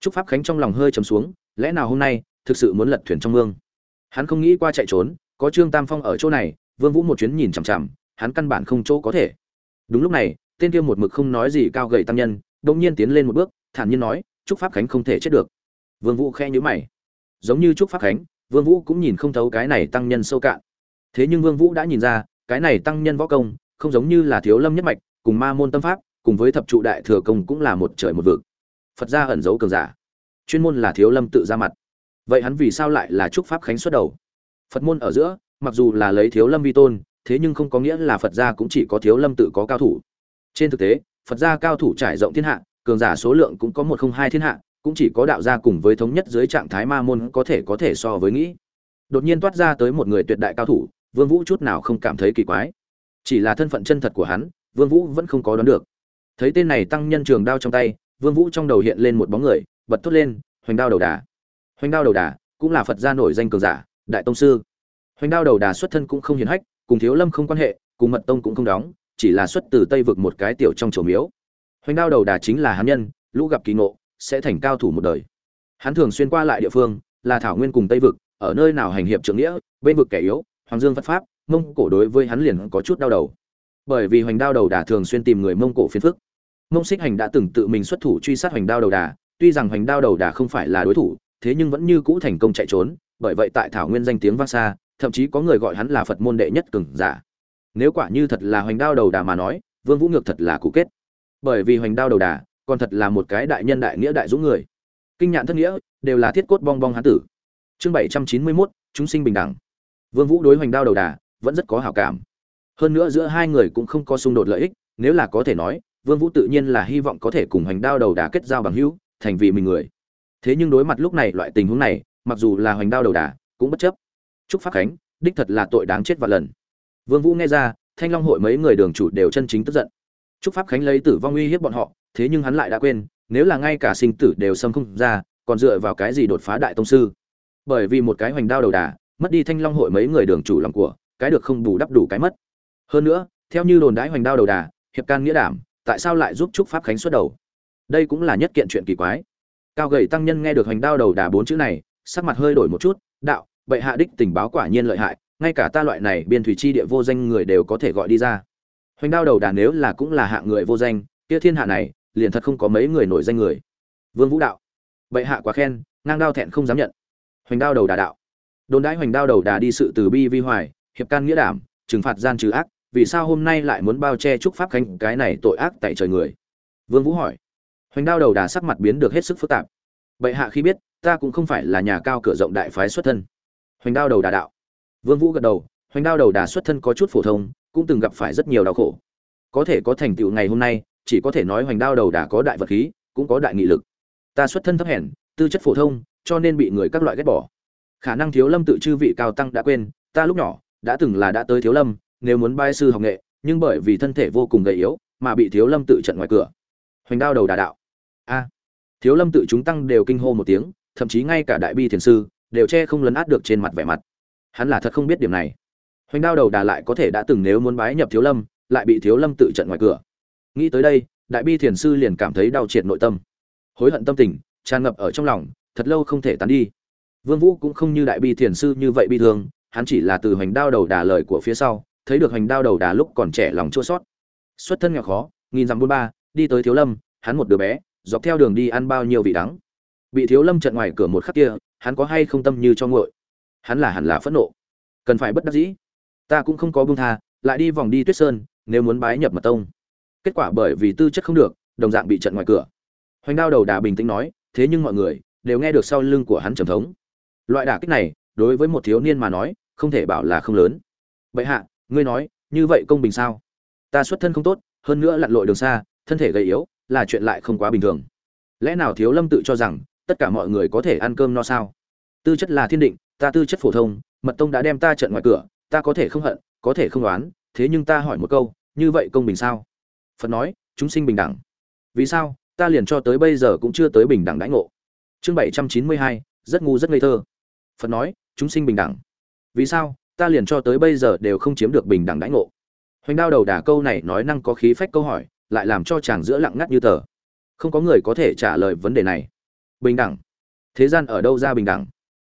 Trúc pháp khánh trong lòng hơi trầm xuống, lẽ nào hôm nay, thực sự muốn lật thuyền trong mương? Hắn không nghĩ qua chạy trốn, có trương tam phong ở chỗ này, vương vũ một chuyến nhìn chằm chằm, hắn căn bản không chỗ có thể đúng lúc này, tên kia một mực không nói gì cao gầy tăng nhân, đột nhiên tiến lên một bước, thản nhiên nói, trúc pháp khánh không thể chết được. Vương vũ khe nhíu mày. Giống như trúc pháp khánh, vương vũ cũng nhìn không thấu cái này tăng nhân sâu cạn. Thế nhưng vương vũ đã nhìn ra, cái này tăng nhân võ công, không giống như là thiếu lâm nhất mạch, cùng ma môn tâm pháp, cùng với thập trụ đại thừa công cũng là một trời một vực. Phật gia ẩn giấu cường giả. Chuyên môn là thiếu lâm tự ra mặt. Vậy hắn vì sao lại là trúc pháp khánh xuất đầu? Phật môn ở giữa, mặc dù là lấy thiếu lâm vi tôn thế nhưng không có nghĩa là phật gia cũng chỉ có thiếu lâm tự có cao thủ. Trên thực tế, phật gia cao thủ trải rộng thiên hạ, cường giả số lượng cũng có một không hai thiên hạ, cũng chỉ có đạo gia cùng với thống nhất dưới trạng thái ma môn có thể có thể so với nghĩ. Đột nhiên toát ra tới một người tuyệt đại cao thủ, vương vũ chút nào không cảm thấy kỳ quái. Chỉ là thân phận chân thật của hắn, vương vũ vẫn không có đoán được. Thấy tên này tăng nhân trường đao trong tay, vương vũ trong đầu hiện lên một bóng người, bật thốt lên, hoành đao đầu đà. Hoành đao đầu đà cũng là phật gia nổi danh cường giả, đại tông sư. Hoành đao đầu đà xuất thân cũng không hiển hách cùng thiếu lâm không quan hệ, cùng mật tông cũng không đóng, chỉ là xuất từ tây vực một cái tiểu trong chùa miếu. Hoành đao đầu đà chính là hán nhân, lũ gặp kỳ ngộ, sẽ thành cao thủ một đời. Hắn thường xuyên qua lại địa phương, là thảo nguyên cùng tây vực, ở nơi nào hành hiệp trưởng nghĩa, bên vực kẻ yếu, hoàng dương phật pháp, mông cổ đối với hắn liền có chút đau đầu. Bởi vì hoành đao đầu đà thường xuyên tìm người mông cổ phiền phức. Mông xích hành đã từng tự mình xuất thủ truy sát hoành đao đầu đà, tuy rằng hoành đao đầu đà không phải là đối thủ, thế nhưng vẫn như cũ thành công chạy trốn, bởi vậy tại thảo nguyên danh tiếng vang xa thậm chí có người gọi hắn là phật môn đệ nhất cường giả. Nếu quả như thật là hoành đao đầu đà mà nói vương vũ ngược thật là cụ kết. Bởi vì hoành đao đầu đà còn thật là một cái đại nhân đại nghĩa đại dũng người. Kinh nhạn thất nghĩa đều là thiết cốt bong bong hán tử. Chương bảy trăm chín mươi 791, chúng sinh bình đẳng. Vương vũ đối hoành đao đầu đà vẫn rất có hảo cảm. Hơn nữa giữa hai người cũng không có xung đột lợi ích nếu là có thể nói vương vũ tự nhiên là hy vọng có thể cùng hoành đao đầu đà kết giao bằng hữu thành vì mình người. Thế nhưng đối mặt lúc này loại tình huống này mặc dù là hoành đao đầu đà cũng bất chấp trúc pháp khánh, đích thật là tội đáng chết vạn lần. Vương vũ nghe ra, thanh long hội mấy người đường chủ đều chân chính tức giận. Trúc pháp khánh lấy tử vong uy hiếp bọn họ, thế nhưng hắn lại đã quên, nếu là ngay cả sinh tử đều xâm không ra, còn dựa vào cái gì đột phá đại tông sư? Bởi vì một cái hoành đao đầu đà, mất đi thanh long hội mấy người đường chủ lòng của, cái được không đủ đắp đủ cái mất. Hơn nữa, theo như đồn đãi hoành đao đầu đà, hiệp can nghĩa đảm, tại sao lại giúp trúc pháp khánh xuất đầu? Đây cũng là nhất kiện chuyện kỳ quái. Cao gầy tăng nhân nghe được hoành đao đầu đà bốn chữ này, sắc mặt hơi đổi một chút, đạo bệ hạ đích tình báo quả nhiên lợi hại, ngay cả ta loại này biên thủy chi địa vô danh người đều có thể gọi đi ra. Hoành đao đầu đà nếu là cũng là hạng người vô danh, kia thiên hạ này, liền thật không có mấy người nổi danh người. Vương vũ đạo, bệ hạ quá khen, ngang đao thẹn không dám nhận. Hoành đao đầu đà đạo, đồn đãi hoành đao đầu đà đi sự từ bi vi hoài, hiệp can nghĩa đảm, trừng phạt gian trừ ác, vì sao hôm nay lại muốn bao che chúc pháp khánh cái này tội ác tại trời người? Vương vũ hỏi, hoành đao đầu đà sắc mặt biến được hết sức phức tạp. Bệ hạ khi biết, ta cũng không phải là nhà cao cửa rộng đại phái xuất thân hoành đao đầu đà đạo. Vương vũ gật đầu, hoành đao đầu đà xuất thân có chút phổ thông, cũng từng gặp phải rất nhiều đau khổ. Có thể có thành tựu ngày hôm nay, chỉ có thể nói hoành đao đầu đà có đại vật khí, cũng có đại nghị lực. Ta xuất thân thấp hèn, tư chất phổ thông, cho nên bị người các loại ghét bỏ. Khả năng thiếu lâm tự chư vị cao tăng đã quên, ta lúc nhỏ, đã từng là đã tới thiếu lâm, nếu muốn bái sư học nghệ, nhưng bởi vì thân thể vô cùng gầy yếu, mà bị thiếu lâm tự trận ngoài cửa. Hoành đao đầu đà đạo. A. Thiếu lâm tự chúng tăng đều kinh hô một tiếng, thậm chí ngay cả đại bi thiền sư đều che không lấn át được trên mặt vẻ mặt. Hắn là thật không biết điểm này. Hoành đao đầu đà lại có thể đã từng nếu muốn bái nhập thiếu lâm, lại bị thiếu lâm tự trận ngoài cửa. Nghĩ tới đây, đại bi thiền sư liền cảm thấy đau triệt nội tâm. Hối hận tâm tình, tràn ngập ở trong lòng, thật lâu không thể tán đi. Vương vũ cũng không như đại bi thiền sư như vậy bi thương, hắn chỉ là từ hoành đao đầu đà lời của phía sau, thấy được hoành đao đầu đà lúc còn trẻ lòng chua sót. Xuất thân nghèo khó, nghìn dặm buôn ba, đi tới thiếu lâm, hắn một đứa bé, dọc theo đường đi ăn bao nhiêu vị đắng. Bị thiếu lâm trận ngoài cửa một khắc kia hắn có hay không tâm như cho ngội hắn là hẳn là phẫn nộ. Cần phải bất đắc dĩ. Ta cũng không có buông tha, lại đi vòng đi tuyết sơn, nếu muốn bái nhập mật tông. Kết quả bởi vì tư chất không được, đồng dạng bị trận ngoài cửa. Hoành đao đầu đà bình tĩnh nói, thế nhưng mọi người đều nghe được sau lưng của hắn trầm thống. Loại đả kích này, đối với một thiếu niên mà nói, không thể bảo là không lớn. Bệ hạ, ngươi nói, như vậy công bình sao? Ta xuất thân không tốt, hơn nữa lặn lội đường xa, thân thể gầy yếu, là chuyện lại không quá bình thường. Lẽ nào thiếu lâm tự cho rằng tất cả mọi người có thể ăn cơm no sao? Tư chất là thiên định, ta tư chất phổ thông, mật tông đã đem ta trận ngoài cửa, ta có thể không hận, có thể không đoán, thế nhưng ta hỏi một câu, như vậy công bình sao? Phật nói, chúng sinh bình đẳng. Vì sao? Ta liền cho tới bây giờ cũng chưa tới bình đẳng đãi ngộ. Chương bảy trăm chín mươi hai, rất ngu rất ngây thơ. Phật nói, chúng sinh bình đẳng. Vì sao? Ta liền cho tới bây giờ đều không chiếm được bình đẳng đãi ngộ. Hoành đao đầu đà câu này nói năng có khí phách câu hỏi, lại làm cho chàng giữa lặng ngắt như tờ. Không có người có thể trả lời vấn đề này bình đẳng. Thế gian ở đâu ra bình đẳng?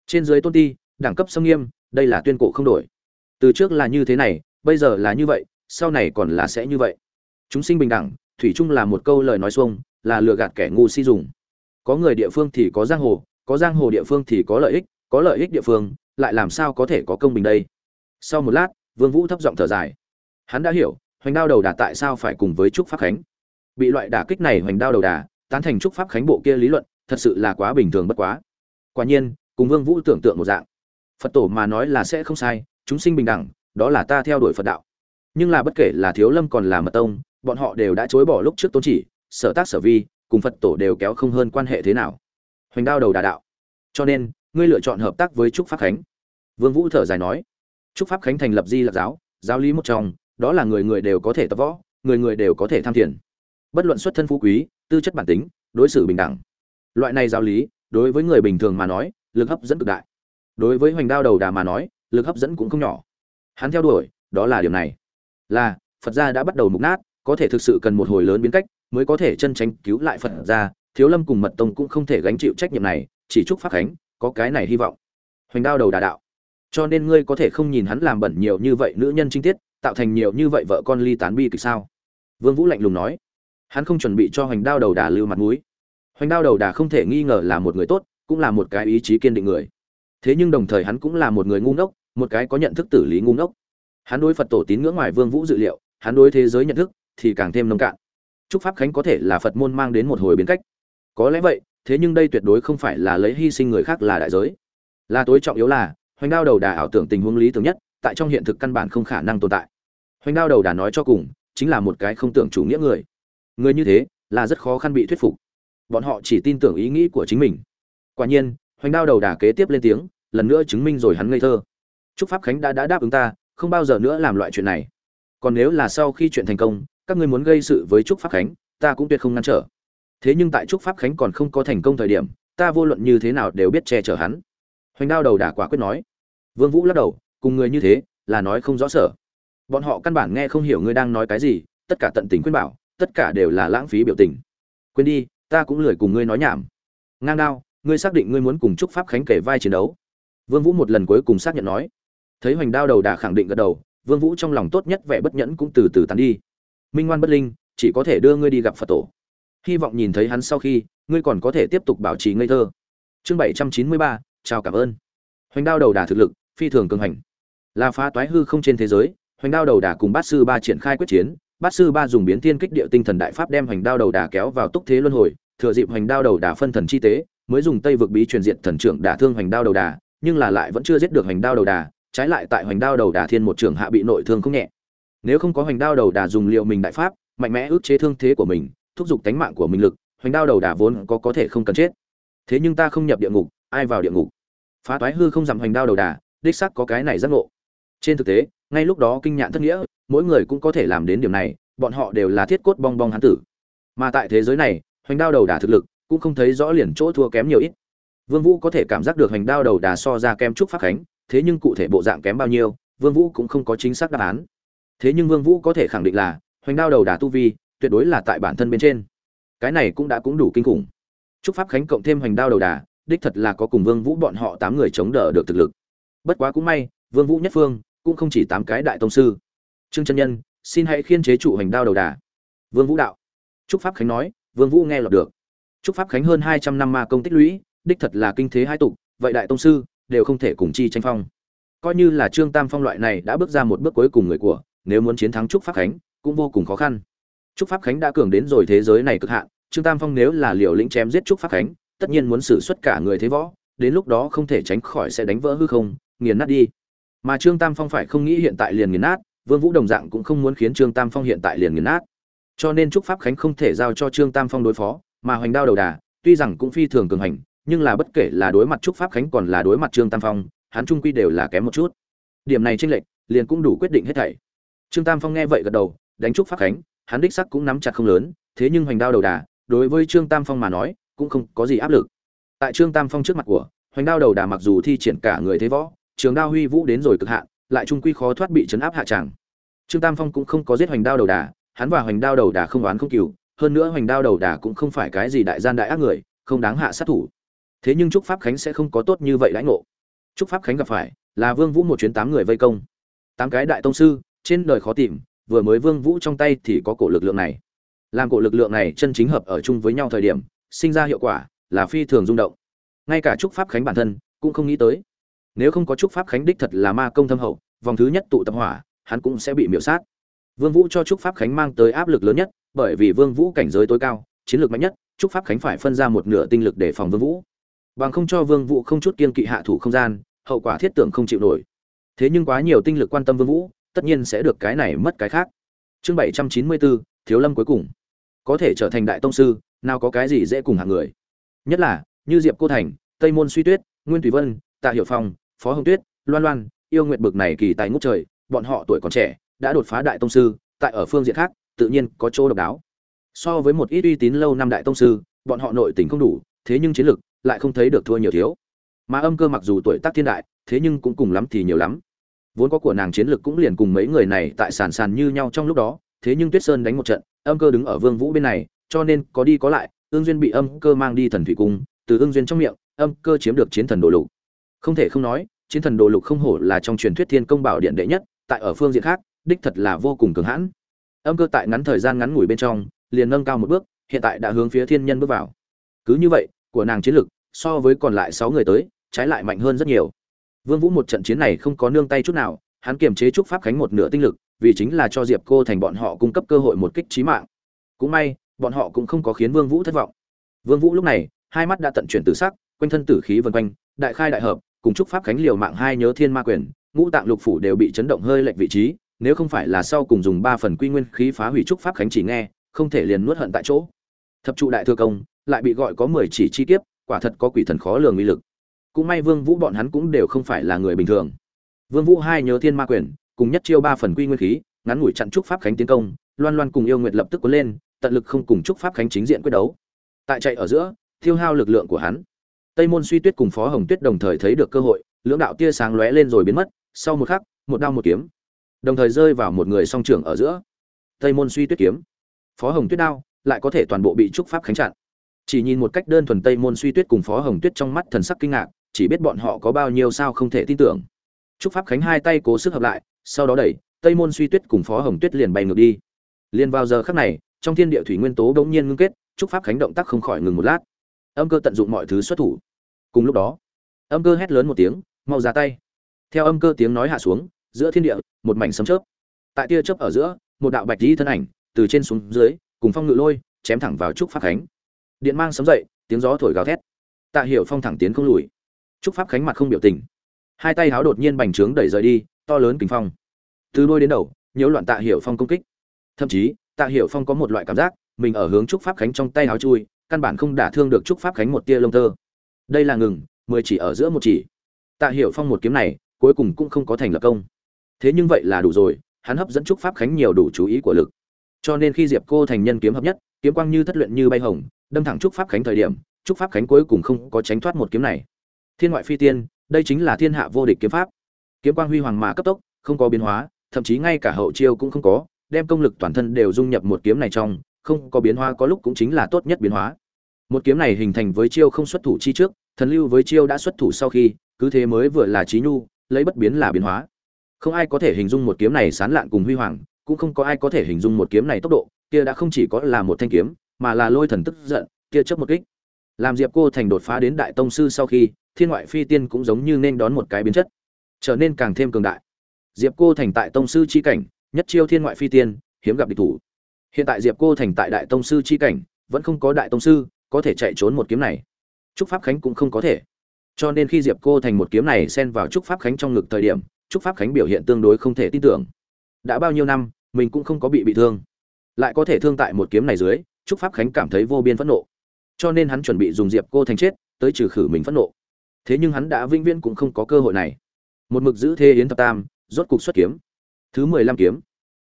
Trên dưới tôn ti, đẳng cấp sông nghiêm, đây là tuyên cổ không đổi. Từ trước là như thế này, bây giờ là như vậy, sau này còn là sẽ như vậy. Chúng sinh bình đẳng, thủy chung là một câu lời nói xuông, là lừa gạt kẻ ngu si dùng. Có người địa phương thì có giang hồ, có giang hồ địa phương thì có lợi ích, có lợi ích địa phương, lại làm sao có thể có công bình đây? Sau một lát, vương vũ thấp giọng thở dài. Hắn đã hiểu, hoành đao đầu đà tại sao phải cùng với trúc pháp khánh. Bị loại đả kích này hoành đao đầu đà, tán thành trúc pháp khánh bộ kia lý luận thật sự là quá bình thường bất quá. Quả nhiên, cùng vương vũ tưởng tượng một dạng. Phật tổ mà nói là sẽ không sai, chúng sinh bình đẳng, đó là ta theo đuổi phật đạo. Nhưng là bất kể là thiếu lâm còn là mật tông, bọn họ đều đã chối bỏ lúc trước tôn chỉ, sở tác sở vi, cùng phật tổ đều kéo không hơn quan hệ thế nào. Hoành đao đầu đà đạo. Cho nên, ngươi lựa chọn hợp tác với trúc pháp khánh. Vương vũ thở dài nói. Trúc pháp khánh thành lập di lạc giáo giáo lý một trong, đó là người người đều có thể tập võ, người người đều có thể tham thiền. Bất luận xuất thân phú quý, tư chất bản tính, đối xử bình đẳng loại này giáo lý, đối với người bình thường mà nói, lực hấp dẫn cực đại. Đối với hoành đao đầu đà mà nói, lực hấp dẫn cũng không nhỏ. Hắn theo đuổi, đó là điều này. Là, phật gia đã bắt đầu mục nát, có thể thực sự cần một hồi lớn biến cách, mới có thể chân tránh cứu lại phật gia. Thiếu lâm cùng mật tông cũng không thể gánh chịu trách nhiệm này, chỉ chúc pháp khánh, có cái này hy vọng. Hoành đao đầu đà đạo. Cho nên ngươi có thể không nhìn hắn làm bẩn nhiều như vậy nữ nhân trinh tiết, tạo thành nhiều như vậy vợ con ly tán bi kịch sao? Vương vũ lạnh lùng nói. Hắn không chuẩn bị cho hoành đao đầu đà lưu mặt mũi hoành đao đầu đà không thể nghi ngờ là một người tốt, cũng là một cái ý chí kiên định người. Thế nhưng đồng thời hắn cũng là một người ngu ngốc, một cái có nhận thức tử lý ngu ngốc. Hắn đối phật tổ tín ngưỡng ngoài vương vũ dự liệu, hắn đối thế giới nhận thức thì càng thêm nông cạn. Chúc pháp khánh có thể là phật môn mang đến một hồi biến cách. Có lẽ vậy, thế nhưng đây tuyệt đối không phải là lấy hy sinh người khác là đại giới. Là tối trọng yếu là, hoành đao đầu đà ảo tưởng tình huống lý tưởng nhất, tại trong hiện thực căn bản không khả năng tồn tại. Hoành đao đầu đà nói cho cùng, chính là một cái không tưởng chủ nghĩa người. Người như thế, là rất khó khăn bị thuyết phục bọn họ chỉ tin tưởng ý nghĩ của chính mình. Quả nhiên, hoành đao đầu đà kế tiếp lên tiếng, lần nữa chứng minh rồi hắn ngây thơ. Trúc pháp khánh đã đã đáp ứng ta, không bao giờ nữa làm loại chuyện này. Còn nếu là sau khi chuyện thành công, các ngươi muốn gây sự với trúc pháp khánh, ta cũng tuyệt không ngăn trở. Thế nhưng tại trúc pháp khánh còn không có thành công thời điểm, ta vô luận như thế nào đều biết che chở hắn. Hoành đao đầu đà quả quyết nói. Vương vũ lắc đầu, cùng người như thế, là nói không rõ sở. Bọn họ căn bản nghe không hiểu ngươi đang nói cái gì, tất cả tận tình khuyên bảo, tất cả đều là lãng phí biểu tình. Quên đi ta cũng lười cùng ngươi nói nhảm. Ngang đao, ngươi xác định ngươi muốn cùng trúc pháp khánh kể vai chiến đấu. Vương vũ một lần cuối cùng xác nhận nói. Thấy hoành đao đầu đà khẳng định gật đầu, vương vũ trong lòng tốt nhất vẻ bất nhẫn cũng từ từ tán đi. Minh ngoan bất linh, chỉ có thể đưa ngươi đi gặp phật tổ. Hy vọng nhìn thấy hắn sau khi, ngươi còn có thể tiếp tục bảo trì ngây thơ. Chương bảy trăm chín mươi ba, chào cảm ơn. Hoành đao đầu đà thực lực, phi thường cường hành. Là phá toái hư không trên thế giới, hoành đao đầu đà cùng bát sư ba triển khai quyết chiến bát sư ba dùng biến thiên kích địa tinh thần đại pháp đem hoành đao đầu đà kéo vào túc thế luân hồi, thừa dịp hoành đao đầu đà phân thần chi tế, mới dùng tây vực bí truyền diện thần trưởng đả thương hoành đao đầu đà, nhưng là lại vẫn chưa giết được hoành đao đầu đà, trái lại tại hoành đao đầu đà thiên một trưởng hạ bị nội thương không nhẹ. Nếu không có hoành đao đầu đà dùng liệu mình đại pháp, mạnh mẽ ức chế thương thế của mình, thúc giục tánh mạng của mình lực, hoành đao đầu đà vốn có có thể không cần chết. Thế nhưng ta không nhập địa ngục, ai vào địa ngục? Phá toái hư không dằm hoành đao đầu đà, đích xác có cái này giác ngộ. Trên thực tế ngay lúc đó kinh nhạn thất nghĩa, mỗi người cũng có thể làm đến điểm này, bọn họ đều là thiết cốt bong bong hán tử. Mà tại thế giới này, hoành đao đầu đà thực lực cũng không thấy rõ liền chỗ thua kém nhiều ít. Vương vũ có thể cảm giác được hoành đao đầu đà so ra kém trúc pháp khánh, thế nhưng cụ thể bộ dạng kém bao nhiêu, vương vũ cũng không có chính xác đáp án. Thế nhưng vương vũ có thể khẳng định là, hoành đao đầu đà tu vi tuyệt đối là tại bản thân bên trên. Cái này cũng đã cũng đủ kinh khủng. Trúc pháp khánh cộng thêm hoành đao đầu đà, đích thật là có cùng vương vũ bọn họ tám người chống đỡ được thực lực. Bất quá cũng may, vương vũ nhất phương cũng không chỉ tám cái đại tông sư. Trương chân nhân, xin hãy khiên chế trụ hành đao đầu đà. Vương vũ đạo. Trúc pháp khánh nói, vương vũ nghe lọt được. Trúc pháp khánh hơn hai trăm năm ma công tích lũy, đích thật là kinh thế hai tục, vậy đại tông sư, đều không thể cùng chi tranh phong. Coi như là trương tam phong loại này đã bước ra một bước cuối cùng người của, nếu muốn chiến thắng trúc pháp khánh, cũng vô cùng khó khăn. Trúc pháp khánh đã cường đến rồi thế giới này cực hạn, trương tam phong nếu là liều lĩnh chém giết trúc pháp khánh, tất nhiên muốn xử xuất cả người thế võ, đến lúc đó không thể tránh khỏi sẽ đánh vỡ hư không, nghiền nát đi mà trương tam phong phải không nghĩ hiện tại liền nghiền nát, vương vũ đồng dạng cũng không muốn khiến trương tam phong hiện tại liền nghiền nát. Cho nên trúc pháp khánh không thể giao cho trương tam phong đối phó, mà hoành đao đầu đà, tuy rằng cũng phi thường cường hành, nhưng là bất kể là đối mặt trúc pháp khánh còn là đối mặt trương tam phong, hắn trung quy đều là kém một chút. Điểm này tranh lệch, liền cũng đủ quyết định hết thảy. Trương tam phong nghe vậy gật đầu, đánh trúc pháp khánh, hắn đích sắc cũng nắm chặt không lớn, thế nhưng hoành đao đầu đà, đối với trương tam phong mà nói, cũng không có gì áp lực. Tại trương tam phong trước mặt của, hoành đao đầu đà mặc dù thi triển cả người thế võ trường đao huy vũ đến rồi cực hạn, lại trung quy khó thoát bị chấn áp hạ tràng trương tam phong cũng không có giết hoành đao đầu đà, hắn và hoành đao đầu đà không oán không cừu, hơn nữa hoành đao đầu đà cũng không phải cái gì đại gian đại ác người, không đáng hạ sát thủ. Thế nhưng trúc pháp khánh sẽ không có tốt như vậy đãi ngộ. Trúc pháp khánh gặp phải, là vương vũ một chuyến tám người vây công. Tám cái đại tông sư, trên đời khó tìm, vừa mới vương vũ trong tay thì có cổ lực lượng này. Làm cổ lực lượng này chân chính hợp ở chung với nhau thời điểm, sinh ra hiệu quả là phi thường rung động. Ngay cả trúc pháp khánh bản thân cũng không nghĩ tới nếu không có trúc pháp khánh đích thật là ma công thâm hậu vòng thứ nhất tụ tập hỏa hắn cũng sẽ bị miễu sát. Vương vũ cho trúc pháp khánh mang tới áp lực lớn nhất bởi vì vương vũ cảnh giới tối cao chiến lược mạnh nhất trúc pháp khánh phải phân ra một nửa tinh lực để phòng vương vũ. Bằng không cho vương vũ không chút kiên kỵ hạ thủ không gian hậu quả thiết tưởng không chịu nổi. Thế nhưng quá nhiều tinh lực quan tâm vương vũ tất nhiên sẽ được cái này mất cái khác. Chương 794, thiếu lâm cuối cùng. Có thể trở thành đại tông sư nào có cái gì dễ cùng hạng người. Nhất là như diệp cô thành tây môn suy tuyết nguyên thủy vân tạ hiểu phong, phó hồng tuyết, loan loan, yêu nguyện bực này kỳ tài ngút trời, bọn họ tuổi còn trẻ, đã đột phá đại tông sư, tại ở phương diện khác, tự nhiên có chỗ độc đáo. So với một ít uy tín lâu năm đại tông sư, bọn họ nội tình không đủ, thế nhưng chiến lực lại không thấy được thua nhiều thiếu. Mà âm cơ mặc dù tuổi tác thiên đại, thế nhưng cũng cùng lắm thì nhiều lắm. Vốn có của nàng chiến lực cũng liền cùng mấy người này tại sàn sàn như nhau trong lúc đó, thế nhưng tuyết sơn đánh một trận, âm cơ đứng ở vương vũ bên này, cho nên có đi có lại, ương duyên bị âm cơ mang đi thần thủy cung, từ ương duyên trong miệng, âm cơ chiếm được chiến thần đồ lục không thể không nói, chiến thần đồ lục không hổ là trong truyền thuyết thiên công bảo điện đệ nhất, tại ở phương diện khác, đích thật là vô cùng cường hãn. Âm cơ tại ngắn thời gian ngắn ngủi bên trong, liền nâng cao một bước, hiện tại đã hướng phía thiên nhân bước vào. Cứ như vậy, của nàng chiến lực, so với còn lại sáu người tới, trái lại mạnh hơn rất nhiều. Vương vũ một trận chiến này không có nương tay chút nào, hắn kiềm chế trúc pháp khánh một nửa tinh lực, vì chính là cho diệp cô thành bọn họ cung cấp cơ hội một kích trí mạng. Cũng may, bọn họ cũng không có khiến vương vũ thất vọng. Vương vũ lúc này, hai mắt đã tận chuyển tử sắc, quanh thân tử khí vần quanh, đại khai đại hợp cùng chúc pháp khánh liều mạng hai nhớ thiên ma quyền, ngũ tạng lục phủ đều bị chấn động hơi lệch vị trí, nếu không phải là sau cùng dùng ba phần quy nguyên khí phá hủy trúc pháp khánh chỉ nghe, không thể liền nuốt hận tại chỗ. Thập trụ đại thừa công, lại bị gọi có mười chỉ chi kiếp, quả thật có quỷ thần khó lường uy lực. Cũng may vương vũ bọn hắn cũng đều không phải là người bình thường. Vương vũ hai nhớ thiên ma quyền, cùng nhất chiêu ba phần quy nguyên khí, ngắn ngủi chặn trúc pháp khánh tiến công, loan loan cùng yêu nguyệt lập tức cuốn lên, tận lực không cùng trúc pháp khánh chính diện quyết đấu. Tại chạy ở giữa, tiêu hao lực lượng của hắn tây môn suy tuyết cùng phó hồng tuyết đồng thời thấy được cơ hội, lưỡng đạo tia sáng lóe lên rồi biến mất, sau một khắc, một đao một kiếm, đồng thời rơi vào một người song trưởng ở giữa. Tây môn suy tuyết kiếm. Phó hồng tuyết đao, lại có thể toàn bộ bị trúc pháp khánh chặn. Chỉ nhìn một cách đơn thuần tây môn suy tuyết cùng phó hồng tuyết trong mắt thần sắc kinh ngạc, chỉ biết bọn họ có bao nhiêu sao không thể tin tưởng. Trúc pháp khánh hai tay cố sức hợp lại, sau đó đẩy, tây môn suy tuyết cùng phó hồng tuyết liền bay ngược đi. Liền vào giờ khắc này, trong thiên địa thủy nguyên tố bỗng nhiên ngưng kết, trúc pháp khánh động tác không khỏi ngừng một lát âm cơ tận dụng mọi thứ xuất thủ. Cùng lúc đó, âm cơ hét lớn một tiếng, mau ra tay. Theo âm cơ tiếng nói hạ xuống, giữa thiên địa, một mảnh sấm chớp. Tại tia chớp ở giữa, một đạo bạch lý thân ảnh từ trên xuống dưới, cùng phong ngự lôi chém thẳng vào trúc pháp khánh. Điện mang sấm dậy, tiếng gió thổi gào thét. Tạ hiểu phong thẳng tiến không lùi. Trúc pháp khánh mặt không biểu tình. Hai tay háo đột nhiên bành trướng đẩy rời đi, to lớn kính phong. Từ đôi đến đầu, nhiễu loạn tạ hiểu phong công kích. Thậm chí, tạ hiểu phong có một loại cảm giác, mình ở hướng trúc pháp khánh trong tay háo chui căn bản không đả thương được trúc pháp khánh một tia lông tơ. Đây là ngừng, mười chỉ ở giữa một chỉ. Tạ hiểu phong một kiếm này, cuối cùng cũng không có thành lập công. Thế nhưng vậy là đủ rồi, hắn hấp dẫn trúc pháp khánh nhiều đủ chú ý của lực. Cho nên khi diệp cô thành nhân kiếm hợp nhất, kiếm quang như thất luyện như bay hồng, đâm thẳng trúc pháp khánh thời điểm, trúc pháp khánh cuối cùng không có tránh thoát một kiếm này. Thiên ngoại phi tiên, đây chính là thiên hạ vô địch kiếm pháp. Kiếm quang huy hoàng mà cấp tốc, không có biến hóa, thậm chí ngay cả hậu chiêu cũng không có, đem công lực toàn thân đều dung nhập một kiếm này trong, không có biến hóa có lúc cũng chính là tốt nhất biến hóa một kiếm này hình thành với chiêu không xuất thủ chi trước, thần lưu với chiêu đã xuất thủ sau khi, cứ thế mới vừa là trí nhu, lấy bất biến là biến hóa. Không ai có thể hình dung một kiếm này sán lạn cùng huy hoàng, cũng không có ai có thể hình dung một kiếm này tốc độ, kia đã không chỉ có là một thanh kiếm, mà là lôi thần tức giận, kia chớp một kích. Làm diệp cô thành đột phá đến đại tông sư sau khi, thiên ngoại phi tiên cũng giống như nên đón một cái biến chất, trở nên càng thêm cường đại. Diệp cô thành tại tông sư chi cảnh, nhất chiêu thiên ngoại phi tiên, hiếm gặp địch thủ. Hiện tại diệp cô thành tại đại tông sư chi cảnh, vẫn không có đại tông sư có thể chạy trốn một kiếm này. Trúc pháp khánh cũng không có thể. Cho nên khi diệp cô thành một kiếm này xen vào trúc pháp khánh trong ngực thời điểm, trúc pháp khánh biểu hiện tương đối không thể tin tưởng. Đã bao nhiêu năm, mình cũng không có bị bị thương. Lại có thể thương tại một kiếm này dưới, trúc pháp khánh cảm thấy vô biên phẫn nộ. Cho nên hắn chuẩn bị dùng diệp cô thành chết, tới trừ khử mình phẫn nộ. Thế nhưng hắn đã vĩnh viễn cũng không có cơ hội này. Một mực giữ thế yến thập tam, rốt cục xuất kiếm. Thứ mười lăm kiếm.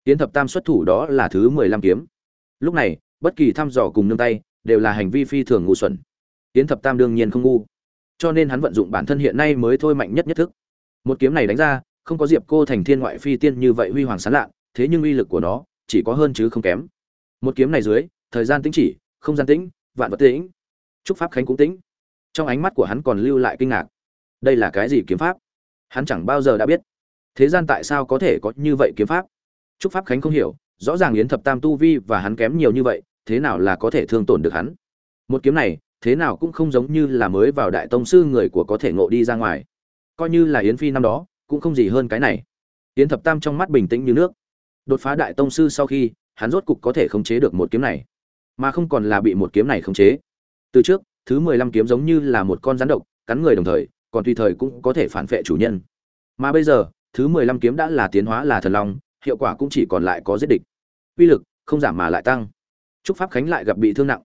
Yến thập tam xuất thủ đó là thứ mười lăm kiếm. Lúc này, bất kỳ thăm dò cùng nương tay đều là hành vi phi thường ngu xuẩn. Yến thập tam đương nhiên không ngu. Cho nên hắn vận dụng bản thân hiện nay mới thôi mạnh nhất nhất thức. Một kiếm này đánh ra, không có diệp cô thành thiên ngoại phi tiên như vậy huy hoàng sán lạ, thế nhưng uy lực của nó chỉ có hơn chứ không kém. Một kiếm này dưới, thời gian tĩnh chỉ, không gian tĩnh, vạn vật tĩnh. Trúc pháp khánh cũng tĩnh. Trong ánh mắt của hắn còn lưu lại kinh ngạc. Đây là cái gì kiếm pháp? Hắn chẳng bao giờ đã biết. Thế gian tại sao có thể có như vậy kiếm pháp? Trúc pháp khánh không hiểu, rõ ràng yến thập tam tu vi và hắn kém nhiều như vậy thế nào là có thể thương tổn được hắn? Một kiếm này, thế nào cũng không giống như là mới vào đại tông sư người của có thể ngộ đi ra ngoài. Coi như là yến phi năm đó, cũng không gì hơn cái này. Yến thập tam trong mắt bình tĩnh như nước. Đột phá đại tông sư sau khi, hắn rốt cục có thể khống chế được một kiếm này. Mà không còn là bị một kiếm này khống chế. Từ trước, thứ mười lăm kiếm giống như là một con rắn độc, cắn người đồng thời, còn tùy thời cũng có thể phản vệ chủ nhân. Mà bây giờ, thứ mười lăm kiếm đã là tiến hóa là thần long, hiệu quả cũng chỉ còn lại có giết địch. Uy lực không giảm mà lại tăng trúc pháp khánh lại gặp bị thương nặng.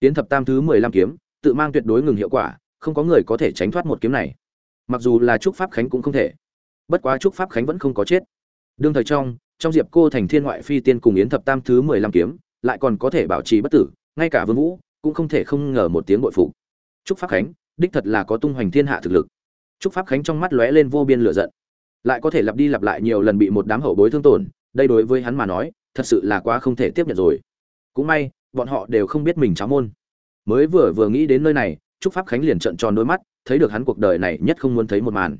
Tiến thập tam thứ mười lăm kiếm, tự mang tuyệt đối ngừng hiệu quả, không có người có thể tránh thoát một kiếm này. Mặc dù là trúc pháp khánh cũng không thể. Bất quá trúc pháp khánh vẫn không có chết. Đương thời trong trong diệp cô thành thiên ngoại phi tiên cùng yến thập tam thứ mười lăm kiếm, lại còn có thể bảo trì bất tử, ngay cả vương vũ cũng không thể không ngờ một tiếng bội phục. Trúc pháp khánh, đích thật là có tung hoành thiên hạ thực lực. Trúc pháp khánh trong mắt lóe lên vô biên lửa giận. Lại có thể lặp đi lặp lại nhiều lần bị một đám hậu bối thương tổn, đây đối với hắn mà nói, thật sự là quá không thể tiếp nhận rồi cũng may, bọn họ đều không biết mình cháo môn. Mới vừa vừa nghĩ đến nơi này, trúc pháp khánh liền trợn tròn đôi mắt, thấy được hắn cuộc đời này nhất không muốn thấy một màn.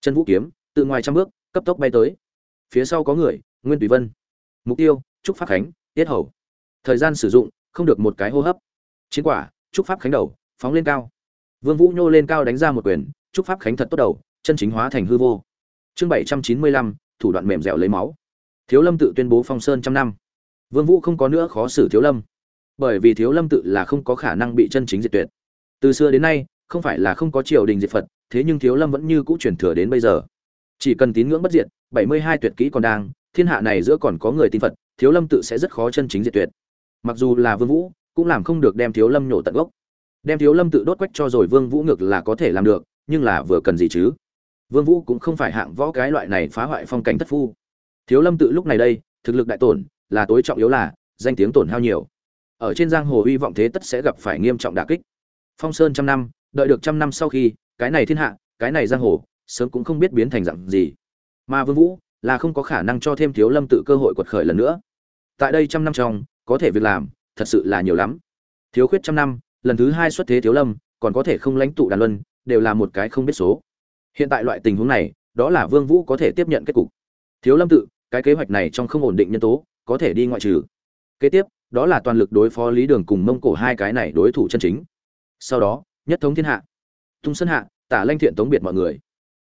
Chân vũ kiếm, từ ngoài trăm bước, cấp tốc bay tới. Phía sau có người, nguyên tùy vân. Mục tiêu, trúc pháp khánh, tiết hầu. Thời gian sử dụng, không được một cái hô hấp. Chiến quả, trúc pháp khánh đầu, phóng lên cao. Vương vũ nhô lên cao đánh ra một quyền, trúc pháp khánh thật tốt đầu, chân chính hóa thành hư vô. Chương bảy trăm chín mươi lăm, thủ đoạn mềm dẻo lấy máu. Thiếu lâm tự tuyên bố phong sơn trăm năm vương vũ không có nữa khó xử thiếu lâm, bởi vì thiếu lâm tự là không có khả năng bị chân chính diệt tuyệt. Từ xưa đến nay, không phải là không có triều đình diệt phật, thế nhưng thiếu lâm vẫn như cũ truyền thừa đến bây giờ. Chỉ cần tín ngưỡng bất diệt, bảy mươi hai tuyệt kỹ còn đang, thiên hạ này giữa còn có người tin phật, thiếu lâm tự sẽ rất khó chân chính diệt tuyệt. Mặc dù là vương vũ, cũng làm không được đem thiếu lâm nhổ tận gốc. Đem thiếu lâm tự đốt quách cho rồi vương vũ ngược là có thể làm được, nhưng là vừa cần gì chứ? Vương vũ cũng không phải hạng võ cái loại này phá hoại phong cảnh thất phu. Thiếu lâm tự lúc này đây, thực lực đại tổn là tối trọng yếu là, danh tiếng tổn hao nhiều. Ở trên giang hồ uy vọng thế tất sẽ gặp phải nghiêm trọng đả kích. Phong sơn trăm năm, đợi được trăm năm sau khi, cái này thiên hạ, cái này giang hồ, sớm cũng không biết biến thành dạng gì. Mà vương vũ, là không có khả năng cho thêm thiếu lâm tự cơ hội quật khởi lần nữa. Tại đây trăm năm trong, có thể việc làm, thật sự là nhiều lắm. Thiếu khuyết trăm năm, lần thứ hai xuất thế thiếu lâm, còn có thể không lãnh tụ đàn luân, đều là một cái không biết số. Hiện tại loại tình huống này, đó là vương vũ có thể tiếp nhận kết cục. Thiếu lâm tự, cái kế hoạch này trong không ổn định nhân tố có thể đi ngoại trừ. Kế tiếp, đó là toàn lực đối phó lý đường cùng mông cổ hai cái này đối thủ chân chính. Sau đó, nhất thống thiên hạ, tung sân hạ, tả lanh thiện tống biệt mọi người.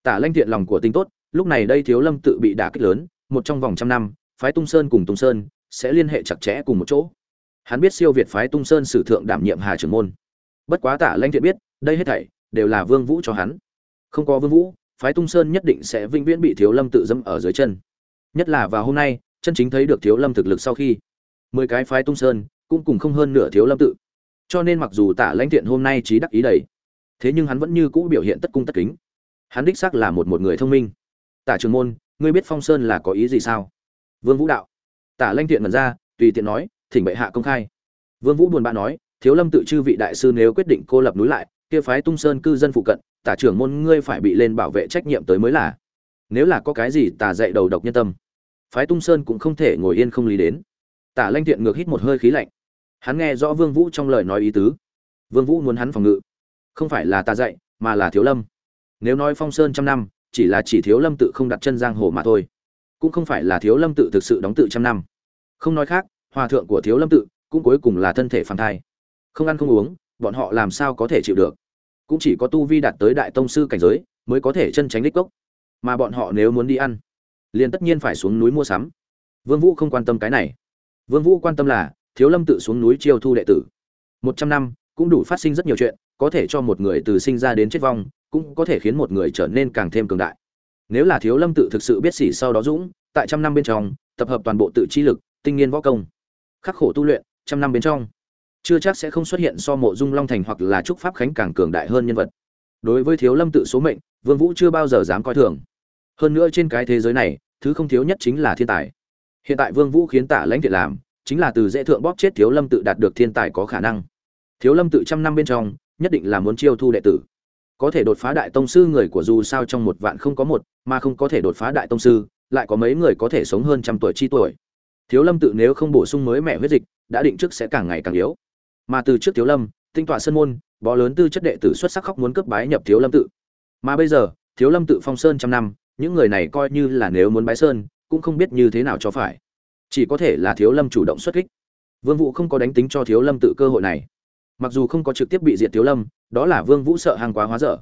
Tả lanh thiện lòng của tinh tốt, lúc này đây thiếu lâm tự bị đả kích lớn, một trong vòng trăm năm, phái tung sơn cùng tung sơn sẽ liên hệ chặt chẽ cùng một chỗ. Hắn biết siêu việt phái tung sơn sử thượng đảm nhiệm hà trưởng môn. Bất quá tả lanh thiện biết, đây hết thảy đều là vương vũ cho hắn. Không có vương vũ, phái tung sơn nhất định sẽ vĩnh viễn bị thiếu lâm tự dẫm ở dưới chân. Nhất là vào hôm nay chân chính thấy được thiếu lâm thực lực sau khi, mười cái phái tung sơn cũng cùng không hơn nửa thiếu lâm tự. Cho nên mặc dù tả lãnh thiện hôm nay trí đắc ý đầy, thế nhưng hắn vẫn như cũ biểu hiện tất cung tất kính. Hắn đích xác là một một người thông minh. Tả trường môn, ngươi biết phong sơn là có ý gì sao? Vương vũ đạo. Tả lãnh thiện mật ra, tùy tiện nói, thỉnh bệ hạ công khai. Vương vũ buồn bã nói, thiếu lâm tự chư vị đại sư nếu quyết định cô lập núi lại, kia phái tung sơn cư dân phụ cận, tả trưởng môn ngươi phải bị lên bảo vệ trách nhiệm tới mới là. Nếu là có cái gì tả dạy đầu độc nhân tâm phái tung sơn cũng không thể ngồi yên không lý đến. Tả lanh thiện ngược hít một hơi khí lạnh. Hắn nghe rõ vương vũ trong lời nói ý tứ. Vương vũ muốn hắn phòng ngự. Không phải là ta dạy, mà là thiếu lâm. Nếu nói phong sơn trăm năm, chỉ là chỉ thiếu lâm tự không đặt chân giang hồ mà thôi. Cũng không phải là thiếu lâm tự thực sự đóng tự trăm năm. Không nói khác, hòa thượng của thiếu lâm tự cũng cuối cùng là thân thể phản thai. Không ăn không uống, bọn họ làm sao có thể chịu được? Cũng chỉ có tu vi đạt tới đại tông sư cảnh giới, mới có thể chân tránh đích cốc. Mà bọn họ nếu muốn đi ăn liền tất nhiên phải xuống núi mua sắm. Vương vũ không quan tâm cái này. Vương vũ quan tâm là, thiếu lâm tự xuống núi chiêu thu đệ tử. Một trăm năm, cũng đủ phát sinh rất nhiều chuyện, có thể cho một người từ sinh ra đến chết vong, cũng có thể khiến một người trở nên càng thêm cường đại. Nếu là thiếu lâm tự thực sự biết xỉ sau đó dũng, tại trăm năm bên trong, tập hợp toàn bộ tự chi lực, tinh nghiên võ công, khắc khổ tu luyện, trăm năm bên trong, chưa chắc sẽ không xuất hiện so mộ dung long thành hoặc là trúc pháp khánh càng cường đại hơn nhân vật. Đối với thiếu lâm tự số mệnh, vương vũ chưa bao giờ dám coi thường hơn nữa trên cái thế giới này, thứ không thiếu nhất chính là thiên tài. Hiện tại vương vũ khiến tả lãnh thiện làm, chính là từ dễ thượng bóp chết thiếu lâm tự đạt được thiên tài có khả năng. Thiếu lâm tự trăm năm bên trong, nhất định là muốn chiêu thu đệ tử. Có thể đột phá đại tông sư người của dù sao trong một vạn không có một, mà không có thể đột phá đại tông sư, lại có mấy người có thể sống hơn trăm tuổi chi tuổi. Thiếu lâm tự nếu không bổ sung mới mẹ huyết dịch, đã định trước sẽ càng ngày càng yếu. Mà từ trước thiếu lâm, tinh tọa sơn môn, bó lớn tư chất đệ tử xuất sắc khóc muốn cướp bái nhập thiếu lâm tự. Mà bây giờ, thiếu lâm tự phong sơn trăm năm những người này coi như là nếu muốn bái sơn, cũng không biết như thế nào cho phải. Chỉ có thể là thiếu lâm chủ động xuất kích. Vương vũ không có đánh tính cho thiếu lâm tự cơ hội này. Mặc dù không có trực tiếp bị diệt thiếu lâm, đó là vương vũ sợ hàng quá hóa dở.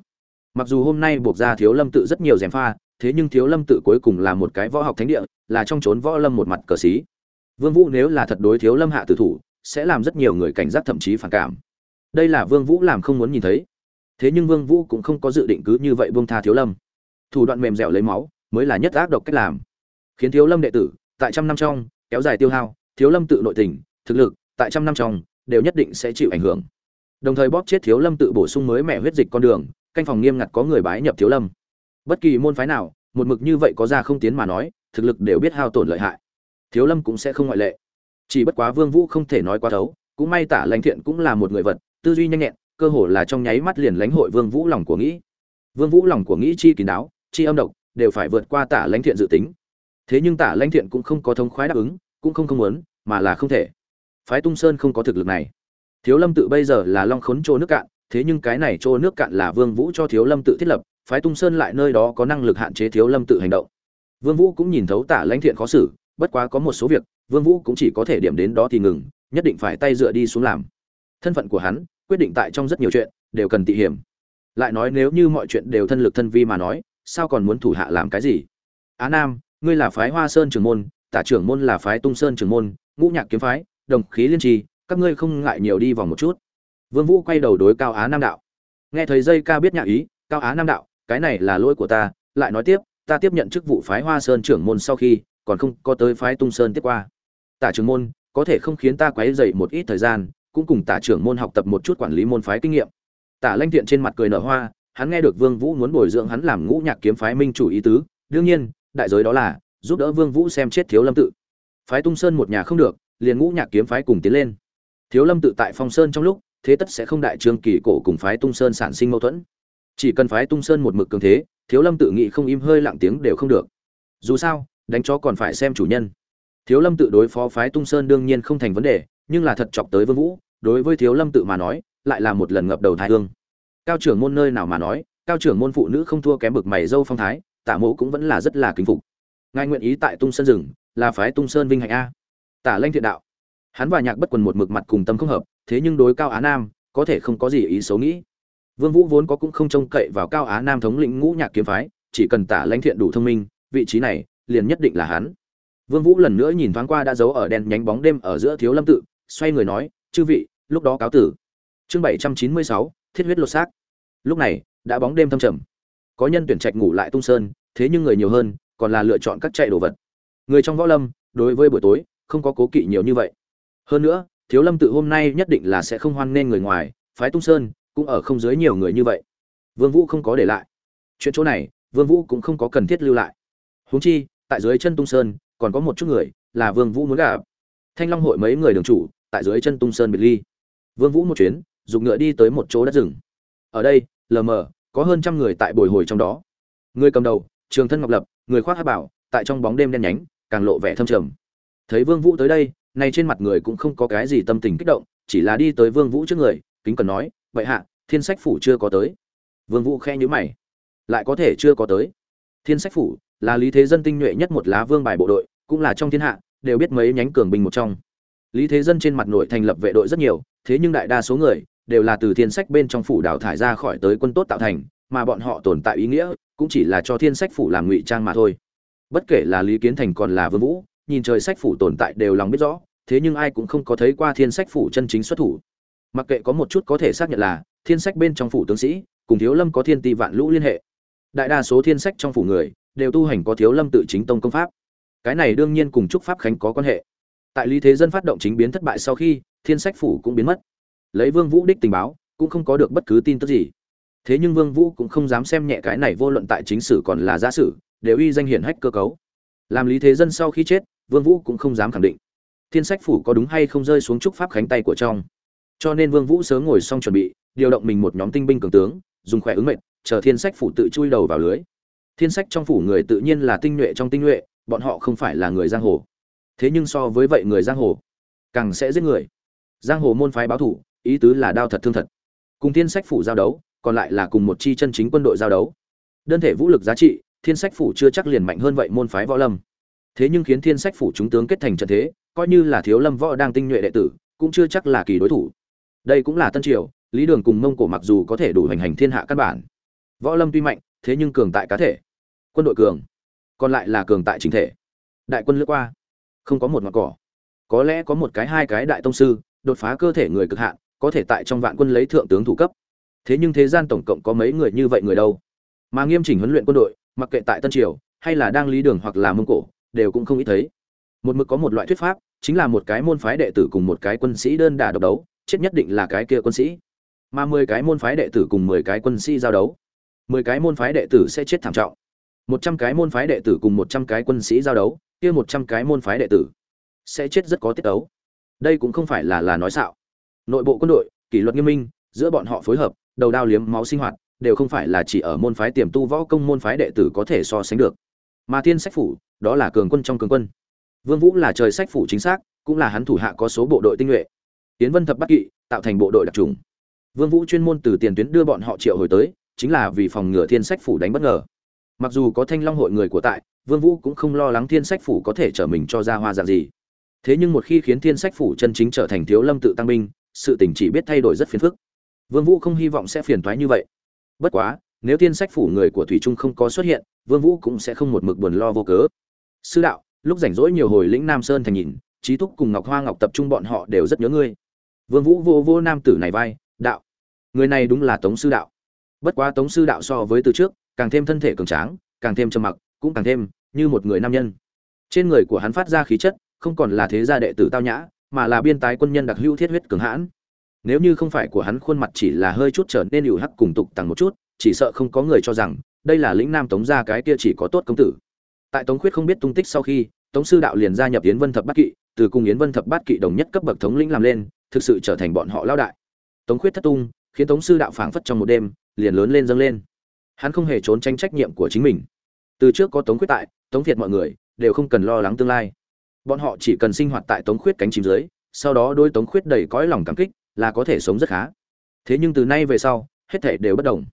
Mặc dù hôm nay buộc ra thiếu lâm tự rất nhiều gièm pha, thế nhưng thiếu lâm tự cuối cùng là một cái võ học thánh địa, là trong chốn võ lâm một mặt cờ xí. Vương vũ nếu là thật đối thiếu lâm hạ tử thủ, sẽ làm rất nhiều người cảnh giác thậm chí phản cảm. Đây là vương vũ làm không muốn nhìn thấy. Thế nhưng vương vũ cũng không có dự định cứ như vậy buông tha thiếu lâm thủ đoạn mềm dẻo lấy máu, mới là nhất ác độc cách làm. Khiến thiếu lâm đệ tử, tại trăm năm trong, kéo dài tiêu hao, thiếu lâm tự nội tình, thực lực, tại trăm năm trong, đều nhất định sẽ chịu ảnh hưởng. Đồng thời bóp chết thiếu lâm tự bổ sung mới mẹ huyết dịch con đường, canh phòng nghiêm ngặt có người bái nhập thiếu lâm. Bất kỳ môn phái nào, một mực như vậy có ra không tiến mà nói, thực lực đều biết hao tổn lợi hại. Thiếu lâm cũng sẽ không ngoại lệ. Chỉ bất quá vương vũ không thể nói quá thấu, cũng may tả lãnh thiện cũng là một người vật, tư duy nhanh nhẹn, cơ hồ là trong nháy mắt liền lãnh hội vương vũ lòng của nghĩ. Vương vũ lòng của nghĩ chi kín đáo chi âm độc, đều phải vượt qua tả lãnh thiện dự tính. Thế nhưng tả lãnh thiện cũng không có thông khoái đáp ứng, cũng không không muốn, mà là không thể. Phái tung sơn không có thực lực này. Thiếu lâm tự bây giờ là long khốn trô nước cạn, thế nhưng cái này trô nước cạn là vương vũ cho thiếu lâm tự thiết lập, phái tung sơn lại nơi đó có năng lực hạn chế thiếu lâm tự hành động. Vương vũ cũng nhìn thấu tả lãnh thiện khó xử, bất quá có một số việc, vương vũ cũng chỉ có thể điểm đến đó thì ngừng, nhất định phải tay dựa đi xuống làm. Thân phận của hắn, quyết định tại trong rất nhiều chuyện, đều cần tị hiểm. Lại nói nếu như mọi chuyện đều thân lực thân vi mà nói sao còn muốn thủ hạ làm cái gì? Á nam, ngươi là phái hoa sơn trưởng môn, tả trưởng môn là phái tung sơn trưởng môn, ngũ nhạc kiếm phái, đồng khí liên trì các ngươi không ngại nhiều đi vòng một chút. Vương vũ quay đầu đối cao á nam đạo. Nghe thấy dây ca biết nhạc ý, cao á nam đạo, cái này là lỗi của ta, lại nói tiếp, ta tiếp nhận chức vụ phái hoa sơn trưởng môn sau khi, còn không có tới phái tung sơn tiếp qua. Tả trưởng môn, có thể không khiến ta quấy dậy một ít thời gian, cũng cùng tả trưởng môn học tập một chút quản lý môn phái kinh nghiệm. Tả lanh thiện trên mặt cười nở hoa hắn nghe được vương vũ muốn bồi dưỡng hắn làm ngũ nhạc kiếm phái minh chủ ý tứ, đương nhiên, đại giới đó là giúp đỡ vương vũ xem chết thiếu lâm tự. Phái tung sơn một nhà không được, liền ngũ nhạc kiếm phái cùng tiến lên. Thiếu lâm tự tại phong sơn trong lúc, thế tất sẽ không đại trương kỳ cổ cùng phái tung sơn sản sinh mâu thuẫn. Chỉ cần phái tung sơn một mực cường thế, thiếu lâm tự nghị không im hơi lặng tiếng đều không được. Dù sao, đánh chó còn phải xem chủ nhân. Thiếu lâm tự đối phó phái tung sơn đương nhiên không thành vấn đề, nhưng là thật chọc tới vương vũ, đối với thiếu lâm tự mà nói, lại là một lần ngập đầu thái hương cao trưởng môn nơi nào mà nói, cao trưởng môn phụ nữ không thua kém bực mày dâu phong thái tả mẫu cũng vẫn là rất là kính phục. Ngài nguyện ý tại tung sơn rừng, là phái tung sơn vinh hạnh a. Tả lanh thiện đạo. Hắn và nhạc bất quần một mực mặt cùng tâm không hợp, thế nhưng đối cao á nam, có thể không có gì ý xấu nghĩ. Vương vũ vốn có cũng không trông cậy vào cao á nam thống lĩnh ngũ nhạc kiếm phái, chỉ cần tả lanh thiện đủ thông minh, vị trí này, liền nhất định là hắn. Vương vũ lần nữa nhìn thoáng qua đã giấu ở đèn nhánh bóng đêm ở giữa thiếu lâm tự, xoay người nói, chư vị, lúc đó cáo tử. Chương bảy trăm chín mươi sáu thiết huyết lột xác. Lúc này, đã bóng đêm thâm trầm. Có nhân tuyển trạch ngủ lại tung sơn, thế nhưng người nhiều hơn, còn là lựa chọn các chạy đồ vật. Người trong võ lâm, đối với buổi tối, không có cố kỵ nhiều như vậy. Hơn nữa, thiếu lâm tự hôm nay nhất định là sẽ không hoan nghênh người ngoài, phái tung sơn, cũng ở không dưới nhiều người như vậy. Vương vũ không có để lại. Chuyện chỗ này, vương vũ cũng không có cần thiết lưu lại. Huống chi, tại dưới chân tung sơn, còn có một chút người là vương vũ muốn gặp. Thanh long hội mấy người đường chủ, tại dưới chân tung sơn biệt ly. Vương vũ một chuyến dùng ngựa đi tới một chỗ đất rừng. Ở đây, lờ mờ, có hơn trăm người tại bồi hồi trong đó. Người cầm đầu, trường thân ngọc lập, người khoác hát bảo, tại trong bóng đêm đen nhánh, càng lộ vẻ thâm trầm. Thấy vương vũ tới đây, nay trên mặt người cũng không có cái gì tâm tình kích động, chỉ là đi tới vương vũ trước người, kính cần nói, vậy hạ, thiên sách phủ chưa có tới. Vương vũ khe nhíu mày. Lại có thể chưa có tới. Thiên sách phủ là lý thế dân tinh nhuệ nhất một lá vương bài bộ đội, cũng là trong thiên hạ, đều biết mấy nhánh cường binh một trong. Lý thế dân trên mặt nội thành lập vệ đội rất nhiều, thế nhưng đại đa số người đều là từ thiên sách bên trong phủ đào thải ra khỏi tới quân tốt tạo thành, mà bọn họ tồn tại ý nghĩa cũng chỉ là cho thiên sách phủ làm ngụy trang mà thôi. Bất kể là lý kiến thành còn là vương vũ, nhìn trời sách phủ tồn tại đều lòng biết rõ, thế nhưng ai cũng không có thấy qua thiên sách phủ chân chính xuất thủ. Mặc kệ có một chút có thể xác nhận là thiên sách bên trong phủ tướng sĩ, cùng thiếu lâm có thiên ti vạn lũ liên hệ. Đại đa số thiên sách trong phủ người đều tu hành có thiếu lâm tự chính tông công pháp. Cái này đương nhiên cùng trúc pháp khánh có quan hệ. Tại lý thế dân phát động chính biến thất bại sau khi, thiên sách phủ cũng biến mất lấy vương vũ đích tình báo, cũng không có được bất cứ tin tức gì. Thế nhưng vương vũ cũng không dám xem nhẹ cái này vô luận tại chính sử còn là giả sử, đều uy danh hiển hách cơ cấu. Làm lý thế dân sau khi chết, vương vũ cũng không dám khẳng định. Thiên sách phủ có đúng hay không rơi xuống trúc pháp khánh tay của trong. Cho nên vương vũ sớm ngồi xong chuẩn bị, điều động mình một nhóm tinh binh cường tướng, dùng khỏe ứng mệnh, chờ thiên sách phủ tự chui đầu vào lưới. Thiên sách trong phủ người tự nhiên là tinh nhuệ trong tinh nhuệ, bọn họ không phải là người giang hồ. Thế nhưng so với vậy người giang hồ, càng sẽ giết người. Giang hồ môn phái báo thủ ý tứ là đao thật thương thật. Cùng thiên sách phủ giao đấu, còn lại là cùng một chi chân chính quân đội giao đấu. Đơn thể vũ lực giá trị, thiên sách phủ chưa chắc liền mạnh hơn vậy môn phái võ lâm. Thế nhưng khiến thiên sách phủ chúng tướng kết thành trận thế, coi như là thiếu lâm võ đang tinh nhuệ đệ tử, cũng chưa chắc là kỳ đối thủ. Đây cũng là tân triều, lý đường cùng mông cổ mặc dù có thể đủ hành hành thiên hạ căn bản. Võ lâm tuy mạnh, thế nhưng cường tại cá thể. Quân đội cường, còn lại là cường tại chính thể. Đại quân lướt qua, không có một mặt cỏ. Có lẽ có một cái hai cái đại tông sư, đột phá cơ thể người cực hạn có thể tại trong vạn quân lấy thượng tướng thủ cấp. Thế nhưng thế gian tổng cộng có mấy người như vậy người đâu? Mà nghiêm chỉnh huấn luyện quân đội, mặc kệ tại tân triều, hay là đang lý đường hoặc là mông cổ, đều cũng không ít thấy. Một mực có một loại thuyết pháp, chính là một cái môn phái đệ tử cùng một cái quân sĩ đơn đả độc đấu, chết nhất định là cái kia quân sĩ. Mà mười cái môn phái đệ tử cùng mười cái quân sĩ giao đấu. Mười cái môn phái đệ tử sẽ chết thảm trọng. Một trăm cái môn phái đệ tử cùng một trăm cái quân sĩ giao đấu, kia một trăm cái môn phái đệ tử sẽ chết rất có tiết ấu đây cũng không phải là là nói xạo nội bộ quân đội, kỷ luật nghiêm minh, giữa bọn họ phối hợp, đầu đao liếm máu sinh hoạt, đều không phải là chỉ ở môn phái tiềm tu võ công môn phái đệ tử có thể so sánh được. Mà thiên sách phủ, đó là cường quân trong cường quân. Vương vũ là trời sách phủ chính xác, cũng là hắn thủ hạ có số bộ đội tinh nhuệ. Tiến vân thập bắt kỵ, tạo thành bộ đội đặc trùng. Vương vũ chuyên môn từ tiền tuyến đưa bọn họ triệu hồi tới, chính là vì phòng ngừa thiên sách phủ đánh bất ngờ. Mặc dù có thanh long hội người của tại, vương vũ cũng không lo lắng thiên sách phủ có thể trở mình cho ra hoa dạng gì. Thế nhưng một khi khiến thiên sách phủ chân chính trở thành thiếu lâm tự tăng binh sự tình chỉ biết thay đổi rất phiền phức. Vương vũ không hy vọng sẽ phiền toái như vậy. Bất quá, nếu tiên sách phủ người của thủy trung không có xuất hiện, vương vũ cũng sẽ không một mực buồn lo vô cớ. Sư đạo, lúc rảnh rỗi nhiều hồi lĩnh nam sơn thành nhìn trí thúc cùng ngọc hoa ngọc tập trung bọn họ đều rất nhớ ngươi. Vương vũ vô vô nam tử này vai, đạo, người này đúng là tống sư đạo. Bất quá tống sư đạo so với từ trước, càng thêm thân thể cường tráng, càng thêm trầm mặc, cũng càng thêm như một người nam nhân. Trên người của hắn phát ra khí chất, không còn là thế gia đệ tử tao nhã mà là biên tái quân nhân đặc hữu thiết huyết cường hãn. Nếu như không phải của hắn khuôn mặt chỉ là hơi chút trở nên hữu hắc cùng tục tằng một chút, chỉ sợ không có người cho rằng đây là lĩnh nam tống gia cái kia chỉ có tốt công tử. Tại tống khuyết không biết tung tích sau khi, tống sư đạo liền gia nhập yến vân thập bát kỵ, từ cùng yến vân thập bát kỵ đồng nhất cấp bậc thống lĩnh làm lên, thực sự trở thành bọn họ lao đại. Tống khuyết thất tung, khiến tống sư đạo phảng phất trong một đêm, liền lớn lên dâng lên. Hắn không hề trốn tránh trách nhiệm của chính mình. Từ trước có tống khuyết tại, tống việt mọi người đều không cần lo lắng tương lai bọn họ chỉ cần sinh hoạt tại tống khuyết cánh chim dưới, sau đó đôi tống khuyết đầy cõi lòng cảm kích, là có thể sống rất khá. Thế nhưng từ nay về sau, hết thể đều bất đồng.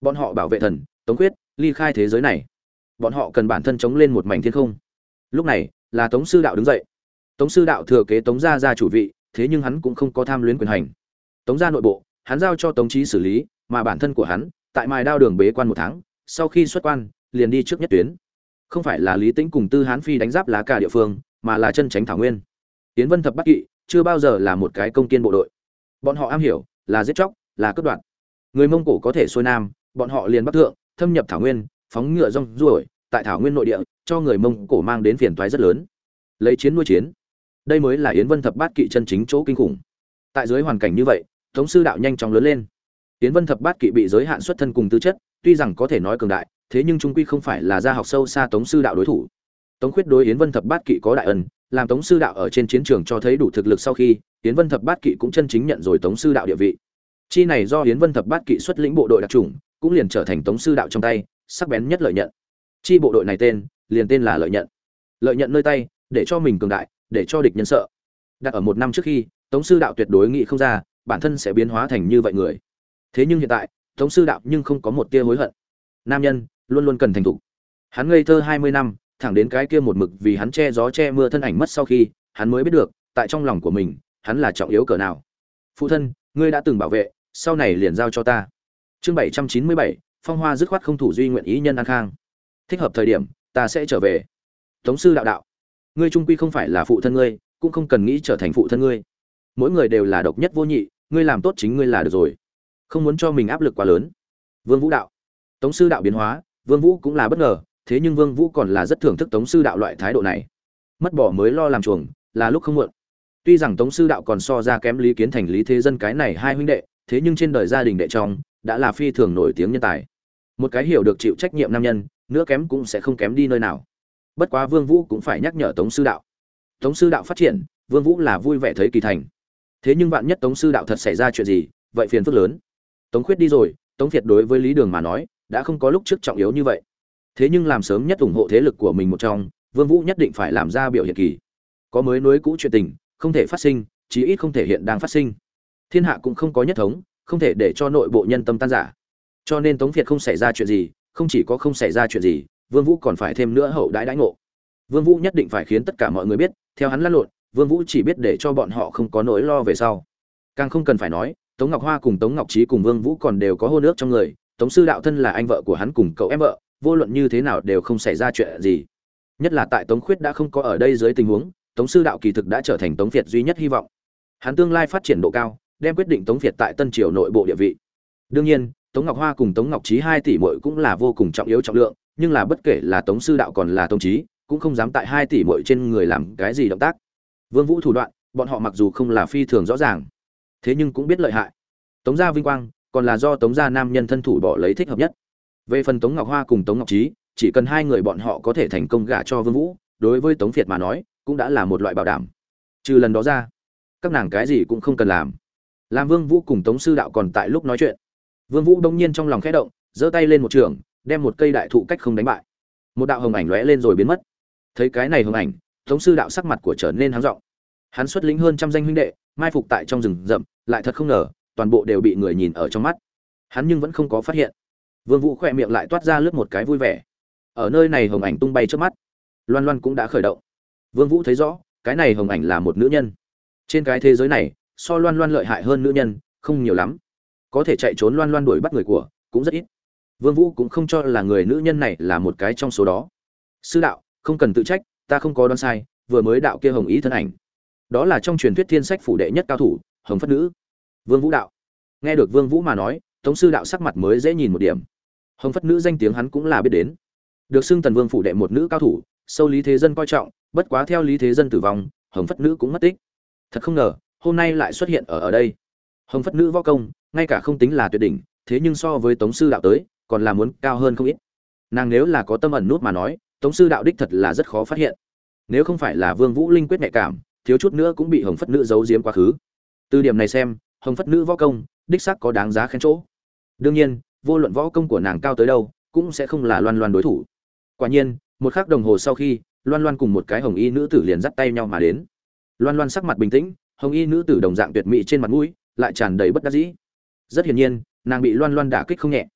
Bọn họ bảo vệ thần, tống khuyết, ly khai thế giới này. Bọn họ cần bản thân chống lên một mảnh thiên không. Lúc này, là tống sư đạo đứng dậy. Tống sư đạo thừa kế tống gia gia chủ vị, thế nhưng hắn cũng không có tham luyến quyền hành. Tống gia nội bộ, hắn giao cho tống trí xử lý, mà bản thân của hắn, tại mài đao đường bế quan một tháng, sau khi xuất quan, liền đi trước nhất tuyến. Không phải là lý tĩnh cùng tư hán phi đánh giáp lá cả địa phương mà là chân tránh thảo nguyên. Tiến vân thập bắc kỵ, chưa bao giờ là một cái công kiên bộ đội. Bọn họ am hiểu, là giết chóc, là cướp đoạt. Người mông cổ có thể xuôi nam, bọn họ liền bắc thượng, thâm nhập thảo nguyên, phóng ngựa rong ruổi, tại thảo nguyên nội địa, cho người mông cổ mang đến phiền toái rất lớn. Lấy chiến nuôi chiến. Đây mới là yến vân thập bát kỵ chân chính chỗ kinh khủng. Tại dưới hoàn cảnh như vậy, thống sư đạo nhanh chóng lớn lên. Yến vân thập bát kỵ bị giới hạn xuất thân cùng tư chất, tuy rằng có thể nói cường đại, thế nhưng trung quy không phải là gia học sâu xa tống sư đạo đối thủ tống khuyết đối yến vân thập bát kỵ có đại ân, làm tống sư đạo ở trên chiến trường cho thấy đủ thực lực sau khi, yến vân thập bát kỵ cũng chân chính nhận rồi tống sư đạo địa vị. Chi này do yến vân thập bát kỵ xuất lĩnh bộ đội đặc trùng cũng liền trở thành tống sư đạo trong tay, sắc bén nhất lợi nhận. Chi bộ đội này tên, liền tên là lợi nhận. Lợi nhận nơi tay, để cho mình cường đại, để cho địch nhân sợ. Đặt ở một năm trước khi, tống sư đạo tuyệt đối nghĩ không ra, bản thân sẽ biến hóa thành như vậy người. Thế nhưng hiện tại, tống sư đạo nhưng không có một tia hối hận. Nam nhân, luôn luôn cần thành thục. Hắn ngây thơ hai mươi năm thẳng đến cái kia một mực vì hắn che gió che mưa thân ảnh mất sau khi, hắn mới biết được, tại trong lòng của mình, hắn là trọng yếu cỡ nào. Phụ thân, ngươi đã từng bảo vệ, sau này liền giao cho ta. Chương bảy trăm chín mươi bảy, phong hoa dứt khoát không thủ duy nguyện ý nhân an khang. Thích hợp thời điểm, ta sẽ trở về. Tống sư đạo đạo, ngươi trung quy không phải là phụ thân ngươi, cũng không cần nghĩ trở thành phụ thân ngươi. Mỗi người đều là độc nhất vô nhị, ngươi làm tốt chính ngươi là được rồi. Không muốn cho mình áp lực quá lớn. Vương vũ đạo. Tống sư đạo biến hóa, vương vũ cũng là bất ngờ thế nhưng vương vũ còn là rất thưởng thức tống sư đạo loại thái độ này. Mất bỏ mới lo làm chuồng, là lúc không muộn. Tuy rằng tống sư đạo còn so ra kém lý kiến thành, lý thế dân cái này hai huynh đệ, thế nhưng trên đời gia đình đệ trong, đã là phi thường nổi tiếng nhân tài. Một cái hiểu được chịu trách nhiệm nam nhân, nữa kém cũng sẽ không kém đi nơi nào. Bất quá vương vũ cũng phải nhắc nhở tống sư đạo. Tống sư đạo phát triển, vương vũ là vui vẻ thấy kỳ thành. Thế nhưng vạn nhất tống sư đạo thật xảy ra chuyện gì, vậy phiền phức lớn. Tống khuyết đi rồi, tống việt đối với lý đường mà nói, đã không có lúc trước trọng yếu như vậy thế nhưng làm sớm nhất ủng hộ thế lực của mình một trong, vương vũ nhất định phải làm ra biểu hiện kỳ. Có mới nối cũ chuyện tình, không thể phát sinh, chí ít không thể hiện đang phát sinh. Thiên hạ cũng không có nhất thống, không thể để cho nội bộ nhân tâm tan giả cho nên tống việt không xảy ra chuyện gì, không chỉ có không xảy ra chuyện gì, vương vũ còn phải thêm nữa hậu đãi đãi ngộ. Vương vũ nhất định phải khiến tất cả mọi người biết, theo hắn lăn lộn, vương vũ chỉ biết để cho bọn họ không có nỗi lo về sau. Càng không cần phải nói, tống ngọc hoa cùng tống ngọc trí cùng vương vũ còn đều có hôn ước trong người, tống sư đạo thân là anh vợ của hắn cùng cậu em vợ vô luận như thế nào đều không xảy ra chuyện gì. Nhất là tại tống khuyết đã không có ở đây dưới tình huống, tống sư đạo kỳ thực đã trở thành tống việt duy nhất hy vọng. Hắn tương lai phát triển độ cao, đem quyết định tống việt tại tân triều nội bộ địa vị. Đương nhiên, tống ngọc hoa cùng tống ngọc trí hai tỷ muội cũng là vô cùng trọng yếu trọng lượng, nhưng là bất kể là tống sư đạo còn là tống trí cũng không dám tại hai tỷ muội trên người làm cái gì động tác. Vương vũ thủ đoạn, bọn họ mặc dù không là phi thường rõ ràng, thế nhưng cũng biết lợi hại. Tống gia vinh quang, còn là do tống gia nam nhân thân thủ bỏ lấy thích hợp nhất về phần tống ngọc hoa cùng tống ngọc trí chỉ cần hai người bọn họ có thể thành công gả cho vương vũ, đối với tống việt mà nói, cũng đã là một loại bảo đảm. Trừ lần đó ra, các nàng cái gì cũng không cần làm. Làm vương vũ cùng tống sư đạo còn tại lúc nói chuyện. Vương vũ đông nhiên trong lòng khẽ động, giơ tay lên một trường, đem một cây đại thụ cách không đánh bại. Một đạo hồng ảnh lóe lên rồi biến mất. Thấy cái này hồng ảnh, tống sư đạo sắc mặt của trở nên háng rộng hắn xuất lĩnh hơn trăm danh huynh đệ, mai phục tại trong rừng rậm, lại thật không ngờ, toàn bộ đều bị người nhìn ở trong mắt. Hắn nhưng vẫn không có phát hiện vương vũ khỏe miệng lại toát ra lướt một cái vui vẻ. Ở nơi này hồng ảnh tung bay trước mắt, loan loan cũng đã khởi động. Vương vũ thấy rõ, cái này hồng ảnh là một nữ nhân. Trên cái thế giới này, so loan loan lợi hại hơn nữ nhân, không nhiều lắm. Có thể chạy trốn loan loan đuổi bắt người của, cũng rất ít. Vương vũ cũng không cho là người nữ nhân này là một cái trong số đó. Sư đạo, không cần tự trách, ta không có đoán sai, vừa mới đạo kia hồng ý thân ảnh. Đó là trong truyền thuyết thiên sách phủ đệ nhất cao thủ, hồng phất nữ. Vương vũ đạo. Nghe được vương vũ mà nói, tống sư đạo sắc mặt mới dễ nhìn một điểm hồng phất nữ danh tiếng hắn cũng là biết đến. Được xưng tần vương phủ đệ một nữ cao thủ, sâu lý thế dân coi trọng, bất quá theo lý thế dân tử vong, hồng phất nữ cũng mất tích. Thật không ngờ, hôm nay lại xuất hiện ở ở đây. Hồng phất nữ võ công, ngay cả không tính là tuyệt đỉnh, thế nhưng so với tống sư đạo tới, còn là muốn cao hơn không ít. Nàng nếu là có tâm ẩn nút mà nói, tống sư đạo đích thật là rất khó phát hiện. Nếu không phải là vương vũ linh quyết nhạy cảm, thiếu chút nữa cũng bị hồng phất nữ giấu giếm quá khứ. Từ điểm này xem, hồng phất nữ võ công, đích xác có đáng giá khen chỗ. Đương nhiên vô luận võ công của nàng cao tới đâu, cũng sẽ không là loan loan đối thủ. Quả nhiên, một khắc đồng hồ sau khi, loan loan cùng một cái hồng y nữ tử liền dắt tay nhau mà đến. Loan loan sắc mặt bình tĩnh, hồng y nữ tử đồng dạng tuyệt mỹ trên mặt mũi, lại tràn đầy bất đắc dĩ. Rất hiển nhiên, nàng bị loan loan đả kích không nhẹ.